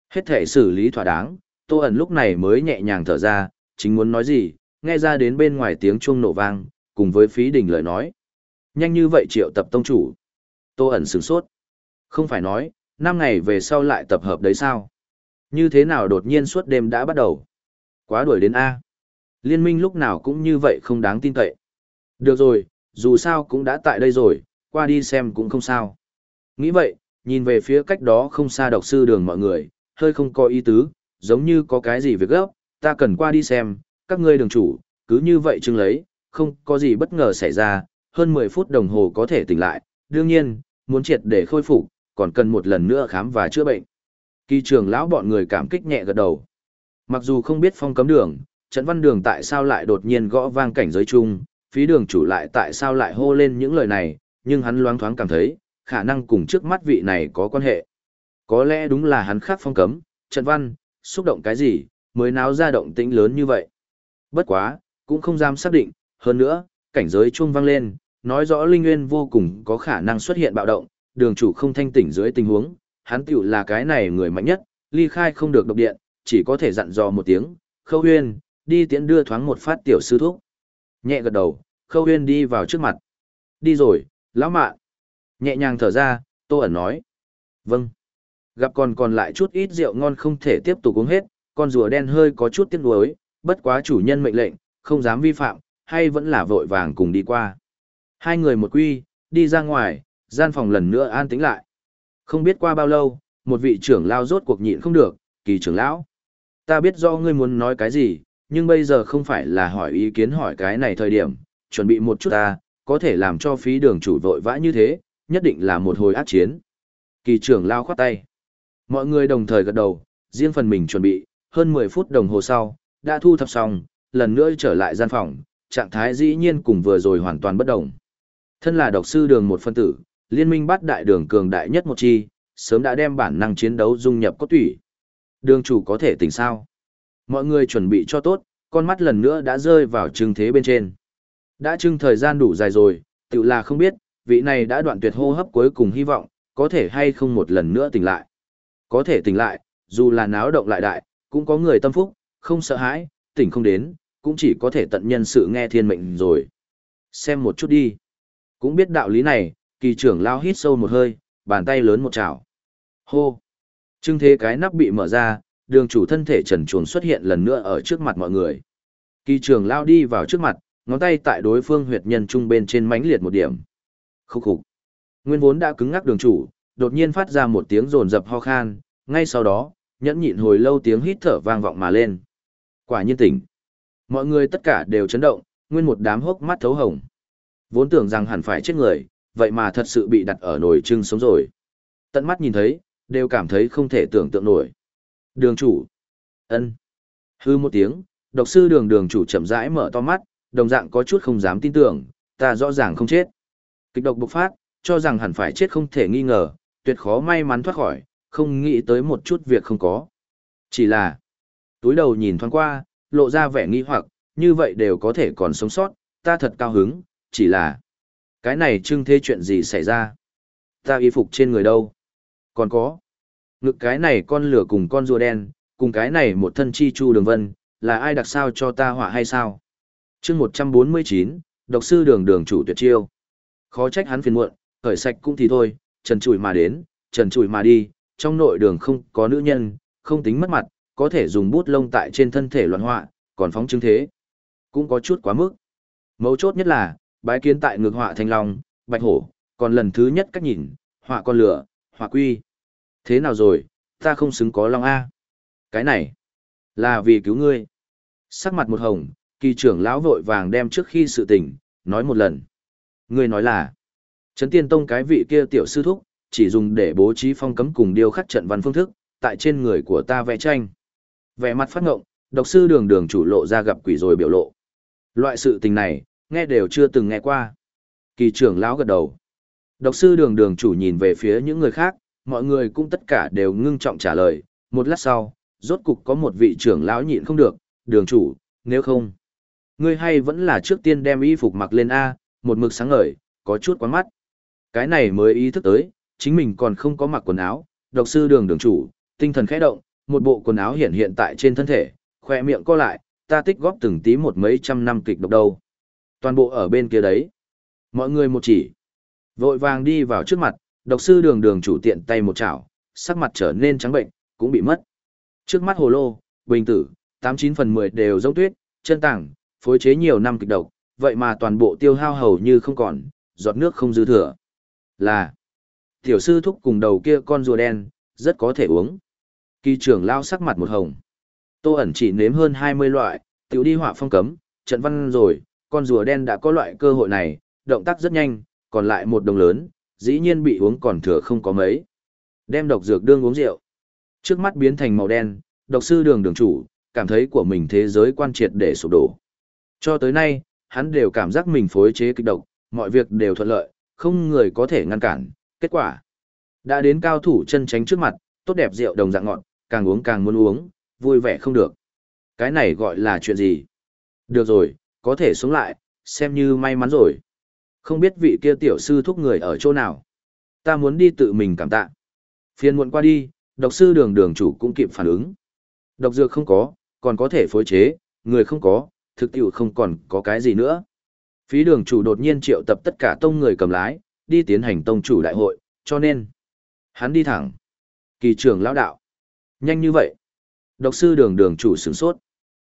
Hết thể xử lý thỏa đáng, Tô ẩn lúc này mới nhẹ nhàng thở ra, chính muốn nói gì, nghe ra đến bên ngoài tiếng chuông nổ vang, cùng với phí đình lời nói. Nhanh như vậy triệu tập tông chủ. Tô ẩn sửng sốt. Không phải nói, năm ngày về sau lại tập hợp đấy sao? Như thế nào đột nhiên suốt đêm đã bắt đầu? Quá đuổi đến A. Liên minh lúc nào cũng như vậy không đáng tin cậy. Được rồi, dù sao cũng đã tại đây rồi, qua đi xem cũng không sao. Nghĩ vậy, nhìn về phía cách đó không xa độc sư đường mọi người, hơi không có ý tứ, giống như có cái gì việc gấp, ta cần qua đi xem, các ngươi đường chủ, cứ như vậy chừng lấy, không có gì bất ngờ xảy ra, hơn 10 phút đồng hồ có thể tỉnh lại, đương nhiên, muốn triệt để khôi phục, còn cần một lần nữa khám và chữa bệnh. Kỳ trường lão bọn người cảm kích nhẹ gật đầu. Mặc dù không biết phong cấm đường, trận văn đường tại sao lại đột nhiên gõ vang cảnh giới chung, phí đường chủ lại tại sao lại hô lên những lời này, nhưng hắn loáng thoáng cảm thấy, khả năng cùng trước mắt vị này có quan hệ. Có lẽ đúng là hắn khác phong cấm, trận văn, xúc động cái gì, mới náo ra động tĩnh lớn như vậy. Bất quá, cũng không dám xác định, hơn nữa, cảnh giới chuông vang lên, nói rõ Linh Nguyên vô cùng có khả năng xuất hiện bạo động, đường chủ không thanh tỉnh dưới tình huống, hắn tiểu là cái này người mạnh nhất, ly khai không được độc điện, chỉ có thể dặn dò một tiếng, khâu huyên, đi tiễn đưa thoáng một phát tiểu sư thúc. Nhẹ gật đầu, khâu huyên đi vào trước mặt. Đi rồi, lão mạ. Nhẹ nhàng thở ra, tô ẩn nói. Vâng. Gặp còn còn lại chút ít rượu ngon không thể tiếp tục uống hết, con rùa đen hơi có chút tiếc nuối, bất quá chủ nhân mệnh lệnh, không dám vi phạm, hay vẫn là vội vàng cùng đi qua. Hai người một quy, đi ra ngoài, gian phòng lần nữa an tĩnh lại. Không biết qua bao lâu, một vị trưởng lao rốt cuộc nhịn không được, kỳ trưởng lão. Ta biết do ngươi muốn nói cái gì, nhưng bây giờ không phải là hỏi ý kiến hỏi cái này thời điểm, chuẩn bị một chút ta, có thể làm cho phí đường chủ vội vã như thế, nhất định là một hồi ác chiến. Kỳ trưởng lao khoát tay. Mọi người đồng thời gật đầu, riêng phần mình chuẩn bị, hơn 10 phút đồng hồ sau, đã thu thập xong, lần nữa trở lại gian phòng, trạng thái dĩ nhiên cùng vừa rồi hoàn toàn bất động. Thân là độc sư đường một phân tử, liên minh bắt đại đường cường đại nhất một chi, sớm đã đem bản năng chiến đấu dung nhập cốt tủy. Đường chủ có thể tỉnh sao? Mọi người chuẩn bị cho tốt, con mắt lần nữa đã rơi vào trưng thế bên trên. Đã trưng thời gian đủ dài rồi, tự là không biết, vị này đã đoạn tuyệt hô hấp cuối cùng hy vọng, có thể hay không một lần nữa tỉnh lại. Có thể tỉnh lại, dù là náo động lại đại, cũng có người tâm phúc, không sợ hãi, tỉnh không đến, cũng chỉ có thể tận nhân sự nghe thiên mệnh rồi. Xem một chút đi. Cũng biết đạo lý này, kỳ trưởng lao hít sâu một hơi, bàn tay lớn một chảo. Hô! Trưng thế cái nắp bị mở ra, đường chủ thân thể trần chuồn xuất hiện lần nữa ở trước mặt mọi người. Kỳ trưởng lao đi vào trước mặt, ngón tay tại đối phương huyệt nhân trung bên trên mánh liệt một điểm. Khúc khục. Nguyên vốn đã cứng ngắc đường chủ, đột nhiên phát ra một tiếng rồn rập ho khan, ngay sau đó, nhẫn nhịn hồi lâu tiếng hít thở vang vọng mà lên. Quả nhiên tỉnh. Mọi người tất cả đều chấn động, nguyên một đám hốc mắt thấu hồng. Vốn tưởng rằng hẳn phải chết người, vậy mà thật sự bị đặt ở nồi trưng sống rồi. Tận mắt nhìn thấy, đều cảm thấy không thể tưởng tượng nổi. Đường chủ. ân Hư một tiếng, độc sư đường đường chủ chậm rãi mở to mắt, đồng dạng có chút không dám tin tưởng, ta rõ ràng không chết. Kịch độc bộc phát, cho rằng hẳn phải chết không thể nghi ngờ, tuyệt khó may mắn thoát khỏi, không nghĩ tới một chút việc không có. Chỉ là, túi đầu nhìn thoáng qua, lộ ra vẻ nghi hoặc, như vậy đều có thể còn sống sót, ta thật cao hứng, chỉ là, cái này trưng thế chuyện gì xảy ra? Ta y phục trên người đâu? Còn có, ngực cái này con lửa cùng con rùa đen, cùng cái này một thân chi chu đường vân, là ai đặc sao cho ta họa hay sao? chương 149, độc sư đường đường chủ tuyệt chiêu. Khó trách hắn phiền muộn, khởi sạch cũng thì thôi, trần trụi mà đến, trần trụi mà đi, trong nội đường không có nữ nhân, không tính mất mặt, có thể dùng bút lông tại trên thân thể loạn họa, còn phóng chứng thế. Cũng có chút quá mức. Mấu chốt nhất là, bái kiến tại ngược họa thanh long, bạch hổ, còn lần thứ nhất cách nhìn, họa con lửa, họa quy. Thế nào rồi, ta không xứng có long A. Cái này, là vì cứu ngươi. Sắc mặt một hồng, kỳ trưởng lão vội vàng đem trước khi sự tình, nói một lần. Ngươi nói là, Trấn Tiên Tông cái vị kia tiểu sư thúc, chỉ dùng để bố trí phong cấm cùng điêu khắc trận văn phương thức, tại trên người của ta vẽ tranh. Vẻ mặt phát ngộng, độc sư đường đường chủ lộ ra gặp quỷ rồi biểu lộ. Loại sự tình này, nghe đều chưa từng nghe qua. Kỳ trưởng lão gật đầu. Độc sư đường đường chủ nhìn về phía những người khác, mọi người cũng tất cả đều ngưng trọng trả lời. Một lát sau, rốt cục có một vị trưởng lão nhịn không được, đường chủ, nếu không. Ngươi hay vẫn là trước tiên đem y phục mặc lên A, một mực sáng ngời, có chút quá mắt. Cái này mới ý thức tới, chính mình còn không có mặc quần áo, độc sư đường đường chủ, tinh thần khẽ động, một bộ quần áo hiện hiện tại trên thân thể, khoe miệng co lại, ta tích góp từng tí một mấy trăm năm kịch độc đâu. Toàn bộ ở bên kia đấy. Mọi người một chỉ. Vội vàng đi vào trước mặt, độc sư đường đường chủ tiện tay một chảo, sắc mặt trở nên trắng bệnh, cũng bị mất. Trước mắt hồ lô, bình tử, 89 phần 10 đều giống tuyết, chân tảng, phối chế nhiều năm kịch độc, vậy mà toàn bộ tiêu hao hầu như không còn, giọt nước không dư thừa. Là, tiểu sư thúc cùng đầu kia con rùa đen, rất có thể uống. Kỳ trưởng lao sắc mặt một hồng. Tô ẩn chỉ nếm hơn 20 loại, tiểu đi hỏa phong cấm, trận văn rồi, con rùa đen đã có loại cơ hội này, động tác rất nhanh, còn lại một đồng lớn, dĩ nhiên bị uống còn thừa không có mấy. Đem độc dược đương uống rượu. Trước mắt biến thành màu đen, độc sư đường đường chủ, cảm thấy của mình thế giới quan triệt để sụp đổ. Cho tới nay, hắn đều cảm giác mình phối chế kịch độc, mọi việc đều thuận lợi, không người có thể ngăn cản. Kết quả, đã đến cao thủ chân tránh trước mặt, tốt đẹp rượu đồng dạng ngọn, càng uống càng muốn uống, vui vẻ không được. Cái này gọi là chuyện gì? Được rồi, có thể sống lại, xem như may mắn rồi. Không biết vị kia tiểu sư thúc người ở chỗ nào. Ta muốn đi tự mình cảm tạ. Phiền muộn qua đi, độc sư đường đường chủ cũng kịp phản ứng. Độc dược không có, còn có thể phối chế, người không có, thực tiệu không còn có cái gì nữa. Phí đường chủ đột nhiên triệu tập tất cả tông người cầm lái, đi tiến hành tông chủ đại hội, cho nên, hắn đi thẳng. Kỳ trưởng lão đạo. Nhanh như vậy. Độc sư đường đường chủ sửng sốt.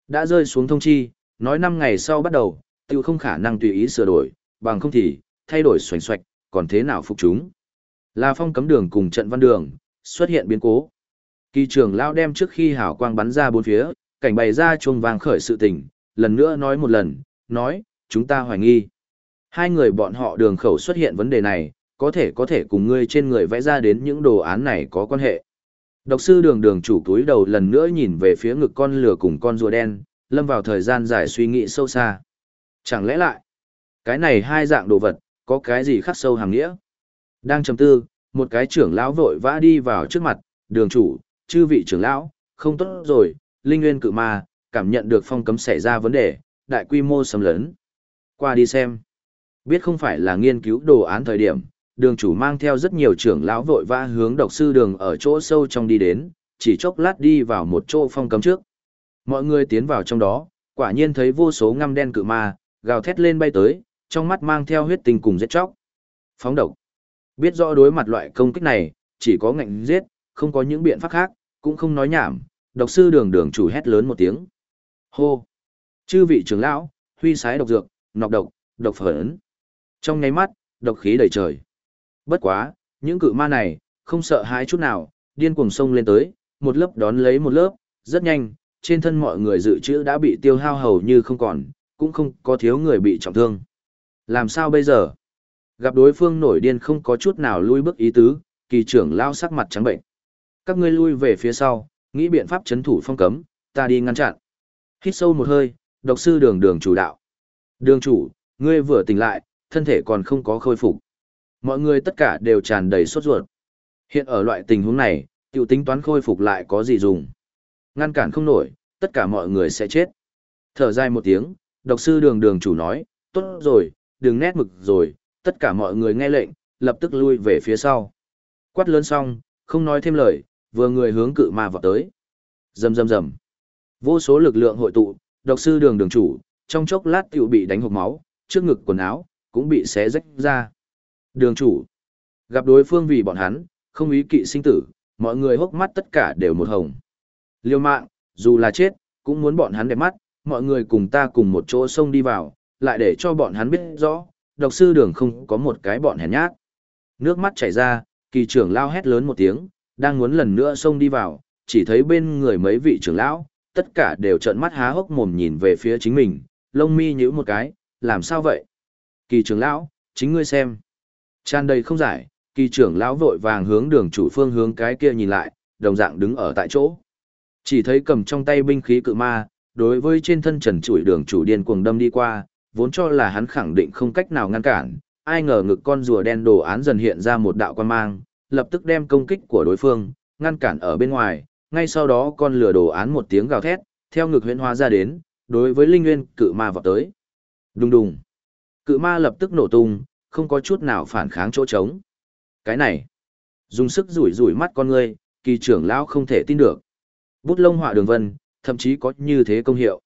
Đã rơi xuống thông chi, nói 5 ngày sau bắt đầu, tiêu không khả năng tùy ý sửa đổi, bằng không thì, thay đổi xoành xoạch, còn thế nào phục chúng. Là phong cấm đường cùng trận văn đường, xuất hiện biến cố. Kỳ trưởng lão đem trước khi hào quang bắn ra bốn phía, cảnh bày ra chuông vàng khởi sự tình, lần nữa nói một lần, nói, chúng ta hoài nghi. Hai người bọn họ đường khẩu xuất hiện vấn đề này, có thể có thể cùng ngươi trên người vẽ ra đến những đồ án này có quan hệ. Độc sư đường đường chủ túi đầu lần nữa nhìn về phía ngực con lửa cùng con rùa đen, lâm vào thời gian dài suy nghĩ sâu xa. Chẳng lẽ lại, cái này hai dạng đồ vật, có cái gì khắc sâu hàng nghĩa? Đang trầm tư, một cái trưởng lão vội vã đi vào trước mặt, đường chủ, chư vị trưởng lão, không tốt rồi, linh nguyên cự ma, cảm nhận được phong cấm xảy ra vấn đề, đại quy mô xâm lấn. Qua đi xem. Biết không phải là nghiên cứu đồ án thời điểm, đường chủ mang theo rất nhiều trưởng lão vội vã hướng độc sư đường ở chỗ sâu trong đi đến, chỉ chốc lát đi vào một chỗ phong cấm trước. Mọi người tiến vào trong đó, quả nhiên thấy vô số ngăm đen cự ma, gào thét lên bay tới, trong mắt mang theo huyết tình cùng giết chóc. Phóng độc. Biết rõ đối mặt loại công kích này, chỉ có ngạnh giết, không có những biện pháp khác, cũng không nói nhảm, độc sư đường đường chủ hét lớn một tiếng. Hô! Chư vị trưởng lão, huy sái độc dược, nọc độc, độc phấn. Trong nháy mắt, độc khí đầy trời. Bất quá, những cự ma này, không sợ hãi chút nào, điên cuồng sông lên tới, một lớp đón lấy một lớp, rất nhanh, trên thân mọi người dự trữ đã bị tiêu hao hầu như không còn, cũng không có thiếu người bị trọng thương. Làm sao bây giờ? Gặp đối phương nổi điên không có chút nào lui bước ý tứ, kỳ trưởng lao sắc mặt trắng bệnh. Các ngươi lui về phía sau, nghĩ biện pháp chấn thủ phong cấm, ta đi ngăn chặn. Hít sâu một hơi, độc sư đường đường chủ đạo. Đường chủ, ngươi vừa tỉnh lại, thân thể còn không có khôi phục. Mọi người tất cả đều tràn đầy sốt ruột. Hiện ở loại tình huống này, tiểu tính toán khôi phục lại có gì dùng. Ngăn cản không nổi, tất cả mọi người sẽ chết. Thở dài một tiếng, độc sư đường đường chủ nói, tốt rồi, đừng nét mực rồi, tất cả mọi người nghe lệnh, lập tức lui về phía sau. Quát lớn xong, không nói thêm lời, vừa người hướng cự ma vào tới. Rầm rầm rầm. Vô số lực lượng hội tụ, độc sư đường đường chủ, trong chốc lát tiểu bị đánh hộc máu, trước ngực quần áo, cũng bị xé rách ra. Đường chủ, gặp đối phương vì bọn hắn, không ý kỵ sinh tử, mọi người hốc mắt tất cả đều một hồng. Liêu mạng, dù là chết, cũng muốn bọn hắn đẹp mắt, mọi người cùng ta cùng một chỗ xông đi vào, lại để cho bọn hắn biết rõ, độc sư đường không có một cái bọn hèn nhát. Nước mắt chảy ra, kỳ trưởng lao hét lớn một tiếng, đang muốn lần nữa xông đi vào, chỉ thấy bên người mấy vị trưởng lão, tất cả đều trợn mắt há hốc mồm nhìn về phía chính mình, lông mi nhíu một cái, làm sao vậy? Kỳ trưởng lão, chính ngươi xem. Tràn đầy không giải, kỳ trưởng lão vội vàng hướng đường chủ phương hướng cái kia nhìn lại, đồng dạng đứng ở tại chỗ. Chỉ thấy cầm trong tay binh khí cự ma, đối với trên thân trần chuỗi đường chủ điên cuồng đâm đi qua, vốn cho là hắn khẳng định không cách nào ngăn cản, ai ngờ ngực con rùa đen đồ án dần hiện ra một đạo quan mang, lập tức đem công kích của đối phương, ngăn cản ở bên ngoài, ngay sau đó con lửa đồ án một tiếng gào thét, theo ngực huyễn hóa ra đến, đối với linh nguyên cự ma vọt tới. Đùng đùng. Cự ma lập tức nổ tung, không có chút nào phản kháng chỗ trống. Cái này, dùng sức rủi rủi mắt con ngươi, kỳ trưởng lão không thể tin được. Bút lông họa đường vân, thậm chí có như thế công hiệu.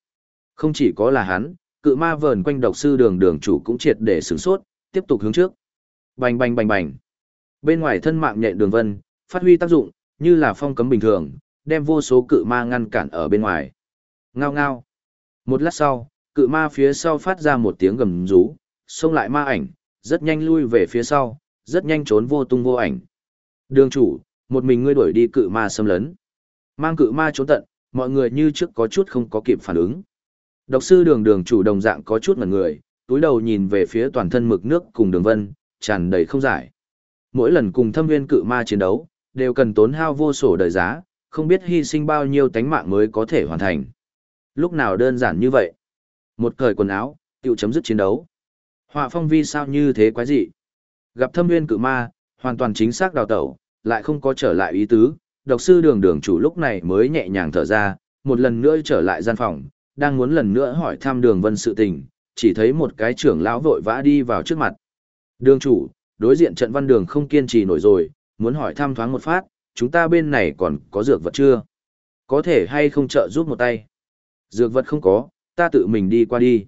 Không chỉ có là hắn, cự ma vờn quanh độc sư đường đường chủ cũng triệt để sửng sốt, tiếp tục hướng trước. Bành bành bành bành. Bên ngoài thân mạng nhện đường vân, phát huy tác dụng, như là phong cấm bình thường, đem vô số cự ma ngăn cản ở bên ngoài. Ngao ngao. Một lát sau, cự ma phía sau phát ra một tiếng gầm rú, xông lại ma ảnh, rất nhanh lui về phía sau, rất nhanh trốn vô tung vô ảnh. Đường chủ, một mình ngươi đuổi đi cự ma xâm lấn. Mang cự ma trốn tận, mọi người như trước có chút không có kịp phản ứng. Độc sư đường đường chủ đồng dạng có chút ngẩn người, túi đầu nhìn về phía toàn thân mực nước cùng đường vân, tràn đầy không giải. Mỗi lần cùng thâm viên cự ma chiến đấu, đều cần tốn hao vô sổ đời giá, không biết hy sinh bao nhiêu tánh mạng mới có thể hoàn thành. Lúc nào đơn giản như vậy? Một cởi quần áo, tiêu chấm dứt chiến đấu. Họa phong vi sao như thế quái dị? Gặp thâm viên cự ma, hoàn toàn chính xác đào tẩu, lại không có trở lại ý tứ, độc sư đường đường chủ lúc này mới nhẹ nhàng thở ra, một lần nữa trở lại gian phòng, đang muốn lần nữa hỏi thăm đường vân sự tình, chỉ thấy một cái trưởng lão vội vã đi vào trước mặt. Đường chủ, đối diện trận văn đường không kiên trì nổi rồi, muốn hỏi thăm thoáng một phát, chúng ta bên này còn có dược vật chưa? Có thể hay không trợ giúp một tay? Dược vật không có, ta tự mình đi qua đi.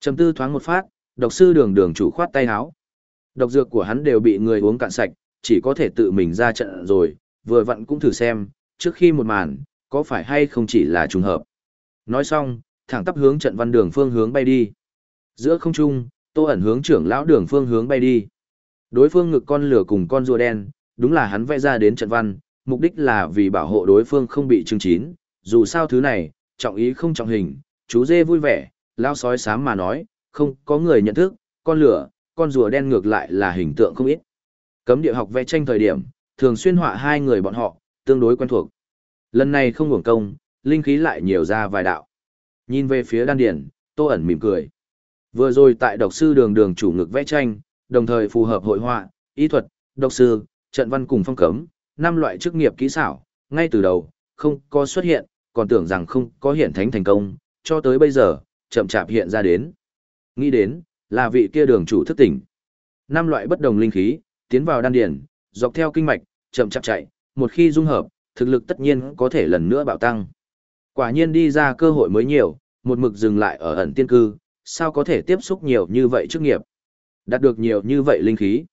Trầm tư thoáng một phát, độc sư đường đường chủ khoát tay háo. Độc dược của hắn đều bị người uống cạn sạch, chỉ có thể tự mình ra trận rồi, vừa vặn cũng thử xem, trước khi một màn, có phải hay không chỉ là trùng hợp. Nói xong, thẳng tắp hướng trận văn đường phương hướng bay đi. Giữa không trung, tô ẩn hướng trưởng lão đường phương hướng bay đi. Đối phương ngực con lửa cùng con rùa đen, đúng là hắn vẽ ra đến trận văn, mục đích là vì bảo hộ đối phương không bị chứng chín, dù sao thứ này, trọng ý không trọng hình, chú dê vui vẻ, lao sói sám mà nói, không có người nhận thức, con lửa, con rùa đen ngược lại là hình tượng không ít. Cấm địa học vẽ tranh thời điểm, thường xuyên họa hai người bọn họ, tương đối quen thuộc. Lần này không hưởng công, linh khí lại nhiều ra vài đạo. Nhìn về phía đan điển, tô ẩn mỉm cười. Vừa rồi tại độc sư đường đường chủ ngực vẽ tranh, đồng thời phù hợp hội họa, y thuật, độc sư, trận văn cùng phong cấm, năm loại chức nghiệp kỹ xảo, ngay từ đầu, không có xuất hiện, còn tưởng rằng không có hiện thánh thành công, cho tới bây giờ, chậm chạp hiện ra đến. Nghĩ đến, là vị kia đường chủ thức tỉnh. Năm loại bất đồng linh khí, tiến vào đan điển, dọc theo kinh mạch, chậm chạp chạy, một khi dung hợp, thực lực tất nhiên có thể lần nữa bạo tăng. Quả nhiên đi ra cơ hội mới nhiều, một mực dừng lại ở ẩn tiên cư, sao có thể tiếp xúc nhiều như vậy trước nghiệp, đạt được nhiều như vậy linh khí.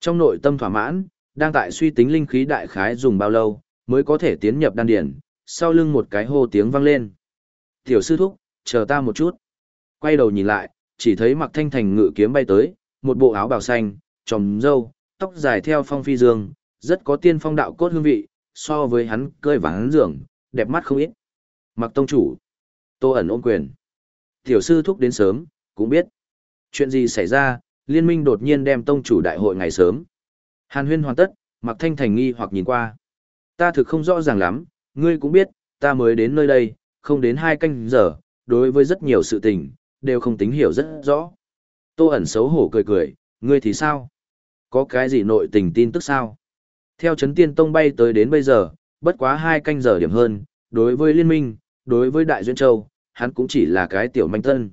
Trong nội tâm thỏa mãn, đang tại suy tính linh khí đại khái dùng bao lâu, mới có thể tiến nhập đan điển, sau lưng một cái hô tiếng vang lên. Tiểu sư thúc, chờ ta một chút. Quay đầu nhìn lại, chỉ thấy mặc thanh thành ngự kiếm bay tới, một bộ áo bào xanh, tròm râu, tóc dài theo phong phi dương, rất có tiên phong đạo cốt hương vị, so với hắn cơi vắng giường, đẹp mắt không ít. Mặc tông chủ, tô ẩn ôm quyền. Tiểu sư thúc đến sớm, cũng biết. Chuyện gì xảy ra, liên minh đột nhiên đem tông chủ đại hội ngày sớm. Hàn huyên hoàn tất, mặc thanh thành nghi hoặc nhìn qua. Ta thực không rõ ràng lắm, ngươi cũng biết, ta mới đến nơi đây, không đến hai canh giờ, đối với rất nhiều sự tình, đều không tính hiểu rất rõ. Tô ẩn xấu hổ cười cười, ngươi thì sao? Có cái gì nội tình tin tức sao? Theo chấn tiên tông bay tới đến bây giờ, bất quá hai canh giờ điểm hơn, đối với liên minh, đối với đại duyên châu, hắn cũng chỉ là cái tiểu manh tân.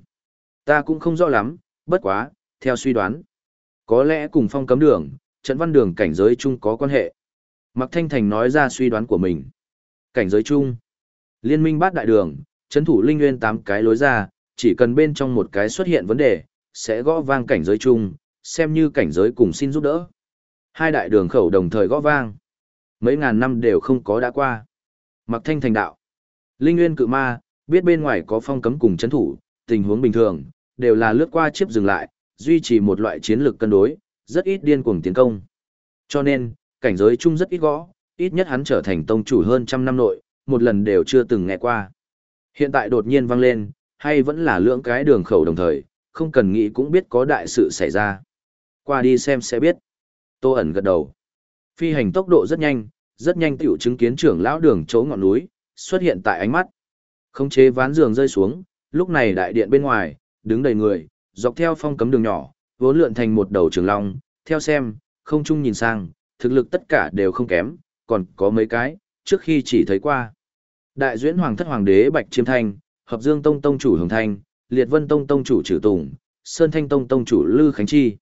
Ta cũng không rõ lắm, bất quá, theo suy đoán. Có lẽ cùng phong cấm đường, trận văn đường cảnh giới chung có quan hệ. Mạc Thanh Thành nói ra suy đoán của mình. Cảnh giới chung. Liên minh bát đại đường, chấn thủ linh nguyên tám cái lối ra, chỉ cần bên trong một cái xuất hiện vấn đề, sẽ gõ vang cảnh giới chung, xem như cảnh giới cùng xin giúp đỡ. Hai đại đường khẩu đồng thời gõ vang. Mấy ngàn năm đều không có đã qua. Mặc thanh thành đạo. Linh nguyên cự ma, biết bên ngoài có phong cấm cùng chấn thủ, tình huống bình thường, đều là lướt qua chiếc dừng lại, duy trì một loại chiến lược cân đối, rất ít điên cuồng tiến công. Cho nên, cảnh giới chung rất ít gõ, ít nhất hắn trở thành tông chủ hơn trăm năm nội, một lần đều chưa từng nghe qua. Hiện tại đột nhiên vang lên, hay vẫn là lưỡng cái đường khẩu đồng thời, không cần nghĩ cũng biết có đại sự xảy ra. Qua đi xem sẽ biết. Tô ẩn gật đầu. Phi hành tốc độ rất nhanh, rất nhanh tiểu chứng kiến trưởng lão đường chỗ ngọn núi, xuất hiện tại ánh mắt. Không chế ván giường rơi xuống, lúc này đại điện bên ngoài, đứng đầy người, dọc theo phong cấm đường nhỏ, vốn lượn thành một đầu trường long, theo xem, không chung nhìn sang, thực lực tất cả đều không kém, còn có mấy cái, trước khi chỉ thấy qua. Đại duyễn hoàng thất hoàng đế Bạch Chiêm Thanh, Hợp Dương Tông Tông chủ Hồng Thanh, Liệt Vân Tông Tông chủ Trừ Tùng, Sơn Thanh Tông Tông chủ Lư Khánh Chi.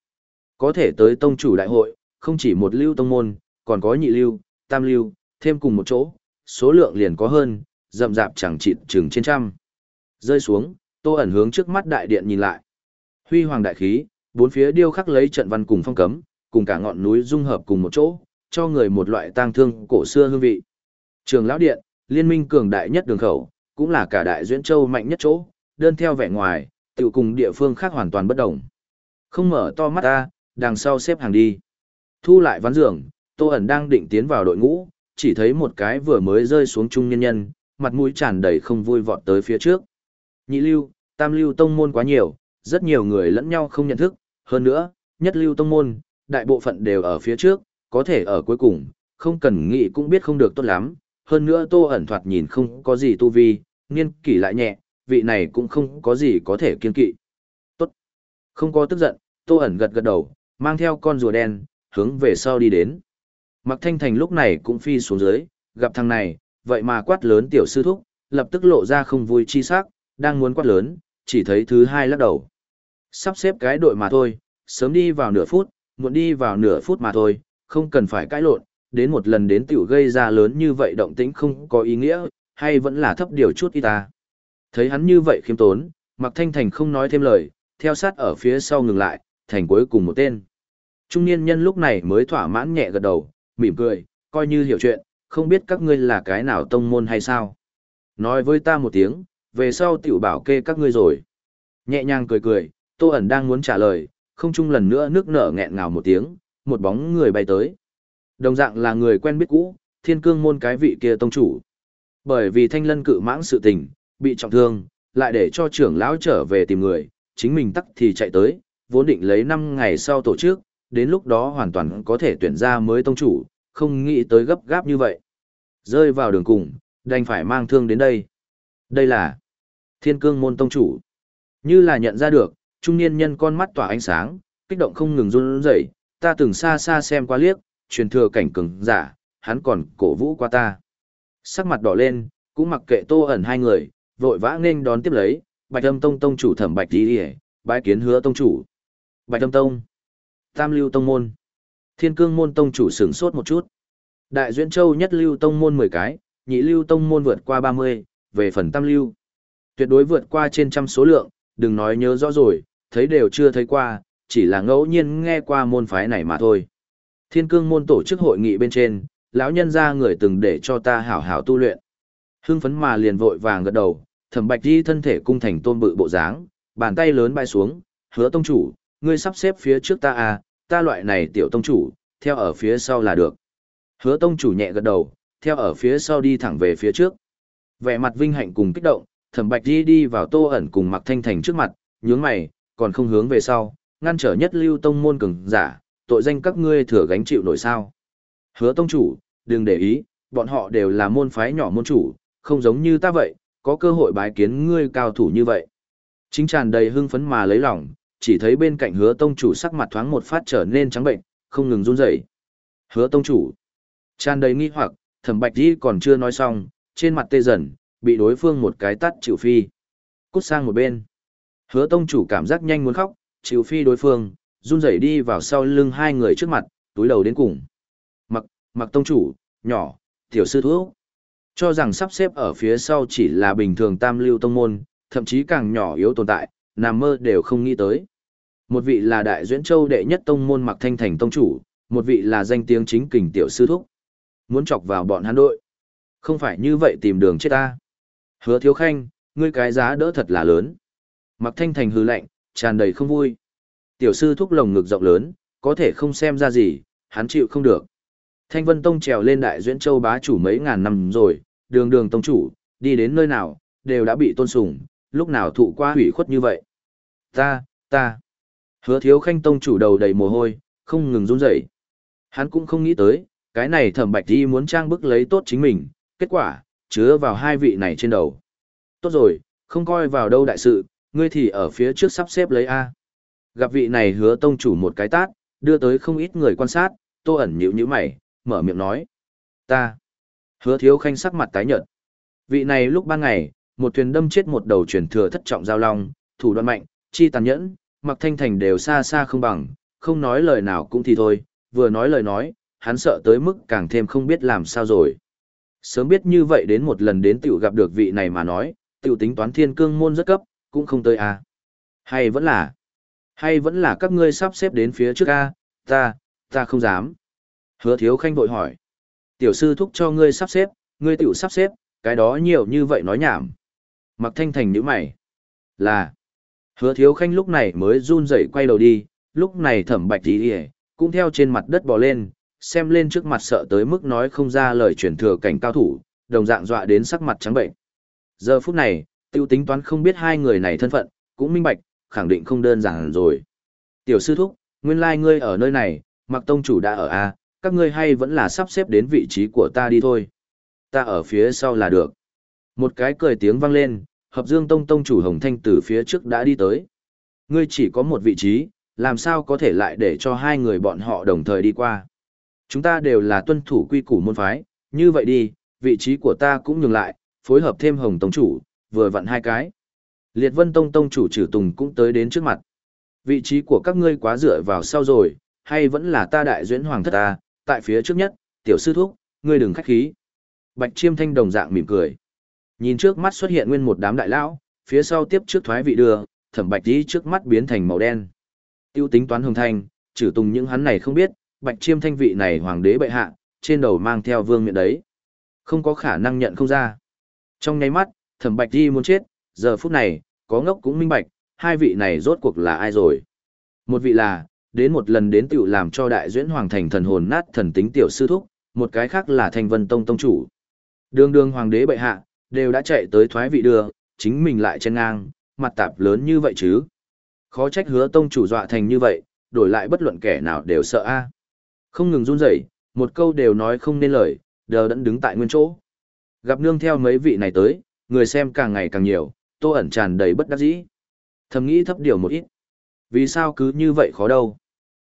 Có thể tới Tông chủ đại hội, không chỉ một lưu tông môn, còn có nhị lưu, tam lưu, thêm cùng một chỗ, số lượng liền có hơn, rậm rạp chẳng chịt chừng trên trăm. Rơi xuống, Tô ẩn hướng trước mắt đại điện nhìn lại. Huy hoàng đại khí, bốn phía điêu khắc lấy trận văn cùng phong cấm, cùng cả ngọn núi dung hợp cùng một chỗ, cho người một loại tang thương cổ xưa hương vị. Trường lão điện, liên minh cường đại nhất đường khẩu, cũng là cả đại duyễn châu mạnh nhất chỗ, đơn theo vẻ ngoài, tự cùng địa phương khác hoàn toàn bất đồng. Không mở to mắt ta, đằng sau xếp hàng đi. Thu lại ván giường, Tô ẩn đang định tiến vào đội ngũ, chỉ thấy một cái vừa mới rơi xuống trung nhân nhân, mặt mũi tràn đầy không vui vọt tới phía trước. Nhị lưu, tam lưu tông môn quá nhiều, rất nhiều người lẫn nhau không nhận thức, hơn nữa, nhất lưu tông môn, đại bộ phận đều ở phía trước, có thể ở cuối cùng, không cần nghĩ cũng biết không được tốt lắm, hơn nữa tô ẩn thoạt nhìn không có gì tu vi, niên kỷ lại nhẹ, vị này cũng không có gì có thể kiên kỵ. Tốt. Không có tức giận, tô ẩn gật gật đầu, mang theo con rùa đen, hướng về sau đi đến. Mặc thanh thành lúc này cũng phi xuống dưới, gặp thằng này, vậy mà quát lớn tiểu sư thúc, lập tức lộ ra không vui chi sắc, đang muốn quát lớn, chỉ thấy thứ hai lắc đầu. Sắp xếp cái đội mà thôi, sớm đi vào nửa phút, muộn đi vào nửa phút mà thôi, không cần phải cãi lộn, đến một lần đến tiểu gây ra lớn như vậy động tĩnh không có ý nghĩa, hay vẫn là thấp điều chút y ta. Thấy hắn như vậy khiêm tốn, Mạc Thanh Thành không nói thêm lời, theo sát ở phía sau ngừng lại, thành cuối cùng một tên. Trung niên nhân lúc này mới thỏa mãn nhẹ gật đầu, mỉm cười, coi như hiểu chuyện, không biết các ngươi là cái nào tông môn hay sao. Nói với ta một tiếng, về sau tiểu bảo kê các ngươi rồi. Nhẹ nhàng cười cười, Tô ẩn đang muốn trả lời, không chung lần nữa nước nở nghẹn ngào một tiếng, một bóng người bay tới. Đồng dạng là người quen biết cũ, thiên cương môn cái vị kia tông chủ. Bởi vì thanh lân cự mãng sự tình, bị trọng thương, lại để cho trưởng lão trở về tìm người, chính mình tắc thì chạy tới, vốn định lấy 5 ngày sau tổ chức, đến lúc đó hoàn toàn có thể tuyển ra mới tông chủ, không nghĩ tới gấp gáp như vậy. Rơi vào đường cùng, đành phải mang thương đến đây. Đây là thiên cương môn tông chủ. Như là nhận ra được, trung niên nhân con mắt tỏa ánh sáng, kích động không ngừng run rẩy, ta từng xa xa xem qua liếc, truyền thừa cảnh cường giả, hắn còn cổ vũ qua ta. Sắc mặt đỏ lên, cũng mặc kệ tô ẩn hai người, vội vã nên đón tiếp lấy, bạch âm tông tông chủ thẩm bạch đi Điệp, bái kiến hứa tông chủ. Bạch âm tông, tam lưu tông môn, thiên cương môn tông chủ sửng sốt một chút. Đại duyên châu nhất lưu tông môn 10 cái, nhị lưu tông môn vượt qua 30, về phần tam lưu. Tuyệt đối vượt qua trên trăm số lượng, đừng nói nhớ rõ rồi, thấy đều chưa thấy qua, chỉ là ngẫu nhiên nghe qua môn phái này mà thôi. Thiên cương môn tổ chức hội nghị bên trên, lão nhân ra người từng để cho ta hảo hảo tu luyện. Hưng phấn mà liền vội vàng gật đầu, thẩm bạch đi thân thể cung thành tôn bự bộ dáng, bàn tay lớn bay xuống, hứa tông chủ, ngươi sắp xếp phía trước ta à, ta loại này tiểu tông chủ, theo ở phía sau là được. Hứa tông chủ nhẹ gật đầu, theo ở phía sau đi thẳng về phía trước. Vẻ mặt vinh hạnh cùng kích động, thẩm bạch đi đi vào tô ẩn cùng mặc thanh thành trước mặt, nhướng mày, còn không hướng về sau, ngăn trở nhất lưu tông môn cường giả, tội danh các ngươi thừa gánh chịu nổi sao. Hứa tông chủ, đừng để ý, bọn họ đều là môn phái nhỏ môn chủ, không giống như ta vậy, có cơ hội bái kiến ngươi cao thủ như vậy. Chính tràn đầy hưng phấn mà lấy lòng, chỉ thấy bên cạnh hứa tông chủ sắc mặt thoáng một phát trở nên trắng bệnh, không ngừng run rẩy. Hứa tông chủ, tràn đầy nghi hoặc, thẩm bạch đi còn chưa nói xong, trên mặt tê dần, bị đối phương một cái tắt chịu phi. Cút sang một bên. Hứa tông chủ cảm giác nhanh muốn khóc, chịu phi đối phương, run rẩy đi vào sau lưng hai người trước mặt, túi đầu đến cùng. Mặc, mặc tông chủ, nhỏ, tiểu sư thuốc. Cho rằng sắp xếp ở phía sau chỉ là bình thường tam lưu tông môn, thậm chí càng nhỏ yếu tồn tại, nằm mơ đều không nghĩ tới. Một vị là đại duyễn châu đệ nhất tông môn mặc thanh thành tông chủ, một vị là danh tiếng chính kình tiểu sư thúc. Muốn chọc vào bọn hắn đội. Không phải như vậy tìm đường chết ta. Hứa thiếu khanh, ngươi cái giá đỡ thật là lớn. Mặc thanh thành hư lạnh, tràn đầy không vui. Tiểu sư thúc lồng ngực rộng lớn, có thể không xem ra gì, hắn chịu không được. Thanh Vân Tông trèo lên đại duyễn châu bá chủ mấy ngàn năm rồi, đường đường tông chủ, đi đến nơi nào, đều đã bị tôn sùng, lúc nào thụ qua hủy khuất như vậy. Ta, ta. Hứa thiếu khanh tông chủ đầu đầy mồ hôi, không ngừng run rẩy. Hắn cũng không nghĩ tới, cái này thẩm bạch đi muốn trang bức lấy tốt chính mình, kết quả, chứa vào hai vị này trên đầu. Tốt rồi, không coi vào đâu đại sự, ngươi thì ở phía trước sắp xếp lấy A. Gặp vị này hứa tông chủ một cái tát, đưa tới không ít người quan sát, tô ẩn nhíu nhíu mày, mở miệng nói. Ta. Hứa thiếu khanh sắc mặt tái nhợt. Vị này lúc ban ngày, một thuyền đâm chết một đầu truyền thừa thất trọng giao long, thủ đoạn mạnh, chi tàn nhẫn, mặc thanh thành đều xa xa không bằng, không nói lời nào cũng thì thôi, vừa nói lời nói, hắn sợ tới mức càng thêm không biết làm sao rồi. Sớm biết như vậy đến một lần đến tiểu gặp được vị này mà nói, tiểu tính toán thiên cương môn rất cấp, cũng không tới à. Hay vẫn là, hay vẫn là các ngươi sắp xếp đến phía trước a ta, ta không dám. Hứa thiếu khanh vội hỏi. Tiểu sư thúc cho ngươi sắp xếp, ngươi tiểu sắp xếp, cái đó nhiều như vậy nói nhảm. Mặc thanh thành nhíu mày. Là. Hứa thiếu khanh lúc này mới run rẩy quay đầu đi, lúc này thẩm bạch tí đi cũng theo trên mặt đất bò lên, xem lên trước mặt sợ tới mức nói không ra lời chuyển thừa cảnh cao thủ, đồng dạng dọa đến sắc mặt trắng bệnh. Giờ phút này, tiêu tính toán không biết hai người này thân phận, cũng minh bạch, khẳng định không đơn giản rồi. Tiểu sư thúc, nguyên lai like ngươi ở nơi này, mặc tông chủ đã ở A, các ngươi hay vẫn là sắp xếp đến vị trí của ta đi thôi. Ta ở phía sau là được. Một cái cười tiếng vang lên, hợp dương tông tông chủ Hồng Thanh từ phía trước đã đi tới. Ngươi chỉ có một vị trí, làm sao có thể lại để cho hai người bọn họ đồng thời đi qua. Chúng ta đều là tuân thủ quy củ môn phái, như vậy đi, vị trí của ta cũng nhường lại, phối hợp thêm Hồng Tông chủ, vừa vặn hai cái. Liệt Vân Tông Tông chủ trừ Tùng cũng tới đến trước mặt. Vị trí của các ngươi quá dựa vào sau rồi, hay vẫn là ta đại duyễn hoàng thất ta, tại phía trước nhất, tiểu sư thúc, ngươi đừng khách khí. Bạch Chiêm Thanh đồng dạng mỉm cười. Nhìn trước mắt xuất hiện nguyên một đám đại lão, phía sau tiếp trước thoái vị đưa, thẩm bạch tí trước mắt biến thành màu đen. Tiêu tính toán hồng thanh, trừ tùng những hắn này không biết, bạch chiêm thanh vị này hoàng đế bệ hạ, trên đầu mang theo vương miện đấy. Không có khả năng nhận không ra. Trong nháy mắt, thẩm bạch đi muốn chết, giờ phút này, có ngốc cũng minh bạch, hai vị này rốt cuộc là ai rồi. Một vị là, đến một lần đến tiểu làm cho đại duyễn hoàng thành thần hồn nát thần tính tiểu sư thúc, một cái khác là thành vân tông tông chủ. Đường đường hoàng đế bệ hạ, đều đã chạy tới thoái vị đưa, chính mình lại chân ngang, mặt tạp lớn như vậy chứ. Khó trách hứa tông chủ dọa thành như vậy, đổi lại bất luận kẻ nào đều sợ a. Không ngừng run rẩy, một câu đều nói không nên lời, đờ đẫn đứng tại nguyên chỗ. Gặp nương theo mấy vị này tới, người xem càng ngày càng nhiều, tô ẩn tràn đầy bất đắc dĩ. Thầm nghĩ thấp điều một ít. Vì sao cứ như vậy khó đâu.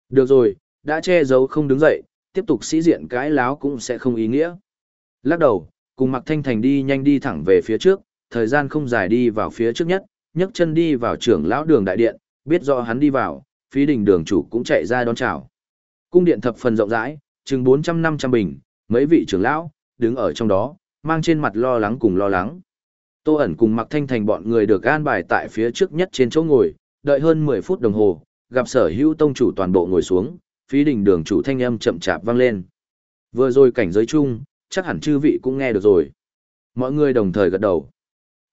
Được rồi, đã che giấu không đứng dậy, tiếp tục sĩ diện cái láo cũng sẽ không ý nghĩa. Lắc đầu, cùng Mạc Thanh Thành đi nhanh đi thẳng về phía trước, thời gian không dài đi vào phía trước nhất, nhấc chân đi vào trưởng lão đường đại điện, biết rõ hắn đi vào, phí đình đường chủ cũng chạy ra đón chào. Cung điện thập phần rộng rãi, chừng 400 năm trăm bình, mấy vị trưởng lão, đứng ở trong đó, mang trên mặt lo lắng cùng lo lắng. Tô ẩn cùng Mạc Thanh Thành bọn người được an bài tại phía trước nhất trên chỗ ngồi, đợi hơn 10 phút đồng hồ, gặp sở hữu tông chủ toàn bộ ngồi xuống, phí đình đường chủ thanh âm chậm chạp vang lên. Vừa rồi cảnh giới chung, chắc hẳn chư vị cũng nghe được rồi. Mọi người đồng thời gật đầu.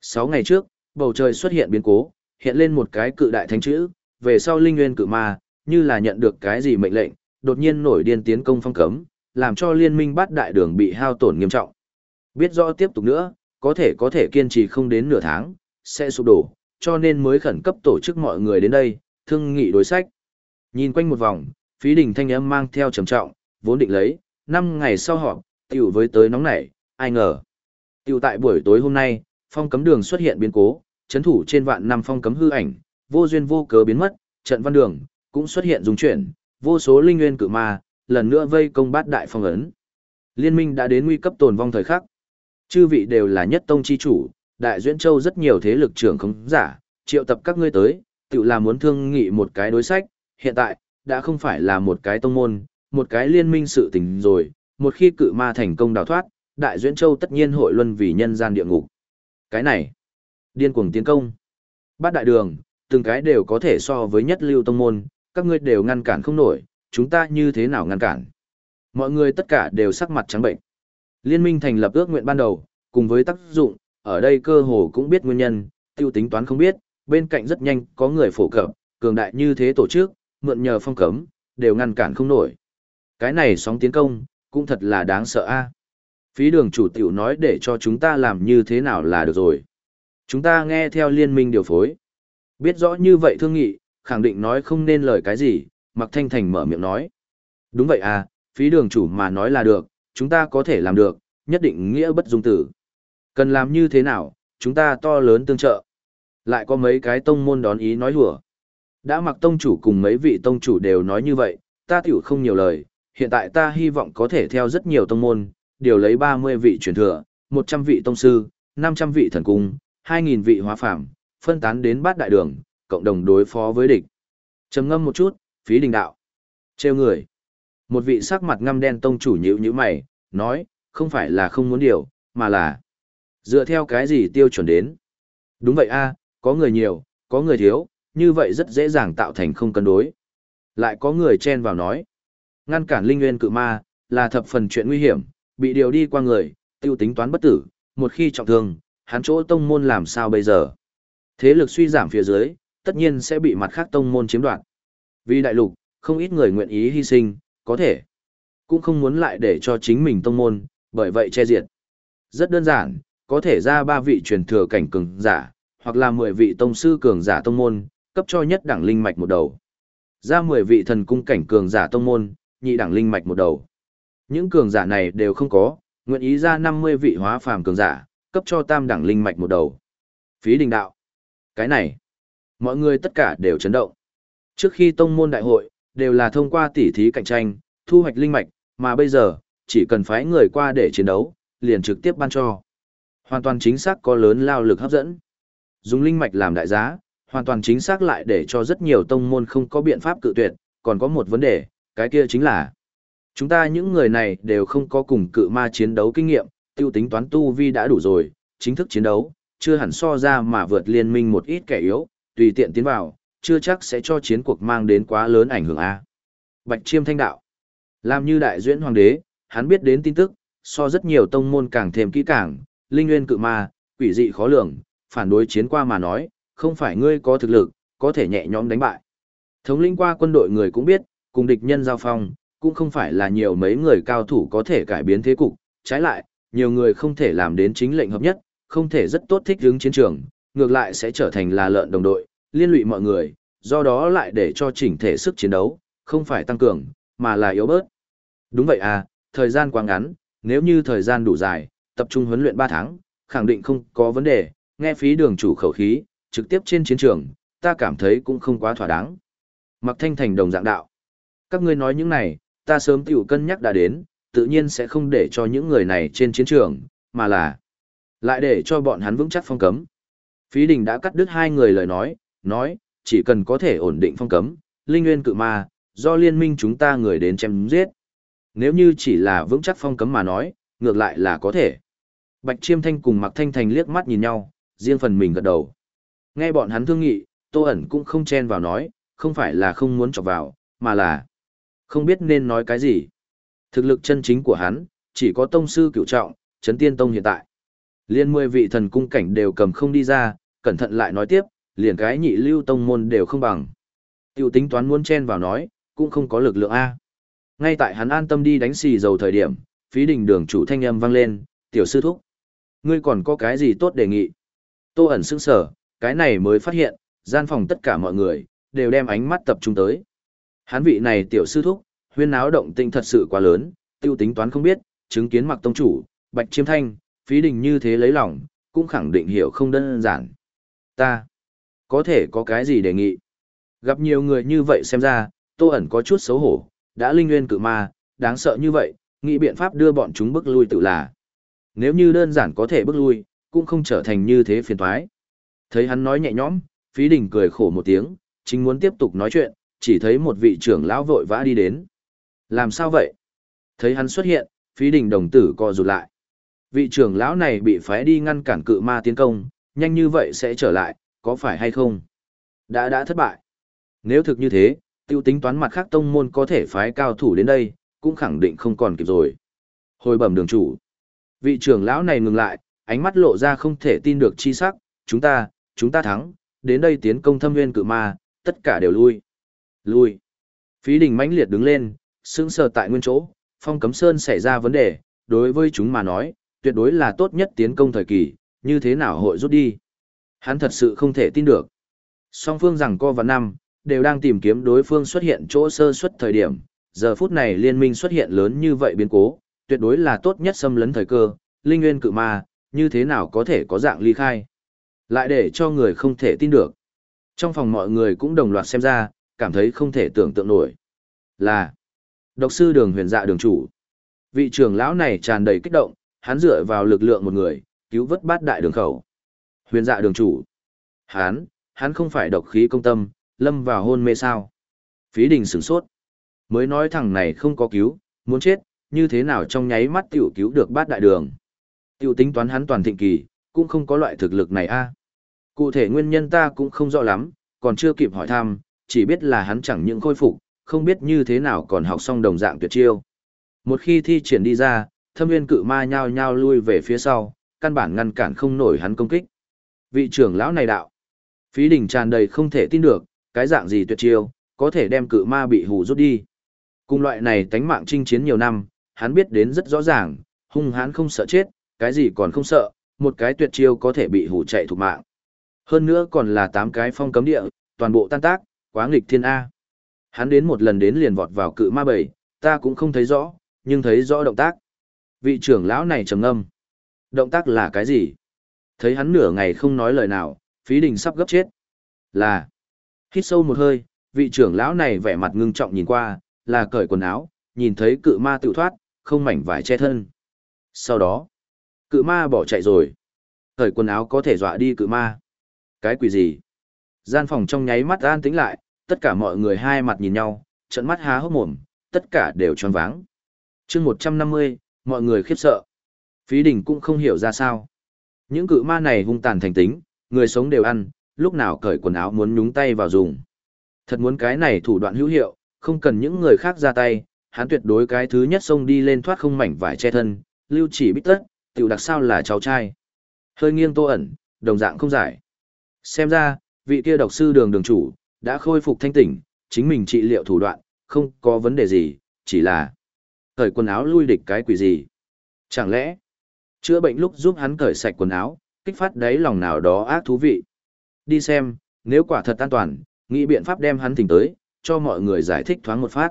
Sáu ngày trước, bầu trời xuất hiện biến cố, hiện lên một cái cự đại thánh chữ, về sau linh nguyên cự ma, như là nhận được cái gì mệnh lệnh, đột nhiên nổi điên tiến công phong cấm, làm cho liên minh bát đại đường bị hao tổn nghiêm trọng. Biết rõ tiếp tục nữa, có thể có thể kiên trì không đến nửa tháng, sẽ sụp đổ, cho nên mới khẩn cấp tổ chức mọi người đến đây, thương nghị đối sách. Nhìn quanh một vòng, phí đình thanh âm mang theo trầm trọng, vốn định lấy, năm ngày sau họp, tiểu với tới nóng nảy, ai ngờ. Tiểu tại buổi tối hôm nay, phong cấm đường xuất hiện biến cố, chấn thủ trên vạn năm phong cấm hư ảnh, vô duyên vô cớ biến mất, trận văn đường cũng xuất hiện dùng chuyển, vô số linh nguyên cự ma, lần nữa vây công bát đại phong ấn. Liên minh đã đến nguy cấp tồn vong thời khắc. Chư vị đều là nhất tông chi chủ, đại duyên châu rất nhiều thế lực trưởng không giả, triệu tập các ngươi tới, tự là muốn thương nghị một cái đối sách, hiện tại, đã không phải là một cái tông môn, một cái liên minh sự tình rồi, một khi cự ma thành công đào thoát, đại duyên châu tất nhiên hội luân vì nhân gian địa ngục. Cái này, điên cuồng tiến công. Bát đại đường, từng cái đều có thể so với nhất lưu tông môn, các ngươi đều ngăn cản không nổi, chúng ta như thế nào ngăn cản. Mọi người tất cả đều sắc mặt trắng bệnh. Liên minh thành lập ước nguyện ban đầu, cùng với tác dụng, ở đây cơ hồ cũng biết nguyên nhân, tiêu tính toán không biết, bên cạnh rất nhanh có người phổ cập, cường đại như thế tổ chức, mượn nhờ phong cấm, đều ngăn cản không nổi. Cái này sóng tiến công, cũng thật là đáng sợ a. Phí đường chủ tiểu nói để cho chúng ta làm như thế nào là được rồi. Chúng ta nghe theo liên minh điều phối. Biết rõ như vậy thương nghị, khẳng định nói không nên lời cái gì, Mặc Thanh Thành mở miệng nói. Đúng vậy à, phí đường chủ mà nói là được, chúng ta có thể làm được, nhất định nghĩa bất dung tử. Cần làm như thế nào, chúng ta to lớn tương trợ. Lại có mấy cái tông môn đón ý nói hùa. Đã mặc tông chủ cùng mấy vị tông chủ đều nói như vậy, ta tiểu không nhiều lời, hiện tại ta hy vọng có thể theo rất nhiều tông môn, điều lấy 30 vị truyền thừa, 100 vị tông sư, 500 vị thần cung, 2.000 vị hóa phạm, phân tán đến bát đại đường, cộng đồng đối phó với địch. trầm ngâm một chút, phí đình đạo. Trêu người. Một vị sắc mặt ngăm đen tông chủ nhữ như mày, nói, không phải là không muốn điều, mà là dựa theo cái gì tiêu chuẩn đến. Đúng vậy a có người nhiều, có người thiếu, như vậy rất dễ dàng tạo thành không cân đối. Lại có người chen vào nói, ngăn cản linh nguyên cự ma, là thập phần chuyện nguy hiểm, bị điều đi qua người, tiêu tính toán bất tử, một khi trọng thương, hắn chỗ tông môn làm sao bây giờ? Thế lực suy giảm phía dưới, tất nhiên sẽ bị mặt khác tông môn chiếm đoạt. Vì đại lục, không ít người nguyện ý hy sinh, có thể, cũng không muốn lại để cho chính mình tông môn, bởi vậy che diệt. Rất đơn giản, có thể ra ba vị truyền thừa cảnh cường giả, hoặc là 10 vị tông sư cường giả tông môn, cấp cho nhất đẳng linh mạch một đầu. Ra 10 vị thần cung cảnh cường giả tông môn, nhị đẳng linh mạch một đầu. Những cường giả này đều không có, nguyện ý ra 50 vị hóa phàm cường giả, cấp cho tam đẳng linh mạch một đầu. Phí đình đạo. Cái này, mọi người tất cả đều chấn động. Trước khi tông môn đại hội, đều là thông qua tỉ thí cạnh tranh, thu hoạch linh mạch, mà bây giờ, chỉ cần phái người qua để chiến đấu, liền trực tiếp ban cho. Hoàn toàn chính xác có lớn lao lực hấp dẫn. Dùng linh mạch làm đại giá, hoàn toàn chính xác lại để cho rất nhiều tông môn không có biện pháp cự tuyệt, còn có một vấn đề, cái kia chính là chúng ta những người này đều không có cùng cự ma chiến đấu kinh nghiệm, tiêu tính toán tu vi đã đủ rồi, chính thức chiến đấu, chưa hẳn so ra mà vượt liên minh một ít kẻ yếu, tùy tiện tiến vào, chưa chắc sẽ cho chiến cuộc mang đến quá lớn ảnh hưởng a. Bạch Chiêm Thanh đạo, làm như đại duyễn hoàng đế, hắn biết đến tin tức, so rất nhiều tông môn càng thêm kỹ càng, linh nguyên cự ma, quỷ dị khó lường, phản đối chiến qua mà nói, không phải ngươi có thực lực, có thể nhẹ nhõm đánh bại. Thống lĩnh qua quân đội người cũng biết, cùng địch nhân giao phong, cũng không phải là nhiều mấy người cao thủ có thể cải biến thế cục, trái lại, nhiều người không thể làm đến chính lệnh hợp nhất, không thể rất tốt thích hướng chiến trường, ngược lại sẽ trở thành là lợn đồng đội, liên lụy mọi người, do đó lại để cho chỉnh thể sức chiến đấu, không phải tăng cường, mà là yếu bớt. Đúng vậy à, thời gian quá ngắn, nếu như thời gian đủ dài, tập trung huấn luyện 3 tháng, khẳng định không có vấn đề, nghe phí đường chủ khẩu khí, trực tiếp trên chiến trường, ta cảm thấy cũng không quá thỏa đáng. Mặc thanh thành đồng dạng đạo. Các ngươi nói những này, ta sớm tiểu cân nhắc đã đến, tự nhiên sẽ không để cho những người này trên chiến trường, mà là lại để cho bọn hắn vững chắc phong cấm. Phí đình đã cắt đứt hai người lời nói, nói, chỉ cần có thể ổn định phong cấm, linh nguyên cự ma, do liên minh chúng ta người đến chém giết. Nếu như chỉ là vững chắc phong cấm mà nói, ngược lại là có thể. Bạch Chiêm Thanh cùng Mạc Thanh Thành liếc mắt nhìn nhau, riêng phần mình gật đầu. Nghe bọn hắn thương nghị, Tô ẩn cũng không chen vào nói, không phải là không muốn chọc vào, mà là không biết nên nói cái gì. Thực lực chân chính của hắn, chỉ có tông sư cửu trọng, chấn tiên tông hiện tại. Liên mười vị thần cung cảnh đều cầm không đi ra, cẩn thận lại nói tiếp, liền cái nhị lưu tông môn đều không bằng. Tiểu tính toán muốn chen vào nói, cũng không có lực lượng A. Ngay tại hắn an tâm đi đánh xì dầu thời điểm, phí đình đường chủ thanh âm vang lên, tiểu sư thúc. Ngươi còn có cái gì tốt đề nghị? Tô ẩn sững sở, cái này mới phát hiện, gian phòng tất cả mọi người, đều đem ánh mắt tập trung tới. Hắn vị này tiểu sư thúc, huyên náo động tinh thật sự quá lớn, tiêu tính toán không biết, chứng kiến mặc tông chủ, bạch chiêm thanh, phí đình như thế lấy lòng, cũng khẳng định hiểu không đơn giản. Ta, có thể có cái gì đề nghị? Gặp nhiều người như vậy xem ra, tô ẩn có chút xấu hổ, đã linh nguyên cự ma, đáng sợ như vậy, nghĩ biện pháp đưa bọn chúng bước lui tự là. Nếu như đơn giản có thể bước lui, cũng không trở thành như thế phiền toái. Thấy hắn nói nhẹ nhõm, phí đình cười khổ một tiếng, chính muốn tiếp tục nói chuyện, chỉ thấy một vị trưởng lão vội vã đi đến. Làm sao vậy? Thấy hắn xuất hiện, phí đình đồng tử co rụt lại. Vị trưởng lão này bị phái đi ngăn cản cự ma tiến công, nhanh như vậy sẽ trở lại, có phải hay không? Đã đã thất bại. Nếu thực như thế, tiêu tính toán mặt khác tông môn có thể phái cao thủ đến đây, cũng khẳng định không còn kịp rồi. Hồi bẩm đường chủ. Vị trưởng lão này ngừng lại, ánh mắt lộ ra không thể tin được chi sắc, chúng ta, chúng ta thắng, đến đây tiến công thâm nguyên cự ma, tất cả đều lui. Lui. Phí đình mãnh liệt đứng lên, sững sờ tại nguyên chỗ, phong cấm sơn xảy ra vấn đề, đối với chúng mà nói, tuyệt đối là tốt nhất tiến công thời kỳ, như thế nào hội rút đi. Hắn thật sự không thể tin được. Song phương rằng co và năm, đều đang tìm kiếm đối phương xuất hiện chỗ sơ xuất thời điểm, giờ phút này liên minh xuất hiện lớn như vậy biến cố, tuyệt đối là tốt nhất xâm lấn thời cơ, linh nguyên cự ma, như thế nào có thể có dạng ly khai. Lại để cho người không thể tin được. Trong phòng mọi người cũng đồng loạt xem ra, cảm thấy không thể tưởng tượng nổi. Là độc sư đường huyền dạ đường chủ. Vị trưởng lão này tràn đầy kích động, hắn dựa vào lực lượng một người, cứu vớt bát đại đường khẩu. Huyền dạ đường chủ. Hắn, hắn không phải độc khí công tâm, lâm vào hôn mê sao. Phí đình sửng sốt. Mới nói thằng này không có cứu, muốn chết, như thế nào trong nháy mắt tiểu cứu được bát đại đường. Tiểu tính toán hắn toàn thịnh kỳ, cũng không có loại thực lực này a. Cụ thể nguyên nhân ta cũng không rõ lắm, còn chưa kịp hỏi thăm, chỉ biết là hắn chẳng những khôi phục, không biết như thế nào còn học xong đồng dạng tuyệt chiêu. Một khi thi triển đi ra, thâm Viên cự ma nhao nhao lui về phía sau, căn bản ngăn cản không nổi hắn công kích. Vị trưởng lão này đạo. Phí đỉnh tràn đầy không thể tin được, cái dạng gì tuyệt chiêu, có thể đem cự ma bị hù rút đi. Cùng loại này tánh mạng chinh chiến nhiều năm, hắn biết đến rất rõ ràng, hung hãn không sợ chết, cái gì còn không sợ, một cái tuyệt chiêu có thể bị hù chạy thủ mạng. Hơn nữa còn là tám cái phong cấm địa, toàn bộ tan tác, quá nghịch thiên A. Hắn đến một lần đến liền vọt vào cự ma bầy, ta cũng không thấy rõ, nhưng thấy rõ động tác. Vị trưởng lão này trầm ngâm. Động tác là cái gì? Thấy hắn nửa ngày không nói lời nào, phí đình sắp gấp chết. Là. Hít sâu một hơi, vị trưởng lão này vẻ mặt ngưng trọng nhìn qua, là cởi quần áo, nhìn thấy cự ma tự thoát, không mảnh vải che thân. Sau đó, cự ma bỏ chạy rồi. cởi quần áo có thể dọa đi cự ma. Cái quỷ gì? Gian phòng trong nháy mắt an tĩnh lại, tất cả mọi người hai mặt nhìn nhau, trận mắt há hốc mồm, tất cả đều tròn váng. chương 150, mọi người khiếp sợ. Phí đình cũng không hiểu ra sao. Những cự ma này hung tàn thành tính, người sống đều ăn, lúc nào cởi quần áo muốn nhúng tay vào dùng. Thật muốn cái này thủ đoạn hữu hiệu, không cần những người khác ra tay, hắn tuyệt đối cái thứ nhất xông đi lên thoát không mảnh vải che thân, lưu chỉ bít tất, tiểu đặc sao là cháu trai. Hơi nghiêng tô ẩn, đồng dạng không giải. Xem ra, vị kia độc sư đường đường chủ, đã khôi phục thanh tỉnh, chính mình trị liệu thủ đoạn, không có vấn đề gì, chỉ là cởi quần áo lui địch cái quỷ gì. Chẳng lẽ, chữa bệnh lúc giúp hắn cởi sạch quần áo, kích phát đáy lòng nào đó ác thú vị. Đi xem, nếu quả thật an toàn, nghĩ biện pháp đem hắn tỉnh tới, cho mọi người giải thích thoáng một phát.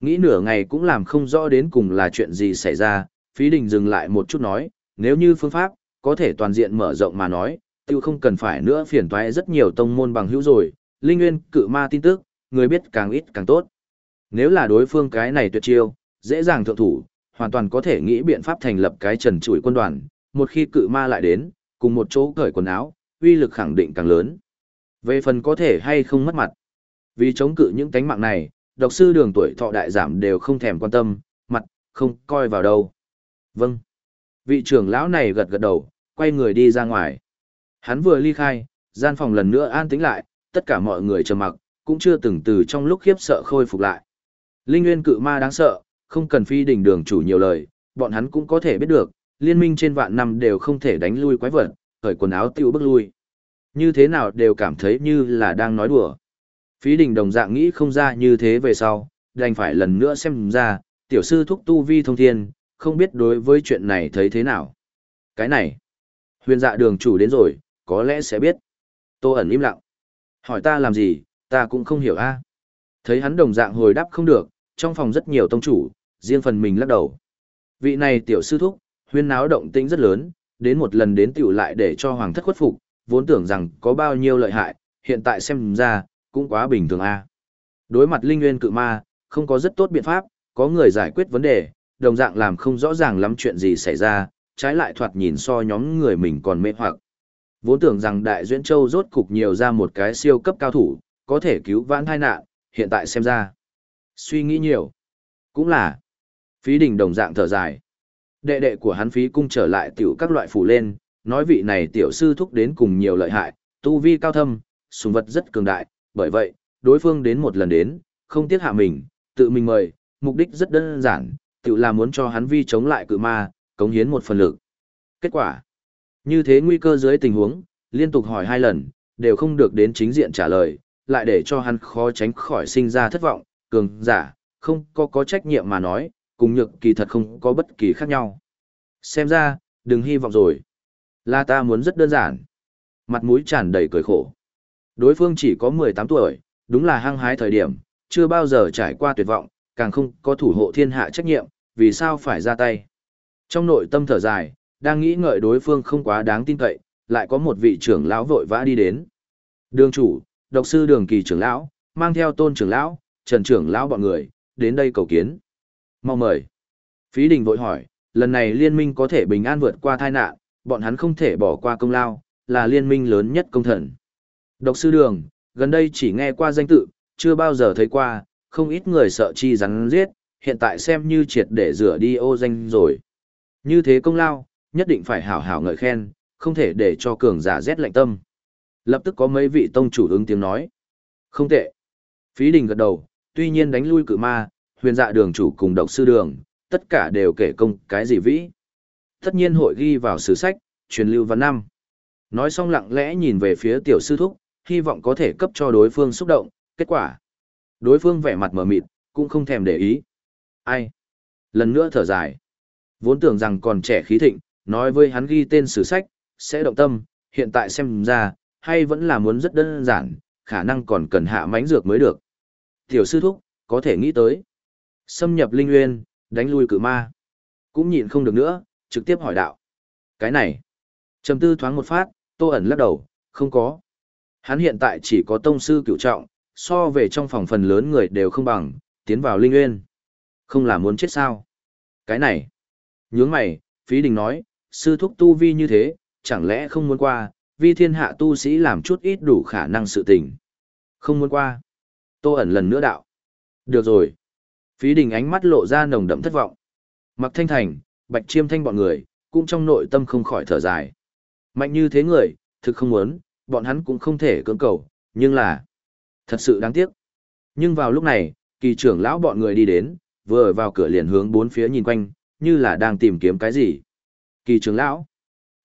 Nghĩ nửa ngày cũng làm không rõ đến cùng là chuyện gì xảy ra, phí đình dừng lại một chút nói, nếu như phương pháp, có thể toàn diện mở rộng mà nói, tiêu không cần phải nữa phiền toái rất nhiều tông môn bằng hữu rồi, linh nguyên cự ma tin tức, người biết càng ít càng tốt. Nếu là đối phương cái này tuyệt chiêu, dễ dàng thượng thủ, hoàn toàn có thể nghĩ biện pháp thành lập cái trần trụi quân đoàn, một khi cự ma lại đến, cùng một chỗ cởi quần áo, uy lực khẳng định càng lớn. Về phần có thể hay không mất mặt. Vì chống cự những tánh mạng này, độc sư đường tuổi thọ đại giảm đều không thèm quan tâm, mặt, không coi vào đâu. Vâng. Vị trưởng lão này gật gật đầu, quay người đi ra ngoài. Hắn vừa ly khai, gian phòng lần nữa an tĩnh lại, tất cả mọi người trầm mặc, cũng chưa từng từ trong lúc khiếp sợ khôi phục lại. Linh nguyên cự ma đáng sợ, không cần phi đỉnh đường chủ nhiều lời, bọn hắn cũng có thể biết được, liên minh trên vạn năm đều không thể đánh lui quái vật, khởi quần áo tiêu bước lui. Như thế nào đều cảm thấy như là đang nói đùa. Phí đỉnh đồng dạng nghĩ không ra như thế về sau, đành phải lần nữa xem ra, tiểu sư thúc tu vi thông thiên, không biết đối với chuyện này thấy thế nào. Cái này, huyền dạ đường chủ đến rồi, có lẽ sẽ biết. Tô ẩn im lặng. Hỏi ta làm gì, ta cũng không hiểu a. Thấy hắn đồng dạng hồi đáp không được, trong phòng rất nhiều tông chủ, riêng phần mình lắc đầu. Vị này tiểu sư thúc, huyên náo động tĩnh rất lớn, đến một lần đến tiểu lại để cho hoàng thất khuất phục, vốn tưởng rằng có bao nhiêu lợi hại, hiện tại xem ra, cũng quá bình thường a. Đối mặt linh nguyên cự ma, không có rất tốt biện pháp, có người giải quyết vấn đề, đồng dạng làm không rõ ràng lắm chuyện gì xảy ra, trái lại thoạt nhìn so nhóm người mình còn mê hoặc. Vốn tưởng rằng Đại Duyễn Châu rốt cục nhiều ra một cái siêu cấp cao thủ, có thể cứu vãn tai nạn, hiện tại xem ra. Suy nghĩ nhiều. Cũng là. Phí đình đồng dạng thở dài. Đệ đệ của hắn phí cung trở lại tiểu các loại phủ lên, nói vị này tiểu sư thúc đến cùng nhiều lợi hại, tu vi cao thâm, sùng vật rất cường đại, bởi vậy, đối phương đến một lần đến, không tiếc hạ mình, tự mình mời, mục đích rất đơn giản, tự là muốn cho hắn vi chống lại cự ma, cống hiến một phần lực. Kết quả, như thế nguy cơ dưới tình huống, liên tục hỏi hai lần, đều không được đến chính diện trả lời, lại để cho hắn khó tránh khỏi sinh ra thất vọng, cường giả, không có có trách nhiệm mà nói, cùng nhược kỳ thật không có bất kỳ khác nhau. Xem ra, đừng hy vọng rồi. Là ta muốn rất đơn giản. Mặt mũi tràn đầy cười khổ. Đối phương chỉ có 18 tuổi, đúng là hăng hái thời điểm, chưa bao giờ trải qua tuyệt vọng, càng không có thủ hộ thiên hạ trách nhiệm, vì sao phải ra tay. Trong nội tâm thở dài, đang nghĩ ngợi đối phương không quá đáng tin cậy, lại có một vị trưởng lão vội vã đi đến. Đường chủ, độc sư đường kỳ trưởng lão, mang theo tôn trưởng lão, trần trưởng lão bọn người, đến đây cầu kiến. Mau mời. Phí đình vội hỏi, lần này liên minh có thể bình an vượt qua tai nạn, bọn hắn không thể bỏ qua công lao, là liên minh lớn nhất công thần. Độc sư đường, gần đây chỉ nghe qua danh tự, chưa bao giờ thấy qua, không ít người sợ chi rắn giết, hiện tại xem như triệt để rửa đi ô danh rồi. Như thế công lao, nhất định phải hảo hảo ngợi khen, không thể để cho cường giả rét lạnh tâm. Lập tức có mấy vị tông chủ ứng tiếng nói. Không tệ. Phí đình gật đầu, tuy nhiên đánh lui cự ma, huyền dạ đường chủ cùng độc sư đường, tất cả đều kể công cái gì vĩ. Tất nhiên hội ghi vào sử sách, truyền lưu văn năm. Nói xong lặng lẽ nhìn về phía tiểu sư thúc, hy vọng có thể cấp cho đối phương xúc động, kết quả. Đối phương vẻ mặt mờ mịt, cũng không thèm để ý. Ai? Lần nữa thở dài. Vốn tưởng rằng còn trẻ khí thịnh, nói với hắn ghi tên sử sách, sẽ động tâm, hiện tại xem ra, hay vẫn là muốn rất đơn giản, khả năng còn cần hạ mánh dược mới được. Tiểu sư thúc, có thể nghĩ tới. Xâm nhập linh nguyên, đánh lui cự ma. Cũng nhịn không được nữa, trực tiếp hỏi đạo. Cái này. trầm tư thoáng một phát, tô ẩn lắc đầu, không có. Hắn hiện tại chỉ có tông sư cựu trọng, so về trong phòng phần lớn người đều không bằng, tiến vào linh nguyên. Không là muốn chết sao. Cái này. Nhướng mày, phí đình nói, sư thúc tu vi như thế, chẳng lẽ không muốn qua, vi thiên hạ tu sĩ làm chút ít đủ khả năng sự tình. Không muốn qua. Tô ẩn lần nữa đạo. Được rồi. Phí đình ánh mắt lộ ra nồng đậm thất vọng. Mặc thanh thành, bạch chiêm thanh bọn người, cũng trong nội tâm không khỏi thở dài. Mạnh như thế người, thực không muốn, bọn hắn cũng không thể cưỡng cầu, nhưng là... Thật sự đáng tiếc. Nhưng vào lúc này, kỳ trưởng lão bọn người đi đến, vừa vào cửa liền hướng bốn phía nhìn quanh, như là đang tìm kiếm cái gì. Kỳ trưởng lão,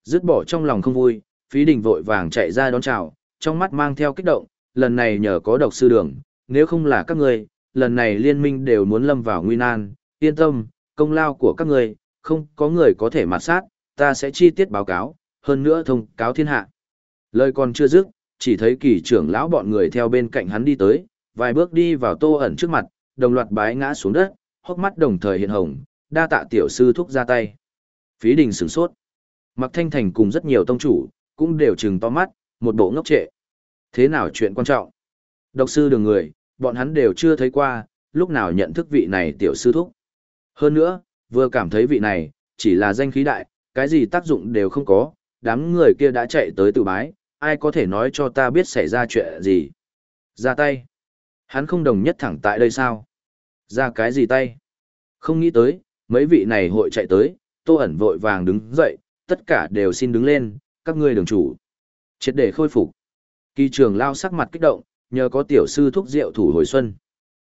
dứt bỏ trong lòng không vui, phí đình vội vàng chạy ra đón chào, trong mắt mang theo kích động, lần này nhờ có độc sư đường, nếu không là các người, lần này liên minh đều muốn lâm vào nguy nan, yên tâm, công lao của các người, không có người có thể mặt sát, ta sẽ chi tiết báo cáo, hơn nữa thông cáo thiên hạ. Lời còn chưa dứt, chỉ thấy kỳ trưởng lão bọn người theo bên cạnh hắn đi tới, vài bước đi vào tô ẩn trước mặt, đồng loạt bái ngã xuống đất, hốc mắt đồng thời hiện hồng, đa tạ tiểu sư thúc ra tay. Phí đình sửng sốt. Mặc thanh thành cùng rất nhiều tông chủ, cũng đều trừng to mắt, một bộ ngốc trệ. Thế nào chuyện quan trọng? Độc sư đường người, bọn hắn đều chưa thấy qua, lúc nào nhận thức vị này tiểu sư thúc. Hơn nữa, vừa cảm thấy vị này, chỉ là danh khí đại, cái gì tác dụng đều không có, đám người kia đã chạy tới tự bái, ai có thể nói cho ta biết xảy ra chuyện gì. Ra tay. Hắn không đồng nhất thẳng tại đây sao? Ra cái gì tay? Không nghĩ tới, mấy vị này hội chạy tới, tô ẩn vội vàng đứng dậy, tất cả đều xin đứng lên, các ngươi đường chủ. Triệt để khôi phục. Kỳ trường lao sắc mặt kích động, nhờ có tiểu sư thuốc rượu thủ hồi xuân.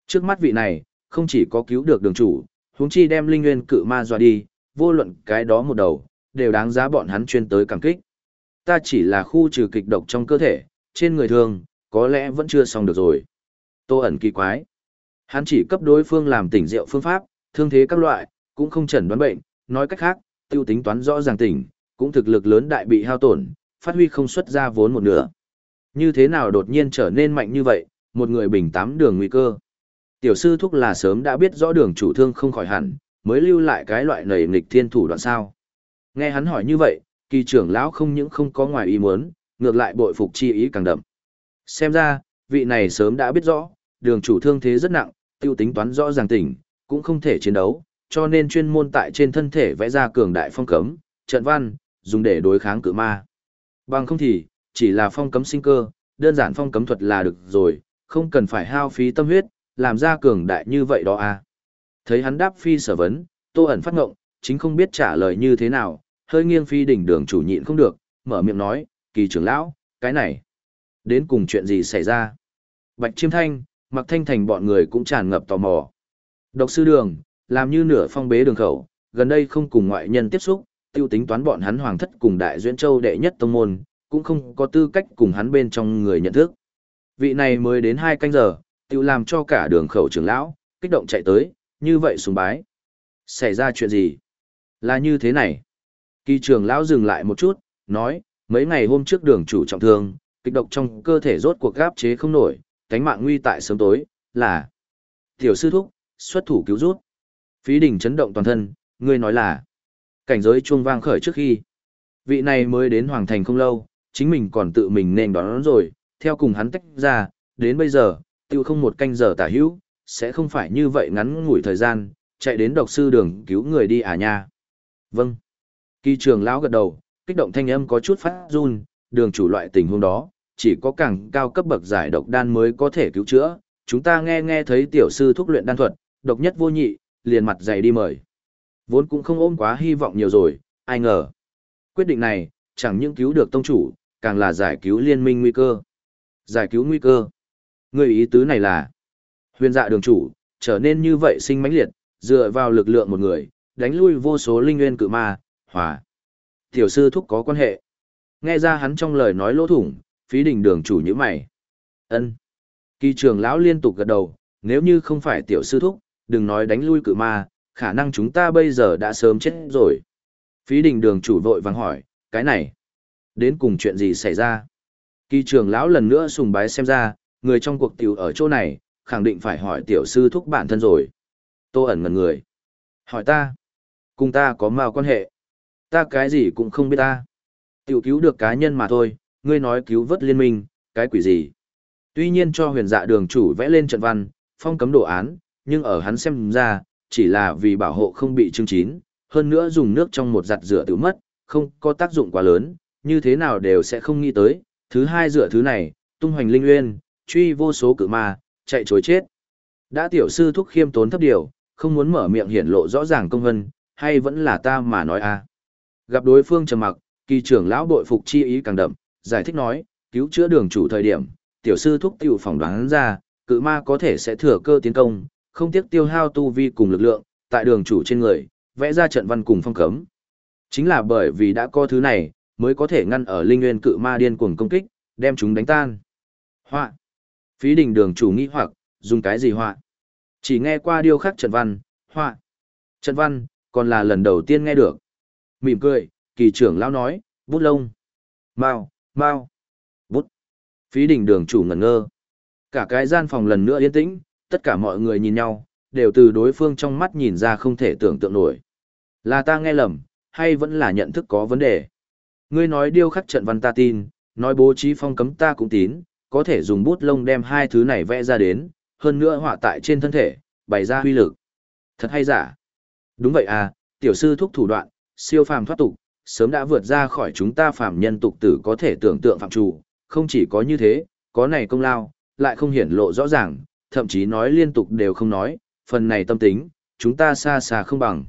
Trước mắt vị này, không chỉ có cứu được đường chủ, huống chi đem linh nguyên cự ma dọa đi, vô luận cái đó một đầu, đều đáng giá bọn hắn chuyên tới cảm kích. Ta chỉ là khu trừ kịch độc trong cơ thể, trên người thường, có lẽ vẫn chưa xong được rồi. Tô ẩn kỳ quái. Hắn chỉ cấp đối phương làm tỉnh rượu phương pháp, thương thế các loại, cũng không chẩn đoán bệnh, nói cách khác, tiêu tính toán rõ ràng tỉnh, cũng thực lực lớn đại bị hao tổn, phát huy không xuất ra vốn một nửa. Như thế nào đột nhiên trở nên mạnh như vậy, một người bình tám đường nguy cơ. Tiểu sư thúc là sớm đã biết rõ đường chủ thương không khỏi hẳn, mới lưu lại cái loại nầy nghịch thiên thủ đoạn sao. Nghe hắn hỏi như vậy, kỳ trưởng lão không những không có ngoài ý muốn, ngược lại bội phục chi ý càng đậm. Xem ra, vị này sớm đã biết rõ, đường chủ thương thế rất nặng, tiêu tính toán rõ ràng tỉnh, cũng không thể chiến đấu, cho nên chuyên môn tại trên thân thể vẽ ra cường đại phong cấm, trận văn, dùng để đối kháng cự ma. Bằng không thì, chỉ là phong cấm sinh cơ, đơn giản phong cấm thuật là được rồi, không cần phải hao phí tâm huyết, làm ra cường đại như vậy đó à. Thấy hắn đáp phi sở vấn, tô ẩn phát ngộng, chính không biết trả lời như thế nào, hơi nghiêng phi đỉnh đường chủ nhịn không được, mở miệng nói, kỳ trưởng lão, cái này, đến cùng chuyện gì xảy ra. Bạch Chiêm Thanh, Mặc Thanh Thành bọn người cũng tràn ngập tò mò. Độc sư đường, làm như nửa phong bế đường khẩu, gần đây không cùng ngoại nhân tiếp xúc, tiêu tính toán bọn hắn hoàng thất cùng đại duyên châu đệ nhất tông môn, cũng không có tư cách cùng hắn bên trong người nhận thức. Vị này mới đến hai canh giờ, tự làm cho cả đường khẩu trưởng lão, kích động chạy tới, như vậy sùng bái. Xảy ra chuyện gì? Là như thế này. Kỳ trưởng lão dừng lại một chút, nói, mấy ngày hôm trước đường chủ trọng thương, kịch độc trong cơ thể rốt cuộc gáp chế không nổi, cánh mạng nguy tại sớm tối, là tiểu sư thúc, xuất thủ cứu rút. Phí đỉnh chấn động toàn thân, ngươi nói là cảnh giới chuông vang khởi trước khi. Vị này mới đến Hoàng Thành không lâu, chính mình còn tự mình nên đón rồi, theo cùng hắn tách ra, đến bây giờ, tiêu không một canh giờ tả hữu, sẽ không phải như vậy ngắn ngủi thời gian, chạy đến độc sư đường cứu người đi à nha. Vâng. Kỳ trường lão gật đầu, kích động thanh âm có chút phát run, đường chủ loại tình huống đó, chỉ có càng cao cấp bậc giải độc đan mới có thể cứu chữa. Chúng ta nghe nghe thấy tiểu sư thúc luyện đan thuật, độc nhất vô nhị, liền mặt dày đi mời. Vốn cũng không ôm quá hy vọng nhiều rồi, ai ngờ. Quyết định này, chẳng những cứu được tông chủ, càng là giải cứu liên minh nguy cơ. Giải cứu nguy cơ. Người ý tứ này là, huyền dạ đường chủ, trở nên như vậy sinh mãnh liệt, dựa vào lực lượng một người, đánh lui vô số linh nguyên cự ma, hòa. Tiểu sư thúc có quan hệ. Nghe ra hắn trong lời nói lỗ thủng, phí đình đường chủ như mày. ân Kỳ trường lão liên tục gật đầu, nếu như không phải tiểu sư thúc, đừng nói đánh lui cự ma, khả năng chúng ta bây giờ đã sớm chết rồi. Phí đình đường chủ vội vàng hỏi, cái này, đến cùng chuyện gì xảy ra? Kỳ trường lão lần nữa sùng bái xem ra, người trong cuộc tiểu ở chỗ này, khẳng định phải hỏi tiểu sư thúc bản thân rồi. Tô ẩn ngần người. Hỏi ta, cùng ta có mào quan hệ. Ta cái gì cũng không biết ta. Tiểu cứu được cá nhân mà thôi, ngươi nói cứu vớt liên minh, cái quỷ gì. Tuy nhiên cho huyền dạ đường chủ vẽ lên trận văn, phong cấm đồ án, nhưng ở hắn xem ra, chỉ là vì bảo hộ không bị chứng chín, hơn nữa dùng nước trong một giặt rửa tự mất, không có tác dụng quá lớn, như thế nào đều sẽ không nghĩ tới, thứ hai dựa thứ này, tung hoành linh nguyên, truy vô số cự ma, chạy chối chết. Đã tiểu sư thúc khiêm tốn thấp điều, không muốn mở miệng hiển lộ rõ ràng công hân, hay vẫn là ta mà nói a Gặp đối phương trầm mặc, kỳ trưởng lão bội phục chi ý càng đậm, giải thích nói, cứu chữa đường chủ thời điểm, tiểu sư thúc tiểu phỏng đoán ra, cự ma có thể sẽ thừa cơ tiến công, không tiếc tiêu hao tu vi cùng lực lượng, tại đường chủ trên người, vẽ ra trận văn cùng phong cấm. Chính là bởi vì đã có thứ này, mới có thể ngăn ở linh nguyên cự ma điên cuồng công kích, đem chúng đánh tan. Họa. Phí đình đường chủ nghĩ hoặc, dùng cái gì họa? Chỉ nghe qua điêu khắc trận văn, họa. Trận văn, còn là lần đầu tiên nghe được. Mỉm cười, kỳ trưởng lão nói, bút lông. Mau, mau. Bút. Phí đình đường chủ ngẩn ngơ. Cả cái gian phòng lần nữa yên tĩnh, tất cả mọi người nhìn nhau, đều từ đối phương trong mắt nhìn ra không thể tưởng tượng nổi. Là ta nghe lầm, hay vẫn là nhận thức có vấn đề? Ngươi nói điêu khắc trận văn ta tin, nói bố trí phong cấm ta cũng tín, có thể dùng bút lông đem hai thứ này vẽ ra đến, hơn nữa họa tại trên thân thể, bày ra huy lực. Thật hay giả? Đúng vậy à, tiểu sư thúc thủ đoạn, siêu phàm thoát tục, sớm đã vượt ra khỏi chúng ta phàm nhân tục tử có thể tưởng tượng phạm chủ, không chỉ có như thế, có này công lao, lại không hiển lộ rõ ràng, thậm chí nói liên tục đều không nói, phần này tâm tính, chúng ta xa xa không bằng.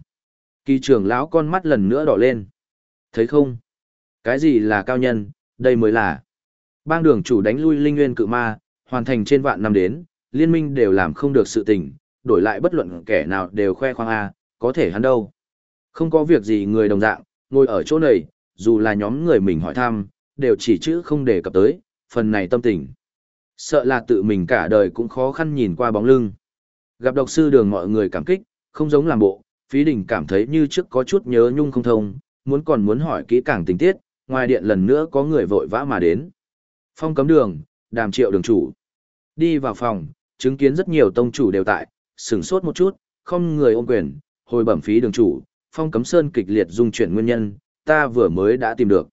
Kỳ trưởng lão con mắt lần nữa đỏ lên. Thấy không? Cái gì là cao nhân, đây mới là. Bang đường chủ đánh lui linh nguyên cự ma, hoàn thành trên vạn năm đến, liên minh đều làm không được sự tình, đổi lại bất luận kẻ nào đều khoe khoang A, có thể hắn đâu. Không có việc gì người đồng dạng, ngồi ở chỗ này, dù là nhóm người mình hỏi thăm, đều chỉ chữ không đề cập tới, phần này tâm tình. Sợ là tự mình cả đời cũng khó khăn nhìn qua bóng lưng. Gặp độc sư đường mọi người cảm kích, không giống làm bộ, phí đình cảm thấy như trước có chút nhớ nhung không thông, muốn còn muốn hỏi kỹ càng tình tiết, ngoài điện lần nữa có người vội vã mà đến. Phong cấm đường, đàm triệu đường chủ. Đi vào phòng, chứng kiến rất nhiều tông chủ đều tại, sửng sốt một chút, không người ôm quyền, hồi bẩm phí đường chủ, phong cấm sơn kịch liệt dung chuyển nguyên nhân, ta vừa mới đã tìm được.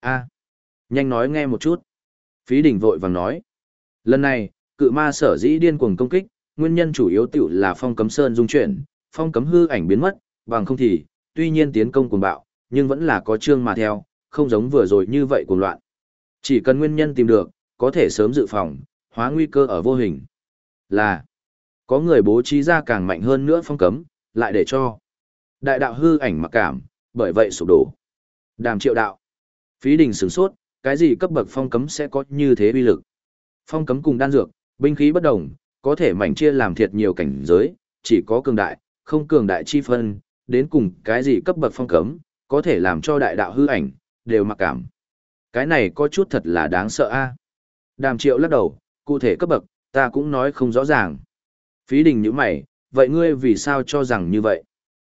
a nhanh nói nghe một chút. Phí đỉnh vội vàng nói. Lần này, cự ma sở dĩ điên cuồng công kích, nguyên nhân chủ yếu tiểu là phong cấm sơn dung chuyển, phong cấm hư ảnh biến mất, bằng không thì, tuy nhiên tiến công cuồng bạo, nhưng vẫn là có chương mà theo, không giống vừa rồi như vậy cuồng loạn. Chỉ cần nguyên nhân tìm được, có thể sớm dự phòng, hóa nguy cơ ở vô hình. Là, có người bố trí ra càng mạnh hơn nữa phong cấm, lại để cho đại đạo hư ảnh mặc cảm, bởi vậy sụp đổ. Đàm triệu đạo. Phí đình sửng sốt, cái gì cấp bậc phong cấm sẽ có như thế uy lực. Phong cấm cùng đan dược, binh khí bất đồng, có thể mảnh chia làm thiệt nhiều cảnh giới, chỉ có cường đại, không cường đại chi phân, đến cùng cái gì cấp bậc phong cấm, có thể làm cho đại đạo hư ảnh, đều mặc cảm. Cái này có chút thật là đáng sợ a. Đàm triệu lắc đầu, cụ thể cấp bậc, ta cũng nói không rõ ràng. Phí đình như mày, vậy ngươi vì sao cho rằng như vậy?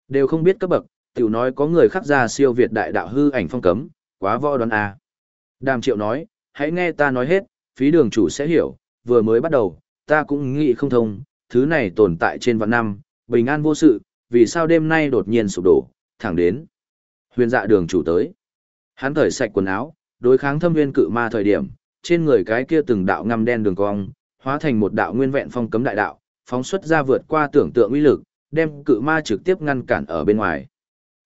Đều không biết cấp bậc, tiểu nói có người khắc ra siêu việt đại đạo hư ảnh phong cấm, quá võ đoán a. Đàm triệu nói, hãy nghe ta nói hết, phí đường chủ sẽ hiểu, vừa mới bắt đầu, ta cũng nghĩ không thông, thứ này tồn tại trên vạn năm, bình an vô sự, vì sao đêm nay đột nhiên sụp đổ, thẳng đến. Huyền dạ đường chủ tới. Hắn thởi sạch quần áo, đối kháng thâm viên cự ma thời điểm, trên người cái kia từng đạo ngăm đen đường cong, hóa thành một đạo nguyên vẹn phong cấm đại đạo, phóng xuất ra vượt qua tưởng tượng uy lực, đem cự ma trực tiếp ngăn cản ở bên ngoài.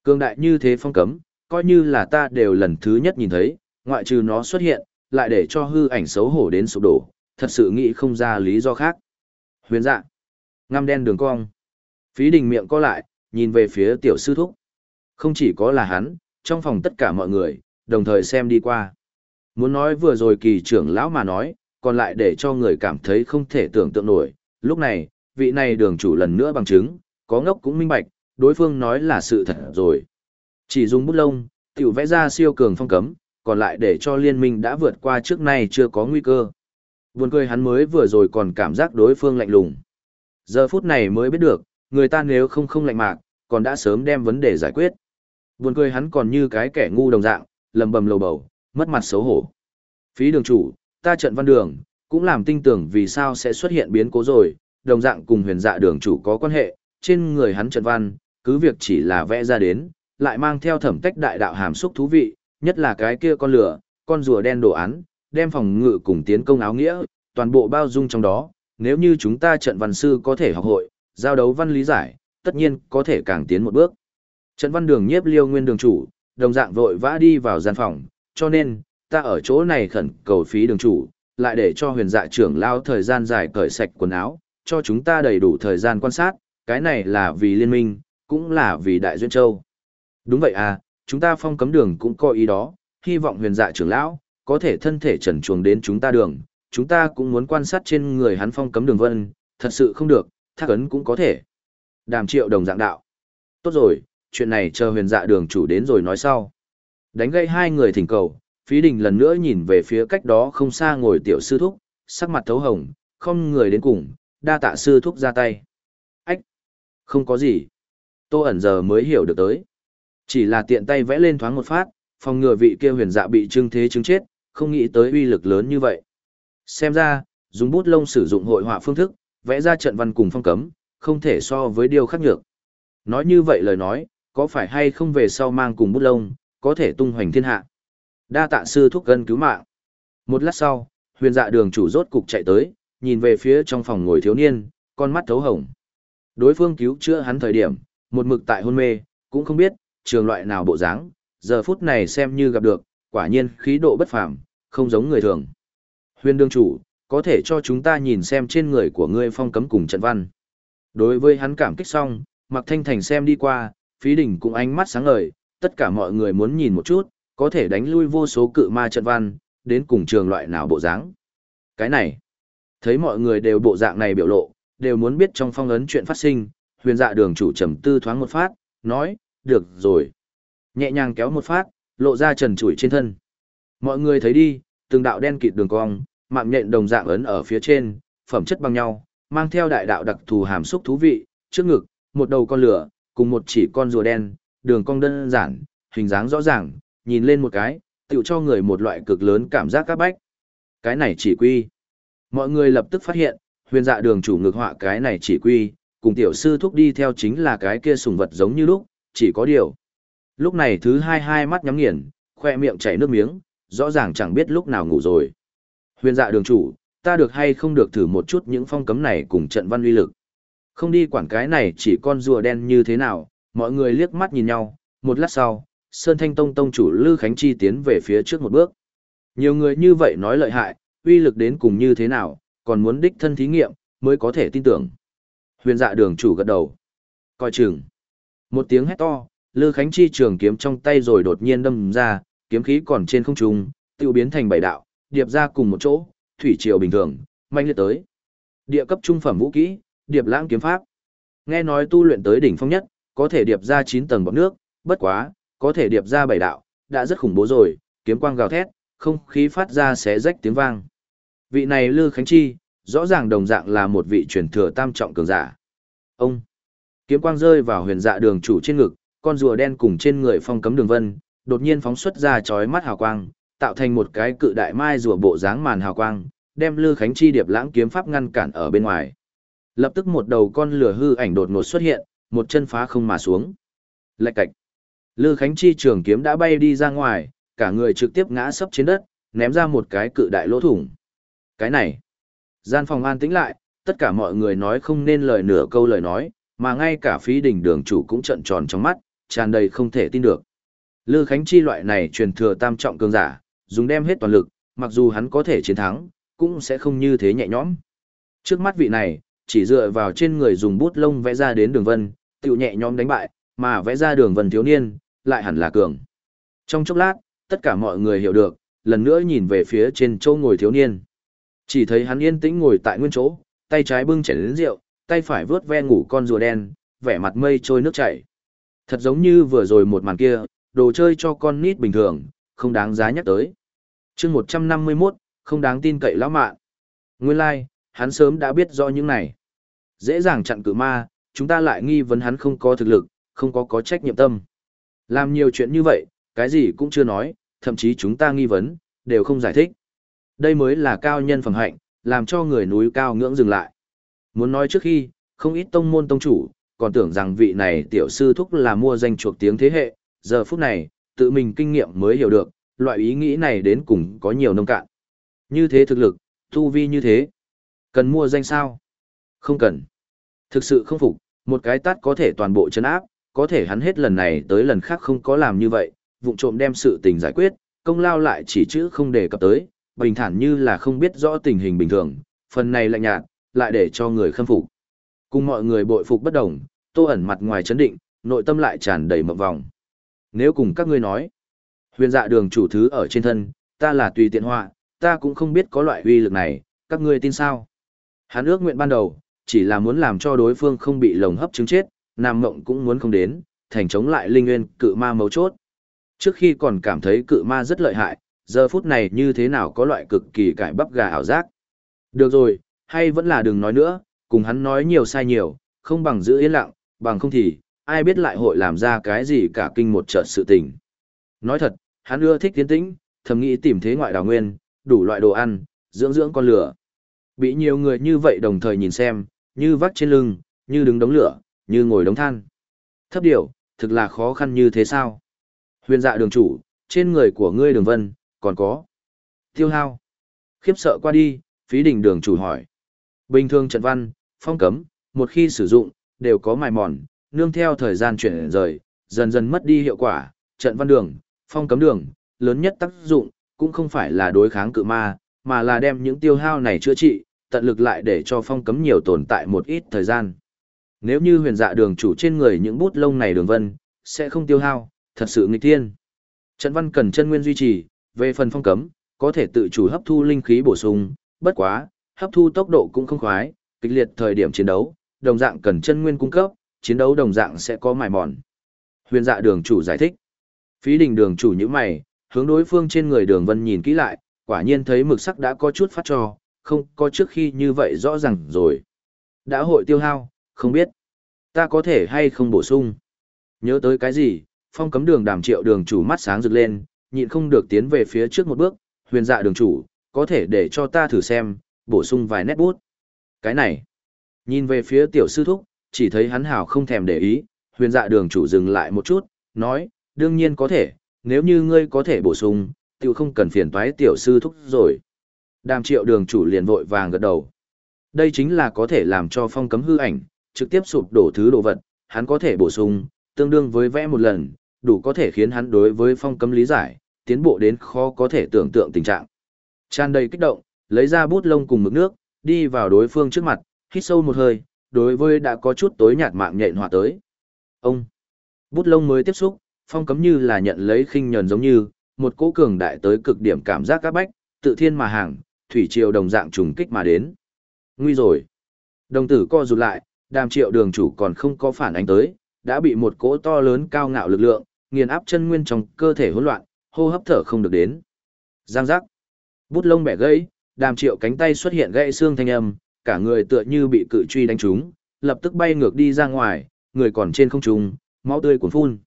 Cương đại như thế phong cấm, coi như là ta đều lần thứ nhất nhìn thấy, ngoại trừ nó xuất hiện, lại để cho hư ảnh xấu hổ đến sụp đổ, thật sự nghĩ không ra lý do khác. Huyền dạ, ngăm đen đường cong. Phí đình miệng co lại, nhìn về phía tiểu sư thúc. Không chỉ có là hắn, trong phòng tất cả mọi người, đồng thời xem đi qua. Muốn nói vừa rồi kỳ trưởng lão mà nói, còn lại để cho người cảm thấy không thể tưởng tượng nổi. Lúc này, vị này đường chủ lần nữa bằng chứng, có ngốc cũng minh bạch, đối phương nói là sự thật rồi. Chỉ dùng bút lông, tiểu vẽ ra siêu cường phong cấm, còn lại để cho liên minh đã vượt qua trước nay chưa có nguy cơ. Buồn cười hắn mới vừa rồi còn cảm giác đối phương lạnh lùng. Giờ phút này mới biết được, người ta nếu không không lạnh mạc, còn đã sớm đem vấn đề giải quyết. Buồn cười hắn còn như cái kẻ ngu đồng dạng, lầm bầm lầu bầu, mất mặt xấu hổ. Phí đường chủ, ta trận văn đường, cũng làm tinh tưởng vì sao sẽ xuất hiện biến cố rồi, đồng dạng cùng huyền dạ đường chủ có quan hệ, trên người hắn trận văn, cứ việc chỉ là vẽ ra đến, lại mang theo thẩm tách đại đạo hàm xúc thú vị, nhất là cái kia con lửa, con rùa đen đồ án, đem phòng ngự cùng tiến công áo nghĩa, toàn bộ bao dung trong đó, nếu như chúng ta trận văn sư có thể học hội, giao đấu văn lý giải, tất nhiên có thể càng tiến một bước. Trận văn đường nhiếp liêu nguyên đường chủ, đồng dạng vội vã đi vào gian phòng, cho nên, ta ở chỗ này khẩn cầu phí đường chủ, lại để cho huyền dạ trưởng lao thời gian dài cởi sạch quần áo, cho chúng ta đầy đủ thời gian quan sát, cái này là vì liên minh, cũng là vì Đại Duyên Châu. Đúng vậy à, chúng ta phong cấm đường cũng có ý đó, hy vọng huyền dạ trưởng lão, có thể thân thể trần chuồng đến chúng ta đường, chúng ta cũng muốn quan sát trên người hắn phong cấm đường vân, thật sự không được, thác ấn cũng có thể. Đàm triệu đồng dạng đạo. Tốt rồi, chuyện này chờ huyền dạ đường chủ đến rồi nói sau. Đánh gây hai người thỉnh cầu, phí đình lần nữa nhìn về phía cách đó không xa ngồi tiểu sư thúc, sắc mặt thấu hồng, không người đến cùng, đa tạ sư thúc ra tay. Ách! Không có gì. Tô ẩn giờ mới hiểu được tới. Chỉ là tiện tay vẽ lên thoáng một phát, phòng ngừa vị kia huyền dạ bị trưng thế chứng chết, không nghĩ tới uy lực lớn như vậy. Xem ra, dùng bút lông sử dụng hội họa phương thức, vẽ ra trận văn cùng phong cấm, không thể so với điều khắc nhược. Nói như vậy lời nói, có phải hay không về sau mang cùng bút lông, có thể tung hoành thiên hạ. Đa tạ sư thúc gân cứu mạng. Một lát sau, huyền dạ đường chủ rốt cục chạy tới, nhìn về phía trong phòng ngồi thiếu niên, con mắt thấu hồng. Đối phương cứu chữa hắn thời điểm, một mực tại hôn mê, cũng không biết, trường loại nào bộ dáng, giờ phút này xem như gặp được, quả nhiên khí độ bất phàm, không giống người thường. Huyền đương chủ, có thể cho chúng ta nhìn xem trên người của ngươi phong cấm cùng trận văn. Đối với hắn cảm kích xong, Mạc Thanh Thành xem đi qua, phí đỉnh cũng ánh mắt sáng ngời, tất cả mọi người muốn nhìn một chút, có thể đánh lui vô số cự ma trận văn, đến cùng trường loại nào bộ dáng. Cái này, thấy mọi người đều bộ dạng này biểu lộ, đều muốn biết trong phong ấn chuyện phát sinh, huyền dạ đường chủ trầm tư thoáng một phát, nói, được rồi. Nhẹ nhàng kéo một phát, lộ ra trần trụi trên thân. Mọi người thấy đi, từng đạo đen kịt đường cong, mạng nhện đồng dạng ấn ở phía trên, phẩm chất bằng nhau, mang theo đại đạo đặc thù hàm xúc thú vị, trước ngực, một đầu con lửa, cùng một chỉ con rùa đen, đường cong đơn giản, hình dáng rõ ràng, nhìn lên một cái, tự cho người một loại cực lớn cảm giác các bách. Cái này chỉ quy. Mọi người lập tức phát hiện, huyền dạ đường chủ ngược họa cái này chỉ quy, cùng tiểu sư thúc đi theo chính là cái kia sùng vật giống như lúc, chỉ có điều. Lúc này thứ hai hai mắt nhắm nghiền, khoe miệng chảy nước miếng, rõ ràng chẳng biết lúc nào ngủ rồi. Huyền dạ đường chủ, ta được hay không được thử một chút những phong cấm này cùng trận văn uy lực. Không đi quản cái này chỉ con rùa đen như thế nào, mọi người liếc mắt nhìn nhau, một lát sau, Sơn Thanh Tông Tông chủ Lư Khánh Chi tiến về phía trước một bước. Nhiều người như vậy nói lợi hại, uy lực đến cùng như thế nào, còn muốn đích thân thí nghiệm, mới có thể tin tưởng. Huyền dạ đường chủ gật đầu. Coi chừng. Một tiếng hét to, Lư Khánh Chi trường kiếm trong tay rồi đột nhiên đâm ra, kiếm khí còn trên không trung, tiêu biến thành bảy đạo, điệp ra cùng một chỗ, thủy triều bình thường, manh liệt tới. Địa cấp trung phẩm vũ kỹ, điệp lãng kiếm pháp. Nghe nói tu luyện tới đỉnh phong nhất, có thể điệp ra 9 tầng bọt nước, bất quá, có thể điệp ra bảy đạo, đã rất khủng bố rồi, kiếm quang gào thét, không khí phát ra xé rách tiếng vang. Vị này Lư Khánh Chi, rõ ràng đồng dạng là một vị truyền thừa tam trọng cường giả. Ông kiếm quang rơi vào huyền dạ đường chủ trên ngực, con rùa đen cùng trên người phong cấm đường vân, đột nhiên phóng xuất ra chói mắt hào quang, tạo thành một cái cự đại mai rùa bộ dáng màn hào quang, đem Lư Khánh Chi điệp lãng kiếm pháp ngăn cản ở bên ngoài. Lập tức một đầu con lửa hư ảnh đột ngột xuất hiện, một chân phá không mà xuống. Lạch cạch. Lư Khánh Chi trường kiếm đã bay đi ra ngoài, cả người trực tiếp ngã sấp trên đất, ném ra một cái cự đại lỗ thủng. Cái này. Gian phòng an tĩnh lại, tất cả mọi người nói không nên lời nửa câu lời nói, mà ngay cả phí đỉnh đường chủ cũng trận tròn trong mắt, tràn đầy không thể tin được. Lư Khánh Chi loại này truyền thừa tam trọng cường giả, dùng đem hết toàn lực, mặc dù hắn có thể chiến thắng, cũng sẽ không như thế nhẹ nhõm. Trước mắt vị này, chỉ dựa vào trên người dùng bút lông vẽ ra đến đường vân, tiểu nhẹ nhõm đánh bại, mà vẽ ra đường vân thiếu niên, lại hẳn là cường. Trong chốc lát, tất cả mọi người hiểu được, lần nữa nhìn về phía trên châu ngồi thiếu niên. Chỉ thấy hắn yên tĩnh ngồi tại nguyên chỗ, tay trái bưng chén lớn rượu, tay phải vớt ve ngủ con rùa đen, vẻ mặt mây trôi nước chảy. Thật giống như vừa rồi một màn kia, đồ chơi cho con nít bình thường, không đáng giá nhắc tới. chương 151, không đáng tin cậy lão mạn. Nguyên lai, like, hắn sớm đã biết rõ những này. Dễ dàng chặn cự ma, chúng ta lại nghi vấn hắn không có thực lực, không có có trách nhiệm tâm. Làm nhiều chuyện như vậy, cái gì cũng chưa nói, thậm chí chúng ta nghi vấn, đều không giải thích. Đây mới là cao nhân phẩm hạnh, làm cho người núi cao ngưỡng dừng lại. Muốn nói trước khi, không ít tông môn tông chủ, còn tưởng rằng vị này tiểu sư thúc là mua danh chuộc tiếng thế hệ, giờ phút này, tự mình kinh nghiệm mới hiểu được, loại ý nghĩ này đến cùng có nhiều nông cạn. Như thế thực lực, tu vi như thế. Cần mua danh sao? Không cần. Thực sự không phục, một cái tát có thể toàn bộ chấn áp, có thể hắn hết lần này tới lần khác không có làm như vậy, vụng trộm đem sự tình giải quyết, công lao lại chỉ chữ không đề cập tới, bình thản như là không biết rõ tình hình bình thường, phần này lạnh nhạt, lại để cho người khâm phục. Cùng mọi người bội phục bất đồng, tô ẩn mặt ngoài chấn định, nội tâm lại tràn đầy mộng vòng. Nếu cùng các ngươi nói, huyền dạ đường chủ thứ ở trên thân, ta là tùy tiện họa, ta cũng không biết có loại uy lực này, các ngươi tin sao? Hắn ước nguyện ban đầu, chỉ là muốn làm cho đối phương không bị lồng hấp chứng chết, nam mộng cũng muốn không đến, thành chống lại linh nguyên cự ma mấu chốt. Trước khi còn cảm thấy cự ma rất lợi hại, giờ phút này như thế nào có loại cực kỳ cải bắp gà ảo giác. Được rồi, hay vẫn là đừng nói nữa, cùng hắn nói nhiều sai nhiều, không bằng giữ yên lặng, bằng không thì, ai biết lại hội làm ra cái gì cả kinh một trận sự tình. Nói thật, hắn ưa thích tiến tĩnh, thầm nghĩ tìm thế ngoại đào nguyên, đủ loại đồ ăn, dưỡng dưỡng con lửa. Bị nhiều người như vậy đồng thời nhìn xem, như vắt trên lưng, như đứng đống lửa, như ngồi đống than. Thấp điều, thực là khó khăn như thế sao? Huyền dạ đường chủ, trên người của ngươi đường vân, còn có. Tiêu hao. Khiếp sợ qua đi, phí đỉnh đường chủ hỏi. Bình thường trận văn, phong cấm, một khi sử dụng, đều có mài mòn, nương theo thời gian chuyển rời, dần dần mất đi hiệu quả, trận văn đường, phong cấm đường, lớn nhất tác dụng, cũng không phải là đối kháng cự ma, mà là đem những tiêu hao này chữa trị, tận lực lại để cho phong cấm nhiều tồn tại một ít thời gian. Nếu như huyền dạ đường chủ trên người những bút lông này đường vân, sẽ không tiêu hao, thật sự nghịch thiên. Trận văn cần chân nguyên duy trì, về phần phong cấm, có thể tự chủ hấp thu linh khí bổ sung, bất quá, hấp thu tốc độ cũng không khoái, kịch liệt thời điểm chiến đấu, đồng dạng cần chân nguyên cung cấp, chiến đấu đồng dạng sẽ có mài mòn. Huyền dạ đường chủ giải thích. Phí đình đường chủ như mày, hướng đối phương trên người đường vân nhìn kỹ lại, quả nhiên thấy mực sắc đã có chút phát cho, không có trước khi như vậy rõ ràng rồi. Đã hội tiêu hao, không biết. Ta có thể hay không bổ sung. Nhớ tới cái gì, phong cấm đường đàm triệu đường chủ mắt sáng rực lên, nhịn không được tiến về phía trước một bước, huyền dạ đường chủ, có thể để cho ta thử xem, bổ sung vài nét bút. Cái này, nhìn về phía tiểu sư thúc, chỉ thấy hắn hào không thèm để ý, huyền dạ đường chủ dừng lại một chút, nói, đương nhiên có thể, nếu như ngươi có thể bổ sung, tiểu không cần phiền toái tiểu sư thúc rồi. Đàm triệu đường chủ liền vội vàng gật đầu. Đây chính là có thể làm cho phong cấm hư ảnh, trực tiếp sụp đổ thứ đồ vật, hắn có thể bổ sung, tương đương với vẽ một lần, đủ có thể khiến hắn đối với phong cấm lý giải, tiến bộ đến khó có thể tưởng tượng tình trạng. Tràn đầy kích động, lấy ra bút lông cùng mực nước, đi vào đối phương trước mặt, hít sâu một hơi, đối với đã có chút tối nhạt mạng nhện họa tới. Ông, bút lông mới tiếp xúc, phong cấm như là nhận lấy khinh nhờn giống như, một cỗ cường đại tới cực điểm cảm giác các bách, tự thiên mà hàng, thủy triều đồng dạng trùng kích mà đến. Nguy rồi. Đồng tử co rụt lại, đàm triệu đường chủ còn không có phản ánh tới, đã bị một cỗ to lớn cao ngạo lực lượng, nghiền áp chân nguyên trong cơ thể hỗn loạn, hô hấp thở không được đến. Giang giác. Bút lông bẻ gãy, đàm triệu cánh tay xuất hiện gãy xương thanh âm, cả người tựa như bị cự truy đánh trúng, lập tức bay ngược đi ra ngoài, người còn trên không trung, máu tươi cuồn phun.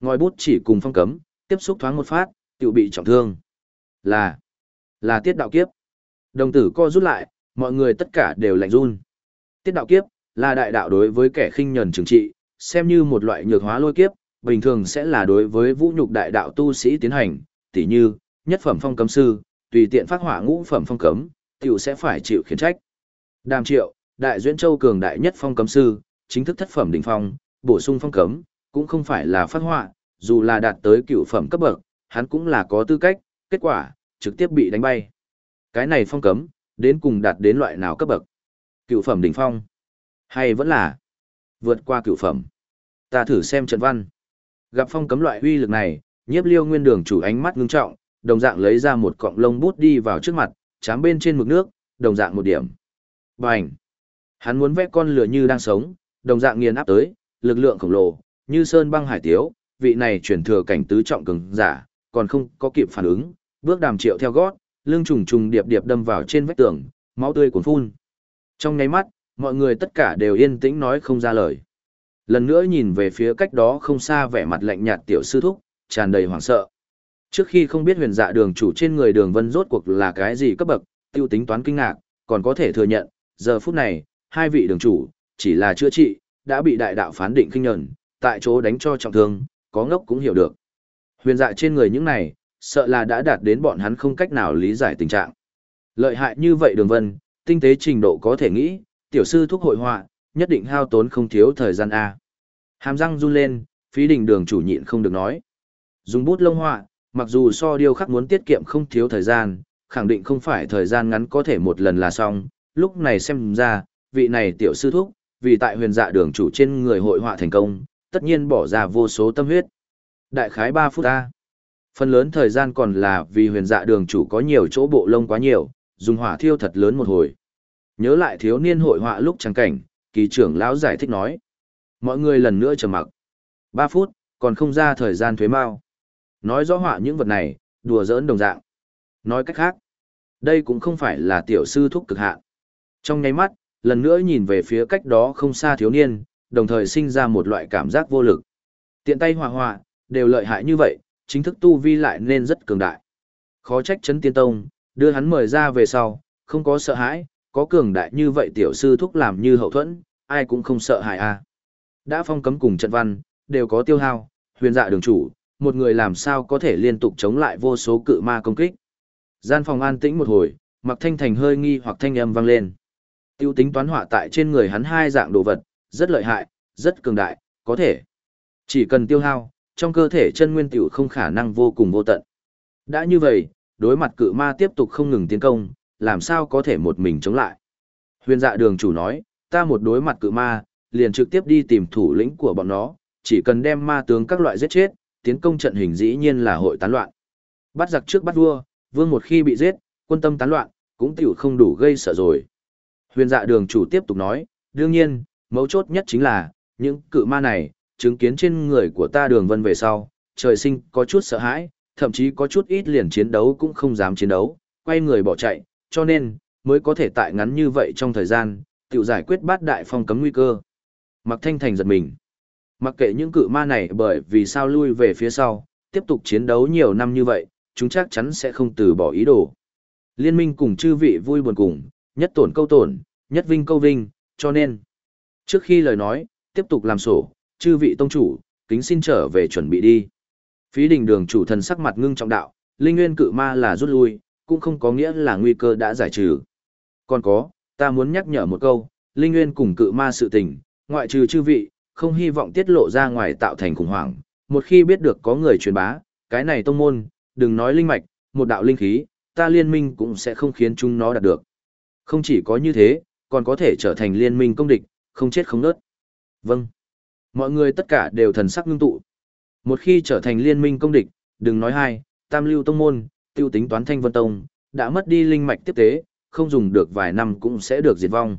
Ngòi bút chỉ cùng phong cấm, tiếp xúc thoáng một phát, tự bị trọng thương. Là, là tiết đạo kiếp. Đồng tử co rút lại, mọi người tất cả đều lạnh run. Tiết đạo kiếp, là đại đạo đối với kẻ khinh nhẫn trừng trị, xem như một loại nhược hóa lôi kiếp, bình thường sẽ là đối với vũ nhục đại đạo tu sĩ tiến hành, tỉ như, nhất phẩm phong cấm sư, tùy tiện phát hỏa ngũ phẩm phong cấm, tiểu sẽ phải chịu khiển trách. Đàm triệu, đại duyên châu cường đại nhất phong cấm sư, chính thức thất phẩm đỉnh phong, bổ sung phong cấm, cũng không phải là phát hỏa, dù là đạt tới cựu phẩm cấp bậc, hắn cũng là có tư cách, kết quả, trực tiếp bị đánh bay. Cái này phong cấm, đến cùng đạt đến loại nào cấp bậc? Cựu phẩm đỉnh phong? Hay vẫn là vượt qua cựu phẩm? Ta thử xem trận văn. Gặp phong cấm loại uy lực này, nhiếp liêu nguyên đường chủ ánh mắt ngưng trọng, đồng dạng lấy ra một cọng lông bút đi vào trước mặt, chám bên trên mực nước, đồng dạng một điểm. Bành! Hắn muốn vẽ con lửa như đang sống, đồng dạng nghiền áp tới, lực lượng khổng lồ, như sơn băng hải tiếu, vị này chuyển thừa cảnh tứ trọng cường giả, còn không có kịp phản ứng, bước đàm triệu theo gót, lưng trùng trùng điệp điệp đâm vào trên vách tường, máu tươi cuồn phun. Trong nháy mắt, mọi người tất cả đều yên tĩnh nói không ra lời. Lần nữa nhìn về phía cách đó không xa vẻ mặt lạnh nhạt tiểu sư thúc, tràn đầy hoảng sợ. Trước khi không biết huyền dạ đường chủ trên người đường vân rốt cuộc là cái gì cấp bậc, tiêu tính toán kinh ngạc, còn có thể thừa nhận, giờ phút này, hai vị đường chủ, chỉ là chữa trị, đã bị đại đạo phán định kinh nhận, tại chỗ đánh cho trọng thương, có ngốc cũng hiểu được. Huyền dạ trên người những này, sợ là đã đạt đến bọn hắn không cách nào lý giải tình trạng. Lợi hại như vậy đường vân, tinh tế trình độ có thể nghĩ, tiểu sư thuốc hội họa, nhất định hao tốn không thiếu thời gian A. Hàm răng run lên, phí đình đường chủ nhịn không được nói. Dùng bút lông họa, mặc dù so điêu khắc muốn tiết kiệm không thiếu thời gian, khẳng định không phải thời gian ngắn có thể một lần là xong, lúc này xem ra, vị này tiểu sư thúc, vì tại huyền dạ đường chủ trên người hội họa thành công, tất nhiên bỏ ra vô số tâm huyết. Đại khái 3 phút ta. Phần lớn thời gian còn là vì huyền dạ đường chủ có nhiều chỗ bộ lông quá nhiều, dùng hỏa thiêu thật lớn một hồi. Nhớ lại thiếu niên hội họa lúc trắng cảnh, kỳ trưởng lão giải thích nói. Mọi người lần nữa trầm mặc. 3 phút, còn không ra thời gian thuế mau. Nói rõ họa những vật này, đùa giỡn đồng dạng. Nói cách khác, đây cũng không phải là tiểu sư thúc cực hạn. Trong nháy mắt, lần nữa nhìn về phía cách đó không xa thiếu niên, đồng thời sinh ra một loại cảm giác vô lực. Tiện tay hòa hòa, đều lợi hại như vậy, chính thức tu vi lại nên rất cường đại. Khó trách chấn tiên tông, đưa hắn mời ra về sau, không có sợ hãi, có cường đại như vậy tiểu sư thúc làm như hậu thuẫn, ai cũng không sợ hãi a. À. Đã phong cấm cùng trận văn, đều có tiêu hao, huyền dạ đường chủ, một người làm sao có thể liên tục chống lại vô số cự ma công kích. Gian phòng an tĩnh một hồi, mặc thanh thành hơi nghi hoặc thanh âm vang lên. Tiêu tính toán họa tại trên người hắn hai dạng đồ vật, rất lợi hại, rất cường đại, có thể. Chỉ cần tiêu hao, trong cơ thể chân nguyên tiểu không khả năng vô cùng vô tận. Đã như vậy, đối mặt cự ma tiếp tục không ngừng tiến công, làm sao có thể một mình chống lại. Huyền dạ đường chủ nói, ta một đối mặt cự ma, liền trực tiếp đi tìm thủ lĩnh của bọn nó, chỉ cần đem ma tướng các loại giết chết, tiến công trận hình dĩ nhiên là hội tán loạn. Bắt giặc trước bắt vua, vương một khi bị giết, quân tâm tán loạn, cũng tiểu không đủ gây sợ rồi. Huyền dạ đường chủ tiếp tục nói, đương nhiên, mấu chốt nhất chính là, những cự ma này, chứng kiến trên người của ta đường vân về sau, trời sinh có chút sợ hãi, thậm chí có chút ít liền chiến đấu cũng không dám chiến đấu, quay người bỏ chạy, cho nên, mới có thể tại ngắn như vậy trong thời gian, tự giải quyết bát đại phong cấm nguy cơ. Mặc thanh thành giật mình. Mặc kệ những cự ma này bởi vì sao lui về phía sau, tiếp tục chiến đấu nhiều năm như vậy, chúng chắc chắn sẽ không từ bỏ ý đồ. Liên minh cùng chư vị vui buồn cùng, nhất tổn câu tổn, nhất vinh câu vinh, cho nên. Trước khi lời nói, tiếp tục làm sổ, chư vị tông chủ, kính xin trở về chuẩn bị đi. Phí đình đường chủ thần sắc mặt ngưng trọng đạo, linh nguyên cự ma là rút lui, cũng không có nghĩa là nguy cơ đã giải trừ. Còn có, ta muốn nhắc nhở một câu, linh nguyên cùng cự ma sự tình, ngoại trừ chư vị, không hy vọng tiết lộ ra ngoài tạo thành khủng hoảng. Một khi biết được có người truyền bá, cái này tông môn, đừng nói linh mạch, một đạo linh khí, ta liên minh cũng sẽ không khiến chúng nó đạt được. Không chỉ có như thế, còn có thể trở thành liên minh công địch, không chết không nớt. Vâng. Mọi người tất cả đều thần sắc ngưng tụ. Một khi trở thành liên minh công địch, đừng nói hai, tam lưu tông môn, tiêu tính toán thanh vân tông, đã mất đi linh mạch tiếp tế, không dùng được vài năm cũng sẽ được diệt vong.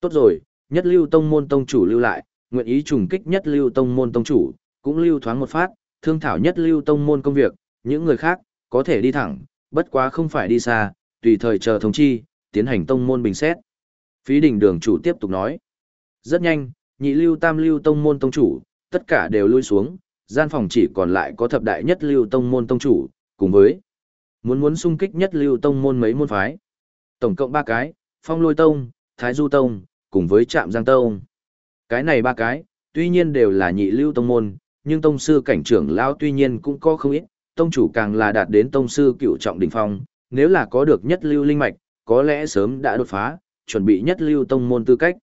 Tốt rồi, nhất lưu tông môn tông chủ lưu lại, nguyện ý trùng kích nhất lưu tông môn tông chủ, cũng lưu thoáng một phát, thương thảo nhất lưu tông môn công việc, những người khác, có thể đi thẳng, bất quá không phải đi xa, tùy thời chờ thống chi, tiến hành tông môn bình xét. Phí đỉnh đường chủ tiếp tục nói. Rất nhanh, nhị lưu tam lưu tông môn tông chủ, tất cả đều lui xuống, gian phòng chỉ còn lại có thập đại nhất lưu tông môn tông chủ, cùng với muốn muốn xung kích nhất lưu tông môn mấy môn phái. Tổng cộng ba cái, phong lôi tông, thái du tông, cùng với trạm giang tông. Cái này ba cái, tuy nhiên đều là nhị lưu tông môn, nhưng tông sư cảnh trưởng lão tuy nhiên cũng có không ít, tông chủ càng là đạt đến tông sư cựu trọng đỉnh phong, nếu là có được nhất lưu linh mạch, có lẽ sớm đã đột phá, chuẩn bị nhất lưu tông môn tư cách.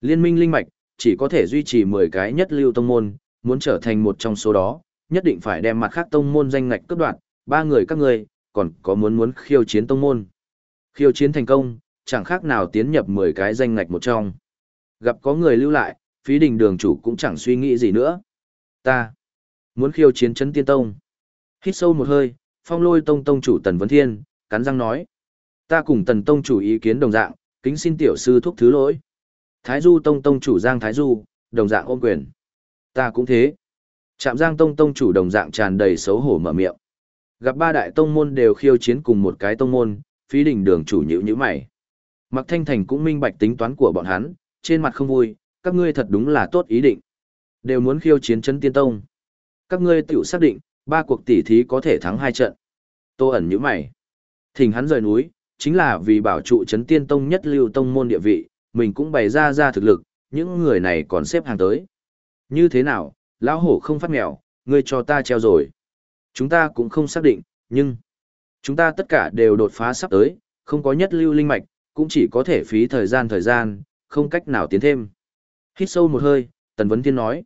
Liên minh linh mạch, chỉ có thể duy trì 10 cái nhất lưu tông môn, muốn trở thành một trong số đó, nhất định phải đem mặt khác tông môn danh ngạch cấp đoạn, ba người các người, còn có muốn muốn khiêu chiến tông môn. Khiêu chiến thành công, chẳng khác nào tiến nhập 10 cái danh ngạch một trong. Gặp có người lưu lại, phí đình đường chủ cũng chẳng suy nghĩ gì nữa. Ta, muốn khiêu chiến chấn tiên tông. Hít sâu một hơi, phong lôi tông tông chủ Tần Vấn Thiên, cắn răng nói. Ta cùng Tần tông chủ ý kiến đồng dạng, kính xin tiểu sư thúc thứ lỗi. Thái Du Tông Tông chủ Giang Thái Du, đồng dạng ôm quyền. Ta cũng thế. Trạm Giang Tông Tông chủ đồng dạng tràn đầy xấu hổ mở miệng. Gặp ba đại tông môn đều khiêu chiến cùng một cái tông môn, phí đỉnh đường chủ nhữ như mày. Mặc Thanh Thành cũng minh bạch tính toán của bọn hắn, trên mặt không vui, các ngươi thật đúng là tốt ý định. Đều muốn khiêu chiến chân tiên tông. Các ngươi tự xác định, ba cuộc tỷ thí có thể thắng hai trận. Tô ẩn như mày. Thỉnh hắn rời núi, chính là vì bảo trụ chấn tiên tông nhất lưu tông môn địa vị, mình cũng bày ra ra thực lực, những người này còn xếp hàng tới. Như thế nào, lão hổ không phát mèo, ngươi cho ta treo rồi. Chúng ta cũng không xác định, nhưng chúng ta tất cả đều đột phá sắp tới, không có nhất lưu linh mạch, cũng chỉ có thể phí thời gian thời gian, không cách nào tiến thêm. Hít sâu một hơi, Tần Vấn Thiên nói.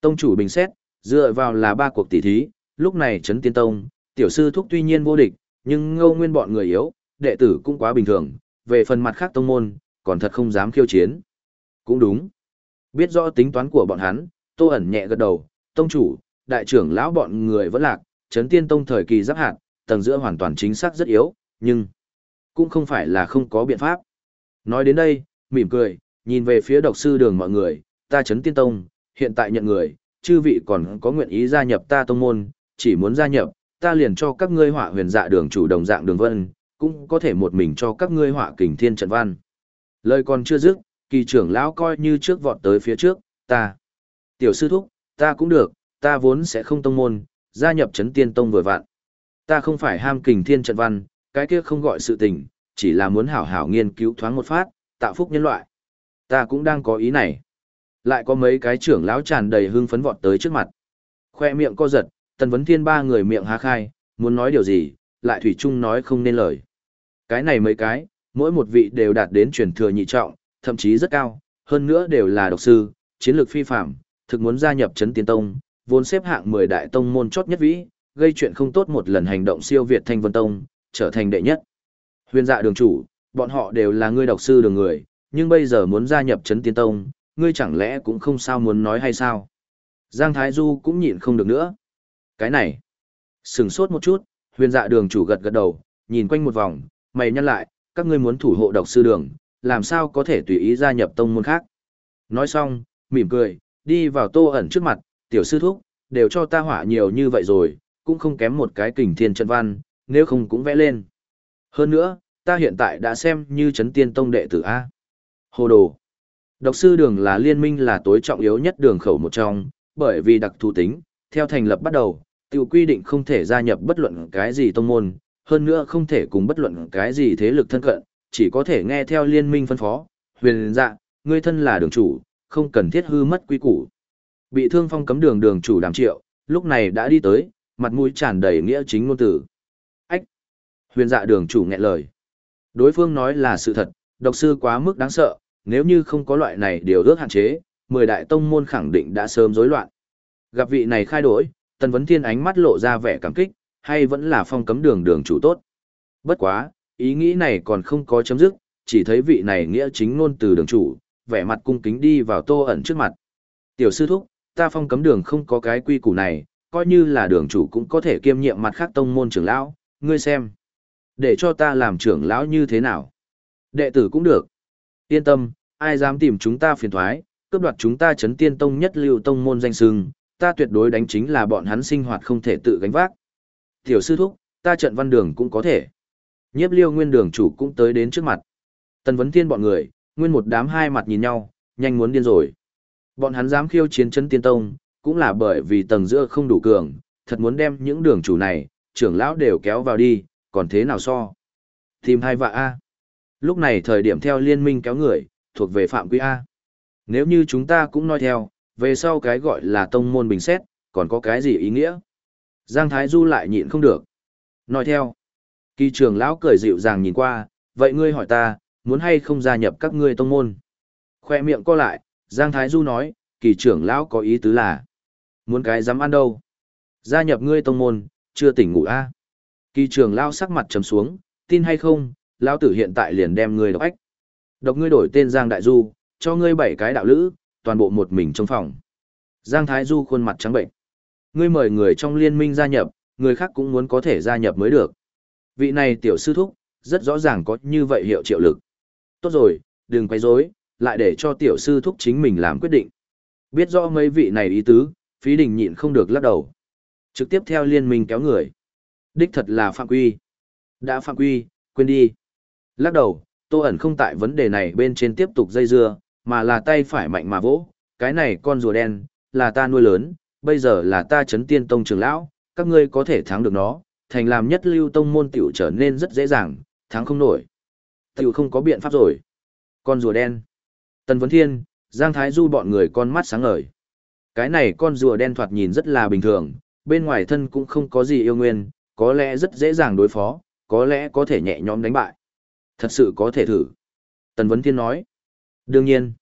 Tông chủ bình xét, dựa vào là ba cuộc tỷ thí, lúc này Trấn Tiên Tông, Tiểu sư thúc tuy nhiên vô địch, nhưng ngâu nguyên bọn người yếu, đệ tử cũng quá bình thường, về phần mặt khác tông môn, còn thật không dám khiêu chiến. Cũng đúng. Biết rõ tính toán của bọn hắn, tô ẩn nhẹ gật đầu, tông chủ, đại trưởng lão bọn người vẫn lạc, chấn tiên tông thời kỳ giáp hạt, tầng giữa hoàn toàn chính xác rất yếu, nhưng cũng không phải là không có biện pháp. Nói đến đây, mỉm cười, nhìn về phía độc sư đường mọi người, ta chấn tiên tông, hiện tại nhận người, chư vị còn có nguyện ý gia nhập ta tông môn, chỉ muốn gia nhập, ta liền cho các ngươi họa huyền dạ đường chủ đồng dạng đường vân, cũng có thể một mình cho các ngươi họa kình thiên trận văn. Lời còn chưa dứt, kỳ trưởng lão coi như trước vọt tới phía trước, ta. Tiểu sư thúc, ta cũng được, ta vốn sẽ không tông môn, gia nhập chấn tiên tông vừa vặn. Ta không phải ham kình thiên trận văn, cái kia không gọi sự tình, chỉ là muốn hảo hảo nghiên cứu thoáng một phát, tạo phúc nhân loại. Ta cũng đang có ý này. Lại có mấy cái trưởng lão tràn đầy hưng phấn vọt tới trước mặt. Khoe miệng co giật, tần vấn thiên ba người miệng há khai, muốn nói điều gì, lại thủy chung nói không nên lời. Cái này mấy cái, mỗi một vị đều đạt đến truyền thừa nhị trọng, thậm chí rất cao, hơn nữa đều là độc sư, chiến lược phi phạm, thực muốn gia nhập chấn tiên tông, vốn xếp hạng 10 đại tông môn chót nhất vĩ, gây chuyện không tốt một lần hành động siêu việt thanh vân tông, trở thành đệ nhất. Huyền dạ đường chủ, bọn họ đều là ngươi độc sư đường người, nhưng bây giờ muốn gia nhập chấn tiên tông, ngươi chẳng lẽ cũng không sao muốn nói hay sao? Giang Thái Du cũng nhịn không được nữa. Cái này, sừng sốt một chút, huyền dạ đường chủ gật gật đầu, nhìn quanh một vòng, mày nhăn lại, các ngươi muốn thủ hộ độc sư đường, làm sao có thể tùy ý gia nhập tông môn khác. Nói xong, mỉm cười, đi vào tô ẩn trước mặt, tiểu sư thúc, đều cho ta hỏa nhiều như vậy rồi, cũng không kém một cái kình thiên trận văn, nếu không cũng vẽ lên. Hơn nữa, ta hiện tại đã xem như chấn tiên tông đệ tử A. Hồ đồ. Độc sư đường là liên minh là tối trọng yếu nhất đường khẩu một trong, bởi vì đặc thù tính, theo thành lập bắt đầu, tiểu quy định không thể gia nhập bất luận cái gì tông môn, hơn nữa không thể cùng bất luận cái gì thế lực thân cận, chỉ có thể nghe theo liên minh phân phó, huyền dạ, ngươi thân là đường chủ, không cần thiết hư mất quy củ. Bị thương phong cấm đường đường chủ đàm triệu, lúc này đã đi tới, mặt mũi tràn đầy nghĩa chính ngôn tử. Ách! Huyền dạ đường chủ nghẹn lời. Đối phương nói là sự thật, độc sư quá mức đáng sợ, nếu như không có loại này điều ước hạn chế, mười đại tông môn khẳng định đã sớm rối loạn. Gặp vị này khai đổi, Tần Vấn Thiên ánh mắt lộ ra vẻ cảm kích, hay vẫn là phong cấm đường đường chủ tốt. Bất quá, ý nghĩ này còn không có chấm dứt, chỉ thấy vị này nghĩa chính ngôn từ đường chủ, vẻ mặt cung kính đi vào tô ẩn trước mặt. Tiểu sư thúc, ta phong cấm đường không có cái quy củ này, coi như là đường chủ cũng có thể kiêm nhiệm mặt khác tông môn trưởng lão, ngươi xem. Để cho ta làm trưởng lão như thế nào? Đệ tử cũng được. Yên tâm, ai dám tìm chúng ta phiền thoái, cướp đoạt chúng ta chấn tiên tông nhất lưu tông môn danh sưng, ta tuyệt đối đánh chính là bọn hắn sinh hoạt không thể tự gánh vác. Tiểu sư thúc, ta trận văn đường cũng có thể. Nhiếp liêu nguyên đường chủ cũng tới đến trước mặt. Tần vấn thiên bọn người, nguyên một đám hai mặt nhìn nhau, nhanh muốn điên rồi. Bọn hắn dám khiêu chiến chấn tiên tông, cũng là bởi vì tầng giữa không đủ cường, thật muốn đem những đường chủ này, trưởng lão đều kéo vào đi, còn thế nào so. Tìm hai vạ A. Lúc này thời điểm theo liên minh kéo người, thuộc về phạm quy A. Nếu như chúng ta cũng nói theo, về sau cái gọi là tông môn bình xét, còn có cái gì ý nghĩa? Giang Thái Du lại nhịn không được. Nói theo. Kỳ trưởng lão cười dịu dàng nhìn qua, vậy ngươi hỏi ta, muốn hay không gia nhập các ngươi tông môn? Khoe miệng co lại, Giang Thái Du nói, kỳ trưởng lão có ý tứ là, muốn cái dám ăn đâu? Gia nhập ngươi tông môn, chưa tỉnh ngủ a à? Kỳ trưởng lão sắc mặt trầm xuống, tin hay không, lão tử hiện tại liền đem ngươi độc ách. Độc ngươi đổi tên Giang Đại Du, cho ngươi bảy cái đạo lữ, toàn bộ một mình trong phòng. Giang Thái Du khuôn mặt trắng bệnh. Ngươi mời người trong liên minh gia nhập, người khác cũng muốn có thể gia nhập mới được. Vị này tiểu sư thúc, rất rõ ràng có như vậy hiệu triệu lực. Tốt rồi, đừng quay rối, lại để cho tiểu sư thúc chính mình làm quyết định. Biết rõ mấy vị này ý tứ, phí đình nhịn không được lắc đầu. Trực tiếp theo liên minh kéo người. Đích thật là phạm quy. Đã phạm quy, quên đi. Lắc đầu, tô ẩn không tại vấn đề này bên trên tiếp tục dây dưa, mà là tay phải mạnh mà vỗ. Cái này con rùa đen, là ta nuôi lớn, bây giờ là ta chấn tiên tông trường lão, các ngươi có thể thắng được nó, thành làm nhất lưu tông môn tiểu trở nên rất dễ dàng, thắng không nổi. Tiểu không có biện pháp rồi. Con rùa đen. Tần Vấn Thiên, Giang Thái Du bọn người con mắt sáng ngời. Cái này con rùa đen thoạt nhìn rất là bình thường, bên ngoài thân cũng không có gì yêu nguyên, có lẽ rất dễ dàng đối phó, có lẽ có thể nhẹ nhõm đánh bại. Thật sự có thể thử. Tần Vấn Thiên nói. Đương nhiên.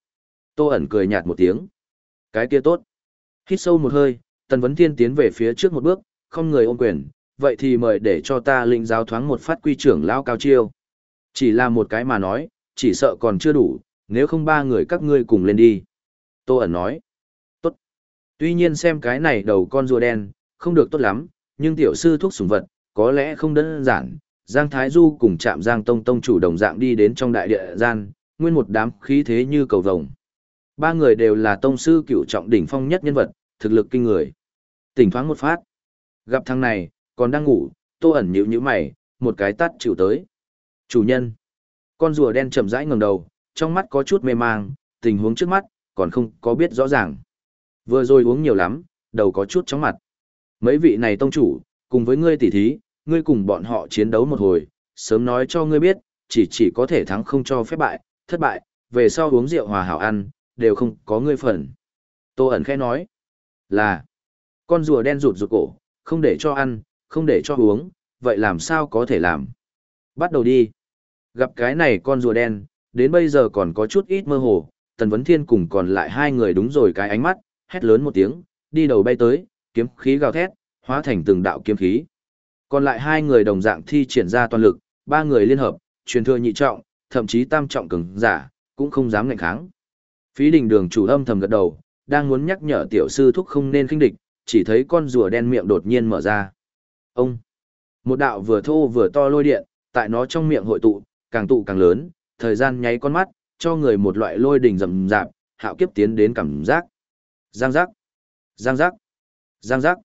Tô ẩn cười nhạt một tiếng. Cái kia tốt. Hít sâu một hơi, Tần Vấn Thiên tiến về phía trước một bước, không người ôm quyền, vậy thì mời để cho ta lĩnh giáo thoáng một phát quy trưởng lão cao chiêu. Chỉ là một cái mà nói, chỉ sợ còn chưa đủ, nếu không ba người các ngươi cùng lên đi. Tô ẩn nói, tốt. Tuy nhiên xem cái này đầu con rùa đen, không được tốt lắm, nhưng tiểu sư thuốc sủng vật, có lẽ không đơn giản. Giang Thái Du cùng chạm Giang Tông Tông chủ đồng dạng đi đến trong đại địa gian, nguyên một đám khí thế như cầu vồng. Ba người đều là tông sư cựu trọng đỉnh phong nhất nhân vật, thực lực kinh người. Tỉnh thoáng một phát. Gặp thằng này, còn đang ngủ, tô ẩn nhíu nhíu mày, một cái tắt chịu tới. Chủ nhân. Con rùa đen chậm rãi ngẩng đầu, trong mắt có chút mê mang, tình huống trước mắt, còn không có biết rõ ràng. Vừa rồi uống nhiều lắm, đầu có chút chóng mặt. Mấy vị này tông chủ, cùng với ngươi tỉ thí, ngươi cùng bọn họ chiến đấu một hồi, sớm nói cho ngươi biết, chỉ chỉ có thể thắng không cho phép bại, thất bại, về sau uống rượu hòa hảo ăn, đều không có ngươi phần. Tô ẩn khẽ nói, là, con rùa đen rụt rụt cổ, không để cho ăn, không để cho uống, vậy làm sao có thể làm? Bắt đầu đi. Gặp cái này con rùa đen, đến bây giờ còn có chút ít mơ hồ, Tần Vấn Thiên cùng còn lại hai người đúng rồi cái ánh mắt, hét lớn một tiếng, đi đầu bay tới, kiếm khí gào thét, hóa thành từng đạo kiếm khí. Còn lại hai người đồng dạng thi triển ra toàn lực, ba người liên hợp, truyền thừa nhị trọng, thậm chí tam trọng cường giả, cũng không dám ngạnh kháng. Phí đình đường chủ âm thầm gật đầu, đang muốn nhắc nhở tiểu sư thúc không nên kinh địch, chỉ thấy con rùa đen miệng đột nhiên mở ra. Ông! Một đạo vừa thô vừa to lôi điện, tại nó trong miệng hội tụ, càng tụ càng lớn, thời gian nháy con mắt, cho người một loại lôi đình rầm rạp, hạo kiếp tiến đến cảm giác. Giang giác! Giang giác! Giang giác!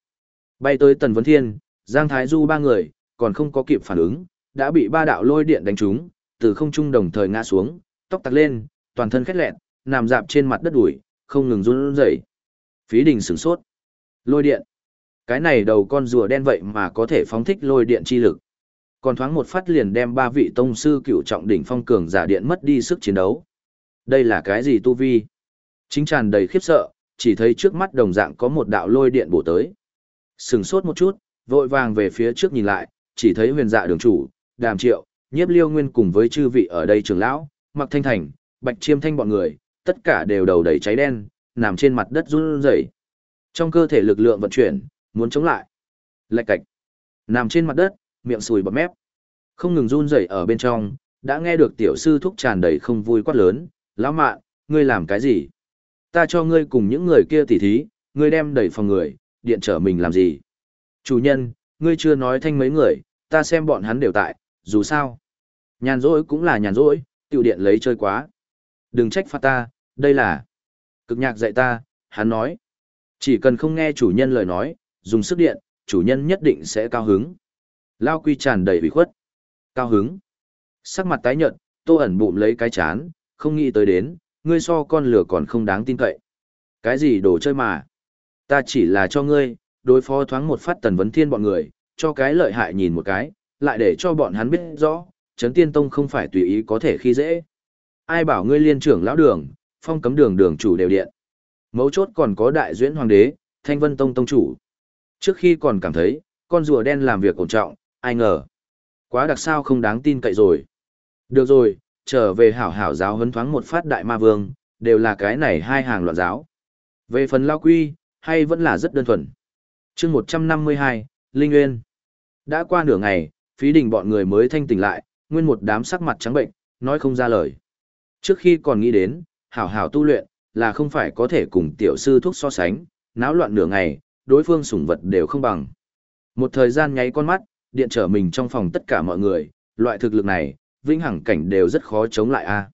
Bay tới Tần Vấn Thiên, Giang Thái Du ba người, còn không có kịp phản ứng, đã bị ba đạo lôi điện đánh trúng, từ không trung đồng thời ngã xuống, tóc tặc lên, toàn thân khét lẹn, nằm dạp trên mặt đất đùi, không ngừng run rẩy. Phí đình sửng sốt. Lôi điện. Cái này đầu con rùa đen vậy mà có thể phóng thích lôi điện chi lực. Còn thoáng một phát liền đem ba vị tông sư cựu trọng đỉnh phong cường giả điện mất đi sức chiến đấu. Đây là cái gì tu vi? Chính tràn đầy khiếp sợ, chỉ thấy trước mắt đồng dạng có một đạo lôi điện bổ tới. Sừng sốt một chút, vội vàng về phía trước nhìn lại, chỉ thấy huyền dạ đường chủ, đàm triệu, nhiếp liêu nguyên cùng với chư vị ở đây trưởng lão, mặc thanh thành, bạch chiêm thanh bọn người, tất cả đều đầu đầy cháy đen, nằm trên mặt đất run rẩy. Trong cơ thể lực lượng vận chuyển, muốn chống lại. Lạch cạch. Nằm trên mặt đất, miệng sùi bọt mép. Không ngừng run rẩy ở bên trong, đã nghe được tiểu sư thúc tràn đầy không vui quát lớn, lão mạn, ngươi làm cái gì? Ta cho ngươi cùng những người kia tỉ thí, ngươi đem đẩy phòng người, điện trở mình làm gì? Chủ nhân, ngươi chưa nói thanh mấy người, ta xem bọn hắn đều tại, dù sao. Nhàn rỗi cũng là nhàn rỗi, tiểu điện lấy chơi quá. Đừng trách phạt ta, đây là cực nhạc dạy ta, hắn nói. Chỉ cần không nghe chủ nhân lời nói, dùng sức điện, chủ nhân nhất định sẽ cao hứng. Lao quy tràn đầy ủy khuất. Cao hứng. Sắc mặt tái nhợt, tô ẩn bụng lấy cái chán, không nghĩ tới đến, ngươi so con lửa còn không đáng tin cậy. Cái gì đồ chơi mà? Ta chỉ là cho ngươi, đối phó thoáng một phát tần vấn thiên bọn người, cho cái lợi hại nhìn một cái, lại để cho bọn hắn biết rõ, chấn tiên tông không phải tùy ý có thể khi dễ. Ai bảo ngươi liên trưởng lão đường, phong cấm đường đường chủ đều điện. Mấu chốt còn có đại duyễn hoàng đế, thanh vân tông tông chủ. Trước khi còn cảm thấy, con rùa đen làm việc ổn trọng, ai ngờ. Quá đặc sao không đáng tin cậy rồi. Được rồi, trở về hảo hảo giáo huấn thoáng một phát đại ma vương, đều là cái này hai hàng loạn giáo. Về phần lao quy, hay vẫn là rất đơn thuần. chương 152, Linh Nguyên. Đã qua nửa ngày, phí đình bọn người mới thanh tỉnh lại, nguyên một đám sắc mặt trắng bệnh, nói không ra lời. Trước khi còn nghĩ đến, hảo hảo tu luyện, là không phải có thể cùng tiểu sư thuốc so sánh, náo loạn nửa ngày, đối phương sủng vật đều không bằng. Một thời gian nháy con mắt, điện trở mình trong phòng tất cả mọi người, loại thực lực này, vĩnh hằng cảnh đều rất khó chống lại a.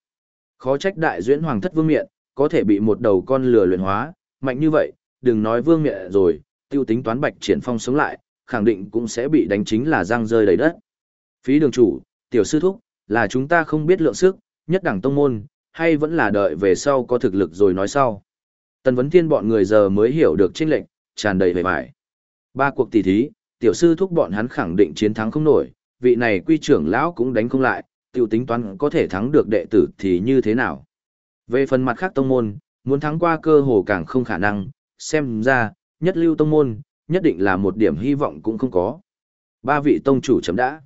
Khó trách đại duyễn hoàng thất vương miện, có thể bị một đầu con lừa luyện hóa, mạnh như vậy, đừng nói vương miện rồi, tiêu tính toán bạch triển phong sống lại, khẳng định cũng sẽ bị đánh chính là răng rơi đầy đất. Phí đường chủ, tiểu sư thúc, là chúng ta không biết lượng sức, nhất đẳng tông môn, hay vẫn là đợi về sau có thực lực rồi nói sau. Tần vấn thiên bọn người giờ mới hiểu được chênh lệnh, tràn đầy vẻ vải. Ba cuộc tỷ thí, tiểu sư thúc bọn hắn khẳng định chiến thắng không nổi, vị này quy trưởng lão cũng đánh không lại, tiêu tính toán có thể thắng được đệ tử thì như thế nào. Về phần mặt khác tông môn, muốn thắng qua cơ hồ càng không khả năng, xem ra, nhất lưu tông môn, nhất định là một điểm hy vọng cũng không có. Ba vị tông chủ chấm đã.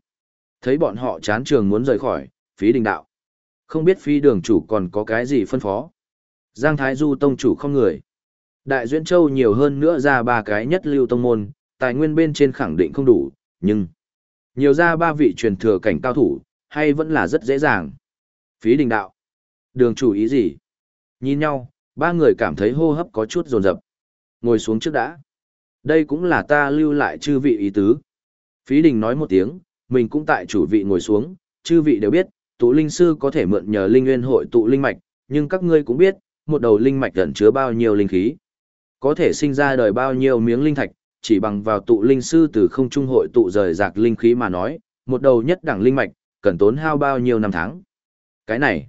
Thấy bọn họ chán trường muốn rời khỏi, phí đình đạo. Không biết phi đường chủ còn có cái gì phân phó. Giang Thái Du tông chủ không người. Đại Duyên Châu nhiều hơn nữa ra ba cái nhất lưu tông môn, tài nguyên bên trên khẳng định không đủ, nhưng nhiều ra ba vị truyền thừa cảnh cao thủ, hay vẫn là rất dễ dàng. Phí đình đạo. Đường chủ ý gì? Nhìn nhau, ba người cảm thấy hô hấp có chút rồn rập. Ngồi xuống trước đã. Đây cũng là ta lưu lại chư vị ý tứ. Phí đình nói một tiếng, mình cũng tại chủ vị ngồi xuống, chư vị đều biết, tụ linh sư có thể mượn nhờ linh nguyên hội tụ linh mạch, nhưng các ngươi cũng biết, một đầu linh mạch ẩn chứa bao nhiêu linh khí. Có thể sinh ra đời bao nhiêu miếng linh thạch, chỉ bằng vào tụ linh sư từ không trung hội tụ rời rạc linh khí mà nói, một đầu nhất đẳng linh mạch, cần tốn hao bao nhiêu năm tháng. Cái này,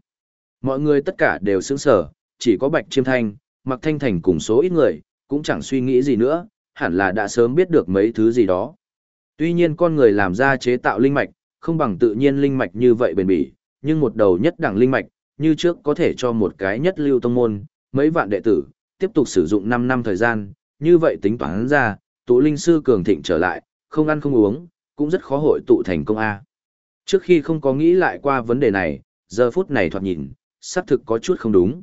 mọi người tất cả đều sững sở, chỉ có Bạch Chiêm Thanh, Mặc Thanh Thành cùng số ít người, cũng chẳng suy nghĩ gì nữa, hẳn là đã sớm biết được mấy thứ gì đó. Tuy nhiên con người làm ra chế tạo linh mạch, không bằng tự nhiên linh mạch như vậy bền bỉ, nhưng một đầu nhất đẳng linh mạch, như trước có thể cho một cái nhất lưu tông môn, mấy vạn đệ tử, tiếp tục sử dụng 5 năm thời gian, như vậy tính toán ra, tụ linh sư cường thịnh trở lại, không ăn không uống, cũng rất khó hội tụ thành công A. Trước khi không có nghĩ lại qua vấn đề này, giờ phút này thoạt nhìn, xác thực có chút không đúng.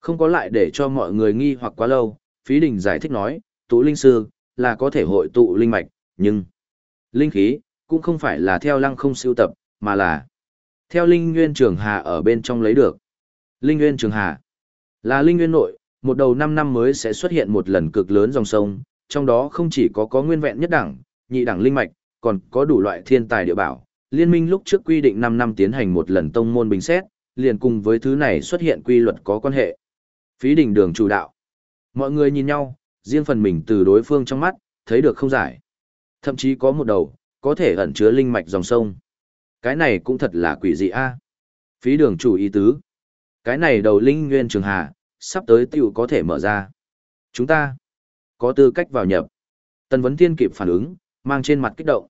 Không có lại để cho mọi người nghi hoặc quá lâu, phí đình giải thích nói, tụ linh sư, là có thể hội tụ linh mạch, nhưng linh khí, cũng không phải là theo lăng không siêu tập, mà là theo linh nguyên trường hà ở bên trong lấy được. Linh nguyên trường hà là linh nguyên nội, một đầu năm năm mới sẽ xuất hiện một lần cực lớn dòng sông, trong đó không chỉ có có nguyên vẹn nhất đẳng, nhị đẳng linh mạch, còn có đủ loại thiên tài địa bảo. Liên minh lúc trước quy định 5 năm tiến hành một lần tông môn bình xét, liền cùng với thứ này xuất hiện quy luật có quan hệ. Phí đỉnh đường chủ đạo. Mọi người nhìn nhau, riêng phần mình từ đối phương trong mắt, thấy được không giải. Thậm chí có một đầu, có thể ẩn chứa linh mạch dòng sông. Cái này cũng thật là quỷ dị a. Phí đường chủ ý tứ. Cái này đầu linh nguyên trường hà, sắp tới tiểu có thể mở ra. Chúng ta có tư cách vào nhập. Tần Vấn Thiên kịp phản ứng, mang trên mặt kích động.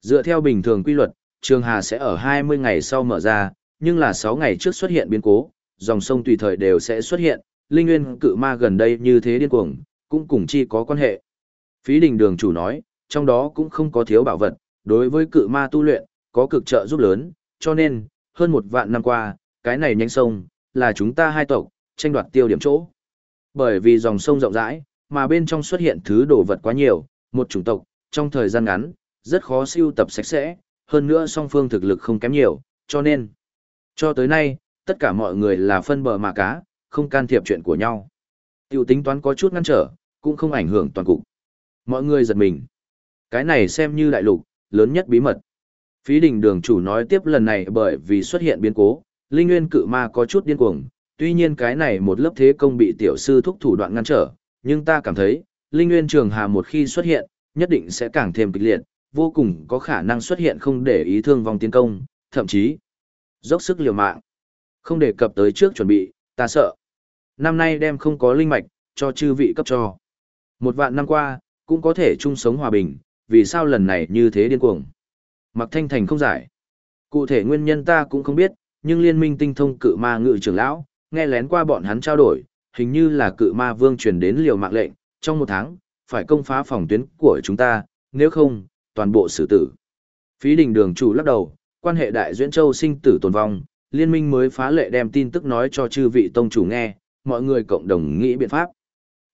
Dựa theo bình thường quy luật, trường hà sẽ ở 20 ngày sau mở ra, nhưng là 6 ngày trước xuất hiện biến cố, dòng sông tùy thời đều sẽ xuất hiện, linh nguyên cự ma gần đây như thế điên cuồng, cũng cùng chi có quan hệ. Phí đình đường chủ nói, trong đó cũng không có thiếu bảo vật, đối với cự ma tu luyện, có cực trợ giúp lớn, cho nên, hơn một vạn năm qua, cái này nhánh sông, là chúng ta hai tộc, tranh đoạt tiêu điểm chỗ. Bởi vì dòng sông rộng rãi, mà bên trong xuất hiện thứ đồ vật quá nhiều, một chủng tộc, trong thời gian ngắn, rất khó siêu tập sạch sẽ, hơn nữa song phương thực lực không kém nhiều, cho nên, cho tới nay, tất cả mọi người là phân bờ mà cá, không can thiệp chuyện của nhau. Tiểu tính toán có chút ngăn trở, cũng không ảnh hưởng toàn cục. Mọi người giật mình. Cái này xem như đại lục, lớn nhất bí mật. Phí đình đường chủ nói tiếp lần này bởi vì xuất hiện biến cố, linh nguyên cự ma có chút điên cuồng, tuy nhiên cái này một lớp thế công bị tiểu sư thúc thủ đoạn ngăn trở, nhưng ta cảm thấy, linh nguyên trường hà một khi xuất hiện, nhất định sẽ càng thêm kịch liệt, vô cùng có khả năng xuất hiện không để ý thương vong tiến công, thậm chí dốc sức liều mạng. Không đề cập tới trước chuẩn bị, ta sợ. Năm nay đem không có linh mạch, cho chư vị cấp cho. Một vạn năm qua, cũng có thể chung sống hòa bình, vì sao lần này như thế điên cuồng. Mặc thanh thành không giải. Cụ thể nguyên nhân ta cũng không biết, nhưng liên minh tinh thông cự ma ngự trưởng lão, nghe lén qua bọn hắn trao đổi, hình như là cự ma vương truyền đến liều mạng lệnh, trong một tháng, phải công phá phòng tuyến của chúng ta, nếu không, toàn bộ xử tử. Phí đình đường chủ lắc đầu, quan hệ đại duyễn châu sinh tử tồn vong, liên minh mới phá lệ đem tin tức nói cho chư vị tông chủ nghe, mọi người cộng đồng nghĩ biện pháp.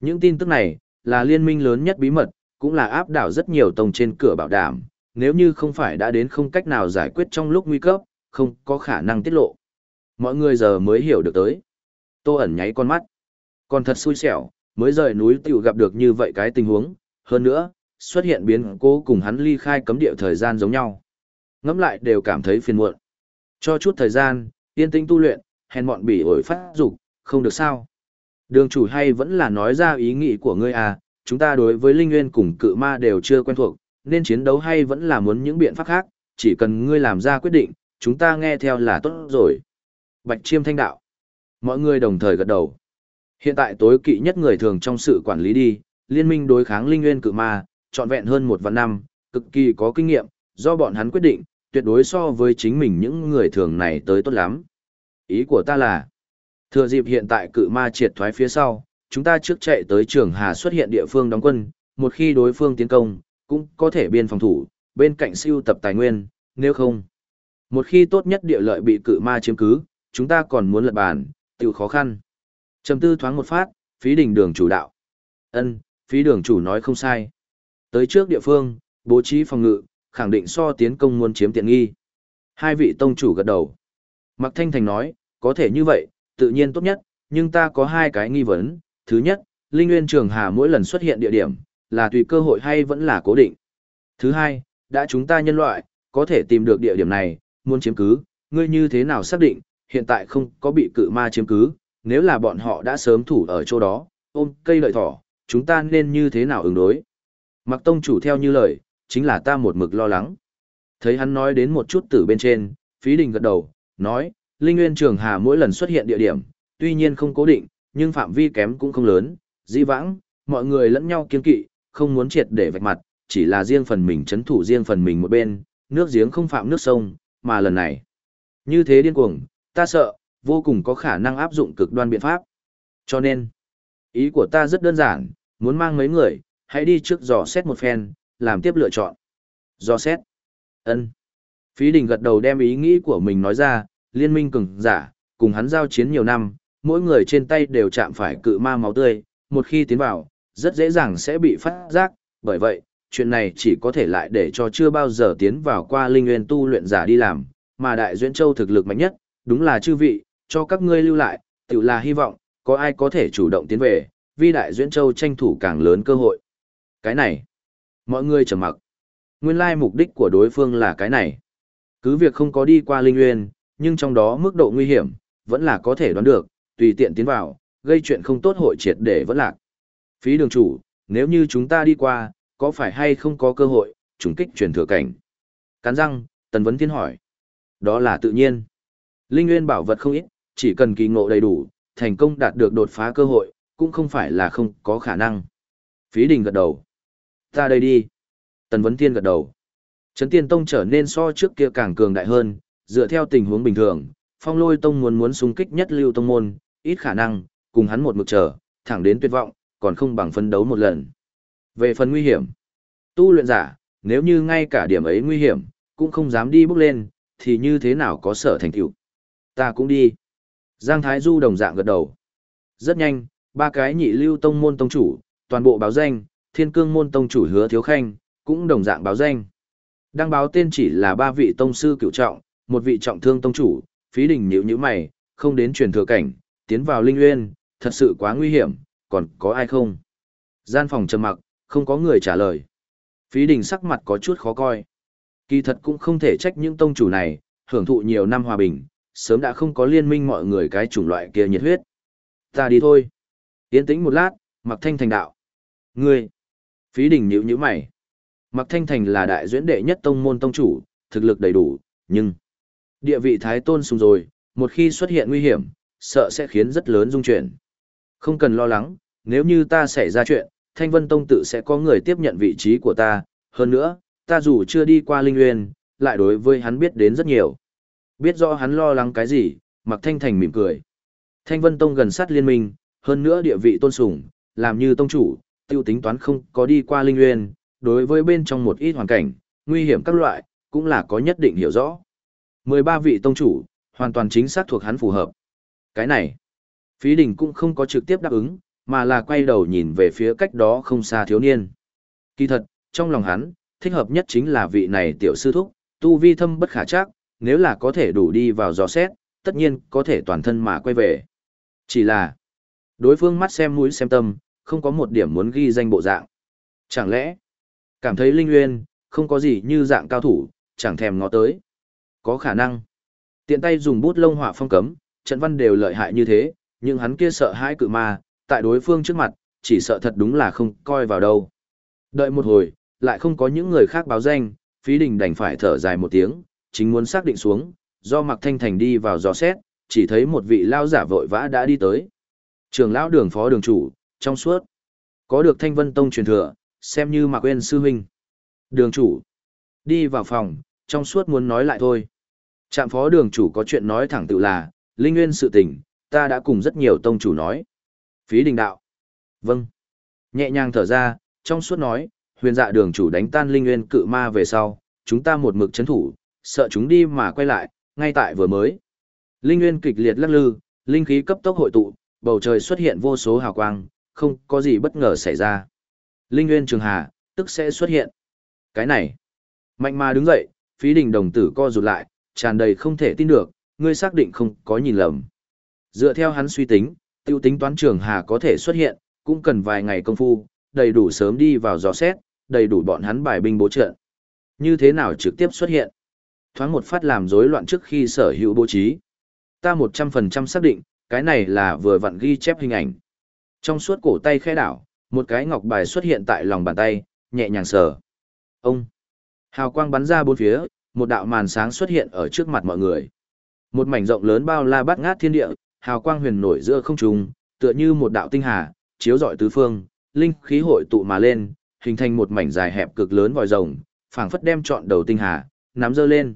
Những tin tức này, là liên minh lớn nhất bí mật, cũng là áp đảo rất nhiều tông trên cửa bảo đảm, nếu như không phải đã đến không cách nào giải quyết trong lúc nguy cấp, không có khả năng tiết lộ. Mọi người giờ mới hiểu được tới. Tô ẩn nháy con mắt. Còn thật xui xẻo, mới rời núi tiểu gặp được như vậy cái tình huống, hơn nữa, xuất hiện biến cố cùng hắn ly khai cấm địa thời gian giống nhau. Ngẫm lại đều cảm thấy phiền muộn. Cho chút thời gian, yên tĩnh tu luyện, hèn mọn bỉ ổi phát dục, không được sao. Đường chủ hay vẫn là nói ra ý nghĩ của ngươi à, chúng ta đối với linh nguyên cùng cự ma đều chưa quen thuộc, nên chiến đấu hay vẫn là muốn những biện pháp khác, chỉ cần ngươi làm ra quyết định, chúng ta nghe theo là tốt rồi. Bạch chiêm thanh đạo. Mọi người đồng thời gật đầu. Hiện tại tối kỵ nhất người thường trong sự quản lý đi, liên minh đối kháng linh nguyên cự ma, trọn vẹn hơn một vạn năm, cực kỳ có kinh nghiệm, do bọn hắn quyết định, tuyệt đối so với chính mình những người thường này tới tốt lắm. Ý của ta là, thừa dịp hiện tại cự ma triệt thoái phía sau, chúng ta trước chạy tới trường Hà xuất hiện địa phương đóng quân, một khi đối phương tiến công, cũng có thể biên phòng thủ, bên cạnh siêu tập tài nguyên, nếu không. Một khi tốt nhất địa lợi bị cự ma chiếm cứ, chúng ta còn muốn lật bàn, tiểu khó khăn. Trầm tư thoáng một phát, phí đình đường chủ đạo. ân phí đường chủ nói không sai. Tới trước địa phương, bố trí phòng ngự, khẳng định so tiến công muốn chiếm tiện nghi. Hai vị tông chủ gật đầu. Mạc Thanh Thành nói, có thể như vậy, tự nhiên tốt nhất, nhưng ta có hai cái nghi vấn. Thứ nhất, Linh Nguyên Trường Hà mỗi lần xuất hiện địa điểm, là tùy cơ hội hay vẫn là cố định. Thứ hai, đã chúng ta nhân loại, có thể tìm được địa điểm này, muốn chiếm cứ, ngươi như thế nào xác định, hiện tại không có bị cự ma chiếm cứ, nếu là bọn họ đã sớm thủ ở chỗ đó, ôm cây lợi thỏ, chúng ta nên như thế nào ứng đối. Mặc tông chủ theo như lời, chính là ta một mực lo lắng. Thấy hắn nói đến một chút từ bên trên, phí đình gật đầu, nói, Linh Nguyên Trường Hà mỗi lần xuất hiện địa điểm, tuy nhiên không cố định, nhưng phạm vi kém cũng không lớn, di vãng, mọi người lẫn nhau kiên kỵ, không muốn triệt để vạch mặt, chỉ là riêng phần mình chấn thủ riêng phần mình một bên, nước giếng không phạm nước sông, mà lần này. Như thế điên cuồng, ta sợ, vô cùng có khả năng áp dụng cực đoan biện pháp. Cho nên, ý của ta rất đơn giản, muốn mang mấy người, hãy đi trước dò xét một phen, làm tiếp lựa chọn. Dò xét. ân Phí đình gật đầu đem ý nghĩ của mình nói ra, liên minh cường giả, cùng hắn giao chiến nhiều năm, mỗi người trên tay đều chạm phải cự ma máu tươi, một khi tiến vào, rất dễ dàng sẽ bị phát giác, bởi vậy, chuyện này chỉ có thể lại để cho chưa bao giờ tiến vào qua linh nguyên tu luyện giả đi làm, mà Đại Duyễn Châu thực lực mạnh nhất, đúng là chư vị, cho các ngươi lưu lại, tự là hy vọng, có ai có thể chủ động tiến về, vì Đại Duyễn Châu tranh thủ càng lớn cơ hội. Cái này, mọi người trầm mặc. Nguyên lai mục đích của đối phương là cái này. Cứ việc không có đi qua linh nguyên, nhưng trong đó mức độ nguy hiểm, vẫn là có thể đoán được, tùy tiện tiến vào, gây chuyện không tốt hội triệt để vẫn lạc. Phí đường chủ, nếu như chúng ta đi qua, có phải hay không có cơ hội, trùng kích truyền thừa cảnh? Cắn răng, Tần Vấn Thiên hỏi. Đó là tự nhiên. Linh Nguyên bảo vật không ít, chỉ cần kỳ ngộ đầy đủ, thành công đạt được đột phá cơ hội, cũng không phải là không có khả năng. Phí đình gật đầu. Ta đây đi. Tần Vấn Thiên gật đầu. Trấn Tiên Tông trở nên so trước kia càng cường đại hơn, dựa theo tình huống bình thường, Phong Lôi Tông muốn muốn xung kích nhất lưu tông môn, ít khả năng, cùng hắn một mực chờ, thẳng đến tuyệt vọng, còn không bằng phân đấu một lần. Về phần nguy hiểm, tu luyện giả, nếu như ngay cả điểm ấy nguy hiểm, cũng không dám đi bước lên, thì như thế nào có sở thành tựu Ta cũng đi. Giang Thái Du đồng dạng gật đầu. Rất nhanh, ba cái nhị lưu tông môn tông chủ, toàn bộ báo danh, thiên cương môn tông chủ hứa thiếu khanh, cũng đồng dạng báo danh. Đăng báo tên chỉ là ba vị tông sư cựu trọng, một vị trọng thương tông chủ, phí đình nhữ như mày, không đến truyền thừa cảnh, tiến vào linh uyên, thật sự quá nguy hiểm, còn có ai không? Gian phòng trầm mặc, không có người trả lời. Phí đình sắc mặt có chút khó coi. Kỳ thật cũng không thể trách những tông chủ này, hưởng thụ nhiều năm hòa bình, sớm đã không có liên minh mọi người cái chủng loại kia nhiệt huyết. Ta đi thôi. Yên tĩnh một lát, mặc thanh thành đạo. Ngươi. Phí đình nhữ như mày. Mặc thanh thành là đại duyễn đệ nhất tông môn tông chủ, thực lực đầy đủ, nhưng địa vị thái tôn xuống rồi, một khi xuất hiện nguy hiểm, sợ sẽ khiến rất lớn dung chuyển. Không cần lo lắng, nếu như ta xảy ra chuyện, Thanh Vân Tông tự sẽ có người tiếp nhận vị trí của ta, hơn nữa, ta dù chưa đi qua Linh Nguyên, lại đối với hắn biết đến rất nhiều. Biết rõ hắn lo lắng cái gì, Mạc Thanh Thành mỉm cười. Thanh Vân Tông gần sát liên minh, hơn nữa địa vị tôn sùng, làm như tông chủ, tiêu tính toán không có đi qua Linh Nguyên, đối với bên trong một ít hoàn cảnh, nguy hiểm các loại, cũng là có nhất định hiểu rõ. 13 vị tông chủ, hoàn toàn chính xác thuộc hắn phù hợp. Cái này, phí đình cũng không có trực tiếp đáp ứng, mà là quay đầu nhìn về phía cách đó không xa thiếu niên. Kỳ thật, trong lòng hắn, thích hợp nhất chính là vị này tiểu sư thúc, tu vi thâm bất khả chắc, nếu là có thể đủ đi vào dò xét, tất nhiên có thể toàn thân mà quay về. Chỉ là, đối phương mắt xem mũi xem tâm, không có một điểm muốn ghi danh bộ dạng. Chẳng lẽ, cảm thấy Linh Nguyên, không có gì như dạng cao thủ, chẳng thèm ngó tới. Có khả năng, tiện tay dùng bút lông họa phong cấm, trận văn đều lợi hại như thế, nhưng hắn kia sợ hãi cự ma, tại đối phương trước mặt, chỉ sợ thật đúng là không coi vào đâu. Đợi một hồi, lại không có những người khác báo danh, phí đình đành phải thở dài một tiếng, chính muốn xác định xuống, do mặc Thanh Thành đi vào dò xét, chỉ thấy một vị lao giả vội vã đã đi tới. Trường lão đường phó đường chủ, trong suốt. Có được Thanh Vân Tông truyền thừa, xem như mặc Quên sư huynh. Đường chủ, đi vào phòng, trong suốt muốn nói lại thôi. Trạm phó đường chủ có chuyện nói thẳng tự là, Linh Nguyên sự tình, ta đã cùng rất nhiều tông chủ nói. Phí đình đạo. Vâng. Nhẹ nhàng thở ra, trong suốt nói, huyền dạ đường chủ đánh tan Linh Nguyên cự ma về sau, chúng ta một mực chấn thủ, sợ chúng đi mà quay lại, ngay tại vừa mới. Linh Nguyên kịch liệt lắc lư, linh khí cấp tốc hội tụ, bầu trời xuất hiện vô số hào quang, không có gì bất ngờ xảy ra. Linh Nguyên Trường Hà, tức sẽ xuất hiện. Cái này, Mạnh mà đứng dậy, phí đình đồng tử co rụt lại, tràn đầy không thể tin được, ngươi xác định không có nhìn lầm. Dựa theo hắn suy tính, tiêu tính toán trường hà có thể xuất hiện, cũng cần vài ngày công phu, đầy đủ sớm đi vào dò xét, đầy đủ bọn hắn bài binh bố trận. Như thế nào trực tiếp xuất hiện? Thoáng một phát làm rối loạn trước khi sở hữu bố trí. Ta 100% xác định, cái này là vừa vặn ghi chép hình ảnh. Trong suốt cổ tay khẽ đảo, một cái ngọc bài xuất hiện tại lòng bàn tay, nhẹ nhàng sờ. Ông! Hào quang bắn ra bốn phía, một đạo màn sáng xuất hiện ở trước mặt mọi người. Một mảnh rộng lớn bao la bát ngát thiên địa, hào quang huyền nổi giữa không trung, tựa như một đạo tinh hà, chiếu rọi tứ phương, linh khí hội tụ mà lên, hình thành một mảnh dài hẹp cực lớn vòi rồng, phảng phất đem trọn đầu tinh hà, nắm dơ lên.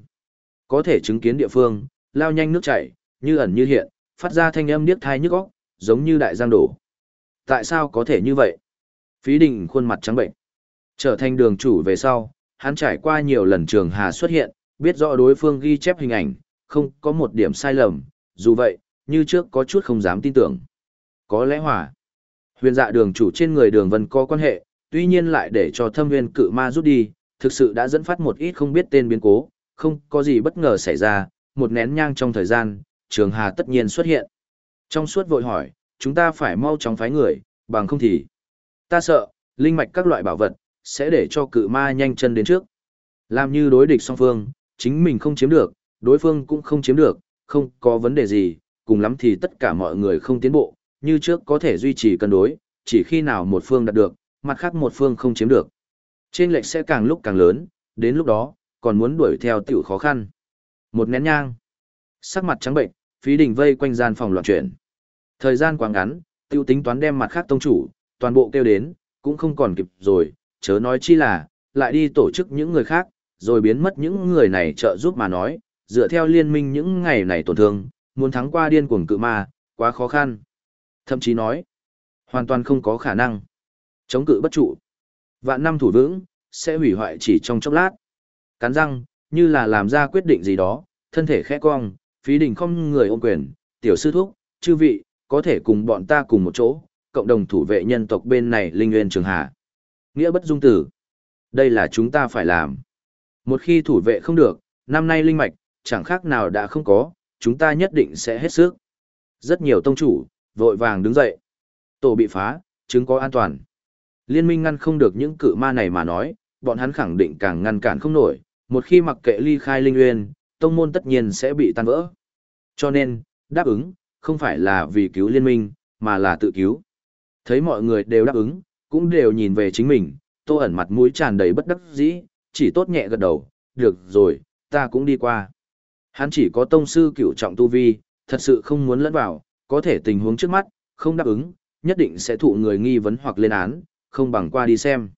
Có thể chứng kiến địa phương, lao nhanh nước chảy, như ẩn như hiện, phát ra thanh âm điếc thai nhức óc, giống như đại giang đổ. Tại sao có thể như vậy? Phí đình khuôn mặt trắng bệnh. Trở thành đường chủ về sau, hắn trải qua nhiều lần trường hà xuất hiện, biết rõ đối phương ghi chép hình ảnh, không có một điểm sai lầm, dù vậy, như trước có chút không dám tin tưởng. Có lẽ hỏa. Huyền dạ đường chủ trên người đường vân có quan hệ, tuy nhiên lại để cho thâm viên cự ma rút đi, thực sự đã dẫn phát một ít không biết tên biến cố, không có gì bất ngờ xảy ra, một nén nhang trong thời gian, trường hà tất nhiên xuất hiện. Trong suốt vội hỏi, chúng ta phải mau chóng phái người, bằng không thì. Ta sợ, linh mạch các loại bảo vật, sẽ để cho cự ma nhanh chân đến trước. Làm như đối địch song phương, chính mình không chiếm được, đối phương cũng không chiếm được, không có vấn đề gì, cùng lắm thì tất cả mọi người không tiến bộ, như trước có thể duy trì cân đối, chỉ khi nào một phương đạt được, mặt khác một phương không chiếm được. Trên lệch sẽ càng lúc càng lớn, đến lúc đó, còn muốn đuổi theo tiểu khó khăn. Một nén nhang. Sắc mặt trắng bệnh, phí đình vây quanh gian phòng loạn chuyển. Thời gian quá ngắn, tiêu tính toán đem mặt khác tông chủ, toàn bộ kêu đến, cũng không còn kịp rồi, chớ nói chi là, lại đi tổ chức những người khác, rồi biến mất những người này trợ giúp mà nói, dựa theo liên minh những ngày này tổn thương, muốn thắng qua điên cuồng cự ma, quá khó khăn. Thậm chí nói, hoàn toàn không có khả năng. Chống cự bất trụ. Vạn năm thủ vững, sẽ hủy hoại chỉ trong chốc lát. Cắn răng, như là làm ra quyết định gì đó, thân thể khẽ cong, phí đình không người ôm quyền, tiểu sư thúc, chư vị, có thể cùng bọn ta cùng một chỗ, cộng đồng thủ vệ nhân tộc bên này linh nguyên trường hạ. Nghĩa bất dung tử. Đây là chúng ta phải làm. Một khi thủ vệ không được, năm nay linh mạch, chẳng khác nào đã không có, chúng ta nhất định sẽ hết sức. Rất nhiều tông chủ, vội vàng đứng dậy. Tổ bị phá, chứng có an toàn. Liên minh ngăn không được những cự ma này mà nói, bọn hắn khẳng định càng ngăn cản không nổi, một khi mặc kệ ly khai linh nguyên, tông môn tất nhiên sẽ bị tan vỡ. Cho nên, đáp ứng, không phải là vì cứu liên minh, mà là tự cứu. Thấy mọi người đều đáp ứng, cũng đều nhìn về chính mình, tô ẩn mặt mũi tràn đầy bất đắc dĩ, chỉ tốt nhẹ gật đầu, được rồi, ta cũng đi qua. Hắn chỉ có tông sư cửu trọng tu vi, thật sự không muốn lẫn vào, có thể tình huống trước mắt, không đáp ứng, nhất định sẽ thụ người nghi vấn hoặc lên án, không bằng qua đi xem.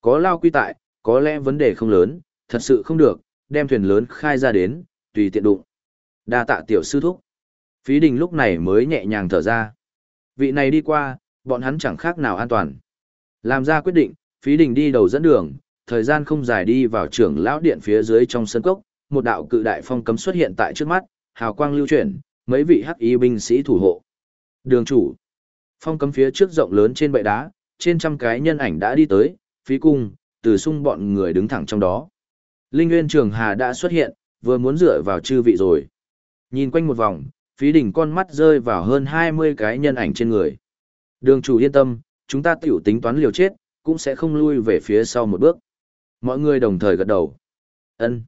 Có lao quy tại, có lẽ vấn đề không lớn, thật sự không được, đem thuyền lớn khai ra đến, tùy tiện đụng. Đa tạ tiểu sư thúc. Phí đình lúc này mới nhẹ nhàng thở ra. Vị này đi qua, bọn hắn chẳng khác nào an toàn. Làm ra quyết định, phí đình đi đầu dẫn đường, thời gian không dài đi vào trưởng lão điện phía dưới trong sân cốc, một đạo cự đại phong cấm xuất hiện tại trước mắt, hào quang lưu chuyển, mấy vị hắc y binh sĩ thủ hộ. Đường chủ. Phong cấm phía trước rộng lớn trên bệ đá, trên trăm cái nhân ảnh đã đi tới, phí cung, từ sung bọn người đứng thẳng trong đó. Linh Nguyên Trường Hà đã xuất hiện, vừa muốn dựa vào chư vị rồi. Nhìn quanh một vòng, phí đỉnh con mắt rơi vào hơn 20 cái nhân ảnh trên người. Đường chủ yên tâm, chúng ta tiểu tính toán liều chết, cũng sẽ không lui về phía sau một bước. Mọi người đồng thời gật đầu. ân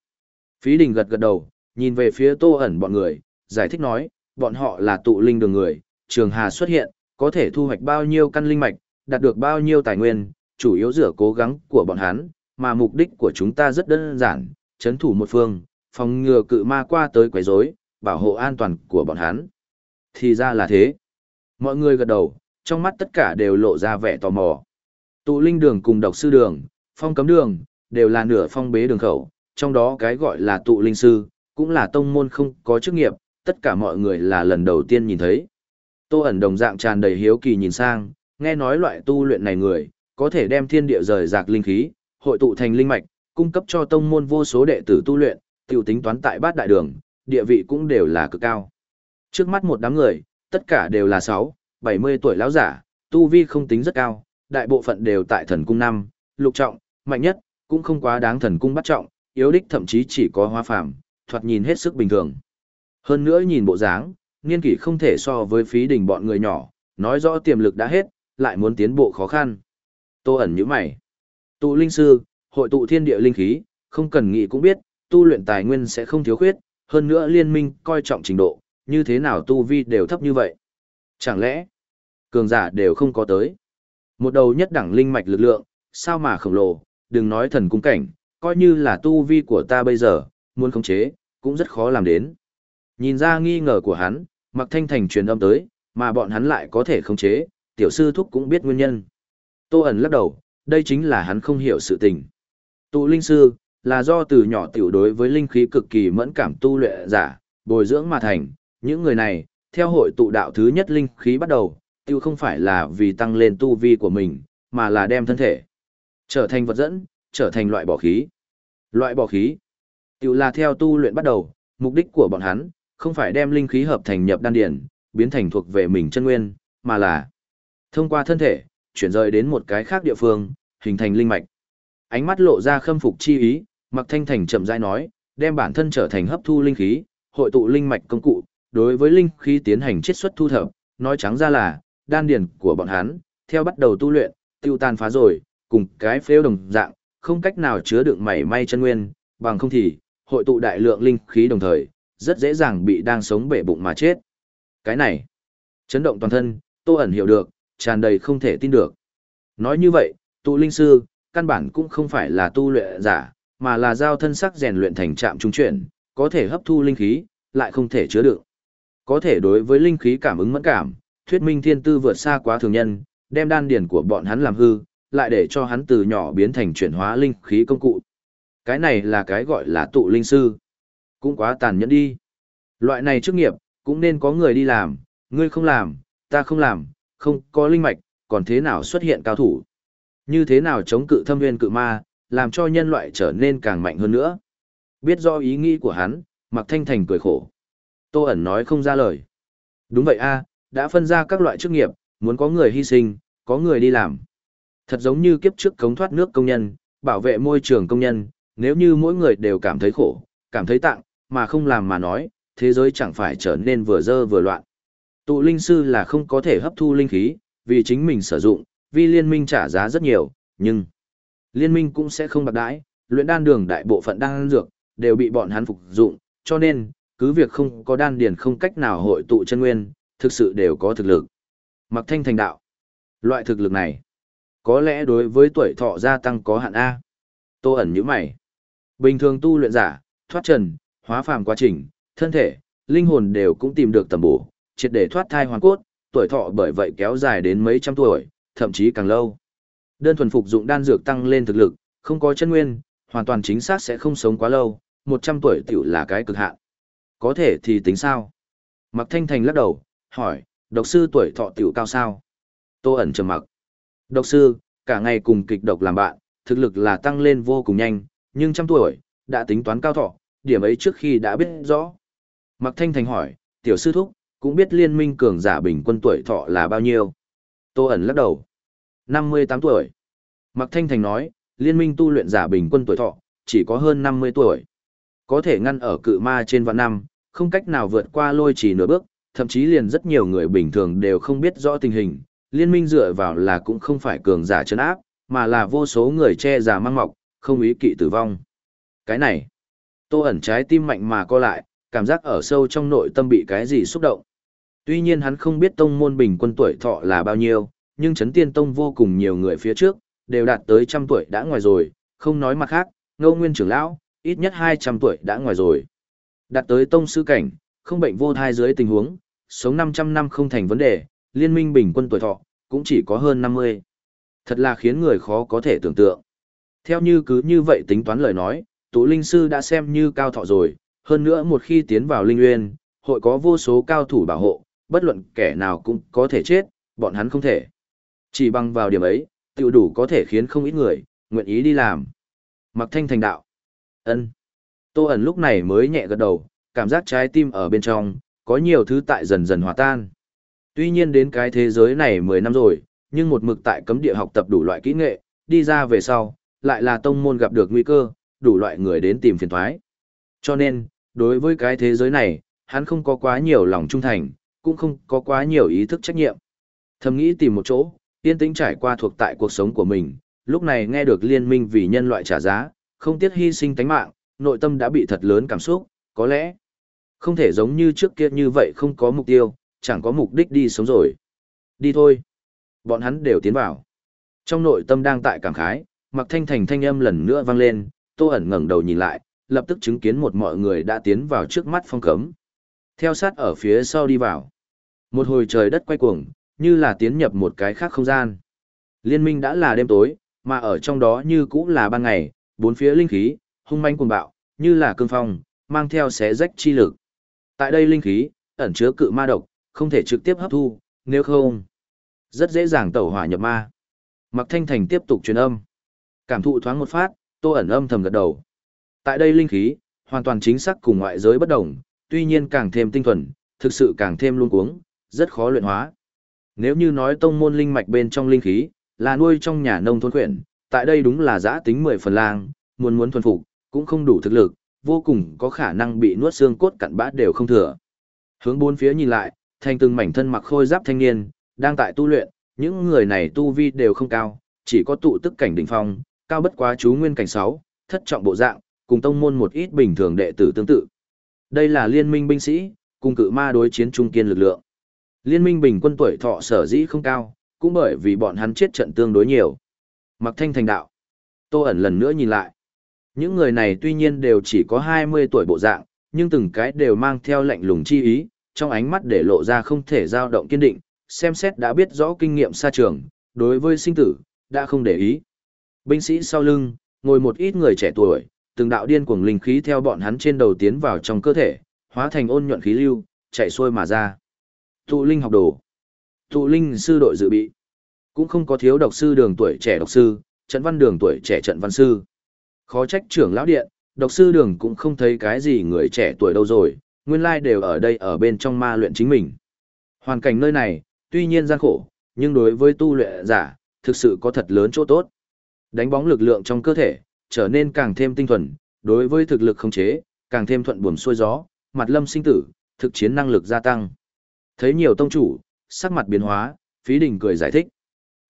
Phí đình gật gật đầu, nhìn về phía tô ẩn bọn người, giải thích nói, bọn họ là tụ linh đường người, trường hà xuất hiện, có thể thu hoạch bao nhiêu căn linh mạch, đạt được bao nhiêu tài nguyên, chủ yếu dựa cố gắng của bọn hắn, mà mục đích của chúng ta rất đơn giản, chấn thủ một phương, phòng ngừa cự ma qua tới quấy rối, bảo hộ an toàn của bọn hắn. Thì ra là thế. Mọi người gật đầu, trong mắt tất cả đều lộ ra vẻ tò mò. Tụ linh đường cùng độc sư đường, phong cấm đường, đều là nửa phong bế đường khẩu, trong đó cái gọi là tụ linh sư, cũng là tông môn không có chức nghiệp, tất cả mọi người là lần đầu tiên nhìn thấy. Tô ẩn đồng dạng tràn đầy hiếu kỳ nhìn sang, nghe nói loại tu luyện này người, có thể đem thiên địa rời rạc linh khí, hội tụ thành linh mạch, cung cấp cho tông môn vô số đệ tử tu luyện, tiểu tính toán tại bát đại đường, địa vị cũng đều là cực cao. Trước mắt một đám người, tất cả đều là 6, 70 tuổi lão giả, tu vi không tính rất cao, đại bộ phận đều tại thần cung năm, lục trọng, mạnh nhất, cũng không quá đáng thần cung bắt trọng, yếu đích thậm chí chỉ có hóa phàm, thoạt nhìn hết sức bình thường. Hơn nữa nhìn bộ dáng, niên kỷ không thể so với phí đình bọn người nhỏ, nói rõ tiềm lực đã hết, lại muốn tiến bộ khó khăn. Tô ẩn như mày. Tụ linh sư, hội tụ thiên địa linh khí, không cần nghĩ cũng biết, tu luyện tài nguyên sẽ không thiếu khuyết, hơn nữa liên minh coi trọng trình độ, như thế nào tu vi đều thấp như vậy. Chẳng lẽ, cường giả đều không có tới. Một đầu nhất đẳng linh mạch lực lượng, sao mà khổng lồ, đừng nói thần cung cảnh, coi như là tu vi của ta bây giờ, muốn khống chế, cũng rất khó làm đến. Nhìn ra nghi ngờ của hắn, Mặc Thanh Thành truyền âm tới, mà bọn hắn lại có thể khống chế, tiểu sư thúc cũng biết nguyên nhân. Tô ẩn lắc đầu, đây chính là hắn không hiểu sự tình. Tụ linh sư, là do từ nhỏ tiểu đối với linh khí cực kỳ mẫn cảm tu luyện giả, bồi dưỡng mà thành, những người này, theo hội tụ đạo thứ nhất linh khí bắt đầu, tiêu không phải là vì tăng lên tu vi của mình, mà là đem thân thể trở thành vật dẫn, trở thành loại bỏ khí. Loại bỏ khí, tự là theo tu luyện bắt đầu, mục đích của bọn hắn, không phải đem linh khí hợp thành nhập đan điển, biến thành thuộc về mình chân nguyên, mà là thông qua thân thể, chuyển rời đến một cái khác địa phương, hình thành linh mạch. Ánh mắt lộ ra khâm phục chi ý, Mặc Thanh Thành chậm rãi nói, đem bản thân trở thành hấp thu linh khí, hội tụ linh mạch công cụ, đối với linh khí tiến hành chiết xuất thu thập, nói trắng ra là, đan điền của bọn hắn, theo bắt đầu tu luyện, tiêu tan phá rồi, cùng cái phếu đồng dạng, không cách nào chứa đựng mảy may chân nguyên, bằng không thì, hội tụ đại lượng linh khí đồng thời, rất dễ dàng bị đang sống bể bụng mà chết. Cái này, chấn động toàn thân, Tô ẩn hiểu được, tràn đầy không thể tin được. Nói như vậy, tụ linh sư, căn bản cũng không phải là tu luyện giả, mà là giao thân sắc rèn luyện thành trạm trung chuyển, có thể hấp thu linh khí, lại không thể chứa đựng. Có thể đối với linh khí cảm ứng mẫn cảm, thuyết minh thiên tư vượt xa quá thường nhân, đem đan điển của bọn hắn làm hư, lại để cho hắn từ nhỏ biến thành chuyển hóa linh khí công cụ. Cái này là cái gọi là tụ linh sư. Cũng quá tàn nhẫn đi. Loại này chức nghiệp, cũng nên có người đi làm, ngươi không làm, ta không làm, không có linh mạch, còn thế nào xuất hiện cao thủ. Như thế nào chống cự thâm nguyên cự ma, làm cho nhân loại trở nên càng mạnh hơn nữa. Biết do ý nghĩ của hắn, Mạc Thanh Thành cười khổ. Tô ẩn nói không ra lời. Đúng vậy a, đã phân ra các loại chức nghiệp, muốn có người hy sinh, có người đi làm. Thật giống như kiếp trước cống thoát nước công nhân, bảo vệ môi trường công nhân, nếu như mỗi người đều cảm thấy khổ, cảm thấy tặng, mà không làm mà nói, thế giới chẳng phải trở nên vừa dơ vừa loạn. Tụ linh sư là không có thể hấp thu linh khí, vì chính mình sử dụng, vì liên minh trả giá rất nhiều, nhưng liên minh cũng sẽ không bạc đãi, luyện đan đường đại bộ phận đan dược, đều bị bọn hắn phục dụng, cho nên, cứ việc không có đan điền không cách nào hội tụ chân nguyên, thực sự đều có thực lực. Mặc thanh thành đạo. Loại thực lực này, có lẽ đối với tuổi thọ gia tăng có hạn A. Tô ẩn như mày. Bình thường tu luyện giả, thoát trần, hóa phàm quá trình, thân thể, linh hồn đều cũng tìm được tầm bổ, triệt để thoát thai hoàn cốt, tuổi thọ bởi vậy kéo dài đến mấy trăm tuổi, thậm chí càng lâu. Đơn thuần phục dụng đan dược tăng lên thực lực, không có chân nguyên, hoàn toàn chính xác sẽ không sống quá lâu, 100 tuổi tiểu là cái cực hạn. Có thể thì tính sao? Mặc Thanh Thành lắc đầu, hỏi, độc sư tuổi thọ tiểu cao sao? Tô ẩn trầm mặc. Độc sư, cả ngày cùng kịch độc làm bạn, thực lực là tăng lên vô cùng nhanh, nhưng trăm tuổi, đã tính toán cao thọ, điểm ấy trước khi đã biết rõ. Mặc Thanh Thành hỏi, tiểu sư thúc, cũng biết liên minh cường giả bình quân tuổi thọ là bao nhiêu? Tô ẩn lắc đầu. 58 tuổi. Mặc Thanh Thành nói, liên minh tu luyện giả bình quân tuổi thọ, chỉ có hơn 50 tuổi. Có thể ngăn ở cự ma trên vạn năm, không cách nào vượt qua lôi chỉ nửa bước, thậm chí liền rất nhiều người bình thường đều không biết rõ tình hình. Liên minh dựa vào là cũng không phải cường giả chấn áp, mà là vô số người che giả mang mọc, không ý kỵ tử vong. Cái này, tô ẩn trái tim mạnh mà co lại, cảm giác ở sâu trong nội tâm bị cái gì xúc động. Tuy nhiên hắn không biết tông môn bình quân tuổi thọ là bao nhiêu, nhưng chấn tiên tông vô cùng nhiều người phía trước, đều đạt tới trăm tuổi đã ngoài rồi, không nói mặt khác, ngô nguyên trưởng lão, ít nhất 200 tuổi đã ngoài rồi. Đạt tới tông sư cảnh, không bệnh vô thai dưới tình huống, sống 500 năm không thành vấn đề, liên minh bình quân tuổi thọ, cũng chỉ có hơn 50. Thật là khiến người khó có thể tưởng tượng. Theo như cứ như vậy tính toán lời nói, tụ linh sư đã xem như cao thọ rồi, hơn nữa một khi tiến vào linh nguyên, hội có vô số cao thủ bảo hộ, bất luận kẻ nào cũng có thể chết, bọn hắn không thể. Chỉ bằng vào điểm ấy, tiểu đủ có thể khiến không ít người, nguyện ý đi làm. Mặc thanh thành đạo. ân Tô ẩn lúc này mới nhẹ gật đầu, cảm giác trái tim ở bên trong, có nhiều thứ tại dần dần hòa tan. Tuy nhiên đến cái thế giới này 10 năm rồi, nhưng một mực tại cấm địa học tập đủ loại kỹ nghệ, đi ra về sau, lại là tông môn gặp được nguy cơ, đủ loại người đến tìm phiền thoái. Cho nên, đối với cái thế giới này, hắn không có quá nhiều lòng trung thành, cũng không có quá nhiều ý thức trách nhiệm. Thầm nghĩ tìm một chỗ, yên tĩnh trải qua thuộc tại cuộc sống của mình, lúc này nghe được liên minh vì nhân loại trả giá, không tiếc hy sinh tánh mạng, nội tâm đã bị thật lớn cảm xúc, có lẽ không thể giống như trước kia như vậy không có mục tiêu, chẳng có mục đích đi sống rồi. Đi thôi. Bọn hắn đều tiến vào. Trong nội tâm đang tại cảm khái, Mặc Thanh Thành thanh âm lần nữa vang lên, Tô ẩn ngẩng đầu nhìn lại, lập tức chứng kiến một mọi người đã tiến vào trước mắt phong cấm. Theo sát ở phía sau đi vào. Một hồi trời đất quay cuồng, như là tiến nhập một cái khác không gian. Liên minh đã là đêm tối, mà ở trong đó như cũng là ban ngày, bốn phía linh khí, hung manh cuồng bạo, như là cương phong, mang theo xé rách chi lực. Tại đây linh khí, ẩn chứa cự ma độc, không thể trực tiếp hấp thu, nếu không, rất dễ dàng tẩu hỏa nhập ma. Mặc Thanh Thành tiếp tục truyền âm. Cảm thụ thoáng một phát, Tô ẩn âm thầm gật đầu. Tại đây linh khí, hoàn toàn chính xác cùng ngoại giới bất đồng, tuy nhiên càng thêm tinh thuần, thực sự càng thêm luôn cuống, rất khó luyện hóa. Nếu như nói tông môn linh mạch bên trong linh khí, là nuôi trong nhà nông thôn quyển, tại đây đúng là giã tính mười phần lang, muốn muốn thuần phục, cũng không đủ thực lực, vô cùng có khả năng bị nuốt xương cốt cặn bát đều không thừa. Hướng bốn phía nhìn lại, thành từng mảnh thân mặc khôi giáp thanh niên, đang tại tu luyện, những người này tu vi đều không cao, chỉ có tụ tức cảnh đỉnh phong, cao bất quá chú nguyên cảnh 6, thất trọng bộ dạng, cùng tông môn một ít bình thường đệ tử tương tự. Đây là liên minh binh sĩ, cùng cự ma đối chiến trung kiên lực lượng. Liên minh bình quân tuổi thọ sở dĩ không cao, cũng bởi vì bọn hắn chết trận tương đối nhiều. Mặc thanh thành đạo. Tô ẩn lần nữa nhìn lại. Những người này tuy nhiên đều chỉ có 20 tuổi bộ dạng, nhưng từng cái đều mang theo lệnh lùng chi ý, trong ánh mắt để lộ ra không thể dao động kiên định, xem xét đã biết rõ kinh nghiệm xa trường, đối với sinh tử, đã không để ý. Binh sĩ sau lưng, ngồi một ít người trẻ tuổi, từng đạo điên cuồng linh khí theo bọn hắn trên đầu tiến vào trong cơ thể, hóa thành ôn nhuận khí lưu, chạy xuôi mà ra. Tụ linh học đồ. Tụ linh sư đội dự bị. Cũng không có thiếu độc sư đường tuổi trẻ độc sư, trận văn đường tuổi trẻ trận văn sư. Khó trách trưởng lão điện, độc sư đường cũng không thấy cái gì người trẻ tuổi đâu rồi, nguyên lai đều ở đây ở bên trong ma luyện chính mình. Hoàn cảnh nơi này, tuy nhiên gian khổ, nhưng đối với tu luyện giả, thực sự có thật lớn chỗ tốt. Đánh bóng lực lượng trong cơ thể, trở nên càng thêm tinh thuần, đối với thực lực khống chế, càng thêm thuận buồm xuôi gió, mặt lâm sinh tử, thực chiến năng lực gia tăng. Thấy nhiều tông chủ, sắc mặt biến hóa, phí đình cười giải thích.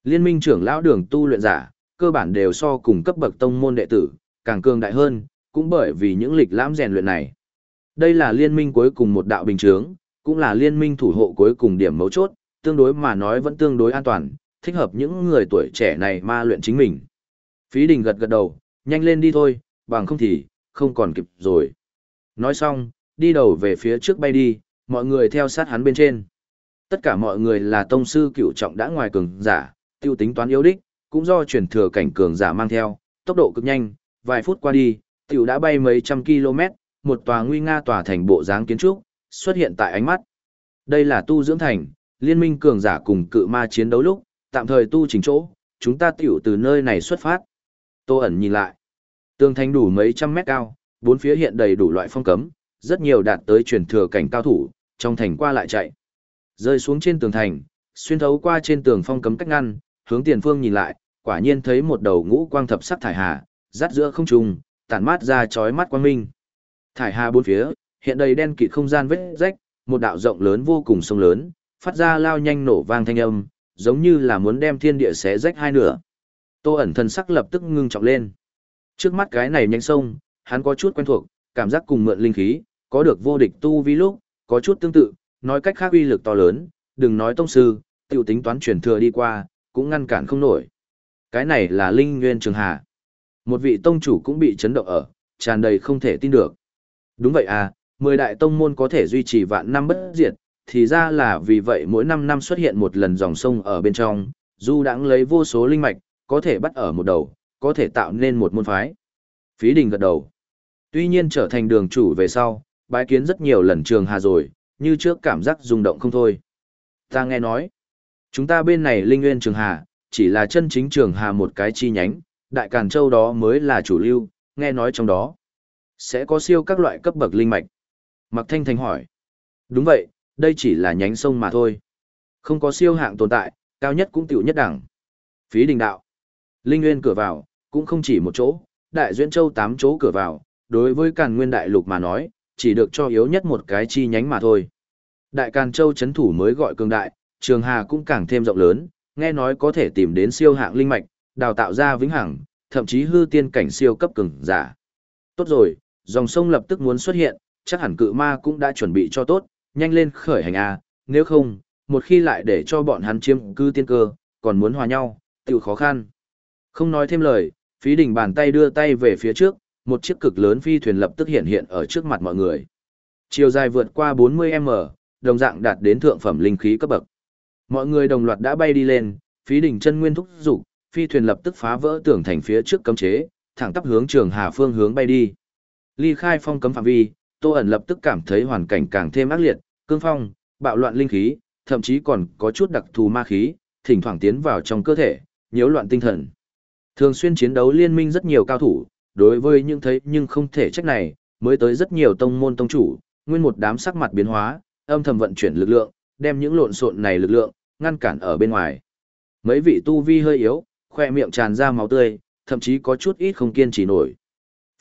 Liên minh trưởng lão đường tu luyện giả, cơ bản đều so cùng cấp bậc tông môn đệ tử, càng cường đại hơn, cũng bởi vì những lịch lãm rèn luyện này. Đây là liên minh cuối cùng một đạo bình chướng, cũng là liên minh thủ hộ cuối cùng điểm mấu chốt, tương đối mà nói vẫn tương đối an toàn, thích hợp những người tuổi trẻ này ma luyện chính mình. Phí đình gật gật đầu, nhanh lên đi thôi, bằng không thì, không còn kịp rồi. Nói xong, đi đầu về phía trước bay đi, mọi người theo sát hắn bên trên. Tất cả mọi người là tông sư cựu trọng đã ngoài cường giả, tiêu tính toán yếu đích, cũng do chuyển thừa cảnh cường giả mang theo, tốc độ cực nhanh, vài phút qua đi, tiểu đã bay mấy trăm km, một tòa nguy nga tòa thành bộ dáng kiến trúc, xuất hiện tại ánh mắt. Đây là tu dưỡng thành, liên minh cường giả cùng cự ma chiến đấu lúc, tạm thời tu chỉnh chỗ, chúng ta tiểu từ nơi này xuất phát. Tô ẩn nhìn lại. Tường thành đủ mấy trăm mét cao, bốn phía hiện đầy đủ loại phong cấm, rất nhiều đạt tới truyền thừa cảnh cao thủ, trong thành qua lại chạy. Rơi xuống trên tường thành, xuyên thấu qua trên tường phong cấm cách ngăn, hướng tiền phương nhìn lại, quả nhiên thấy một đầu ngũ quang thập sắc thải hà, rát giữa không trùng, tản mát ra chói mắt quang minh. Thải hà bốn phía, hiện đầy đen kịt không gian vết rách, một đạo rộng lớn vô cùng sông lớn, phát ra lao nhanh nổ vang thanh âm, giống như là muốn đem thiên địa xé rách hai nửa. Tô ẩn thân sắc lập tức ngưng trọng lên. Trước mắt cái này nhanh sông, hắn có chút quen thuộc, cảm giác cùng mượn linh khí, có được vô địch tu vi lúc, có chút tương tự, nói cách khác uy lực to lớn, đừng nói tông sư, tiểu tính toán truyền thừa đi qua, cũng ngăn cản không nổi. Cái này là Linh Nguyên Trường Hà. Một vị tông chủ cũng bị chấn động ở, tràn đầy không thể tin được. Đúng vậy à, mười đại tông môn có thể duy trì vạn năm bất diệt, thì ra là vì vậy mỗi năm năm xuất hiện một lần dòng sông ở bên trong, dù đãng lấy vô số linh mạch, có thể bắt ở một đầu, có thể tạo nên một môn phái. Phí đình gật đầu. Tuy nhiên trở thành đường chủ về sau, bái kiến rất nhiều lần trường hà rồi, như trước cảm giác rung động không thôi. Ta nghe nói, chúng ta bên này linh nguyên trường hà, chỉ là chân chính trường hà một cái chi nhánh, đại càn châu đó mới là chủ lưu, nghe nói trong đó. Sẽ có siêu các loại cấp bậc linh mạch. Mặc thanh thành hỏi. Đúng vậy, đây chỉ là nhánh sông mà thôi. Không có siêu hạng tồn tại, cao nhất cũng tiểu nhất đẳng. Phí đình đạo. Linh nguyên cửa vào, cũng không chỉ một chỗ, Đại Duyễn Châu tám chỗ cửa vào, đối với Càn Nguyên Đại Lục mà nói, chỉ được cho yếu nhất một cái chi nhánh mà thôi. Đại Càn Châu chấn thủ mới gọi cường đại, Trường Hà cũng càng thêm rộng lớn, nghe nói có thể tìm đến siêu hạng linh mạch, đào tạo ra vĩnh hằng, thậm chí hư tiên cảnh siêu cấp cường giả. Tốt rồi, dòng sông lập tức muốn xuất hiện, chắc hẳn cự ma cũng đã chuẩn bị cho tốt, nhanh lên khởi hành a, nếu không, một khi lại để cho bọn hắn chiếm cư tiên cơ, còn muốn hòa nhau, tiểu khó khăn. Không nói thêm lời, phí đỉnh bàn tay đưa tay về phía trước, một chiếc cực lớn phi thuyền lập tức hiện hiện ở trước mặt mọi người. Chiều dài vượt qua 40m, đồng dạng đạt đến thượng phẩm linh khí cấp bậc. Mọi người đồng loạt đã bay đi lên, phí đỉnh chân nguyên thúc dục, phi thuyền lập tức phá vỡ tường thành phía trước cấm chế, thẳng tắp hướng trường Hà phương hướng bay đi. Ly khai phong cấm phạm vi, Tô ẩn lập tức cảm thấy hoàn cảnh càng thêm ác liệt, cương phong, bạo loạn linh khí, thậm chí còn có chút đặc thù ma khí, thỉnh thoảng tiến vào trong cơ thể, nhiễu loạn tinh thần. Thường xuyên chiến đấu liên minh rất nhiều cao thủ, đối với những thấy nhưng không thể trách này, mới tới rất nhiều tông môn tông chủ, nguyên một đám sắc mặt biến hóa, âm thầm vận chuyển lực lượng, đem những lộn xộn này lực lượng ngăn cản ở bên ngoài. Mấy vị tu vi hơi yếu, khoe miệng tràn ra máu tươi, thậm chí có chút ít không kiên trì nổi.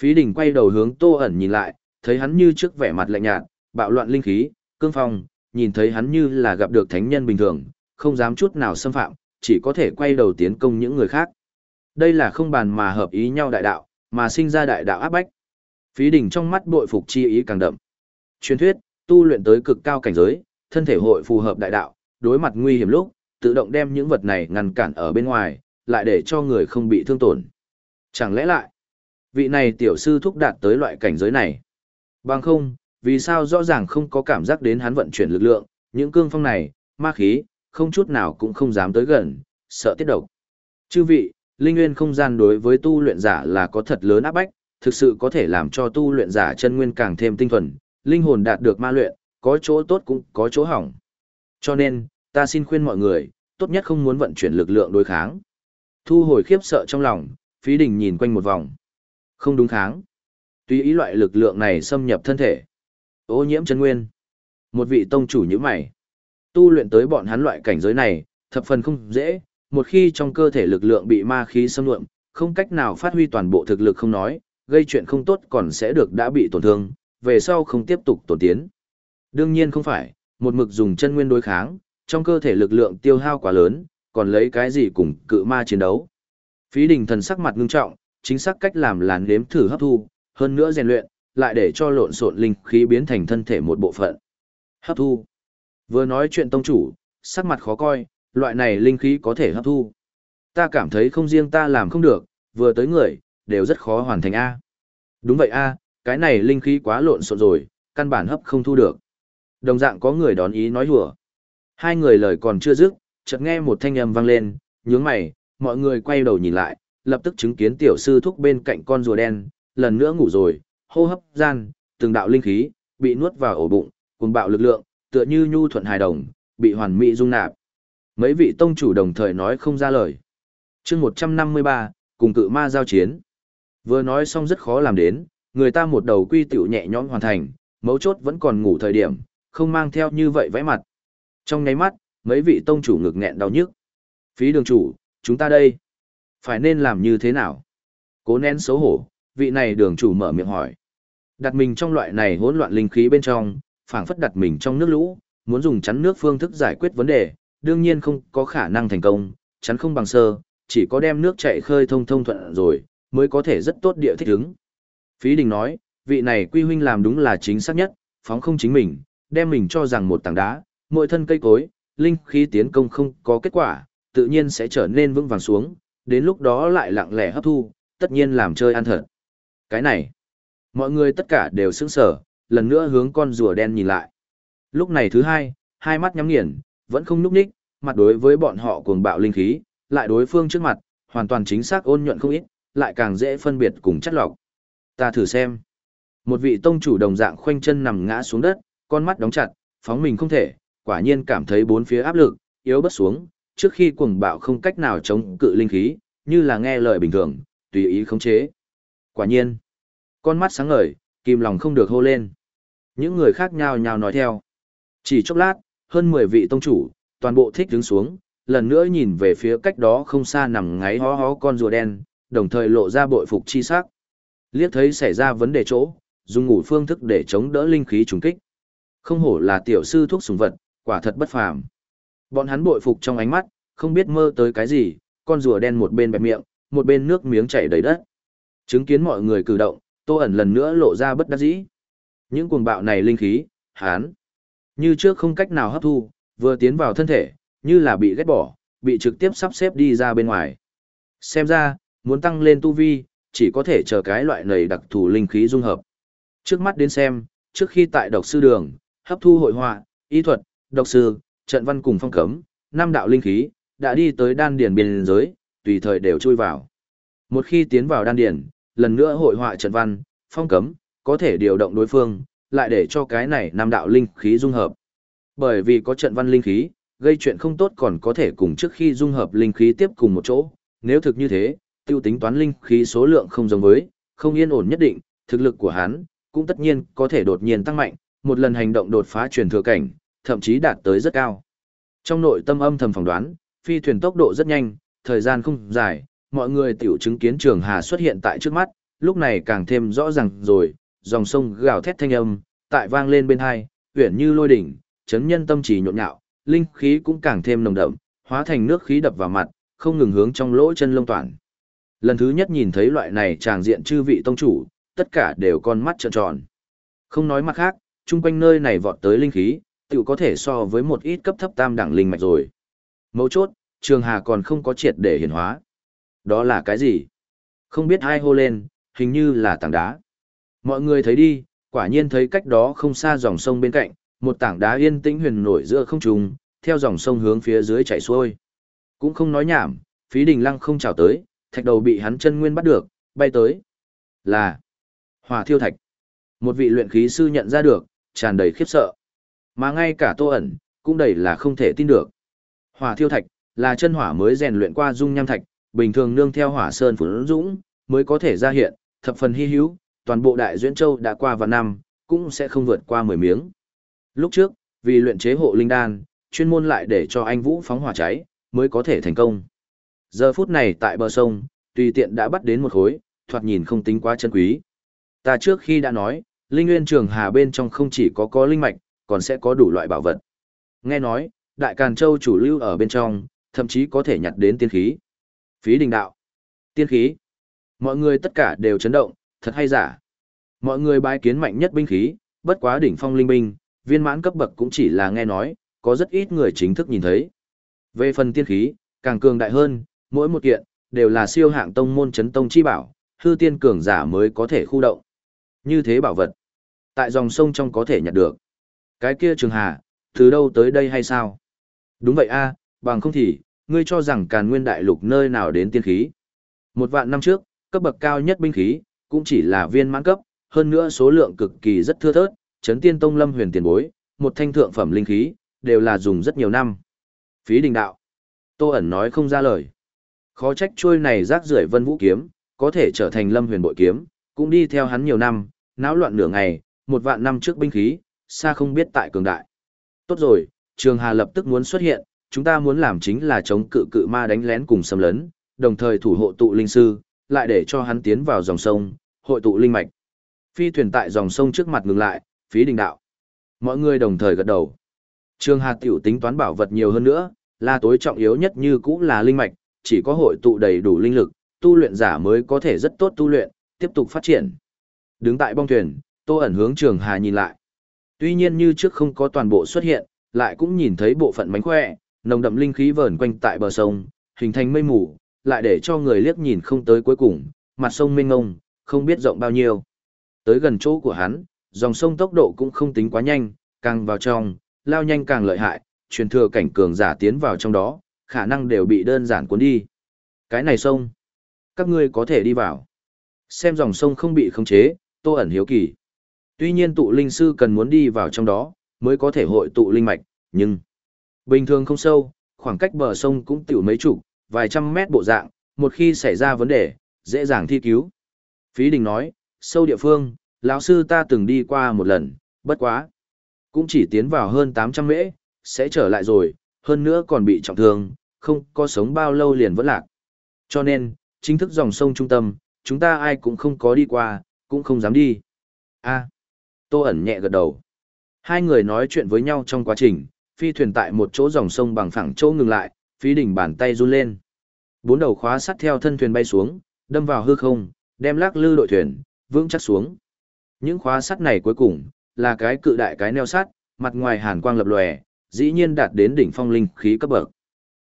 Phí Đình quay đầu hướng Tô ẩn nhìn lại, thấy hắn như trước vẻ mặt lạnh nhạt, bạo loạn linh khí, cương phong, nhìn thấy hắn như là gặp được thánh nhân bình thường, không dám chút nào xâm phạm, chỉ có thể quay đầu tiến công những người khác. Đây là không bàn mà hợp ý nhau đại đạo, mà sinh ra đại đạo áp bách. Phí đỉnh trong mắt bội phục chi ý càng đậm. Truyền thuyết, tu luyện tới cực cao cảnh giới, thân thể hội phù hợp đại đạo, đối mặt nguy hiểm lúc, tự động đem những vật này ngăn cản ở bên ngoài, lại để cho người không bị thương tổn. Chẳng lẽ lại, vị này tiểu sư thúc đạt tới loại cảnh giới này? Bằng không, vì sao rõ ràng không có cảm giác đến hắn vận chuyển lực lượng, những cương phong này, ma khí, không chút nào cũng không dám tới gần, sợ tiết độc. Chư vị, linh nguyên không gian đối với tu luyện giả là có thật lớn áp bách, thực sự có thể làm cho tu luyện giả chân nguyên càng thêm tinh thuần, linh hồn đạt được ma luyện, có chỗ tốt cũng có chỗ hỏng. Cho nên, ta xin khuyên mọi người, tốt nhất không muốn vận chuyển lực lượng đối kháng. Thu hồi khiếp sợ trong lòng, phí đình nhìn quanh một vòng. Không đúng kháng. Tùy ý loại lực lượng này xâm nhập thân thể. Ô nhiễm chân nguyên. Một vị tông chủ như mày. Tu luyện tới bọn hắn loại cảnh giới này, thập phần không dễ, một khi trong cơ thể lực lượng bị ma khí xâm lượm, không cách nào phát huy toàn bộ thực lực không nói, gây chuyện không tốt còn sẽ được đã bị tổn thương, về sau không tiếp tục tổn tiến. Đương nhiên không phải, một mực dùng chân nguyên đối kháng, trong cơ thể lực lượng tiêu hao quá lớn, còn lấy cái gì cùng cự ma chiến đấu. Phí đình thần sắc mặt ngưng trọng, chính xác cách làm là nếm thử hấp thu, hơn nữa rèn luyện, lại để cho lộn xộn linh khí biến thành thân thể một bộ phận. Hấp thu. Vừa nói chuyện tông chủ, sắc mặt khó coi, loại này linh khí có thể hấp thu. Ta cảm thấy không riêng ta làm không được, vừa tới người, đều rất khó hoàn thành A. Đúng vậy A, cái này linh khí quá lộn xộn rồi, căn bản hấp không thu được. Đồng dạng có người đón ý nói hùa. Hai người lời còn chưa dứt, chợt nghe một thanh âm vang lên, nhướng mày, mọi người quay đầu nhìn lại, lập tức chứng kiến tiểu sư thúc bên cạnh con rùa đen, lần nữa ngủ rồi, hô hấp gian, từng đạo linh khí, bị nuốt vào ổ bụng, cùng bạo lực lượng, tựa như nhu thuận hài đồng, bị hoàn mỹ dung nạp. Mấy vị tông chủ đồng thời nói không ra lời. chương 153, cùng cự ma giao chiến. Vừa nói xong rất khó làm đến, người ta một đầu quy tiểu nhẹ nhõm hoàn thành, mấu chốt vẫn còn ngủ thời điểm, không mang theo như vậy vẽ mặt. Trong nháy mắt, mấy vị tông chủ ngực nghẹn đau nhức. Phí đường chủ, chúng ta đây, phải nên làm như thế nào? Cố nén xấu hổ, vị này đường chủ mở miệng hỏi. Đặt mình trong loại này hỗn loạn linh khí bên trong, phảng phất đặt mình trong nước lũ, muốn dùng chắn nước phương thức giải quyết vấn đề, đương nhiên không có khả năng thành công, chắn không bằng sơ, chỉ có đem nước chạy khơi thông thông thuận rồi, mới có thể rất tốt địa thích ứng. Phí Đình nói, vị này quy huynh làm đúng là chính xác nhất, phóng không chính mình, đem mình cho rằng một tảng đá, mỗi thân cây cối, linh khí tiến công không có kết quả, tự nhiên sẽ trở nên vững vàng xuống, đến lúc đó lại lặng lẽ hấp thu, tất nhiên làm chơi ăn thật. Cái này, mọi người tất cả đều sững sờ, lần nữa hướng con rùa đen nhìn lại. Lúc này thứ hai, hai mắt nhắm nghiền, vẫn không núp ních, mặt đối với bọn họ cuồng bạo linh khí, lại đối phương trước mặt, hoàn toàn chính xác ôn nhuận không ít, lại càng dễ phân biệt cùng chất lọc. Ta thử xem. Một vị tông chủ đồng dạng khoanh chân nằm ngã xuống đất, con mắt đóng chặt, phóng mình không thể, quả nhiên cảm thấy bốn phía áp lực, yếu bất xuống, trước khi cuồng bạo không cách nào chống cự linh khí, như là nghe lời bình thường, tùy ý khống chế. Quả nhiên, con mắt sáng ngời, kìm lòng không được hô lên. Những người khác nhao nhao nói theo. Chỉ chốc lát, hơn 10 vị tông chủ, toàn bộ thích đứng xuống, lần nữa nhìn về phía cách đó không xa nằm ngáy hó hó con rùa đen, đồng thời lộ ra bội phục chi sắc. Liếc thấy xảy ra vấn đề chỗ, dùng ngủ phương thức để chống đỡ linh khí trùng kích. Không hổ là tiểu sư thuốc sùng vật, quả thật bất phàm. Bọn hắn bội phục trong ánh mắt, không biết mơ tới cái gì, con rùa đen một bên bẹp miệng, một bên nước miếng chảy đầy đất. Chứng kiến mọi người cử động, Tô ẩn lần nữa lộ ra bất đắc dĩ. Những cuồng bạo này linh khí, hán, như trước không cách nào hấp thu, vừa tiến vào thân thể, như là bị ghét bỏ, bị trực tiếp sắp xếp đi ra bên ngoài. Xem ra, muốn tăng lên tu vi, chỉ có thể chờ cái loại này đặc thù linh khí dung hợp. Trước mắt đến xem, trước khi tại độc sư đường, hấp thu hội họa, y thuật, độc sư, trận văn cùng phong cấm, năm đạo linh khí, đã đi tới đan Điền biên giới, tùy thời đều chui vào. Một khi tiến vào đan Điền, lần nữa hội họa trận văn, phong cấm, có thể điều động đối phương, lại để cho cái này năm đạo linh khí dung hợp. Bởi vì có trận văn linh khí, gây chuyện không tốt còn có thể cùng trước khi dung hợp linh khí tiếp cùng một chỗ, nếu thực như thế, tiêu tính toán linh khí số lượng không giống với, không yên ổn nhất định, thực lực của hắn cũng tất nhiên có thể đột nhiên tăng mạnh, một lần hành động đột phá truyền thừa cảnh, thậm chí đạt tới rất cao. Trong nội tâm âm thầm phỏng đoán, phi thuyền tốc độ rất nhanh, thời gian không dài, mọi người tiểu chứng kiến trường hà xuất hiện tại trước mắt, lúc này càng thêm rõ ràng rồi, dòng sông gào thét thanh âm, tại vang lên bên hai, uyển như lôi đỉnh, chấn nhân tâm trí nhộn nhạo, linh khí cũng càng thêm nồng đậm, hóa thành nước khí đập vào mặt, không ngừng hướng trong lỗ chân lông toàn. Lần thứ nhất nhìn thấy loại này tràng diện chư vị tông chủ, tất cả đều con mắt trợn tròn. Không nói mặt khác, chung quanh nơi này vọt tới linh khí, tự có thể so với một ít cấp thấp tam đẳng linh mạch rồi. Mấu chốt, Trường Hà còn không có triệt để hiển hóa. Đó là cái gì? Không biết ai hô lên, hình như là tảng đá. Mọi người thấy đi, quả nhiên thấy cách đó không xa dòng sông bên cạnh, một tảng đá yên tĩnh huyền nổi giữa không trung, theo dòng sông hướng phía dưới chảy xuôi. Cũng không nói nhảm, phí đình lăng không chào tới, thạch đầu bị hắn chân nguyên bắt được, bay tới. Là hỏa thiêu thạch. Một vị luyện khí sư nhận ra được, tràn đầy khiếp sợ. Mà ngay cả tô ẩn, cũng đầy là không thể tin được. Hỏa thiêu thạch, là chân hỏa mới rèn luyện qua dung nham thạch, bình thường nương theo hỏa sơn phủ dũng, mới có thể ra hiện, thập phần hy hữu, toàn bộ đại duyên châu đã qua vài năm, cũng sẽ không vượt qua 10 miếng. Lúc trước, vì luyện chế hộ linh đan, chuyên môn lại để cho anh Vũ phóng hỏa cháy, mới có thể thành công. Giờ phút này tại bờ sông, tùy tiện đã bắt đến một khối, thoạt nhìn không tính quá chân quý. Ta trước khi đã nói, linh nguyên trường hà bên trong không chỉ có có linh mạch, còn sẽ có đủ loại bảo vật. Nghe nói, đại càn châu chủ lưu ở bên trong, thậm chí có thể nhặt đến tiên khí. Phí đình đạo. Tiên khí. Mọi người tất cả đều chấn động, thật hay giả. Mọi người bái kiến mạnh nhất binh khí, bất quá đỉnh phong linh binh, viên mãn cấp bậc cũng chỉ là nghe nói, có rất ít người chính thức nhìn thấy. Về phần tiên khí, càng cường đại hơn, mỗi một kiện, đều là siêu hạng tông môn chấn tông chi bảo, hư tiên cường giả mới có thể khu động. Như thế bảo vật, tại dòng sông trong có thể nhặt được. Cái kia trường hà, từ đâu tới đây hay sao? Đúng vậy a, bằng không thì, ngươi cho rằng càn nguyên đại lục nơi nào đến tiên khí. Một vạn năm trước, cấp bậc cao nhất binh khí, cũng chỉ là viên mãn cấp, hơn nữa số lượng cực kỳ rất thưa thớt, chấn tiên tông lâm huyền tiền bối, một thanh thượng phẩm linh khí, đều là dùng rất nhiều năm. Phí đình đạo. Tô ẩn nói không ra lời. Khó trách chuôi này rác rưởi vân vũ kiếm, có thể trở thành lâm huyền bội kiếm, cũng đi theo hắn nhiều năm, náo loạn nửa ngày, một vạn năm trước binh khí, xa không biết tại cường đại. Tốt rồi, Trường Hà lập tức muốn xuất hiện, chúng ta muốn làm chính là chống cự cự ma đánh lén cùng xâm lấn, đồng thời thủ hộ tụ linh sư, lại để cho hắn tiến vào dòng sông, hội tụ linh mạch. Phi thuyền tại dòng sông trước mặt ngừng lại, phí đình đạo. Mọi người đồng thời gật đầu. Trường Hà tiểu tính toán bảo vật nhiều hơn nữa, là tối trọng yếu nhất như cũng là linh mạch, chỉ có hội tụ đầy đủ linh lực, tu luyện giả mới có thể rất tốt tu luyện, tiếp tục phát triển. Đứng tại bong thuyền, Tô ẩn hướng Trường Hà nhìn lại. Tuy nhiên như trước không có toàn bộ xuất hiện, lại cũng nhìn thấy bộ phận mánh khỏe, nồng đậm linh khí vờn quanh tại bờ sông, hình thành mây mù, lại để cho người liếc nhìn không tới cuối cùng, mặt sông mênh ngông, không biết rộng bao nhiêu. Tới gần chỗ của hắn, dòng sông tốc độ cũng không tính quá nhanh, càng vào trong, lao nhanh càng lợi hại, truyền thừa cảnh cường giả tiến vào trong đó, khả năng đều bị đơn giản cuốn đi. Cái này sông, các ngươi có thể đi vào. Xem dòng sông không bị khống chế, Tô ẩn hiếu kỳ. Tuy nhiên tụ linh sư cần muốn đi vào trong đó, mới có thể hội tụ linh mạch, nhưng bình thường không sâu, khoảng cách bờ sông cũng tiểu mấy chục, vài trăm mét bộ dạng, một khi xảy ra vấn đề, dễ dàng thi cứu. Phí Đình nói, sâu địa phương, lão sư ta từng đi qua một lần, bất quá. Cũng chỉ tiến vào hơn 800 mễ, sẽ trở lại rồi, hơn nữa còn bị trọng thương, không có sống bao lâu liền vẫn lạc. Cho nên, chính thức dòng sông trung tâm, chúng ta ai cũng không có đi qua, cũng không dám đi. a Tô ẩn nhẹ gật đầu. Hai người nói chuyện với nhau trong quá trình, phi thuyền tại một chỗ dòng sông bằng phẳng chỗ ngừng lại, phí đỉnh bàn tay run lên. Bốn đầu khóa sắt theo thân thuyền bay xuống, đâm vào hư không, đem lắc lư đội thuyền, vững chắc xuống. Những khóa sắt này cuối cùng, là cái cự đại cái neo sắt, mặt ngoài hàn quang lập lòe, dĩ nhiên đạt đến đỉnh phong linh khí cấp bậc.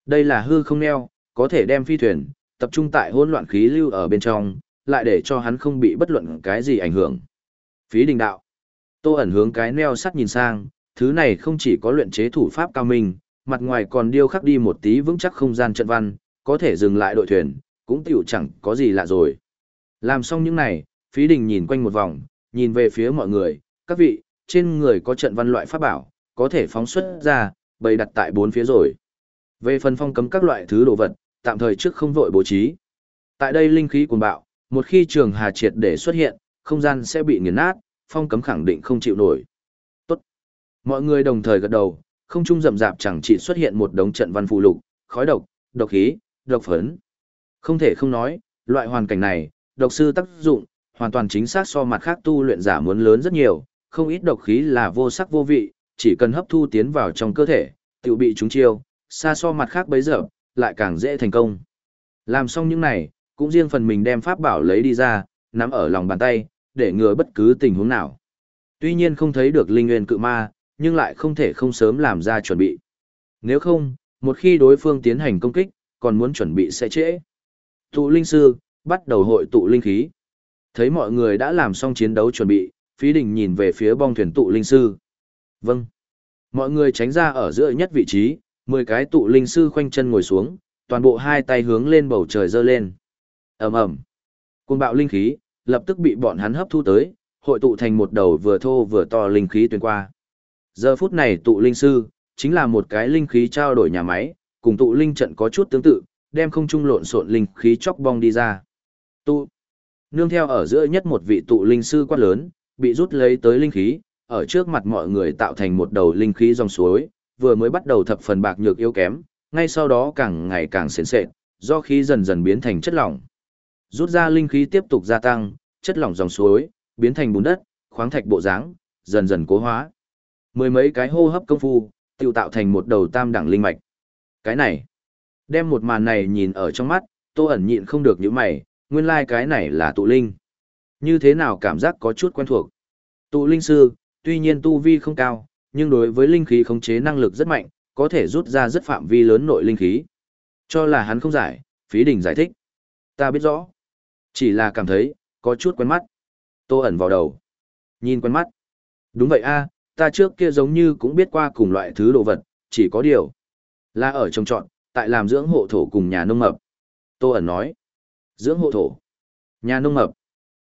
Đây là hư không neo, có thể đem phi thuyền, tập trung tại hỗn loạn khí lưu ở bên trong, lại để cho hắn không bị bất luận cái gì ảnh hưởng. Phí đình đạo. Tô ẩn hướng cái neo sắt nhìn sang, thứ này không chỉ có luyện chế thủ pháp cao minh, mặt ngoài còn điêu khắc đi một tí vững chắc không gian trận văn, có thể dừng lại đội thuyền, cũng tiểu chẳng có gì lạ rồi. Làm xong những này, phí đình nhìn quanh một vòng, nhìn về phía mọi người, các vị, trên người có trận văn loại pháp bảo, có thể phóng xuất ra, bày đặt tại bốn phía rồi. Về phần phong cấm các loại thứ đồ vật, tạm thời trước không vội bố trí. Tại đây linh khí cuồng bạo, một khi trường hà triệt để xuất hiện, không gian sẽ bị nghiền nát, phong cấm khẳng định không chịu nổi. Tốt. Mọi người đồng thời gật đầu, không trung rậm rạp chẳng chỉ xuất hiện một đống trận văn phụ lục, khói độc, độc khí, độc phấn. Không thể không nói, loại hoàn cảnh này, độc sư tác dụng, hoàn toàn chính xác so mặt khác tu luyện giả muốn lớn rất nhiều, không ít độc khí là vô sắc vô vị, chỉ cần hấp thu tiến vào trong cơ thể, tự bị chúng chiêu, xa so mặt khác bấy giờ, lại càng dễ thành công. Làm xong những này, cũng riêng phần mình đem pháp bảo lấy đi ra, nắm ở lòng bàn tay, để ngừa bất cứ tình huống nào. Tuy nhiên không thấy được linh nguyên cự ma, nhưng lại không thể không sớm làm ra chuẩn bị. Nếu không, một khi đối phương tiến hành công kích, còn muốn chuẩn bị sẽ trễ. Tụ linh sư, bắt đầu hội tụ linh khí. Thấy mọi người đã làm xong chiến đấu chuẩn bị, phí đình nhìn về phía bong thuyền tụ linh sư. Vâng. Mọi người tránh ra ở giữa nhất vị trí, 10 cái tụ linh sư khoanh chân ngồi xuống, toàn bộ hai tay hướng lên bầu trời dơ lên. ầm ầm Cuồng bạo linh khí, lập tức bị bọn hắn hấp thu tới, hội tụ thành một đầu vừa thô vừa to linh khí tuyên qua. Giờ phút này tụ linh sư, chính là một cái linh khí trao đổi nhà máy, cùng tụ linh trận có chút tương tự, đem không trung lộn xộn linh khí chóc bong đi ra. Tụ. Nương theo ở giữa nhất một vị tụ linh sư quát lớn, bị rút lấy tới linh khí, ở trước mặt mọi người tạo thành một đầu linh khí dòng suối, vừa mới bắt đầu thập phần bạc nhược yếu kém, ngay sau đó càng ngày càng sền sệt, do khí dần dần biến thành chất lỏng. Rút ra linh khí tiếp tục gia tăng, chất lỏng dòng suối, biến thành bùn đất, khoáng thạch bộ dáng, dần dần cố hóa. Mười mấy cái hô hấp công phu, tiêu tạo thành một đầu tam đẳng linh mạch. Cái này, đem một màn này nhìn ở trong mắt, tô ẩn nhịn không được những mày, nguyên lai like cái này là tụ linh. Như thế nào cảm giác có chút quen thuộc. Tụ linh sư, tuy nhiên tu vi không cao, nhưng đối với linh khí khống chế năng lực rất mạnh, có thể rút ra rất phạm vi lớn nội linh khí. Cho là hắn không giải, phí đình giải thích. Ta biết rõ. Chỉ là cảm thấy, có chút quen mắt. Tô ẩn vào đầu. Nhìn quen mắt. Đúng vậy a ta trước kia giống như cũng biết qua cùng loại thứ đồ vật, chỉ có điều. Là ở trồng trọn, tại làm dưỡng hộ thổ cùng nhà nông mập. Tô ẩn nói. Dưỡng hộ thổ. Nhà nông mập.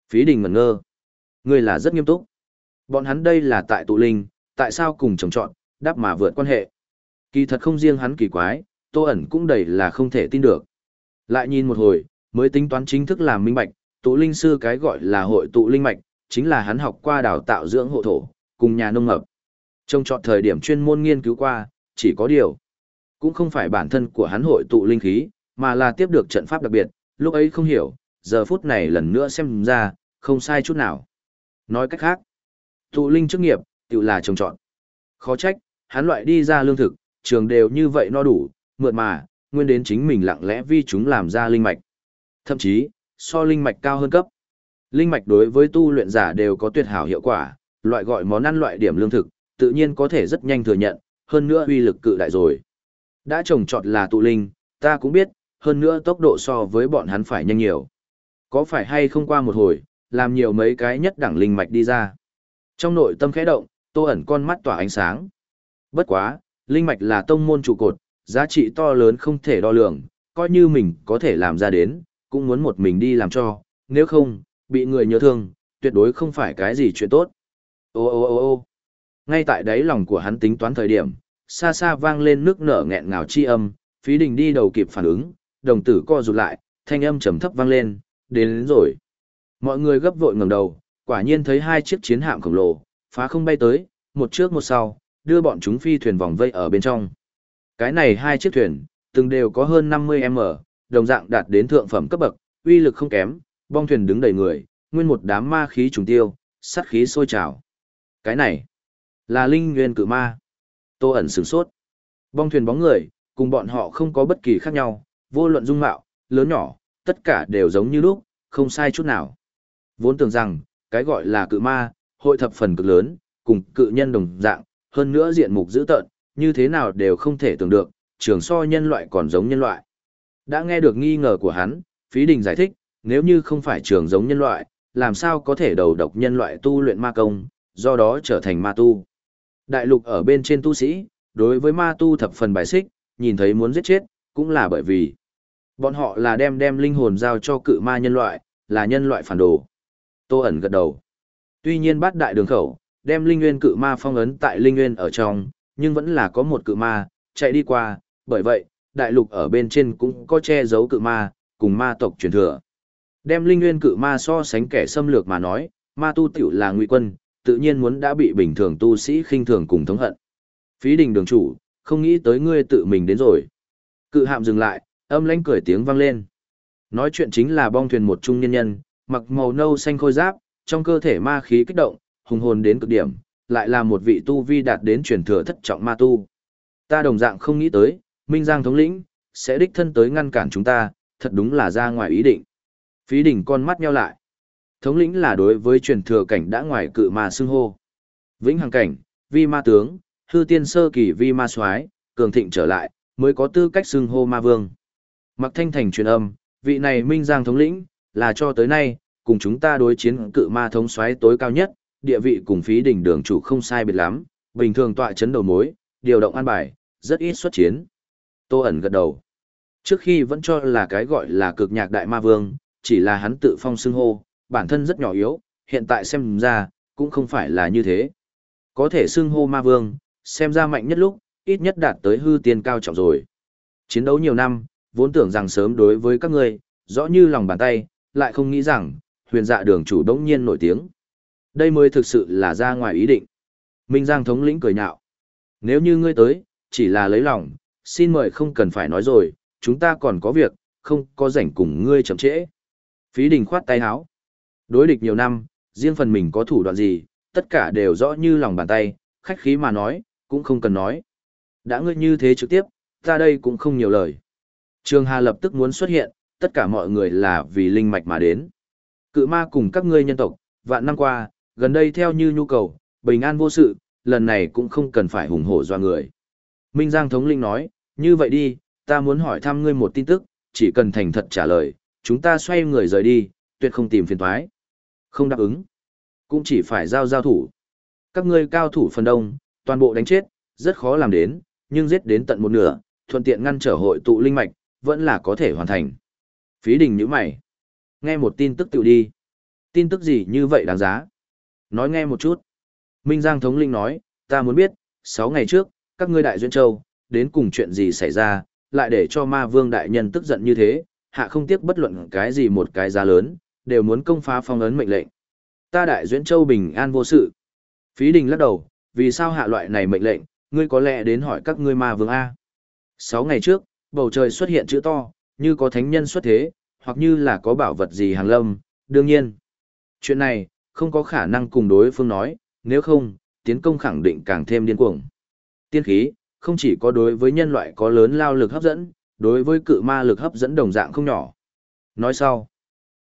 Phí đình ngẩn ngơ. Người là rất nghiêm túc. Bọn hắn đây là tại tụ linh, tại sao cùng trồng trọn, đáp mà vượt quan hệ. Kỳ thật không riêng hắn kỳ quái, tô ẩn cũng đầy là không thể tin được. Lại nhìn một hồi, mới tính toán chính thức làm minh bạch, tụ linh sư cái gọi là hội tụ linh mạch, chính là hắn học qua đào tạo dưỡng hộ thổ, cùng nhà nông ngập. Trong chọn thời điểm chuyên môn nghiên cứu qua, chỉ có điều. Cũng không phải bản thân của hắn hội tụ linh khí, mà là tiếp được trận pháp đặc biệt, lúc ấy không hiểu, giờ phút này lần nữa xem ra, không sai chút nào. Nói cách khác, tụ linh chức nghiệp, tự là trồng chọn, Khó trách, hắn loại đi ra lương thực, trường đều như vậy no đủ, mượt mà, nguyên đến chính mình lặng lẽ vi chúng làm ra linh mạch. Thậm chí, so linh mạch cao hơn cấp. Linh mạch đối với tu luyện giả đều có tuyệt hảo hiệu quả, loại gọi món ăn loại điểm lương thực, tự nhiên có thể rất nhanh thừa nhận, hơn nữa uy lực cự đại rồi. Đã trồng trọt là tụ linh, ta cũng biết, hơn nữa tốc độ so với bọn hắn phải nhanh nhiều. Có phải hay không qua một hồi, làm nhiều mấy cái nhất đẳng linh mạch đi ra. Trong nội tâm khẽ động, tô ẩn con mắt tỏa ánh sáng. Bất quá, linh mạch là tông môn trụ cột, giá trị to lớn không thể đo lường, coi như mình có thể làm ra đến, cũng muốn một mình đi làm cho, nếu không, bị người nhớ thương, tuyệt đối không phải cái gì chuyện tốt. Ô ô ô ô ngay tại đáy lòng của hắn tính toán thời điểm, xa xa vang lên nước nở nghẹn ngào chi âm, phí đình đi đầu kịp phản ứng, đồng tử co rụt lại, thanh âm trầm thấp vang lên, đến, đến rồi. Mọi người gấp vội ngẩng đầu, quả nhiên thấy hai chiếc chiến hạm khổng lồ, phá không bay tới, một trước một sau, đưa bọn chúng phi thuyền vòng vây ở bên trong. Cái này hai chiếc thuyền, từng đều có hơn 50m, đồng dạng đạt đến thượng phẩm cấp bậc, uy lực không kém, bong thuyền đứng đầy người, nguyên một đám ma khí trùng tiêu, sát khí sôi trào. Cái này là linh nguyên cự ma. Tô ẩn sửng sốt. Bong thuyền bóng người, cùng bọn họ không có bất kỳ khác nhau, vô luận dung mạo, lớn nhỏ, tất cả đều giống như lúc, không sai chút nào. Vốn tưởng rằng, cái gọi là cự ma, hội thập phần cực lớn, cùng cự nhân đồng dạng, hơn nữa diện mục dữ tợn, như thế nào đều không thể tưởng được, trường so nhân loại còn giống nhân loại. Đã nghe được nghi ngờ của hắn, phí đình giải thích, nếu như không phải trường giống nhân loại, làm sao có thể đầu độc nhân loại tu luyện ma công, do đó trở thành ma tu. Đại lục ở bên trên tu sĩ, đối với ma tu thập phần bài xích, nhìn thấy muốn giết chết, cũng là bởi vì bọn họ là đem đem linh hồn giao cho cự ma nhân loại, là nhân loại phản đồ. Tô ẩn gật đầu. Tuy nhiên bắt đại đường khẩu, đem linh nguyên cự ma phong ấn tại linh nguyên ở trong, nhưng vẫn là có một cự ma, chạy đi qua, bởi vậy, đại lục ở bên trên cũng có che giấu cự ma, cùng ma tộc truyền thừa. Đem linh nguyên cự ma so sánh kẻ xâm lược mà nói, ma tu tiểu là nguy quân, tự nhiên muốn đã bị bình thường tu sĩ khinh thường cùng thống hận. Phí đình đường chủ, không nghĩ tới ngươi tự mình đến rồi. Cự hạm dừng lại, âm lãnh cười tiếng vang lên. Nói chuyện chính là bong thuyền một trung nhân nhân, mặc màu nâu xanh khôi giáp, trong cơ thể ma khí kích động, hùng hồn đến cực điểm, lại là một vị tu vi đạt đến truyền thừa thất trọng ma tu. Ta đồng dạng không nghĩ tới, Minh Giang thống lĩnh, sẽ đích thân tới ngăn cản chúng ta, thật đúng là ra ngoài ý định. Phí đỉnh con mắt nheo lại. Thống lĩnh là đối với truyền thừa cảnh đã ngoài cự ma xưng hô. Vĩnh hằng cảnh, vi ma tướng, hư tiên sơ kỳ vi ma soái cường thịnh trở lại, mới có tư cách xưng hô ma vương. Mặc thanh thành truyền âm, vị này Minh Giang thống lĩnh, là cho tới nay, cùng chúng ta đối chiến cự ma thống soái tối cao nhất, địa vị cùng phí đỉnh đường chủ không sai biệt lắm, bình thường tọa chấn đầu mối, điều động an bài, rất ít xuất chiến. Tô ẩn gật đầu. Trước khi vẫn cho là cái gọi là cực nhạc đại ma vương, chỉ là hắn tự phong xưng hô, bản thân rất nhỏ yếu, hiện tại xem ra, cũng không phải là như thế. Có thể xưng hô ma vương, xem ra mạnh nhất lúc, ít nhất đạt tới hư tiên cao trọng rồi. Chiến đấu nhiều năm, vốn tưởng rằng sớm đối với các ngươi, rõ như lòng bàn tay, lại không nghĩ rằng, huyền dạ đường chủ đống nhiên nổi tiếng. Đây mới thực sự là ra ngoài ý định. Minh Giang thống lĩnh cười nhạo. Nếu như ngươi tới, chỉ là lấy lòng, xin mời không cần phải nói rồi, chúng ta còn có việc, không có rảnh cùng ngươi chậm trễ. Phí đình khoát tay háo. Đối địch nhiều năm, riêng phần mình có thủ đoạn gì, tất cả đều rõ như lòng bàn tay, khách khí mà nói, cũng không cần nói. Đã ngươi như thế trực tiếp, ta đây cũng không nhiều lời. Trường Hà lập tức muốn xuất hiện, tất cả mọi người là vì linh mạch mà đến. Cự ma cùng các ngươi nhân tộc, vạn năm qua, gần đây theo như nhu cầu, bình an vô sự, lần này cũng không cần phải hùng hổ doa người. Minh Giang thống linh nói, như vậy đi, ta muốn hỏi thăm ngươi một tin tức, chỉ cần thành thật trả lời, chúng ta xoay người rời đi, tuyệt không tìm phiền toái. Không đáp ứng, cũng chỉ phải giao giao thủ. Các ngươi cao thủ phần đông, toàn bộ đánh chết, rất khó làm đến, nhưng giết đến tận một nửa, thuận tiện ngăn trở hội tụ linh mạch, vẫn là có thể hoàn thành. Phí đình như mày. Nghe một tin tức tự đi. Tin tức gì như vậy đáng giá? Nói nghe một chút. Minh Giang thống linh nói, ta muốn biết, 6 ngày trước, các ngươi đại duyên châu, đến cùng chuyện gì xảy ra, lại để cho ma vương đại nhân tức giận như thế, hạ không tiếc bất luận cái gì một cái giá lớn, đều muốn công phá phong ấn mệnh lệnh. Ta đại duyễn châu bình an vô sự. Phí đình lắc đầu, vì sao hạ loại này mệnh lệnh, ngươi có lẽ đến hỏi các ngươi ma vương A. Sáu ngày trước, bầu trời xuất hiện chữ to, như có thánh nhân xuất thế, hoặc như là có bảo vật gì hàng lâm, đương nhiên. Chuyện này, không có khả năng cùng đối phương nói, nếu không, tiến công khẳng định càng thêm điên cuồng. Tiên khí, không chỉ có đối với nhân loại có lớn lao lực hấp dẫn, đối với cự ma lực hấp dẫn đồng dạng không nhỏ. Nói sau,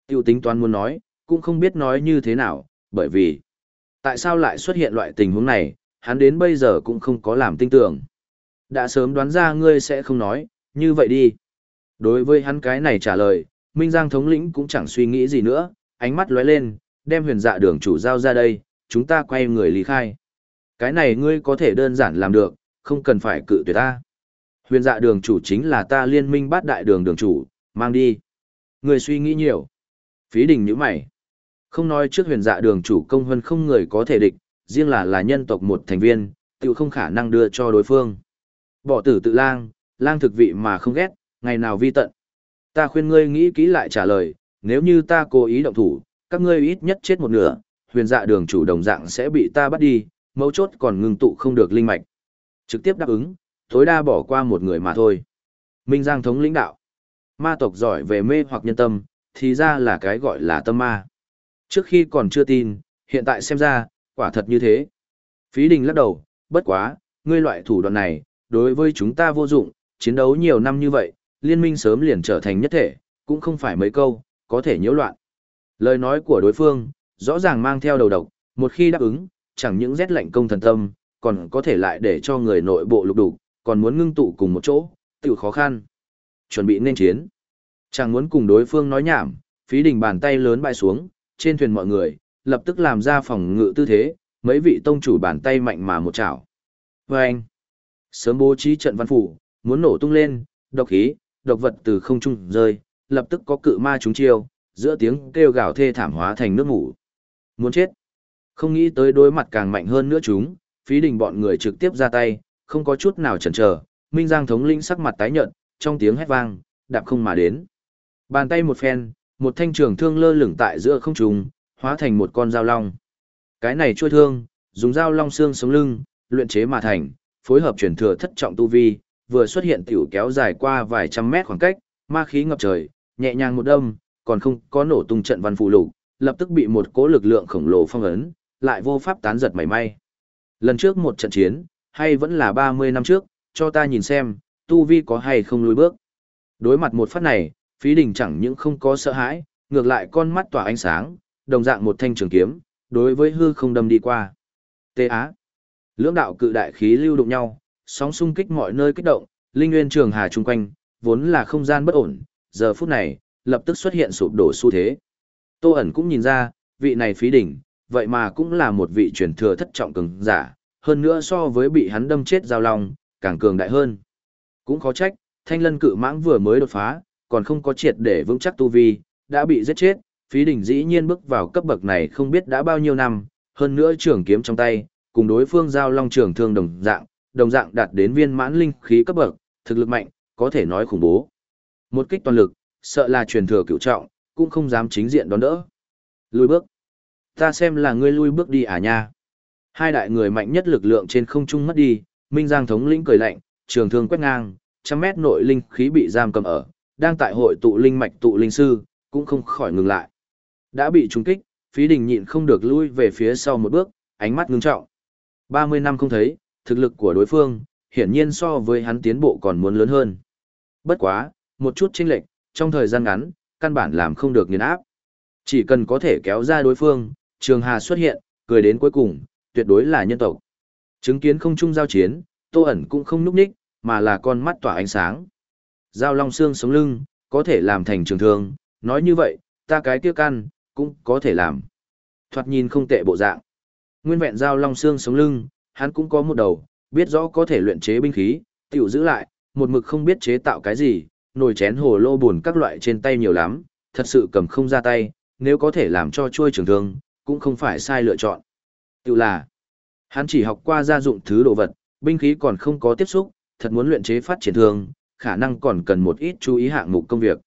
tiêu tính toán muốn nói, cũng không biết nói như thế nào, bởi vì, tại sao lại xuất hiện loại tình huống này, hắn đến bây giờ cũng không có làm tin tưởng. Đã sớm đoán ra ngươi sẽ không nói, như vậy đi. Đối với hắn cái này trả lời, Minh Giang thống lĩnh cũng chẳng suy nghĩ gì nữa, ánh mắt lóe lên, đem huyền dạ đường chủ giao ra đây, chúng ta quay người lý khai. Cái này ngươi có thể đơn giản làm được, không cần phải cự tuyệt ta. Huyền dạ đường chủ chính là ta liên minh bát đại đường đường chủ, mang đi. người suy nghĩ nhiều. Phí đình như mày. Không nói trước huyền dạ đường chủ công hơn không người có thể địch, riêng là là nhân tộc một thành viên, tự không khả năng đưa cho đối phương. Bỏ tử tự lang, lang thực vị mà không ghét, ngày nào vi tận. Ta khuyên ngươi nghĩ kỹ lại trả lời, nếu như ta cố ý động thủ, các ngươi ít nhất chết một nửa, huyền dạ đường chủ đồng dạng sẽ bị ta bắt đi, mấu chốt còn ngừng tụ không được linh mạch. Trực tiếp đáp ứng, tối đa bỏ qua một người mà thôi. Minh Giang thống lĩnh đạo. Ma tộc giỏi về mê hoặc nhân tâm, thì ra là cái gọi là tâm ma. Trước khi còn chưa tin, hiện tại xem ra, quả thật như thế. Phí đình lắc đầu, bất quá, ngươi loại thủ đoạn này, đối với chúng ta vô dụng, chiến đấu nhiều năm như vậy, liên minh sớm liền trở thành nhất thể, cũng không phải mấy câu, có thể nhiễu loạn. Lời nói của đối phương, rõ ràng mang theo đầu độc, một khi đáp ứng, chẳng những rét lạnh công thần tâm, còn có thể lại để cho người nội bộ lục đục, còn muốn ngưng tụ cùng một chỗ, tự khó khăn. Chuẩn bị nên chiến. chàng muốn cùng đối phương nói nhảm, phí đình bàn tay lớn bại xuống, trên thuyền mọi người, lập tức làm ra phòng ngự tư thế, mấy vị tông chủ bàn tay mạnh mà một chảo. Và anh, sớm bố trí trận văn phủ, muốn nổ tung lên, độc khí, độc vật từ không trung rơi, lập tức có cự ma chúng chiêu, giữa tiếng kêu gào thê thảm hóa thành nước ngủ. Muốn chết. Không nghĩ tới đối mặt càng mạnh hơn nữa chúng, phí đình bọn người trực tiếp ra tay, không có chút nào chần chờ. Minh Giang thống lĩnh sắc mặt tái nhợt, trong tiếng hét vang, đạp không mà đến. Bàn tay một phen, một thanh trường thương lơ lửng tại giữa không trung, hóa thành một con dao long. Cái này chui thương, dùng dao long xương sống lưng, luyện chế mà thành, phối hợp chuyển thừa thất trọng tu vi, vừa xuất hiện tiểu kéo dài qua vài trăm mét khoảng cách, ma khí ngập trời, nhẹ nhàng một đâm, còn không có nổ tung trận văn phụ lục, lập tức bị một cỗ lực lượng khổng lồ phong ấn, lại vô pháp tán giật mảy may. Lần trước một trận chiến, hay vẫn là 30 năm trước, cho ta nhìn xem, tu vi có hay không lùi bước. Đối mặt một phát này, phí đình chẳng những không có sợ hãi, ngược lại con mắt tỏa ánh sáng, đồng dạng một thanh trường kiếm, đối với hư không đâm đi qua. Tê Á. Lưỡng đạo cự đại khí lưu đụng nhau, sóng xung kích mọi nơi kích động, linh nguyên trường hà chung quanh, vốn là không gian bất ổn, giờ phút này, lập tức xuất hiện sụp đổ xu thế. Tô ẩn cũng nhìn ra, vị này phí đỉnh, vậy mà cũng là một vị truyền thừa thất trọng cường giả, hơn nữa so với bị hắn đâm chết giao long, càng cường đại hơn. Cũng khó trách, thanh lân cự mãng vừa mới đột phá, còn không có triệt để vững chắc tu vi, đã bị giết chết, phí đỉnh dĩ nhiên bước vào cấp bậc này không biết đã bao nhiêu năm, hơn nữa trường kiếm trong tay, cùng đối phương giao long trường thương đồng dạng, đồng dạng đạt đến viên mãn linh khí cấp bậc, thực lực mạnh, có thể nói khủng bố. Một kích toàn lực, sợ là truyền thừa cửu trọng, cũng không dám chính diện đón đỡ. Lùi bước. Ta xem là ngươi lui bước đi à nha. Hai đại người mạnh nhất lực lượng trên không trung mất đi, Minh Giang thống lĩnh cười lạnh, trường thương quét ngang, trăm mét nội linh khí bị giam cầm ở, đang tại hội tụ linh mạch tụ linh sư, cũng không khỏi ngừng lại. Đã bị trúng kích, phí đình nhịn không được lui về phía sau một bước, ánh mắt ngưng trọng. 30 năm không thấy, thực lực của đối phương, hiển nhiên so với hắn tiến bộ còn muốn lớn hơn. Bất quá, một chút chênh lệch, trong thời gian ngắn, căn bản làm không được nghiền áp. Chỉ cần có thể kéo ra đối phương, Trường Hà xuất hiện, cười đến cuối cùng, tuyệt đối là nhân tộc. Chứng kiến không chung giao chiến, Tô ẩn cũng không núp ních, mà là con mắt tỏa ánh sáng. Giao long xương sống lưng, có thể làm thành trường thương, nói như vậy, ta cái kia căn, cũng có thể làm. Thoạt nhìn không tệ bộ dạng. Nguyên vẹn giao long xương sống lưng, hắn cũng có một đầu, biết rõ có thể luyện chế binh khí, tiểu giữ lại, một mực không biết chế tạo cái gì, nồi chén hồ lô buồn các loại trên tay nhiều lắm, thật sự cầm không ra tay, nếu có thể làm cho chuôi trường thương, cũng không phải sai lựa chọn. Tự là, hắn chỉ học qua gia dụng thứ đồ vật, binh khí còn không có tiếp xúc, thật muốn luyện chế phát triển thương, khả năng còn cần một ít chú ý hạng mục công việc.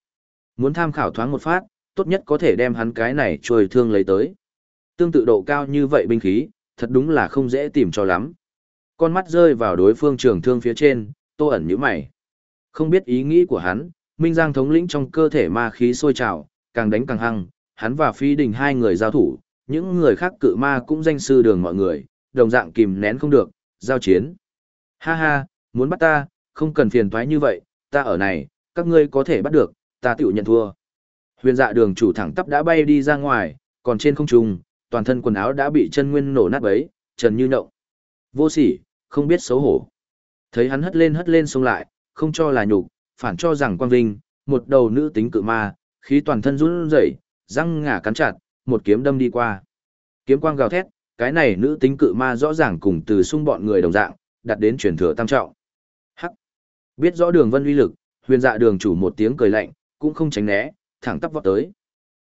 Muốn tham khảo thoáng một phát, tốt nhất có thể đem hắn cái này trôi thương lấy tới. Tương tự độ cao như vậy binh khí, thật đúng là không dễ tìm cho lắm. Con mắt rơi vào đối phương trường thương phía trên, tô ẩn như mày. Không biết ý nghĩ của hắn, Minh Giang thống lĩnh trong cơ thể ma khí sôi trào, càng đánh càng hăng, hắn và Phi Đình hai người giao thủ, những người khác cự ma cũng danh sư đường mọi người, đồng dạng kìm nén không được, giao chiến. Ha ha, muốn bắt ta, không cần phiền thoái như vậy, ta ở này, các ngươi có thể bắt được, ta tự nhận thua. Huyền dạ đường chủ thẳng tắp đã bay đi ra ngoài, còn trên không trung, toàn thân quần áo đã bị chân nguyên nổ nát bấy, trần như nộng. Vô sỉ, không biết xấu hổ. Thấy hắn hất lên hất lên xông lại, không cho là nhục, phản cho rằng quang vinh, một đầu nữ tính cự ma, khí toàn thân run rẩy, răng ngả cắn chặt, một kiếm đâm đi qua. Kiếm quang gào thét, cái này nữ tính cự ma rõ ràng cùng từ xung bọn người đồng dạng, đặt đến truyền thừa tam trọng. Hắc. Biết rõ đường vân uy lực, huyền dạ đường chủ một tiếng cười lạnh, cũng không tránh né, thẳng tắp vọt tới.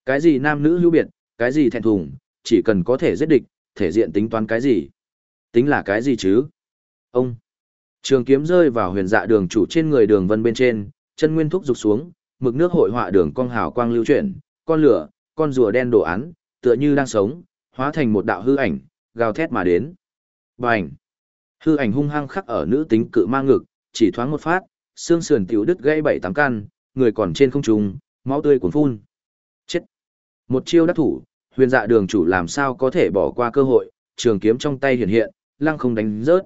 Cái gì nam nữ lưu biệt, cái gì thẹn thùng, chỉ cần có thể giết địch, thể diện tính toán cái gì. Tính là cái gì chứ? Ông. Trường kiếm rơi vào huyền dạ đường chủ trên người đường vân bên trên, chân nguyên thúc rục xuống, mực nước hội họa đường cong hào quang lưu chuyển, con lửa, con rùa đen đồ án, tựa như đang sống, hóa thành một đạo hư ảnh, gào thét mà đến. Bành! Hư ảnh hung hăng khắc ở nữ tính cự ma ngực, chỉ thoáng một phát, xương sườn tiểu đứt gãy bảy tám căn, người còn trên không trung, máu tươi cuồn phun. chết Một chiêu đắc thủ, huyền dạ đường chủ làm sao có thể bỏ qua cơ hội, trường kiếm trong tay hiện hiện, lăng không đánh rớt.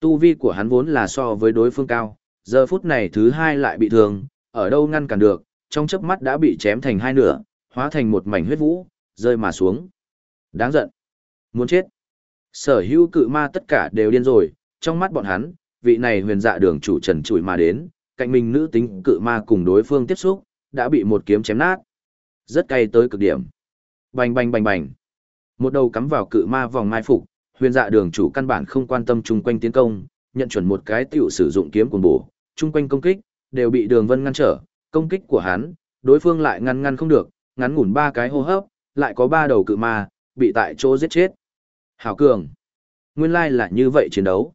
Tu vi của hắn vốn là so với đối phương cao, giờ phút này thứ hai lại bị thương, ở đâu ngăn cản được, trong chớp mắt đã bị chém thành hai nửa, hóa thành một mảnh huyết vũ, rơi mà xuống. Đáng giận. Muốn chết. Sở hữu cự ma tất cả đều điên rồi, trong mắt bọn hắn, vị này huyền dạ đường chủ trần trụi mà đến, cạnh mình nữ tính cự ma cùng đối phương tiếp xúc, đã bị một kiếm chém nát. Rất cay tới cực điểm. Bành bành bành bành. Một đầu cắm vào cự ma vòng mai phục, huyền dạ đường chủ căn bản không quan tâm chung quanh tiến công, nhận chuẩn một cái tiểu sử dụng kiếm cuồng bổ, chung quanh công kích, đều bị đường vân ngăn trở, công kích của hắn, đối phương lại ngăn ngăn không được, ngắn ngủn ba cái hô hấp, lại có ba đầu cự ma, bị tại chỗ giết chết. Hảo cường. Nguyên lai là như vậy chiến đấu.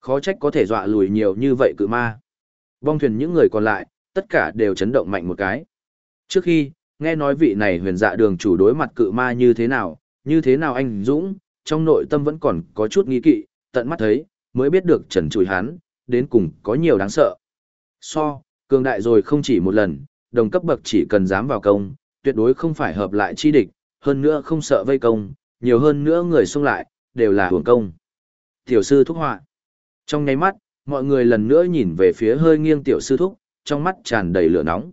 Khó trách có thể dọa lùi nhiều như vậy cự ma. Vong thuyền những người còn lại, tất cả đều chấn động mạnh một cái. Trước khi, nghe nói vị này huyền dạ đường chủ đối mặt cự ma như thế nào, như thế nào anh Dũng, trong nội tâm vẫn còn có chút nghi kỵ, tận mắt thấy, mới biết được trần chùi hắn, đến cùng có nhiều đáng sợ. So, cường đại rồi không chỉ một lần, đồng cấp bậc chỉ cần dám vào công, tuyệt đối không phải hợp lại chi địch, hơn nữa không sợ vây công, nhiều hơn nữa người xung lại, đều là hưởng công. Tiểu sư thúc họa. Trong nháy mắt, mọi người lần nữa nhìn về phía hơi nghiêng tiểu sư thúc, trong mắt tràn đầy lửa nóng.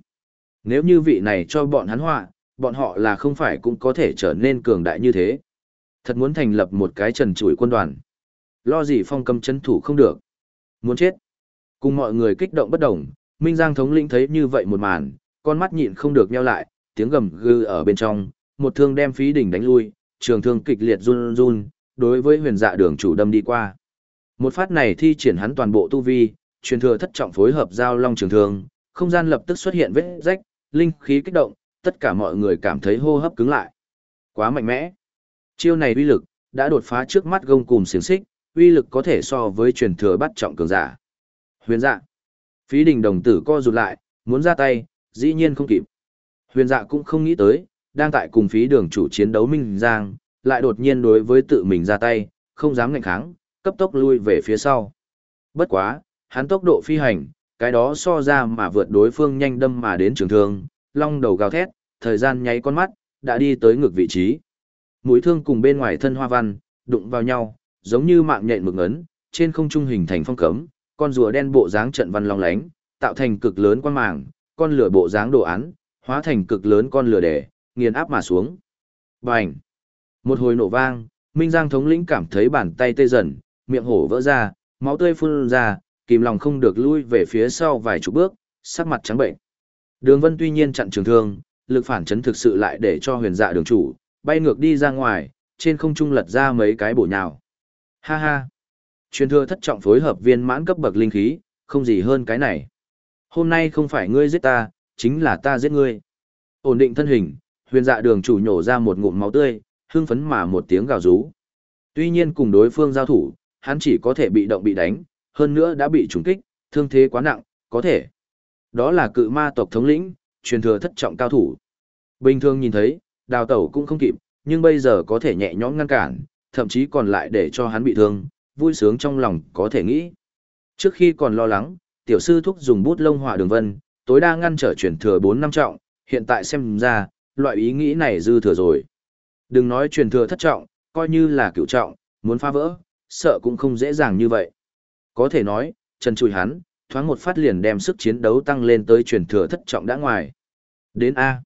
Nếu như vị này cho bọn hắn họa, bọn họ là không phải cũng có thể trở nên cường đại như thế. Thật muốn thành lập một cái trần chuỗi quân đoàn. Lo gì phong cầm chân thủ không được. Muốn chết. Cùng mọi người kích động bất đồng, Minh Giang thống lĩnh thấy như vậy một màn, con mắt nhịn không được nheo lại, tiếng gầm gừ ở bên trong, một thương đem phí đỉnh đánh lui, trường thương kịch liệt run run, đối với huyền dạ đường chủ đâm đi qua. Một phát này thi triển hắn toàn bộ tu vi, truyền thừa thất trọng phối hợp giao long trường thương, không gian lập tức xuất hiện vết rách, linh khí kích động, tất cả mọi người cảm thấy hô hấp cứng lại. Quá mạnh mẽ. Chiêu này uy lực đã đột phá trước mắt gông cùm xiềng xích, uy lực có thể so với truyền thừa bắt trọng cường giả. Huyền dạ. Phí đình đồng tử co rụt lại, muốn ra tay, dĩ nhiên không kịp. Huyền dạ cũng không nghĩ tới, đang tại cùng phí đường chủ chiến đấu Minh Giang, lại đột nhiên đối với tự mình ra tay, không dám ngạnh kháng, cấp tốc lui về phía sau. Bất quá, hắn tốc độ phi hành, cái đó so ra mà vượt đối phương nhanh đâm mà đến trường thương, long đầu gào thét, thời gian nháy con mắt, đã đi tới ngực vị trí. Mũi thương cùng bên ngoài thân hoa văn, đụng vào nhau, giống như mạng nhện mực ấn, trên không trung hình thành phong cấm, con rùa đen bộ dáng trận văn long lánh, tạo thành cực lớn quan màng, con lửa bộ dáng đồ án, hóa thành cực lớn con lửa đẻ, nghiền áp mà xuống. Bành! Một hồi nổ vang, Minh Giang thống lĩnh cảm thấy bàn tay tê dần, miệng hổ vỡ ra, máu tươi phun ra, kìm lòng không được lui về phía sau vài chục bước, sắc mặt trắng bệnh. Đường Vân tuy nhiên chặn trường thương, lực phản chấn thực sự lại để cho huyền dạ đường chủ, bay ngược đi ra ngoài, trên không trung lật ra mấy cái bổ nhào. Ha ha! Truyền thừa thất trọng phối hợp viên mãn cấp bậc linh khí, không gì hơn cái này. Hôm nay không phải ngươi giết ta, chính là ta giết ngươi. Ổn định thân hình, huyền dạ đường chủ nhổ ra một ngụm máu tươi, hưng phấn mà một tiếng gào rú. Tuy nhiên cùng đối phương giao thủ, hắn chỉ có thể bị động bị đánh, hơn nữa đã bị trúng kích, thương thế quá nặng, có thể. Đó là cự ma tộc thống lĩnh, truyền thừa thất trọng cao thủ. Bình thường nhìn thấy, đào tẩu cũng không kịp, nhưng bây giờ có thể nhẹ nhõm ngăn cản, thậm chí còn lại để cho hắn bị thương, vui sướng trong lòng có thể nghĩ. Trước khi còn lo lắng, tiểu sư thúc dùng bút lông hỏa đường vân, tối đa ngăn trở truyền thừa 4 năm trọng, hiện tại xem ra, loại ý nghĩ này dư thừa rồi. Đừng nói truyền thừa thất trọng, coi như là cựu trọng, muốn phá vỡ, sợ cũng không dễ dàng như vậy. Có thể nói, Trần Chùi hắn, thoáng một phát liền đem sức chiến đấu tăng lên tới truyền thừa thất trọng đã ngoài. Đến A.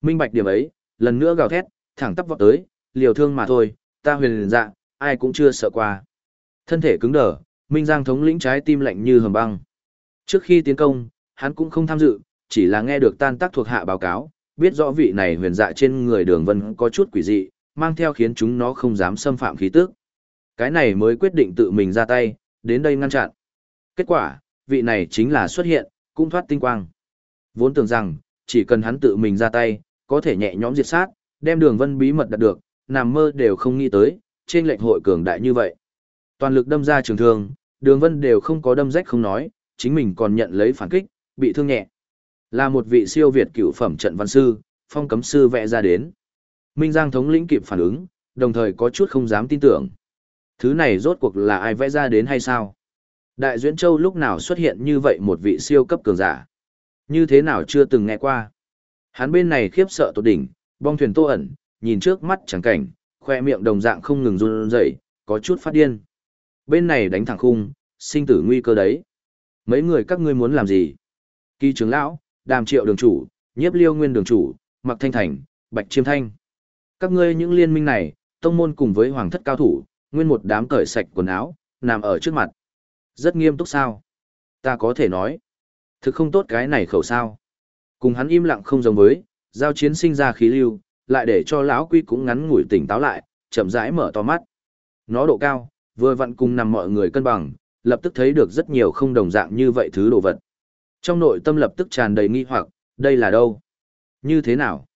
Minh bạch điểm ấy, lần nữa gào thét, thẳng tắp vọt tới, liều thương mà thôi, ta huyền dạ, ai cũng chưa sợ qua. Thân thể cứng đờ, Minh Giang thống lĩnh trái tim lạnh như hầm băng. Trước khi tiến công, hắn cũng không tham dự, chỉ là nghe được tan tác thuộc hạ báo cáo, biết rõ vị này huyền dạ trên người đường vân có chút quỷ dị, mang theo khiến chúng nó không dám xâm phạm khí tức. Cái này mới quyết định tự mình ra tay, đến đây ngăn chặn. Kết quả, vị này chính là xuất hiện, cũng thoát tinh quang. Vốn tưởng rằng, chỉ cần hắn tự mình ra tay, có thể nhẹ nhõm diệt sát, đem đường vân bí mật đạt được, nằm mơ đều không nghĩ tới, trên lệnh hội cường đại như vậy. Toàn lực đâm ra trường thương, đường vân đều không có đâm rách không nói, chính mình còn nhận lấy phản kích, bị thương nhẹ. Là một vị siêu việt cựu phẩm trận văn sư, phong cấm sư vẽ ra đến. Minh Giang thống lĩnh kịp phản ứng, đồng thời có chút không dám tin tưởng. Thứ này rốt cuộc là ai vẽ ra đến hay sao? Đại Duyễn Châu lúc nào xuất hiện như vậy một vị siêu cấp cường giả? Như thế nào chưa từng nghe qua? Hắn bên này khiếp sợ tột đỉnh, Bong thuyền tô ẩn, nhìn trước mắt chẳng cảnh, khoe miệng đồng dạng không ngừng run rẩy, có chút phát điên. Bên này đánh thẳng khung, sinh tử nguy cơ đấy. Mấy người các ngươi muốn làm gì? Kỳ trưởng lão, đàm triệu đường chủ, nhiếp liêu nguyên đường chủ, mặc thanh thành, bạch chiêm thanh. Các ngươi những liên minh này, tông môn cùng với hoàng thất cao thủ, nguyên một đám cởi sạch quần áo, nằm ở trước mặt. Rất nghiêm túc sao? Ta có thể nói. Thực không tốt cái này khẩu sao. Cùng hắn im lặng không giống với, giao chiến sinh ra khí lưu, lại để cho lão quy cũng ngắn ngủi tỉnh táo lại, chậm rãi mở to mắt. Nó độ cao, vừa vặn cùng nằm mọi người cân bằng, lập tức thấy được rất nhiều không đồng dạng như vậy thứ đồ vật. Trong nội tâm lập tức tràn đầy nghi hoặc, đây là đâu? Như thế nào?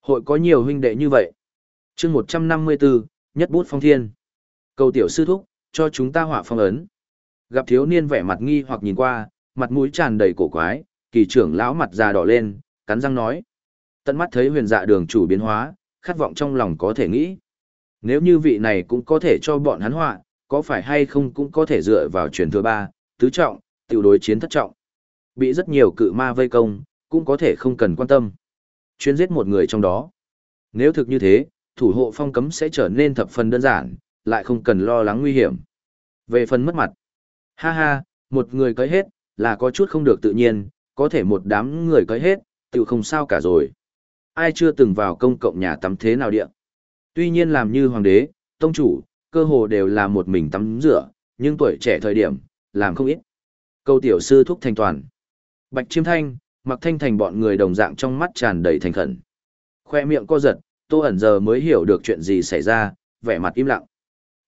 Hội có nhiều huynh đệ như vậy. chương 154, nhất bút phong thiên. Cầu tiểu sư thúc, cho chúng ta họa phong ấn. Gặp thiếu niên vẻ mặt nghi hoặc nhìn qua, mặt mũi tràn đầy cổ quái, kỳ trưởng lão mặt già đỏ lên, cắn răng nói. Tận mắt thấy huyền dạ đường chủ biến hóa, khát vọng trong lòng có thể nghĩ. Nếu như vị này cũng có thể cho bọn hắn họa, có phải hay không cũng có thể dựa vào truyền thừa ba, tứ trọng, tiểu đối chiến thất trọng. Bị rất nhiều cự ma vây công, cũng có thể không cần quan tâm. Chuyên giết một người trong đó. Nếu thực như thế, thủ hộ phong cấm sẽ trở nên thập phần đơn giản, lại không cần lo lắng nguy hiểm. Về phần mất mặt. Ha ha, một người cấy hết, là có chút không được tự nhiên, có thể một đám người cấy hết, tự không sao cả rồi. Ai chưa từng vào công cộng nhà tắm thế nào địa. Tuy nhiên làm như hoàng đế, tông chủ, cơ hồ đều là một mình tắm rửa, nhưng tuổi trẻ thời điểm, làm không ít. Câu tiểu sư thúc thành toàn. Bạch chiêm thanh, mặc thanh thành bọn người đồng dạng trong mắt tràn đầy thành khẩn. Khoe miệng co giật, tô ẩn giờ mới hiểu được chuyện gì xảy ra, vẻ mặt im lặng.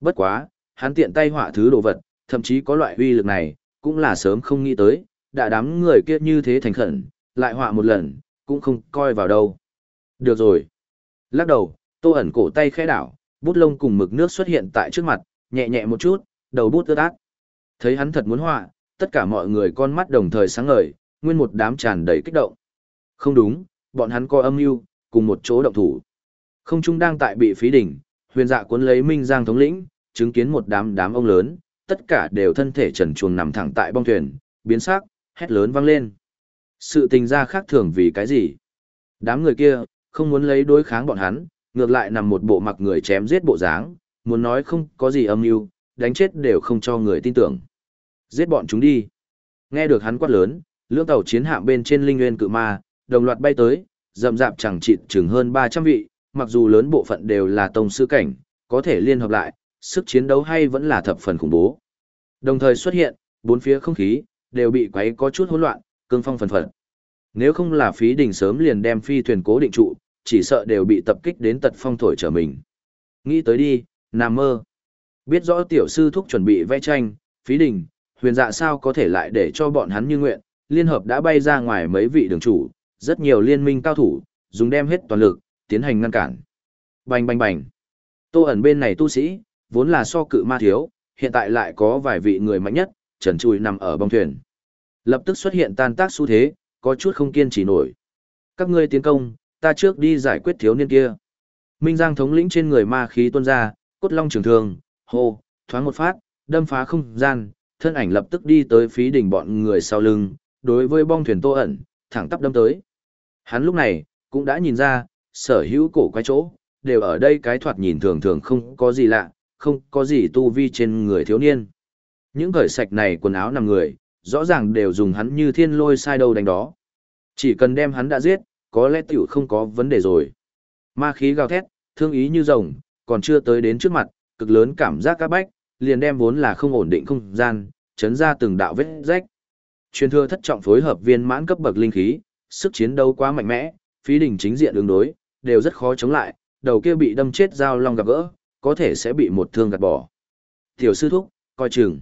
Bất quá, hắn tiện tay họa thứ đồ vật, thậm chí có loại uy lực này, cũng là sớm không nghĩ tới, đã đám người kia như thế thành khẩn, lại họa một lần, cũng không coi vào đâu. Được rồi. Lắc đầu, tô ẩn cổ tay khẽ đảo, bút lông cùng mực nước xuất hiện tại trước mặt, nhẹ nhẹ một chút, đầu bút ướt át. Thấy hắn thật muốn họa, tất cả mọi người con mắt đồng thời sáng ngời, nguyên một đám tràn đầy kích động. Không đúng, bọn hắn coi âm mưu, cùng một chỗ động thủ. Không trung đang tại bị phí đỉnh, huyền dạ cuốn lấy Minh Giang thống lĩnh, chứng kiến một đám đám ông lớn, tất cả đều thân thể trần truồng nằm thẳng tại bong thuyền, biến sắc, hét lớn vang lên. Sự tình ra khác thường vì cái gì? Đám người kia, không muốn lấy đối kháng bọn hắn, ngược lại nằm một bộ mặc người chém giết bộ dáng, muốn nói không có gì âm mưu, đánh chết đều không cho người tin tưởng. Giết bọn chúng đi. Nghe được hắn quát lớn, lưỡng tàu chiến hạm bên trên linh nguyên cự ma, đồng loạt bay tới, rậm rạp chẳng chịt chừng hơn 300 vị, mặc dù lớn bộ phận đều là tông sư cảnh, có thể liên hợp lại, sức chiến đấu hay vẫn là thập phần khủng bố. Đồng thời xuất hiện, bốn phía không khí, đều bị quấy có chút hỗn loạn, cương phong phần phật. Nếu không là phí đình sớm liền đem phi thuyền cố định trụ, chỉ sợ đều bị tập kích đến tật phong thổi trở mình. Nghĩ tới đi, nằm mơ. Biết rõ tiểu sư thúc chuẩn bị vẽ tranh, phí đình, huyền dạ sao có thể lại để cho bọn hắn như nguyện, liên hợp đã bay ra ngoài mấy vị đường chủ, rất nhiều liên minh cao thủ, dùng đem hết toàn lực, tiến hành ngăn cản. Bành bành bành. Tô ẩn bên này tu sĩ, vốn là so cự ma thiếu, hiện tại lại có vài vị người mạnh nhất, trần trùi nằm ở bong thuyền. Lập tức xuất hiện tan tác xu thế, có chút không kiên trì nổi. Các ngươi tiến công, ta trước đi giải quyết thiếu niên kia. Minh Giang thống lĩnh trên người ma khí tuôn ra, cốt long trường thường, hô, thoáng một phát, đâm phá không gian, thân ảnh lập tức đi tới phí đỉnh bọn người sau lưng, đối với bong thuyền tô ẩn, thẳng tắp đâm tới. Hắn lúc này, cũng đã nhìn ra, sở hữu cổ quái chỗ, đều ở đây cái thoạt nhìn thường thường không có gì lạ, không có gì tu vi trên người thiếu niên. Những cởi sạch này quần áo nằm người, rõ ràng đều dùng hắn như thiên lôi sai đâu đánh đó. Chỉ cần đem hắn đã giết, có lẽ tiểu không có vấn đề rồi. Ma khí gào thét, thương ý như rồng, còn chưa tới đến trước mặt, cực lớn cảm giác các bách, liền đem vốn là không ổn định không gian, chấn ra từng đạo vết rách. Truyền thừa thất trọng phối hợp viên mãn cấp bậc linh khí, sức chiến đấu quá mạnh mẽ, phí đỉnh chính diện ứng đối, đều rất khó chống lại, đầu kia bị đâm chết dao long gặp gỡ, có thể sẽ bị một thương gạt bỏ. Tiểu sư thúc, coi chừng.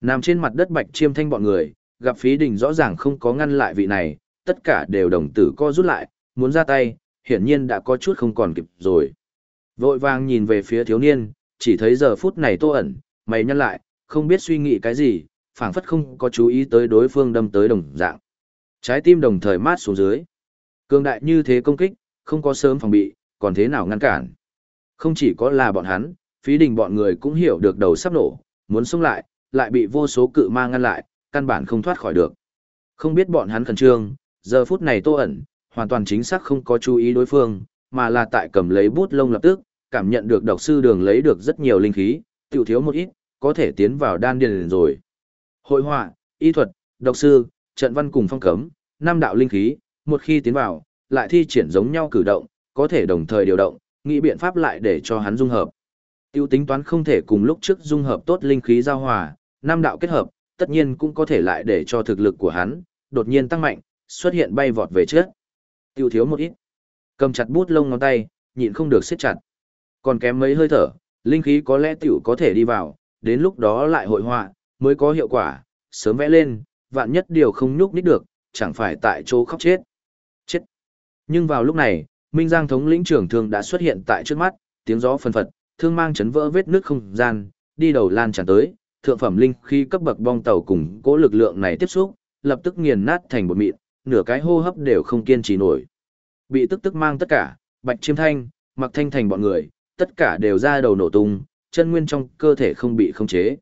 Nằm trên mặt đất bạch chiêm thanh bọn người, gặp phí đỉnh rõ ràng không có ngăn lại vị này, tất cả đều đồng tử co rút lại, muốn ra tay, hiển nhiên đã có chút không còn kịp rồi. Vội vàng nhìn về phía thiếu niên, chỉ thấy giờ phút này tô ẩn, mày nhăn lại, không biết suy nghĩ cái gì, phảng phất không có chú ý tới đối phương đâm tới đồng dạng. Trái tim đồng thời mát xuống dưới. Cường đại như thế công kích, không có sớm phòng bị, còn thế nào ngăn cản. Không chỉ có là bọn hắn, phí đình bọn người cũng hiểu được đầu sắp nổ, muốn sống lại, lại bị vô số cự ma ngăn lại, căn bản không thoát khỏi được. Không biết bọn hắn khẩn trương, giờ phút này tô ẩn, hoàn toàn chính xác không có chú ý đối phương, mà là tại cầm lấy bút lông lập tức, cảm nhận được độc sư đường lấy được rất nhiều linh khí, tiểu thiếu một ít, có thể tiến vào đan điền rồi. Hội họa, y thuật, độc sư, trận văn cùng phong cấm, năm đạo linh khí, một khi tiến vào, lại thi triển giống nhau cử động, có thể đồng thời điều động, nghĩ biện pháp lại để cho hắn dung hợp. Tiêu tính toán không thể cùng lúc trước dung hợp tốt linh khí giao hòa, năm đạo kết hợp, tất nhiên cũng có thể lại để cho thực lực của hắn đột nhiên tăng mạnh, xuất hiện bay vọt về trước. Tiêu thiếu một ít. Cầm chặt bút lông ngón tay, nhịn không được siết chặt. Còn kém mấy hơi thở, linh khí có lẽ tiểu có thể đi vào, đến lúc đó lại hội họa, mới có hiệu quả, sớm vẽ lên, vạn nhất điều không nhúc nít được, chẳng phải tại chỗ khóc chết. Chết. Nhưng vào lúc này, Minh Giang thống lĩnh trưởng thương đã xuất hiện tại trước mắt, tiếng gió phân phật, thương mang chấn vỡ vết nước không gian, đi đầu lan tràn tới, thượng phẩm linh khi cấp bậc bong tàu cùng cố lực lượng này tiếp xúc, lập tức nghiền nát thành bột mịn, nửa cái hô hấp đều không kiên trì nổi. Bị tức tức mang tất cả, Bạch Chiêm Thanh, Mặc Thanh thành bọn người, tất cả đều ra đầu nổ tung, chân nguyên trong cơ thể không bị khống chế.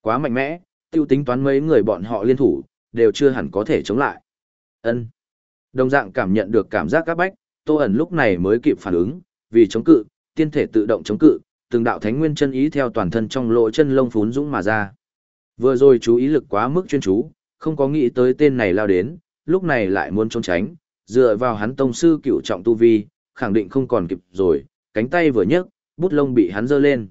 Quá mạnh mẽ, tiêu tính toán mấy người bọn họ liên thủ, đều chưa hẳn có thể chống lại. Ân. Đồng dạng cảm nhận được cảm giác các bách, Tô ẩn lúc này mới kịp phản ứng, vì chống cự, tiên thể tự động chống cự, từng đạo thánh nguyên chân ý theo toàn thân trong lỗ chân lông phún dũng mà ra. Vừa rồi chú ý lực quá mức chuyên chú, không có nghĩ tới tên này lao đến, lúc này lại muốn trốn tránh, dựa vào hắn tông sư cựu trọng tu vi, khẳng định không còn kịp rồi, cánh tay vừa nhấc, bút lông bị hắn giơ lên.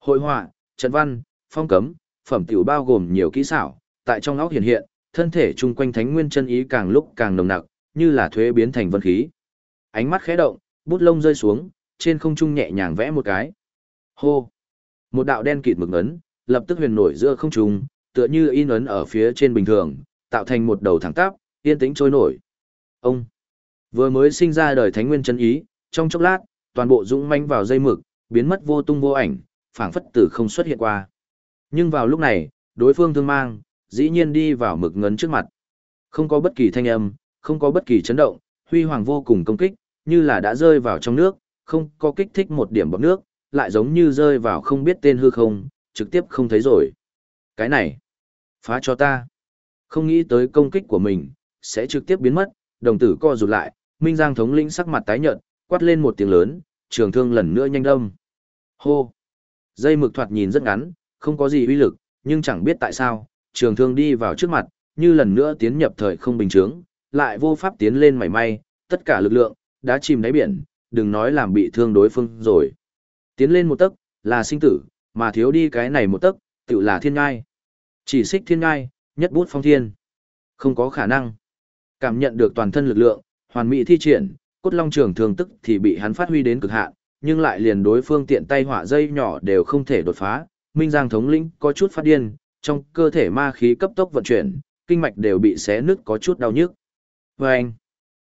Hội họa, trận văn, phong cấm, phẩm tiểu bao gồm nhiều kỹ xảo, tại trong óc hiện hiện, thân thể chung quanh thánh nguyên chân ý càng lúc càng nồng nặc, như là thuế biến thành vân khí. Ánh mắt khẽ động, bút lông rơi xuống, trên không trung nhẹ nhàng vẽ một cái. Hô! Một đạo đen kịt mực ấn, lập tức huyền nổi giữa không trung, tựa như in ấn ở phía trên bình thường, tạo thành một đầu thẳng tắp, yên tĩnh trôi nổi. Ông! Vừa mới sinh ra đời thánh nguyên chân ý, trong chốc lát, toàn bộ dũng manh vào dây mực, biến mất vô tung vô ảnh, phảng phất tử không xuất hiện qua. Nhưng vào lúc này, đối phương thương mang, dĩ nhiên đi vào mực ngấn trước mặt. Không có bất kỳ thanh âm, không có bất kỳ chấn động, huy hoàng vô cùng công kích, như là đã rơi vào trong nước, không có kích thích một điểm bọc nước, lại giống như rơi vào không biết tên hư không, trực tiếp không thấy rồi. Cái này, phá cho ta. Không nghĩ tới công kích của mình, sẽ trực tiếp biến mất, đồng tử co rụt lại, Minh Giang thống lĩnh sắc mặt tái nhợt, quát lên một tiếng lớn, trường thương lần nữa nhanh đâm. Hô! Dây mực thoạt nhìn rất ngắn, không có gì uy lực, nhưng chẳng biết tại sao, trường thương đi vào trước mặt, như lần nữa tiến nhập thời không bình thường, lại vô pháp tiến lên mảy may, tất cả lực lượng, đã chìm đáy biển, đừng nói làm bị thương đối phương rồi. Tiến lên một tấc, là sinh tử, mà thiếu đi cái này một tấc, tự là thiên ngai. Chỉ xích thiên ngai, nhất bút phong thiên. Không có khả năng. Cảm nhận được toàn thân lực lượng, hoàn mỹ thi triển, cốt long trường thường tức thì bị hắn phát huy đến cực hạn, nhưng lại liền đối phương tiện tay hỏa dây nhỏ đều không thể đột phá. Minh Giang thống lĩnh có chút phát điên, trong cơ thể ma khí cấp tốc vận chuyển, kinh mạch đều bị xé nứt có chút đau nhức. Và anh,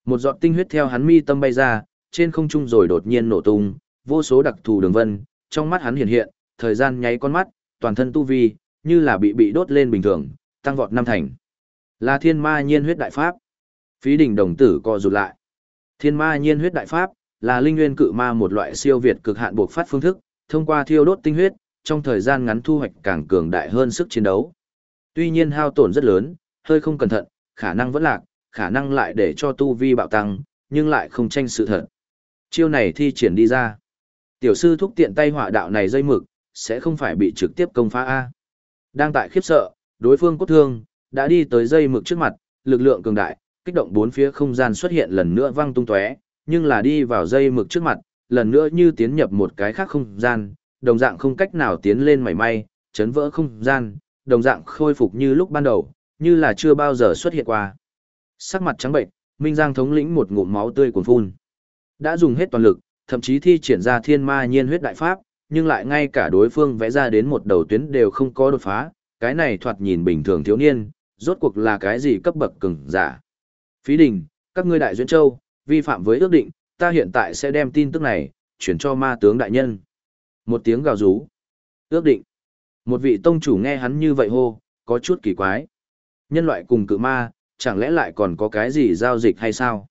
một giọt tinh huyết theo hắn mi tâm bay ra, trên không trung rồi đột nhiên nổ tung, vô số đặc thù đường vân, trong mắt hắn hiện hiện, thời gian nháy con mắt, toàn thân tu vi, như là bị bị đốt lên bình thường, tăng vọt năm thành. Là thiên ma nhiên huyết đại pháp. Phí đỉnh đồng tử co rụt lại. Thiên ma nhiên huyết đại pháp, là linh nguyên cự ma một loại siêu việt cực hạn buộc phát phương thức, thông qua thiêu đốt tinh huyết, trong thời gian ngắn thu hoạch càng cường đại hơn sức chiến đấu. Tuy nhiên hao tổn rất lớn, hơi không cẩn thận, khả năng vẫn lạc, khả năng lại để cho tu vi bạo tăng, nhưng lại không tranh sự thật. Chiêu này thi triển đi ra. Tiểu sư thúc tiện tay hỏa đạo này dây mực, sẽ không phải bị trực tiếp công phá A. Đang tại khiếp sợ, đối phương cốt thương, đã đi tới dây mực trước mặt, lực lượng cường đại, kích động bốn phía không gian xuất hiện lần nữa văng tung tóe, nhưng là đi vào dây mực trước mặt, lần nữa như tiến nhập một cái khác không gian, đồng dạng không cách nào tiến lên mảy may, chấn vỡ không gian, đồng dạng khôi phục như lúc ban đầu, như là chưa bao giờ xuất hiện qua. Sắc mặt trắng bệnh, Minh Giang thống lĩnh một ngụm máu tươi cuồn phun. Đã dùng hết toàn lực, thậm chí thi triển ra thiên ma nhiên huyết đại pháp, nhưng lại ngay cả đối phương vẽ ra đến một đầu tuyến đều không có đột phá, cái này thoạt nhìn bình thường thiếu niên, rốt cuộc là cái gì cấp bậc cường giả. Phí đình, các ngươi đại duyên châu, vi phạm với ước định, ta hiện tại sẽ đem tin tức này, chuyển cho ma tướng đại nhân. Một tiếng gào rú. Ước định. Một vị tông chủ nghe hắn như vậy hô, có chút kỳ quái. Nhân loại cùng cự ma, chẳng lẽ lại còn có cái gì giao dịch hay sao?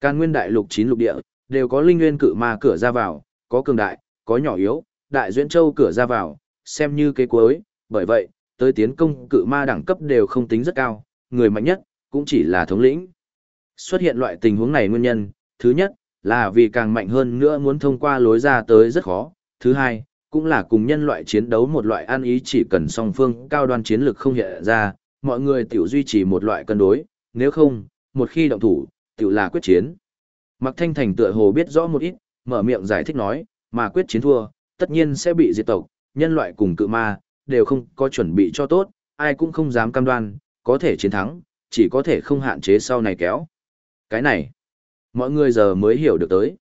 Càn nguyên đại lục chín lục địa, đều có linh nguyên cự ma cửa ra vào, có cường đại, có nhỏ yếu, đại duyên châu cửa ra vào, xem như kế cuối, bởi vậy, tới tiến công cự ma đẳng cấp đều không tính rất cao, người mạnh nhất, cũng chỉ là thống lĩnh. Xuất hiện loại tình huống này nguyên nhân, thứ nhất, là vì càng mạnh hơn nữa muốn thông qua lối ra tới rất khó. Thứ hai, cũng là cùng nhân loại chiến đấu một loại an ý chỉ cần song phương cao đoan chiến lực không hiện ra, mọi người tiểu duy trì một loại cân đối, nếu không, một khi động thủ, tiểu là quyết chiến. Mạc Thanh Thành tựa hồ biết rõ một ít, mở miệng giải thích nói, mà quyết chiến thua, tất nhiên sẽ bị diệt tộc, nhân loại cùng cự ma, đều không có chuẩn bị cho tốt, ai cũng không dám cam đoan, có thể chiến thắng, chỉ có thể không hạn chế sau này kéo. Cái này, mọi người giờ mới hiểu được tới.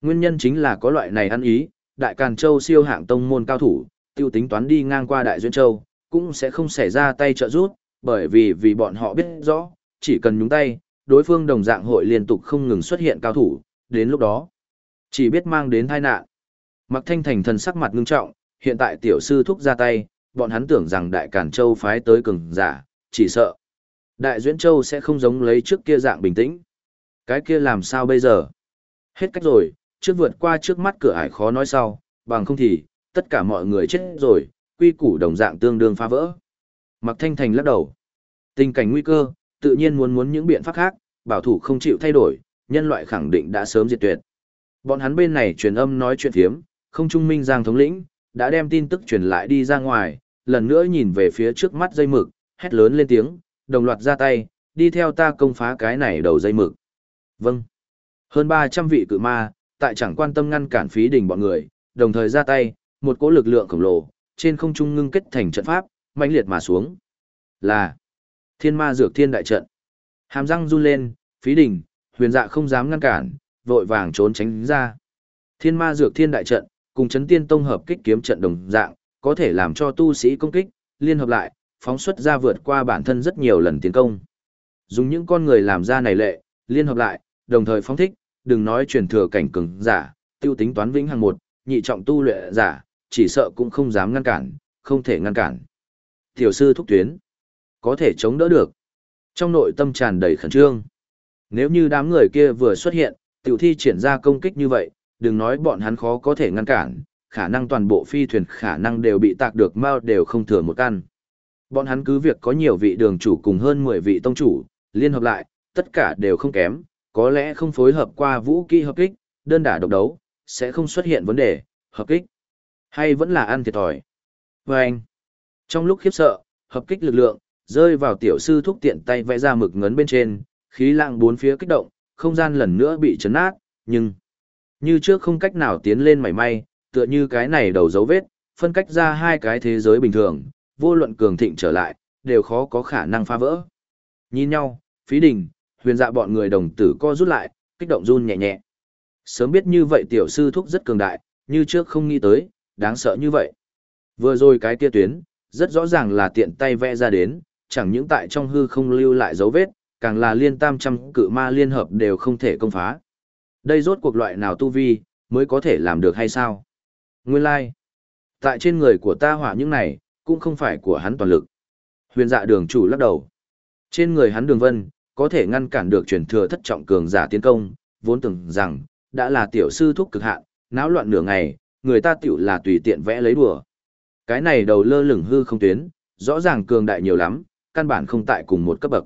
Nguyên nhân chính là có loại này ăn ý, Đại Càn Châu siêu hạng tông môn cao thủ, tiêu tính toán đi ngang qua Đại Duyên Châu, cũng sẽ không xảy ra tay trợ rút, bởi vì vì bọn họ biết rõ, chỉ cần nhúng tay, đối phương đồng dạng hội liên tục không ngừng xuất hiện cao thủ, đến lúc đó, chỉ biết mang đến tai nạn. Mặc thanh thành thần sắc mặt ngưng trọng, hiện tại tiểu sư thúc ra tay, bọn hắn tưởng rằng Đại Càn Châu phái tới cường giả, chỉ sợ. Đại Duyễn Châu sẽ không giống lấy trước kia dạng bình tĩnh. Cái kia làm sao bây giờ? Hết cách rồi, trước vượt qua trước mắt cửa ải khó nói sau, bằng không thì, tất cả mọi người chết rồi, quy củ đồng dạng tương đương phá vỡ. Mặc Thanh Thành lắc đầu. Tình cảnh nguy cơ, tự nhiên muốn muốn những biện pháp khác, bảo thủ không chịu thay đổi, nhân loại khẳng định đã sớm diệt tuyệt. Bọn hắn bên này truyền âm nói chuyện thiếm, không trung minh giang thống lĩnh, đã đem tin tức truyền lại đi ra ngoài, lần nữa nhìn về phía trước mắt dây mực, hét lớn lên tiếng, đồng loạt ra tay, đi theo ta công phá cái này đầu dây mực. Vâng. Hơn 300 vị cự ma, tại chẳng quan tâm ngăn cản phí đỉnh bọn người, đồng thời ra tay, một cỗ lực lượng khổng lồ, trên không trung ngưng kết thành trận pháp, mãnh liệt mà xuống. Là Thiên Ma Dược Thiên đại trận. Hàm răng run lên, phí đỉnh, huyền dạ không dám ngăn cản, vội vàng trốn tránh ra. Thiên Ma Dược Thiên đại trận, cùng chấn tiên tông hợp kích kiếm trận đồng dạng, có thể làm cho tu sĩ công kích, liên hợp lại, phóng xuất ra vượt qua bản thân rất nhiều lần tiến công. Dùng những con người làm ra này lệ, liên hợp lại, đồng thời phóng thích, đừng nói truyền thừa cảnh cường giả, tiêu tính toán vĩnh hằng một, nhị trọng tu luyện giả, chỉ sợ cũng không dám ngăn cản, không thể ngăn cản. Tiểu sư thúc tuyến, có thể chống đỡ được. Trong nội tâm tràn đầy khẩn trương. Nếu như đám người kia vừa xuất hiện, tiểu thi triển ra công kích như vậy, đừng nói bọn hắn khó có thể ngăn cản, khả năng toàn bộ phi thuyền khả năng đều bị tạc được mau đều không thừa một căn. Bọn hắn cứ việc có nhiều vị đường chủ cùng hơn 10 vị tông chủ, liên hợp lại, tất cả đều không kém, có lẽ không phối hợp qua vũ kỹ hợp kích, đơn đả độc đấu, sẽ không xuất hiện vấn đề, hợp kích. Hay vẫn là ăn thiệt thòi. Và anh, trong lúc khiếp sợ, hợp kích lực lượng, rơi vào tiểu sư thúc tiện tay vẽ ra mực ngấn bên trên, khí lạng bốn phía kích động, không gian lần nữa bị chấn nát, nhưng như trước không cách nào tiến lên mảy may, tựa như cái này đầu dấu vết, phân cách ra hai cái thế giới bình thường, vô luận cường thịnh trở lại, đều khó có khả năng phá vỡ. Nhìn nhau, phí đình, huyền dạ bọn người đồng tử co rút lại, kích động run nhẹ nhẹ. Sớm biết như vậy tiểu sư thúc rất cường đại, như trước không nghĩ tới, đáng sợ như vậy. Vừa rồi cái kia tuyến, rất rõ ràng là tiện tay vẽ ra đến, chẳng những tại trong hư không lưu lại dấu vết, càng là liên tam trăm cự ma liên hợp đều không thể công phá. Đây rốt cuộc loại nào tu vi, mới có thể làm được hay sao? Nguyên lai, like. tại trên người của ta hỏa những này, cũng không phải của hắn toàn lực. Huyền dạ đường chủ lắc đầu. Trên người hắn đường vân, có thể ngăn cản được truyền thừa thất trọng cường giả tiến công, vốn tưởng rằng, đã là tiểu sư thúc cực hạn, náo loạn nửa ngày, người ta tiểu là tùy tiện vẽ lấy đùa. Cái này đầu lơ lửng hư không tuyến, rõ ràng cường đại nhiều lắm, căn bản không tại cùng một cấp bậc.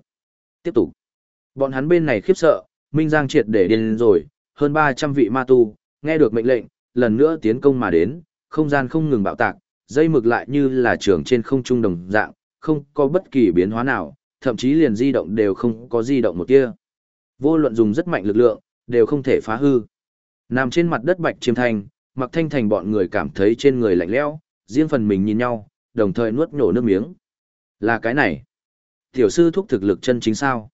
Tiếp tục. Bọn hắn bên này khiếp sợ, Minh Giang triệt để điên rồi, hơn 300 vị ma tu, nghe được mệnh lệnh, lần nữa tiến công mà đến, không gian không ngừng bạo tạc, dây mực lại như là trường trên không trung đồng dạng, không có bất kỳ biến hóa nào, thậm chí liền di động đều không có di động một tia. Vô luận dùng rất mạnh lực lượng, đều không thể phá hư. Nằm trên mặt đất bạch chiêm thanh, mặc thanh thành bọn người cảm thấy trên người lạnh lẽo, riêng phần mình nhìn nhau, đồng thời nuốt nhổ nước miếng. Là cái này. Tiểu sư thúc thực lực chân chính sao?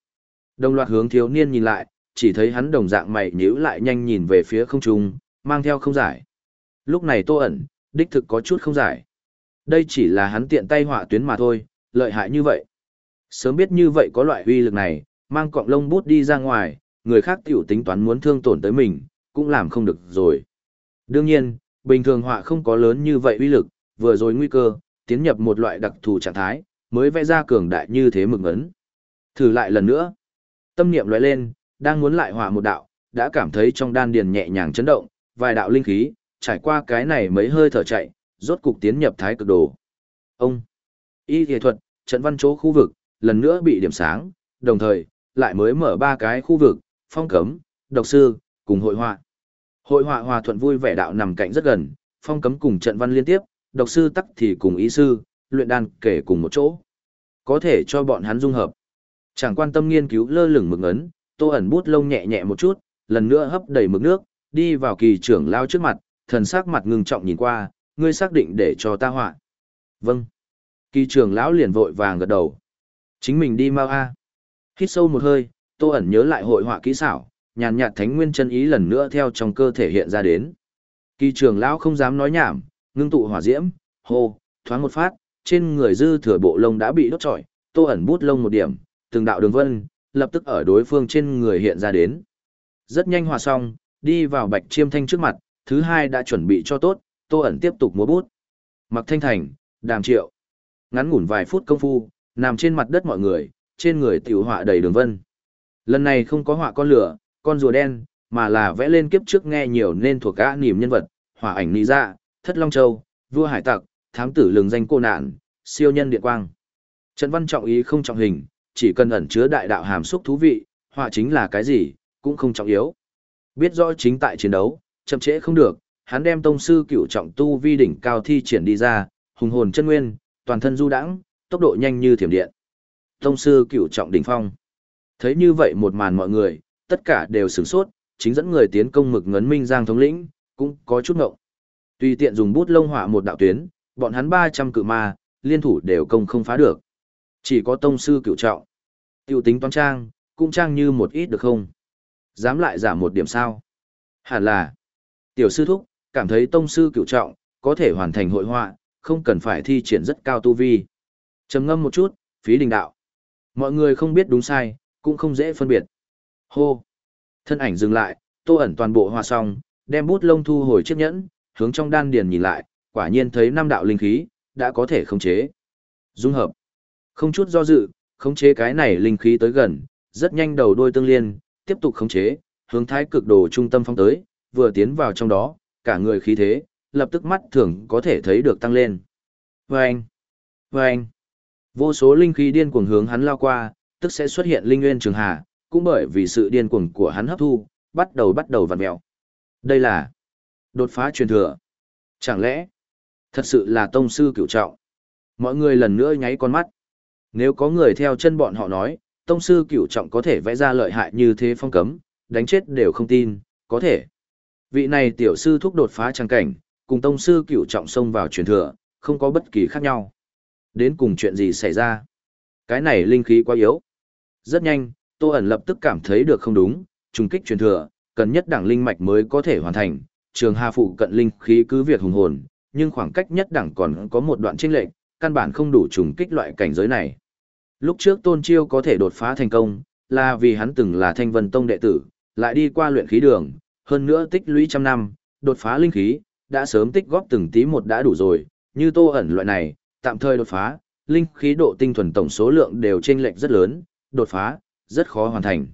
Đồng loạt hướng thiếu niên nhìn lại, chỉ thấy hắn đồng dạng mày nhíu lại nhanh nhìn về phía không trung, mang theo không giải. Lúc này tô ẩn, đích thực có chút không giải. Đây chỉ là hắn tiện tay họa tuyến mà thôi, lợi hại như vậy. Sớm biết như vậy có loại uy lực này, mang cọng lông bút đi ra ngoài, người khác tiểu tính toán muốn thương tổn tới mình, cũng làm không được rồi. Đương nhiên, bình thường họa không có lớn như vậy uy lực, vừa rồi nguy cơ, tiến nhập một loại đặc thù trạng thái, mới vẽ ra cường đại như thế mực ấn. Thử lại lần nữa. Tâm niệm lóe lên, đang muốn lại họa một đạo, đã cảm thấy trong đan điền nhẹ nhàng chấn động, vài đạo linh khí, trải qua cái này mấy hơi thở chạy, rốt cục tiến nhập thái cực đồ. Ông, y nghệ thuật, trận văn chỗ khu vực, lần nữa bị điểm sáng, đồng thời, lại mới mở ba cái khu vực, phong cấm, độc sư, cùng hội họa. Hội họa hòa thuận vui vẻ đạo nằm cạnh rất gần, phong cấm cùng trận văn liên tiếp, độc sư tắc thì cùng ý sư, luyện đan kể cùng một chỗ. Có thể cho bọn hắn dung hợp. Chẳng quan tâm nghiên cứu lơ lửng mực ấn, tô ẩn bút lông nhẹ nhẹ một chút, lần nữa hấp đầy mực nước, đi vào kỳ trưởng lao trước mặt, thần sắc mặt ngưng trọng nhìn qua, ngươi xác định để cho ta họa. Vâng. Kỳ trưởng lão liền vội vàng gật đầu. Chính mình đi mau a. Hít sâu một hơi, Tô ẩn nhớ lại hội họa kỹ xảo, nhàn nhạt thánh nguyên chân ý lần nữa theo trong cơ thể hiện ra đến. Kỳ trưởng lão không dám nói nhảm, ngưng tụ hỏa diễm, hô, thoáng một phát, trên người dư thừa bộ lông đã bị đốt trọi, Tô ẩn bút lông một điểm, từng đạo đường vân, lập tức ở đối phương trên người hiện ra đến. Rất nhanh hòa xong, đi vào bạch chiêm thanh trước mặt, thứ hai đã chuẩn bị cho tốt, Tô ẩn tiếp tục múa bút. Mặc thanh thành, đàm triệu. Ngắn ngủn vài phút công phu, nằm trên mặt đất mọi người, trên người tiểu họa đầy đường vân. Lần này không có họa con lửa, con rùa đen, mà là vẽ lên kiếp trước nghe nhiều nên thuộc gã niềm nhân vật, hỏa ảnh nị dạ, thất long châu, vua hải tặc, thám tử lừng danh cô nạn, siêu nhân điện quang. Trần Văn trọng ý không trọng hình, chỉ cần ẩn chứa đại đạo hàm xúc thú vị, họa chính là cái gì, cũng không trọng yếu. Biết rõ chính tại chiến đấu, chậm trễ không được, hắn đem tông sư cửu trọng tu vi đỉnh cao thi triển đi ra, hùng hồn chân nguyên, toàn thân du đãng, tốc độ nhanh như thiểm điện. Tông sư cửu trọng đỉnh phong. Thấy như vậy một màn mọi người, tất cả đều sửng sốt, chính dẫn người tiến công mực ngấn minh giang thống lĩnh, cũng có chút ngộng. Tùy tiện dùng bút lông họa một đạo tuyến, bọn hắn 300 cự ma, liên thủ đều công không phá được. Chỉ có tông sư cửu trọng. Tiêu tính toán trang, cũng trang như một ít được không? Dám lại giảm một điểm sao? Hẳn là, tiểu sư thúc, cảm thấy tông sư cửu trọng, có thể hoàn thành hội họa, không cần phải thi triển rất cao tu vi trầm ngâm một chút, phí đình đạo. Mọi người không biết đúng sai, cũng không dễ phân biệt. Hô! Thân ảnh dừng lại, tô ẩn toàn bộ hoa xong, đem bút lông thu hồi chiếc nhẫn, hướng trong đan điền nhìn lại, quả nhiên thấy năm đạo linh khí, đã có thể khống chế. Dung hợp. Không chút do dự, khống chế cái này linh khí tới gần, rất nhanh đầu đôi tương liên, tiếp tục khống chế, hướng thái cực đồ trung tâm phong tới, vừa tiến vào trong đó, cả người khí thế, lập tức mắt thường có thể thấy được tăng lên. Vâng! Vâng! Vô số linh khí điên cuồng hướng hắn lao qua, tức sẽ xuất hiện linh nguyên trường hà, cũng bởi vì sự điên cuồng của hắn hấp thu, bắt đầu bắt đầu vặn mèo. Đây là đột phá truyền thừa. Chẳng lẽ thật sự là tông sư cửu trọng? Mọi người lần nữa nháy con mắt. Nếu có người theo chân bọn họ nói, tông sư cửu trọng có thể vẽ ra lợi hại như thế phong cấm, đánh chết đều không tin, có thể. Vị này tiểu sư thúc đột phá trang cảnh, cùng tông sư cửu trọng xông vào truyền thừa, không có bất kỳ khác nhau. Đến cùng chuyện gì xảy ra? Cái này linh khí quá yếu. Rất nhanh, Tô ẩn lập tức cảm thấy được không đúng, trùng kích truyền thừa, cần nhất đẳng linh mạch mới có thể hoàn thành, trường hà phụ cận linh khí cứ việc hùng hồn, nhưng khoảng cách nhất đẳng còn có một đoạn chênh lệch, căn bản không đủ trùng kích loại cảnh giới này. Lúc trước Tôn Chiêu có thể đột phá thành công, là vì hắn từng là Thanh Vân Tông đệ tử, lại đi qua luyện khí đường, hơn nữa tích lũy trăm năm, đột phá linh khí, đã sớm tích góp từng tí một đã đủ rồi, như Tô ẩn loại này, tạm thời đột phá, linh khí độ tinh thuần tổng số lượng đều chênh lệch rất lớn, đột phá rất khó hoàn thành.